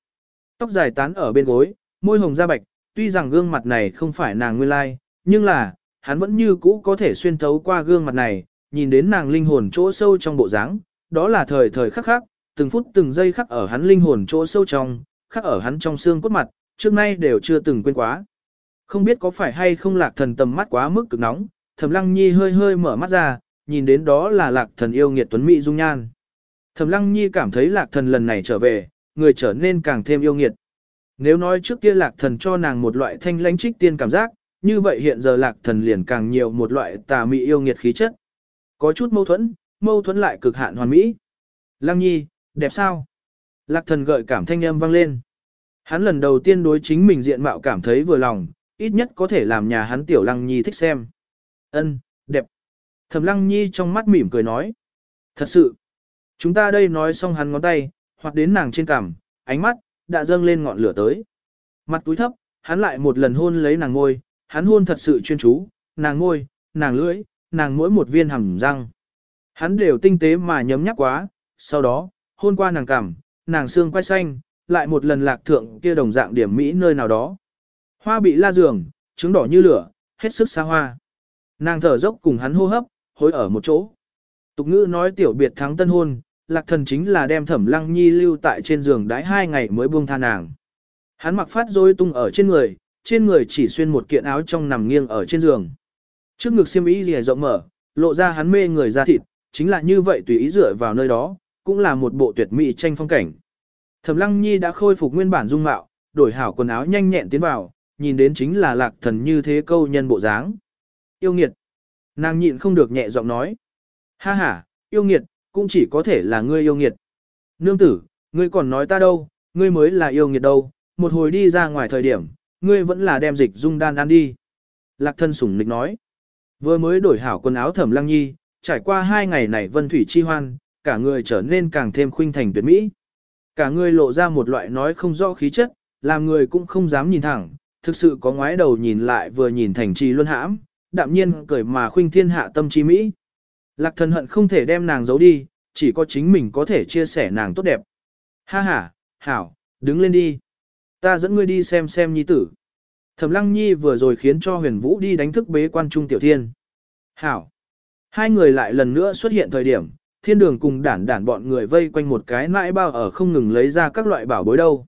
Tóc dài tán ở bên gối, môi hồng da bạch, tuy rằng gương mặt này không phải nàng nguyên lai, nhưng là, hắn vẫn như cũ có thể xuyên thấu qua gương mặt này, nhìn đến nàng linh hồn chỗ sâu trong bộ dáng, đó là thời thời khắc khắc, từng phút từng giây khắc ở hắn linh hồn chỗ sâu trong, khắc ở hắn trong xương cốt mặt, trước nay đều chưa từng quên quá. Không biết có phải hay không lạc thần tầm mắt quá mức cực nóng, Thẩm Lăng Nhi hơi hơi mở mắt ra, nhìn đến đó là lạc thần yêu nghiệt tuấn mỹ dung nhan. Thẩm Lăng Nhi cảm thấy lạc thần lần này trở về, người trở nên càng thêm yêu nghiệt. Nếu nói trước kia lạc thần cho nàng một loại thanh lãnh trích tiên cảm giác, như vậy hiện giờ lạc thần liền càng nhiều một loại tà mị yêu nghiệt khí chất. Có chút mâu thuẫn, mâu thuẫn lại cực hạn hoàn mỹ. Lăng Nhi, đẹp sao? Lạc thần gợi cảm thanh âm vang lên. Hắn lần đầu tiên đối chính mình diện mạo cảm thấy vừa lòng, ít nhất có thể làm nhà hắn tiểu Lăng Nhi thích xem. Ân, đẹp. Thẩm Lăng Nhi trong mắt mỉm cười nói. Thật sự. Chúng ta đây nói xong hắn ngón tay, hoặc đến nàng trên cằm, ánh mắt, đã dâng lên ngọn lửa tới. Mặt túi thấp, hắn lại một lần hôn lấy nàng ngôi, hắn hôn thật sự chuyên chú, nàng ngôi, nàng lưỡi, nàng mỗi một viên hàm răng. Hắn đều tinh tế mà nhấm nhắc quá, sau đó, hôn qua nàng cằm, nàng xương quay xanh, lại một lần lạc thượng kia đồng dạng điểm mỹ nơi nào đó. Hoa bị la giường, trứng đỏ như lửa, hết sức xa hoa. Nàng thở dốc cùng hắn hô hấp, hối ở một chỗ. Tục ngữ nói tiểu biệt thắng tân hôn, lạc thần chính là đem thẩm lăng nhi lưu tại trên giường đãi hai ngày mới buông tha nàng. Hắn mặc phát rối tung ở trên người, trên người chỉ xuyên một kiện áo trong nằm nghiêng ở trên giường. Trước ngực xiêm y rìa rộng mở, lộ ra hắn mê người ra thịt, chính là như vậy tùy ý dựa vào nơi đó, cũng là một bộ tuyệt mỹ tranh phong cảnh. Thẩm Lăng Nhi đã khôi phục nguyên bản dung mạo, đổi hảo quần áo nhanh nhẹn tiến vào, nhìn đến chính là lạc thần như thế câu nhân bộ dáng. Yêu nghiệt. Nàng nhịn không được nhẹ giọng nói. Ha ha, yêu nghiệt, cũng chỉ có thể là ngươi yêu nghiệt. Nương tử, ngươi còn nói ta đâu, ngươi mới là yêu nghiệt đâu, một hồi đi ra ngoài thời điểm, ngươi vẫn là đem dịch dung đan ăn đi. Lạc thân sủng nịch nói. Vừa mới đổi hảo quần áo thẩm lăng nhi, trải qua hai ngày này vân thủy chi hoan, cả người trở nên càng thêm khuynh thành tuyệt mỹ. Cả người lộ ra một loại nói không rõ khí chất, làm người cũng không dám nhìn thẳng, thực sự có ngoái đầu nhìn lại vừa nhìn thành trì luân hãm, đạm nhiên cười mà khuynh thiên hạ tâm chi mỹ. Lạc thần hận không thể đem nàng giấu đi, chỉ có chính mình có thể chia sẻ nàng tốt đẹp. Ha ha, hảo, đứng lên đi. ta dẫn ngươi đi xem xem nhi tử. Thẩm Lăng Nhi vừa rồi khiến cho huyền vũ đi đánh thức bế quan trung tiểu thiên. Hảo. Hai người lại lần nữa xuất hiện thời điểm, thiên đường cùng đản đản bọn người vây quanh một cái nãi bao ở không ngừng lấy ra các loại bảo bối đâu.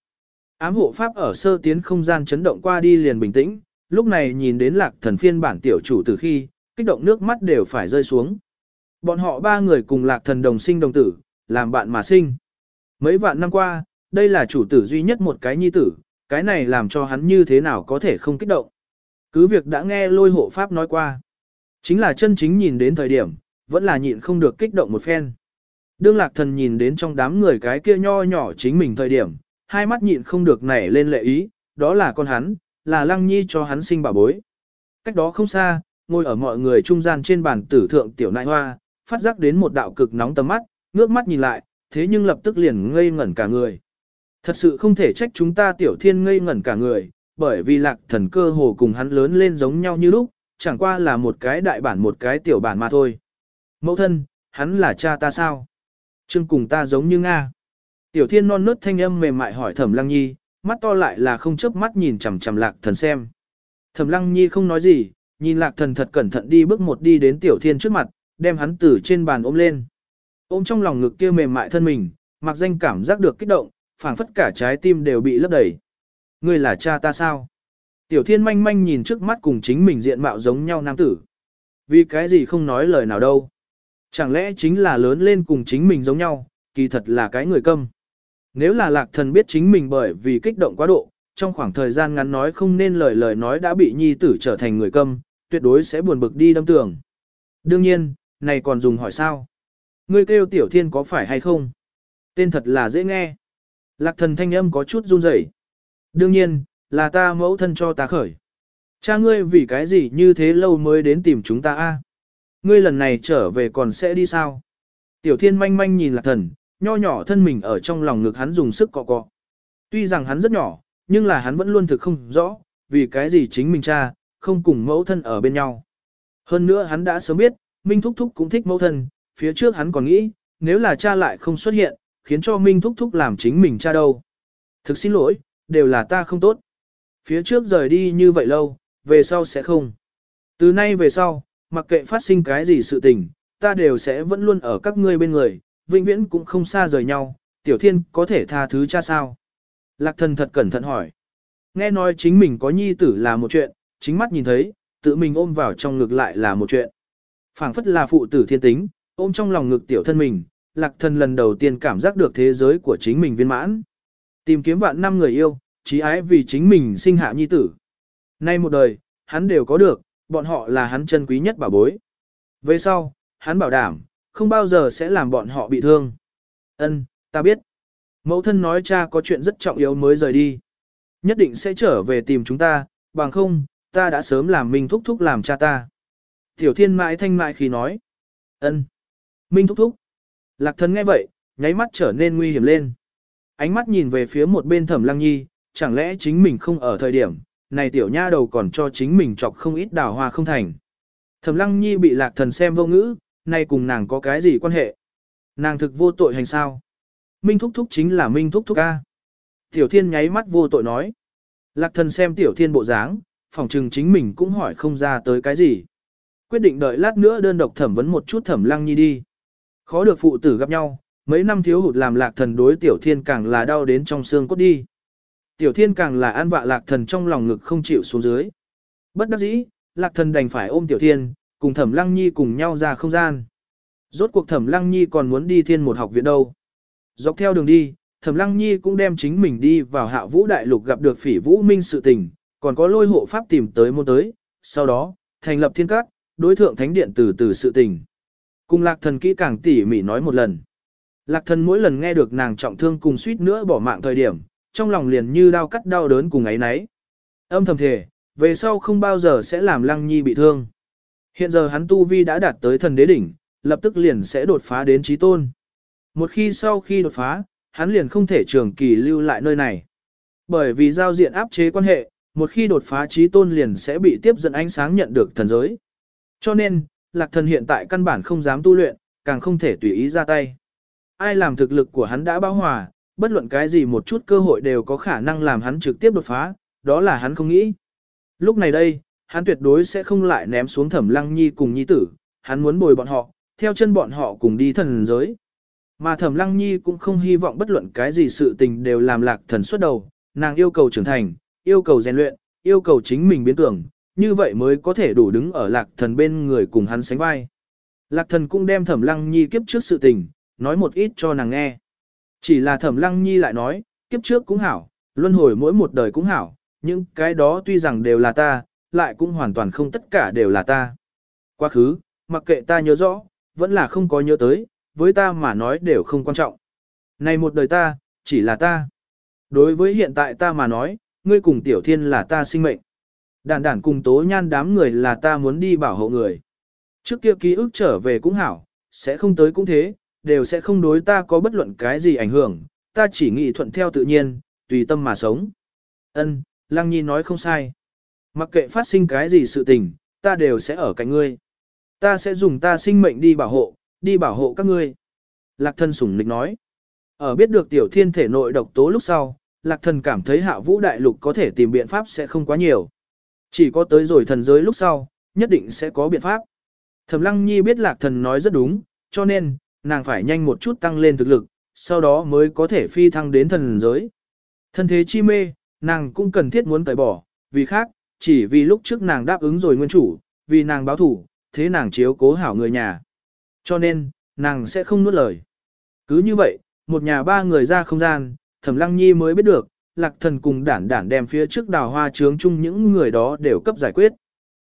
Ám hộ pháp ở sơ tiến không gian chấn động qua đi liền bình tĩnh, lúc này nhìn đến lạc thần phiên bản tiểu chủ từ khi, kích động nước mắt đều phải rơi xuống. Bọn họ ba người cùng lạc thần đồng sinh đồng tử, làm bạn mà sinh. Mấy vạn năm qua, đây là chủ tử duy nhất một cái nhi tử, cái này làm cho hắn như thế nào có thể không kích động. Cứ việc đã nghe lôi hộ pháp nói qua. Chính là chân chính nhìn đến thời điểm, vẫn là nhịn không được kích động một phen. Đương lạc thần nhìn đến trong đám người cái kia nho nhỏ chính mình thời điểm, hai mắt nhịn không được nảy lên lệ ý, đó là con hắn, là lăng nhi cho hắn sinh bà bối. Cách đó không xa, ngồi ở mọi người trung gian trên bàn tử thượng tiểu nại hoa, phát giác đến một đạo cực nóng tầm mắt, ngước mắt nhìn lại, thế nhưng lập tức liền ngây ngẩn cả người. Thật sự không thể trách chúng ta tiểu thiên ngây ngẩn cả người, bởi vì lạc thần cơ hồ cùng hắn lớn lên giống nhau như lúc, chẳng qua là một cái đại bản một cái tiểu bản mà thôi. Mẫu thân, hắn là cha ta sao? Trương cùng ta giống như Nga. Tiểu thiên non nớt thanh âm mềm mại hỏi thẩm lăng nhi, mắt to lại là không chớp mắt nhìn chằm chằm lạc thần xem. Thẩm lăng nhi không nói gì, nhìn lạc thần thật cẩn thận đi bước một đi đến tiểu thiên trước mặt, đem hắn từ trên bàn ôm lên. Ôm trong lòng ngực kia mềm mại thân mình, mặc danh cảm giác được kích động, phảng phất cả trái tim đều bị lấp đầy. Ngươi là cha ta sao? Tiểu thiên manh manh nhìn trước mắt cùng chính mình diện mạo giống nhau nam tử. Vì cái gì không nói lời nào đâu? Chẳng lẽ chính là lớn lên cùng chính mình giống nhau, kỳ thật là cái người câm. Nếu là lạc thần biết chính mình bởi vì kích động quá độ, trong khoảng thời gian ngắn nói không nên lời lời nói đã bị nhi tử trở thành người câm, tuyệt đối sẽ buồn bực đi đâm tường. Đương nhiên, này còn dùng hỏi sao? Ngươi kêu tiểu thiên có phải hay không? Tên thật là dễ nghe. Lạc thần thanh âm có chút run rẩy. Đương nhiên, là ta mẫu thân cho ta khởi. Cha ngươi vì cái gì như thế lâu mới đến tìm chúng ta a? Ngươi lần này trở về còn sẽ đi sao? Tiểu thiên manh manh nhìn lạc thần, nho nhỏ thân mình ở trong lòng ngực hắn dùng sức cọ cọ. Tuy rằng hắn rất nhỏ, nhưng là hắn vẫn luôn thực không rõ, vì cái gì chính mình cha, không cùng mẫu thân ở bên nhau. Hơn nữa hắn đã sớm biết, Minh Thúc Thúc cũng thích mẫu thân, phía trước hắn còn nghĩ, nếu là cha lại không xuất hiện, khiến cho Minh Thúc Thúc làm chính mình cha đâu. Thực xin lỗi, đều là ta không tốt. Phía trước rời đi như vậy lâu, về sau sẽ không. Từ nay về sau, mặc kệ phát sinh cái gì sự tình, ta đều sẽ vẫn luôn ở các ngươi bên người, vĩnh viễn cũng không xa rời nhau, tiểu thiên có thể tha thứ cha sao? Lạc thần thật cẩn thận hỏi. Nghe nói chính mình có nhi tử là một chuyện, chính mắt nhìn thấy, tự mình ôm vào trong ngực lại là một chuyện phảng phất là phụ tử thiên tính, ôm trong lòng ngực tiểu thân mình, lạc thần lần đầu tiên cảm giác được thế giới của chính mình viên mãn. Tìm kiếm vạn năm người yêu, trí ái vì chính mình sinh hạ nhi tử. Nay một đời, hắn đều có được, bọn họ là hắn chân quý nhất bảo bối. Về sau, hắn bảo đảm, không bao giờ sẽ làm bọn họ bị thương. Ân, ta biết. Mẫu thân nói cha có chuyện rất trọng yếu mới rời đi. Nhất định sẽ trở về tìm chúng ta, bằng không, ta đã sớm làm mình Thúc Thúc làm cha ta. Tiểu thiên mãi thanh mại khi nói. ân, Minh Thúc Thúc. Lạc thần nghe vậy, nháy mắt trở nên nguy hiểm lên. Ánh mắt nhìn về phía một bên thẩm lăng nhi, chẳng lẽ chính mình không ở thời điểm, này tiểu nha đầu còn cho chính mình chọc không ít đào hoa không thành. Thẩm lăng nhi bị lạc thần xem vô ngữ, nay cùng nàng có cái gì quan hệ? Nàng thực vô tội hành sao? Minh Thúc Thúc chính là Minh Thúc Thúc A. Tiểu Thiên nháy mắt vô tội nói. Lạc thần xem Tiểu Thiên bộ dáng, phòng trừng chính mình cũng hỏi không ra tới cái gì. Quyết định đợi lát nữa đơn độc thẩm vấn một chút thẩm lăng nhi đi. Khó được phụ tử gặp nhau, mấy năm thiếu hụt làm lạc thần đối Tiểu Thiên càng là đau đến trong xương cốt đi. Tiểu Thiên càng là an vạ lạc thần trong lòng ngực không chịu xuống dưới. Bất đắc dĩ, lạc thần đành phải ôm Tiểu Thiên, cùng Thẩm Lăng Nhi cùng nhau ra không gian. Rốt cuộc Thẩm Lăng Nhi còn muốn đi thiên một học viện đâu. Dọc theo đường đi, Thẩm Lăng Nhi cũng đem chính mình đi vào hạ vũ đại lục gặp được phỉ vũ minh sự tình, còn có lôi hộ pháp tìm tới môn tới, sau đó, thành lập thiên các, đối thượng thánh điện từ từ sự tình. Cùng lạc thần kỹ càng tỉ mỉ nói một lần. Lạc thần mỗi lần nghe được nàng trọng thương cùng suýt nữa bỏ mạng thời điểm, trong lòng liền như đau cắt đau đớn cùng ấy nấy. Âm thầm thể, về sau không bao giờ sẽ làm Lăng Nhi bị thương. Hiện giờ hắn tu vi đã đạt tới thần đế đỉnh, lập tức liền sẽ đột phá đến trí tôn. Một khi sau khi đột phá, hắn liền không thể trường kỳ lưu lại nơi này. Bởi vì giao diện áp chế quan hệ, một khi đột phá trí tôn liền sẽ bị tiếp dẫn ánh sáng nhận được thần giới. Cho nên, lạc thần hiện tại căn bản không dám tu luyện, càng không thể tùy ý ra tay. Ai làm thực lực của hắn đã bão hòa, bất luận cái gì một chút cơ hội đều có khả năng làm hắn trực tiếp đột phá, đó là hắn không nghĩ. Lúc này đây, hắn tuyệt đối sẽ không lại ném xuống thẩm lăng nhi cùng nhi tử, hắn muốn bồi bọn họ, theo chân bọn họ cùng đi thần giới. Mà thẩm lăng nhi cũng không hy vọng bất luận cái gì sự tình đều làm lạc thần xuất đầu, nàng yêu cầu trưởng thành, yêu cầu rèn luyện, yêu cầu chính mình biến tưởng, như vậy mới có thể đủ đứng ở lạc thần bên người cùng hắn sánh vai. Lạc thần cũng đem thẩm lăng nhi kiếp trước sự tình, nói một ít cho nàng nghe. Chỉ là thẩm lăng nhi lại nói, kiếp trước cũng hảo, luân hồi mỗi một đời cũng hảo, nhưng cái đó tuy rằng đều là ta, lại cũng hoàn toàn không tất cả đều là ta. Quá khứ, mặc kệ ta nhớ rõ, vẫn là không có nhớ tới, với ta mà nói đều không quan trọng. Này một đời ta, chỉ là ta. Đối với hiện tại ta mà nói, ngươi cùng tiểu thiên là ta sinh mệnh. Đản đản cùng tố nhan đám người là ta muốn đi bảo hộ người. Trước kia ký ức trở về cũng hảo, sẽ không tới cũng thế, đều sẽ không đối ta có bất luận cái gì ảnh hưởng, ta chỉ nghĩ thuận theo tự nhiên, tùy tâm mà sống. Ân, Lăng Nhi nói không sai. Mặc kệ phát sinh cái gì sự tình, ta đều sẽ ở cạnh ngươi. Ta sẽ dùng ta sinh mệnh đi bảo hộ, đi bảo hộ các ngươi. Lạc thân sủng nịch nói. Ở biết được tiểu thiên thể nội độc tố lúc sau, lạc thần cảm thấy hạ vũ đại lục có thể tìm biện pháp sẽ không quá nhiều. Chỉ có tới rồi thần giới lúc sau, nhất định sẽ có biện pháp. Thẩm lăng nhi biết lạc thần nói rất đúng, cho nên, nàng phải nhanh một chút tăng lên thực lực, sau đó mới có thể phi thăng đến thần giới. Thân thế chi mê, nàng cũng cần thiết muốn tẩy bỏ, vì khác, chỉ vì lúc trước nàng đáp ứng rồi nguyên chủ, vì nàng báo thủ, thế nàng chiếu cố hảo người nhà. Cho nên, nàng sẽ không nuốt lời. Cứ như vậy, một nhà ba người ra không gian, thẩm lăng nhi mới biết được, lạc thần cùng đản đản đem phía trước đào hoa trướng chung những người đó đều cấp giải quyết.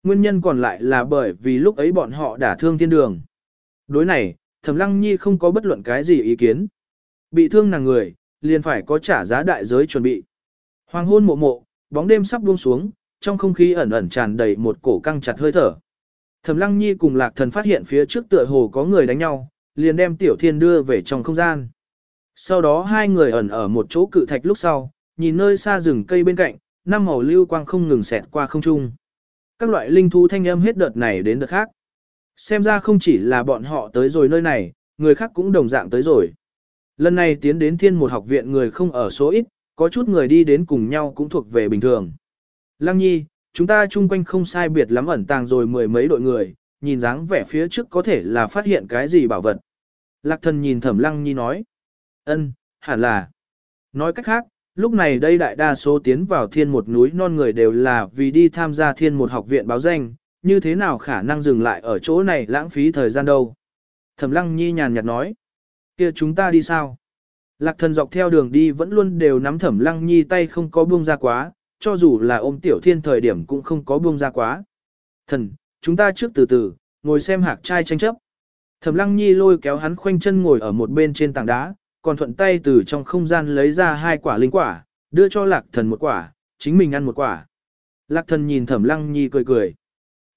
Nguyên nhân còn lại là bởi vì lúc ấy bọn họ đã thương thiên đường. Đối này, thẩm lăng nhi không có bất luận cái gì ý kiến. Bị thương nàng người, liền phải có trả giá đại giới chuẩn bị. Hoàng hôn mộ mộ, bóng đêm sắp buông xuống, trong không khí ẩn ẩn tràn đầy một cổ căng chặt hơi thở. Thẩm Lăng Nhi cùng Lạc Thần phát hiện phía trước tựa hồ có người đánh nhau, liền đem Tiểu Thiên đưa về trong không gian. Sau đó hai người ẩn ở một chỗ cự thạch lúc sau, nhìn nơi xa rừng cây bên cạnh, năm màu lưu quang không ngừng xẹt qua không trung. Các loại linh thú thanh âm hết đợt này đến đợt khác. Xem ra không chỉ là bọn họ tới rồi nơi này, người khác cũng đồng dạng tới rồi. Lần này tiến đến thiên một học viện người không ở số ít, có chút người đi đến cùng nhau cũng thuộc về bình thường. Lăng nhi, chúng ta chung quanh không sai biệt lắm ẩn tàng rồi mười mấy đội người, nhìn dáng vẻ phía trước có thể là phát hiện cái gì bảo vật. Lạc thần nhìn thẩm lăng nhi nói. ân, hẳn là. Nói cách khác, lúc này đây đại đa số tiến vào thiên một núi non người đều là vì đi tham gia thiên một học viện báo danh, như thế nào khả năng dừng lại ở chỗ này lãng phí thời gian đâu. Thẩm lăng nhi nhàn nhạt nói. kia chúng ta đi sao? Lạc thần dọc theo đường đi vẫn luôn đều nắm thẩm lăng nhi tay không có buông ra quá, cho dù là ôm tiểu thiên thời điểm cũng không có buông ra quá. Thần, chúng ta trước từ từ, ngồi xem hạc trai tranh chấp. Thẩm lăng nhi lôi kéo hắn khoanh chân ngồi ở một bên trên tảng đá, còn thuận tay từ trong không gian lấy ra hai quả linh quả, đưa cho lạc thần một quả, chính mình ăn một quả. Lạc thần nhìn thẩm lăng nhi cười cười.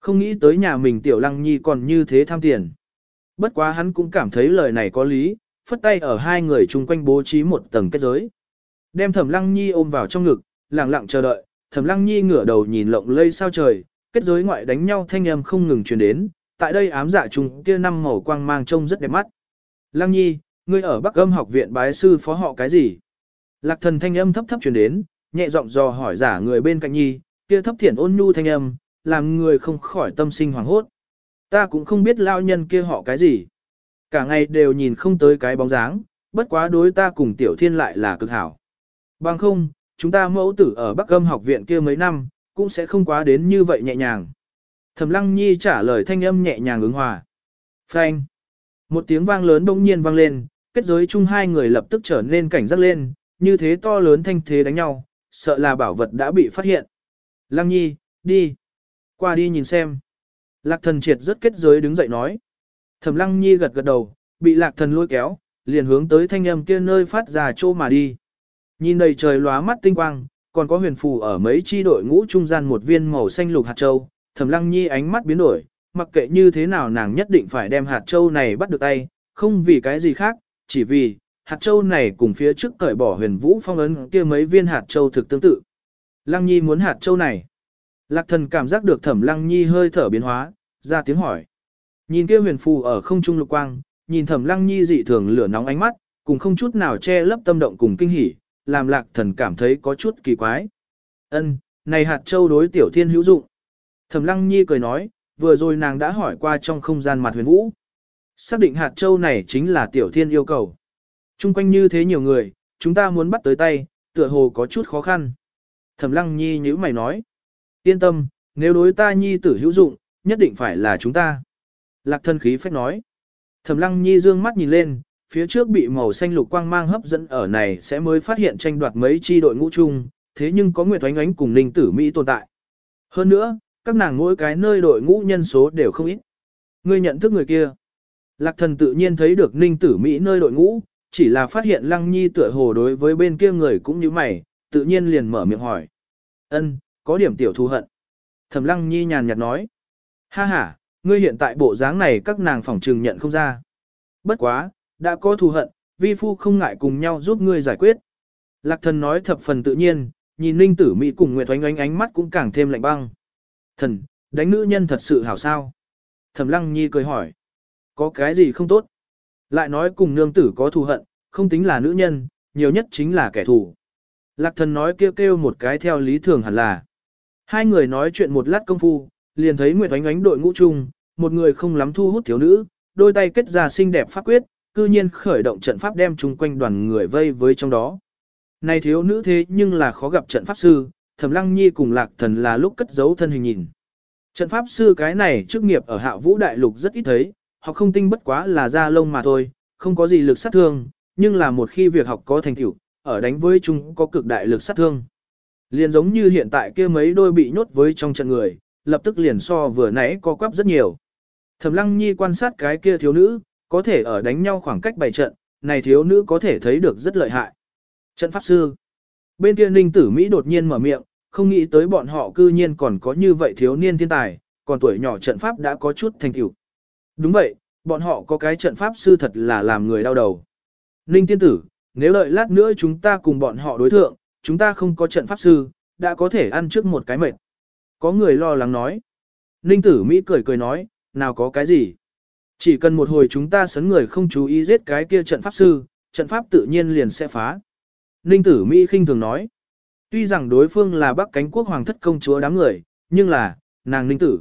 Không nghĩ tới nhà mình tiểu lăng nhi còn như thế tham tiền. Bất quá hắn cũng cảm thấy lời này có lý, phất tay ở hai người chung quanh bố trí một tầng kết giới. Đem thẩm lăng nhi ôm vào trong ngực, lặng lặng chờ đợi, thẩm lăng nhi ngửa đầu nhìn lộng lây sao trời, kết giới ngoại đánh nhau thanh âm không ngừng truyền đến, tại đây ám dạ trùng kia năm màu quang mang trông rất đẹp mắt. Lăng nhi, ngươi ở Bắc âm học viện bái sư phó họ cái gì? Lạc thần thanh âm thấp thấp truyền đến, nhẹ giọng dò hỏi giả người bên cạnh nhi, kia thấp thiển ôn nhu thanh âm, làm người không khỏi tâm sinh hoảng hốt. Ta cũng không biết lao nhân kia họ cái gì. Cả ngày đều nhìn không tới cái bóng dáng, bất quá đối ta cùng tiểu thiên lại là cực hảo. Bằng không, chúng ta mẫu tử ở Bắc Âm học viện kia mấy năm, cũng sẽ không quá đến như vậy nhẹ nhàng. Thẩm Lăng Nhi trả lời thanh âm nhẹ nhàng ứng hòa. Phanh. Một tiếng vang lớn bỗng nhiên vang lên, kết giới chung hai người lập tức trở nên cảnh giác lên, như thế to lớn thanh thế đánh nhau, sợ là bảo vật đã bị phát hiện. Lăng Nhi, đi. Qua đi nhìn xem. Lạc thần triệt rất kết giới đứng dậy nói. Thẩm Lăng Nhi gật gật đầu, bị lạc thần lôi kéo, liền hướng tới thanh âm kia nơi phát ra chỗ mà đi. Nhìn đầy trời lóa mắt tinh quang, còn có huyền phù ở mấy chi đội ngũ trung gian một viên màu xanh lục hạt châu, Thẩm Lăng Nhi ánh mắt biến đổi, mặc kệ như thế nào nàng nhất định phải đem hạt châu này bắt được tay, không vì cái gì khác, chỉ vì hạt châu này cùng phía trước cởi bỏ huyền vũ phong ấn kia mấy viên hạt châu thực tương tự. Lăng Nhi muốn hạt châu này. Lạc thần cảm giác được Thẩm Lăng Nhi hơi thở biến hóa, ra tiếng hỏi. Nhìn kia huyền phù ở không trung lục quang, nhìn Thẩm Lăng Nhi dị thường lửa nóng ánh mắt, cùng không chút nào che lấp tâm động cùng kinh hỉ, làm lạc thần cảm thấy có chút kỳ quái. Ân, này hạt châu đối tiểu thiên hữu dụng. Thẩm lăng nhi cười nói, vừa rồi nàng đã hỏi qua trong không gian mặt huyền vũ. Xác định hạt châu này chính là tiểu thiên yêu cầu. Trung quanh như thế nhiều người, chúng ta muốn bắt tới tay, tựa hồ có chút khó khăn. Thẩm lăng nhi nhữ mày nói. Yên tâm, nếu đối ta nhi tử hữu dụng, nhất định phải là chúng ta. Lạc thân khí phách nói. Thẩm lăng nhi dương mắt nhìn lên, phía trước bị màu xanh lục quang mang hấp dẫn ở này sẽ mới phát hiện tranh đoạt mấy chi đội ngũ chung, thế nhưng có Nguyệt Oánh Oánh cùng Ninh Tử Mỹ tồn tại. Hơn nữa, các nàng mỗi cái nơi đội ngũ nhân số đều không ít. Ngươi nhận thức người kia. Lạc thần tự nhiên thấy được Ninh Tử Mỹ nơi đội ngũ, chỉ là phát hiện Lăng Nhi tựa hồ đối với bên kia người cũng như mày, tự nhiên liền mở miệng hỏi. Ân, có điểm tiểu thù hận. Thẩm Lăng Nhi nhàn nhạt nói. Ha ha, ngươi hiện tại bộ dáng này các nàng phỏng trừng nhận không ra. Bất quá, đã có thù hận, vi phu không ngại cùng nhau giúp ngươi giải quyết. Lạc thần nói thập phần tự nhiên, nhìn Ninh Tử Mỹ cùng Nguyệt Oánh Oánh ánh mắt cũng càng thêm lạnh băng. Thần, đánh nữ nhân thật sự hảo sao? Thẩm Lăng Nhi cười hỏi. Có cái gì không tốt? Lại nói cùng nương tử có thù hận, không tính là nữ nhân, nhiều nhất chính là kẻ thù. Lạc thần nói kêu kêu một cái theo lý thường hẳn là. Hai người nói chuyện một lát công phu, liền thấy Nguyệt Oánh Oánh đội ngũ chung, một người không lắm thu hút thiếu nữ, đôi tay kết ra xinh đẹp pháp quyết, cư nhiên khởi động trận pháp đem chung quanh đoàn người vây với trong đó. Này thiếu nữ thế nhưng là khó gặp trận pháp sư, Thẩm Lăng Nhi cùng Lạc Thần là lúc cất giấu thân hình nhìn. Trận pháp sư cái này chức nghiệp ở Hạ Vũ Đại Lục rất ít thấy, họ không tinh bất quá là da lông mà thôi, không có gì lực sát thương, nhưng là một khi việc học có thành tựu, ở đánh với chúng có cực đại lực sát thương. Liền giống như hiện tại kia mấy đôi bị nhốt với trong trận người, lập tức liền so vừa nãy có quắp rất nhiều. Thẩm Lăng Nhi quan sát cái kia thiếu nữ, có thể ở đánh nhau khoảng cách bảy trận, này thiếu nữ có thể thấy được rất lợi hại. Trận pháp sư. Bên kia Ninh Tử Mỹ đột nhiên mở miệng, không nghĩ tới bọn họ cư nhiên còn có như vậy thiếu niên thiên tài, còn tuổi nhỏ trận pháp đã có chút thành tựu. Đúng vậy, bọn họ có cái trận pháp sư thật là làm người đau đầu. Ninh tiên tử, nếu đợi lát nữa chúng ta cùng bọn họ đối thượng, chúng ta không có trận pháp sư, đã có thể ăn trước một cái mệt. Có người lo lắng nói. Ninh tử Mỹ cười cười nói, nào có cái gì. Chỉ cần một hồi chúng ta sấn người không chú ý giết cái kia trận pháp sư, trận pháp tự nhiên liền sẽ phá. Ninh tử Mỹ khinh thường nói. Tuy rằng đối phương là bắc cánh quốc hoàng thất công chúa đám người, nhưng là, nàng ninh tử.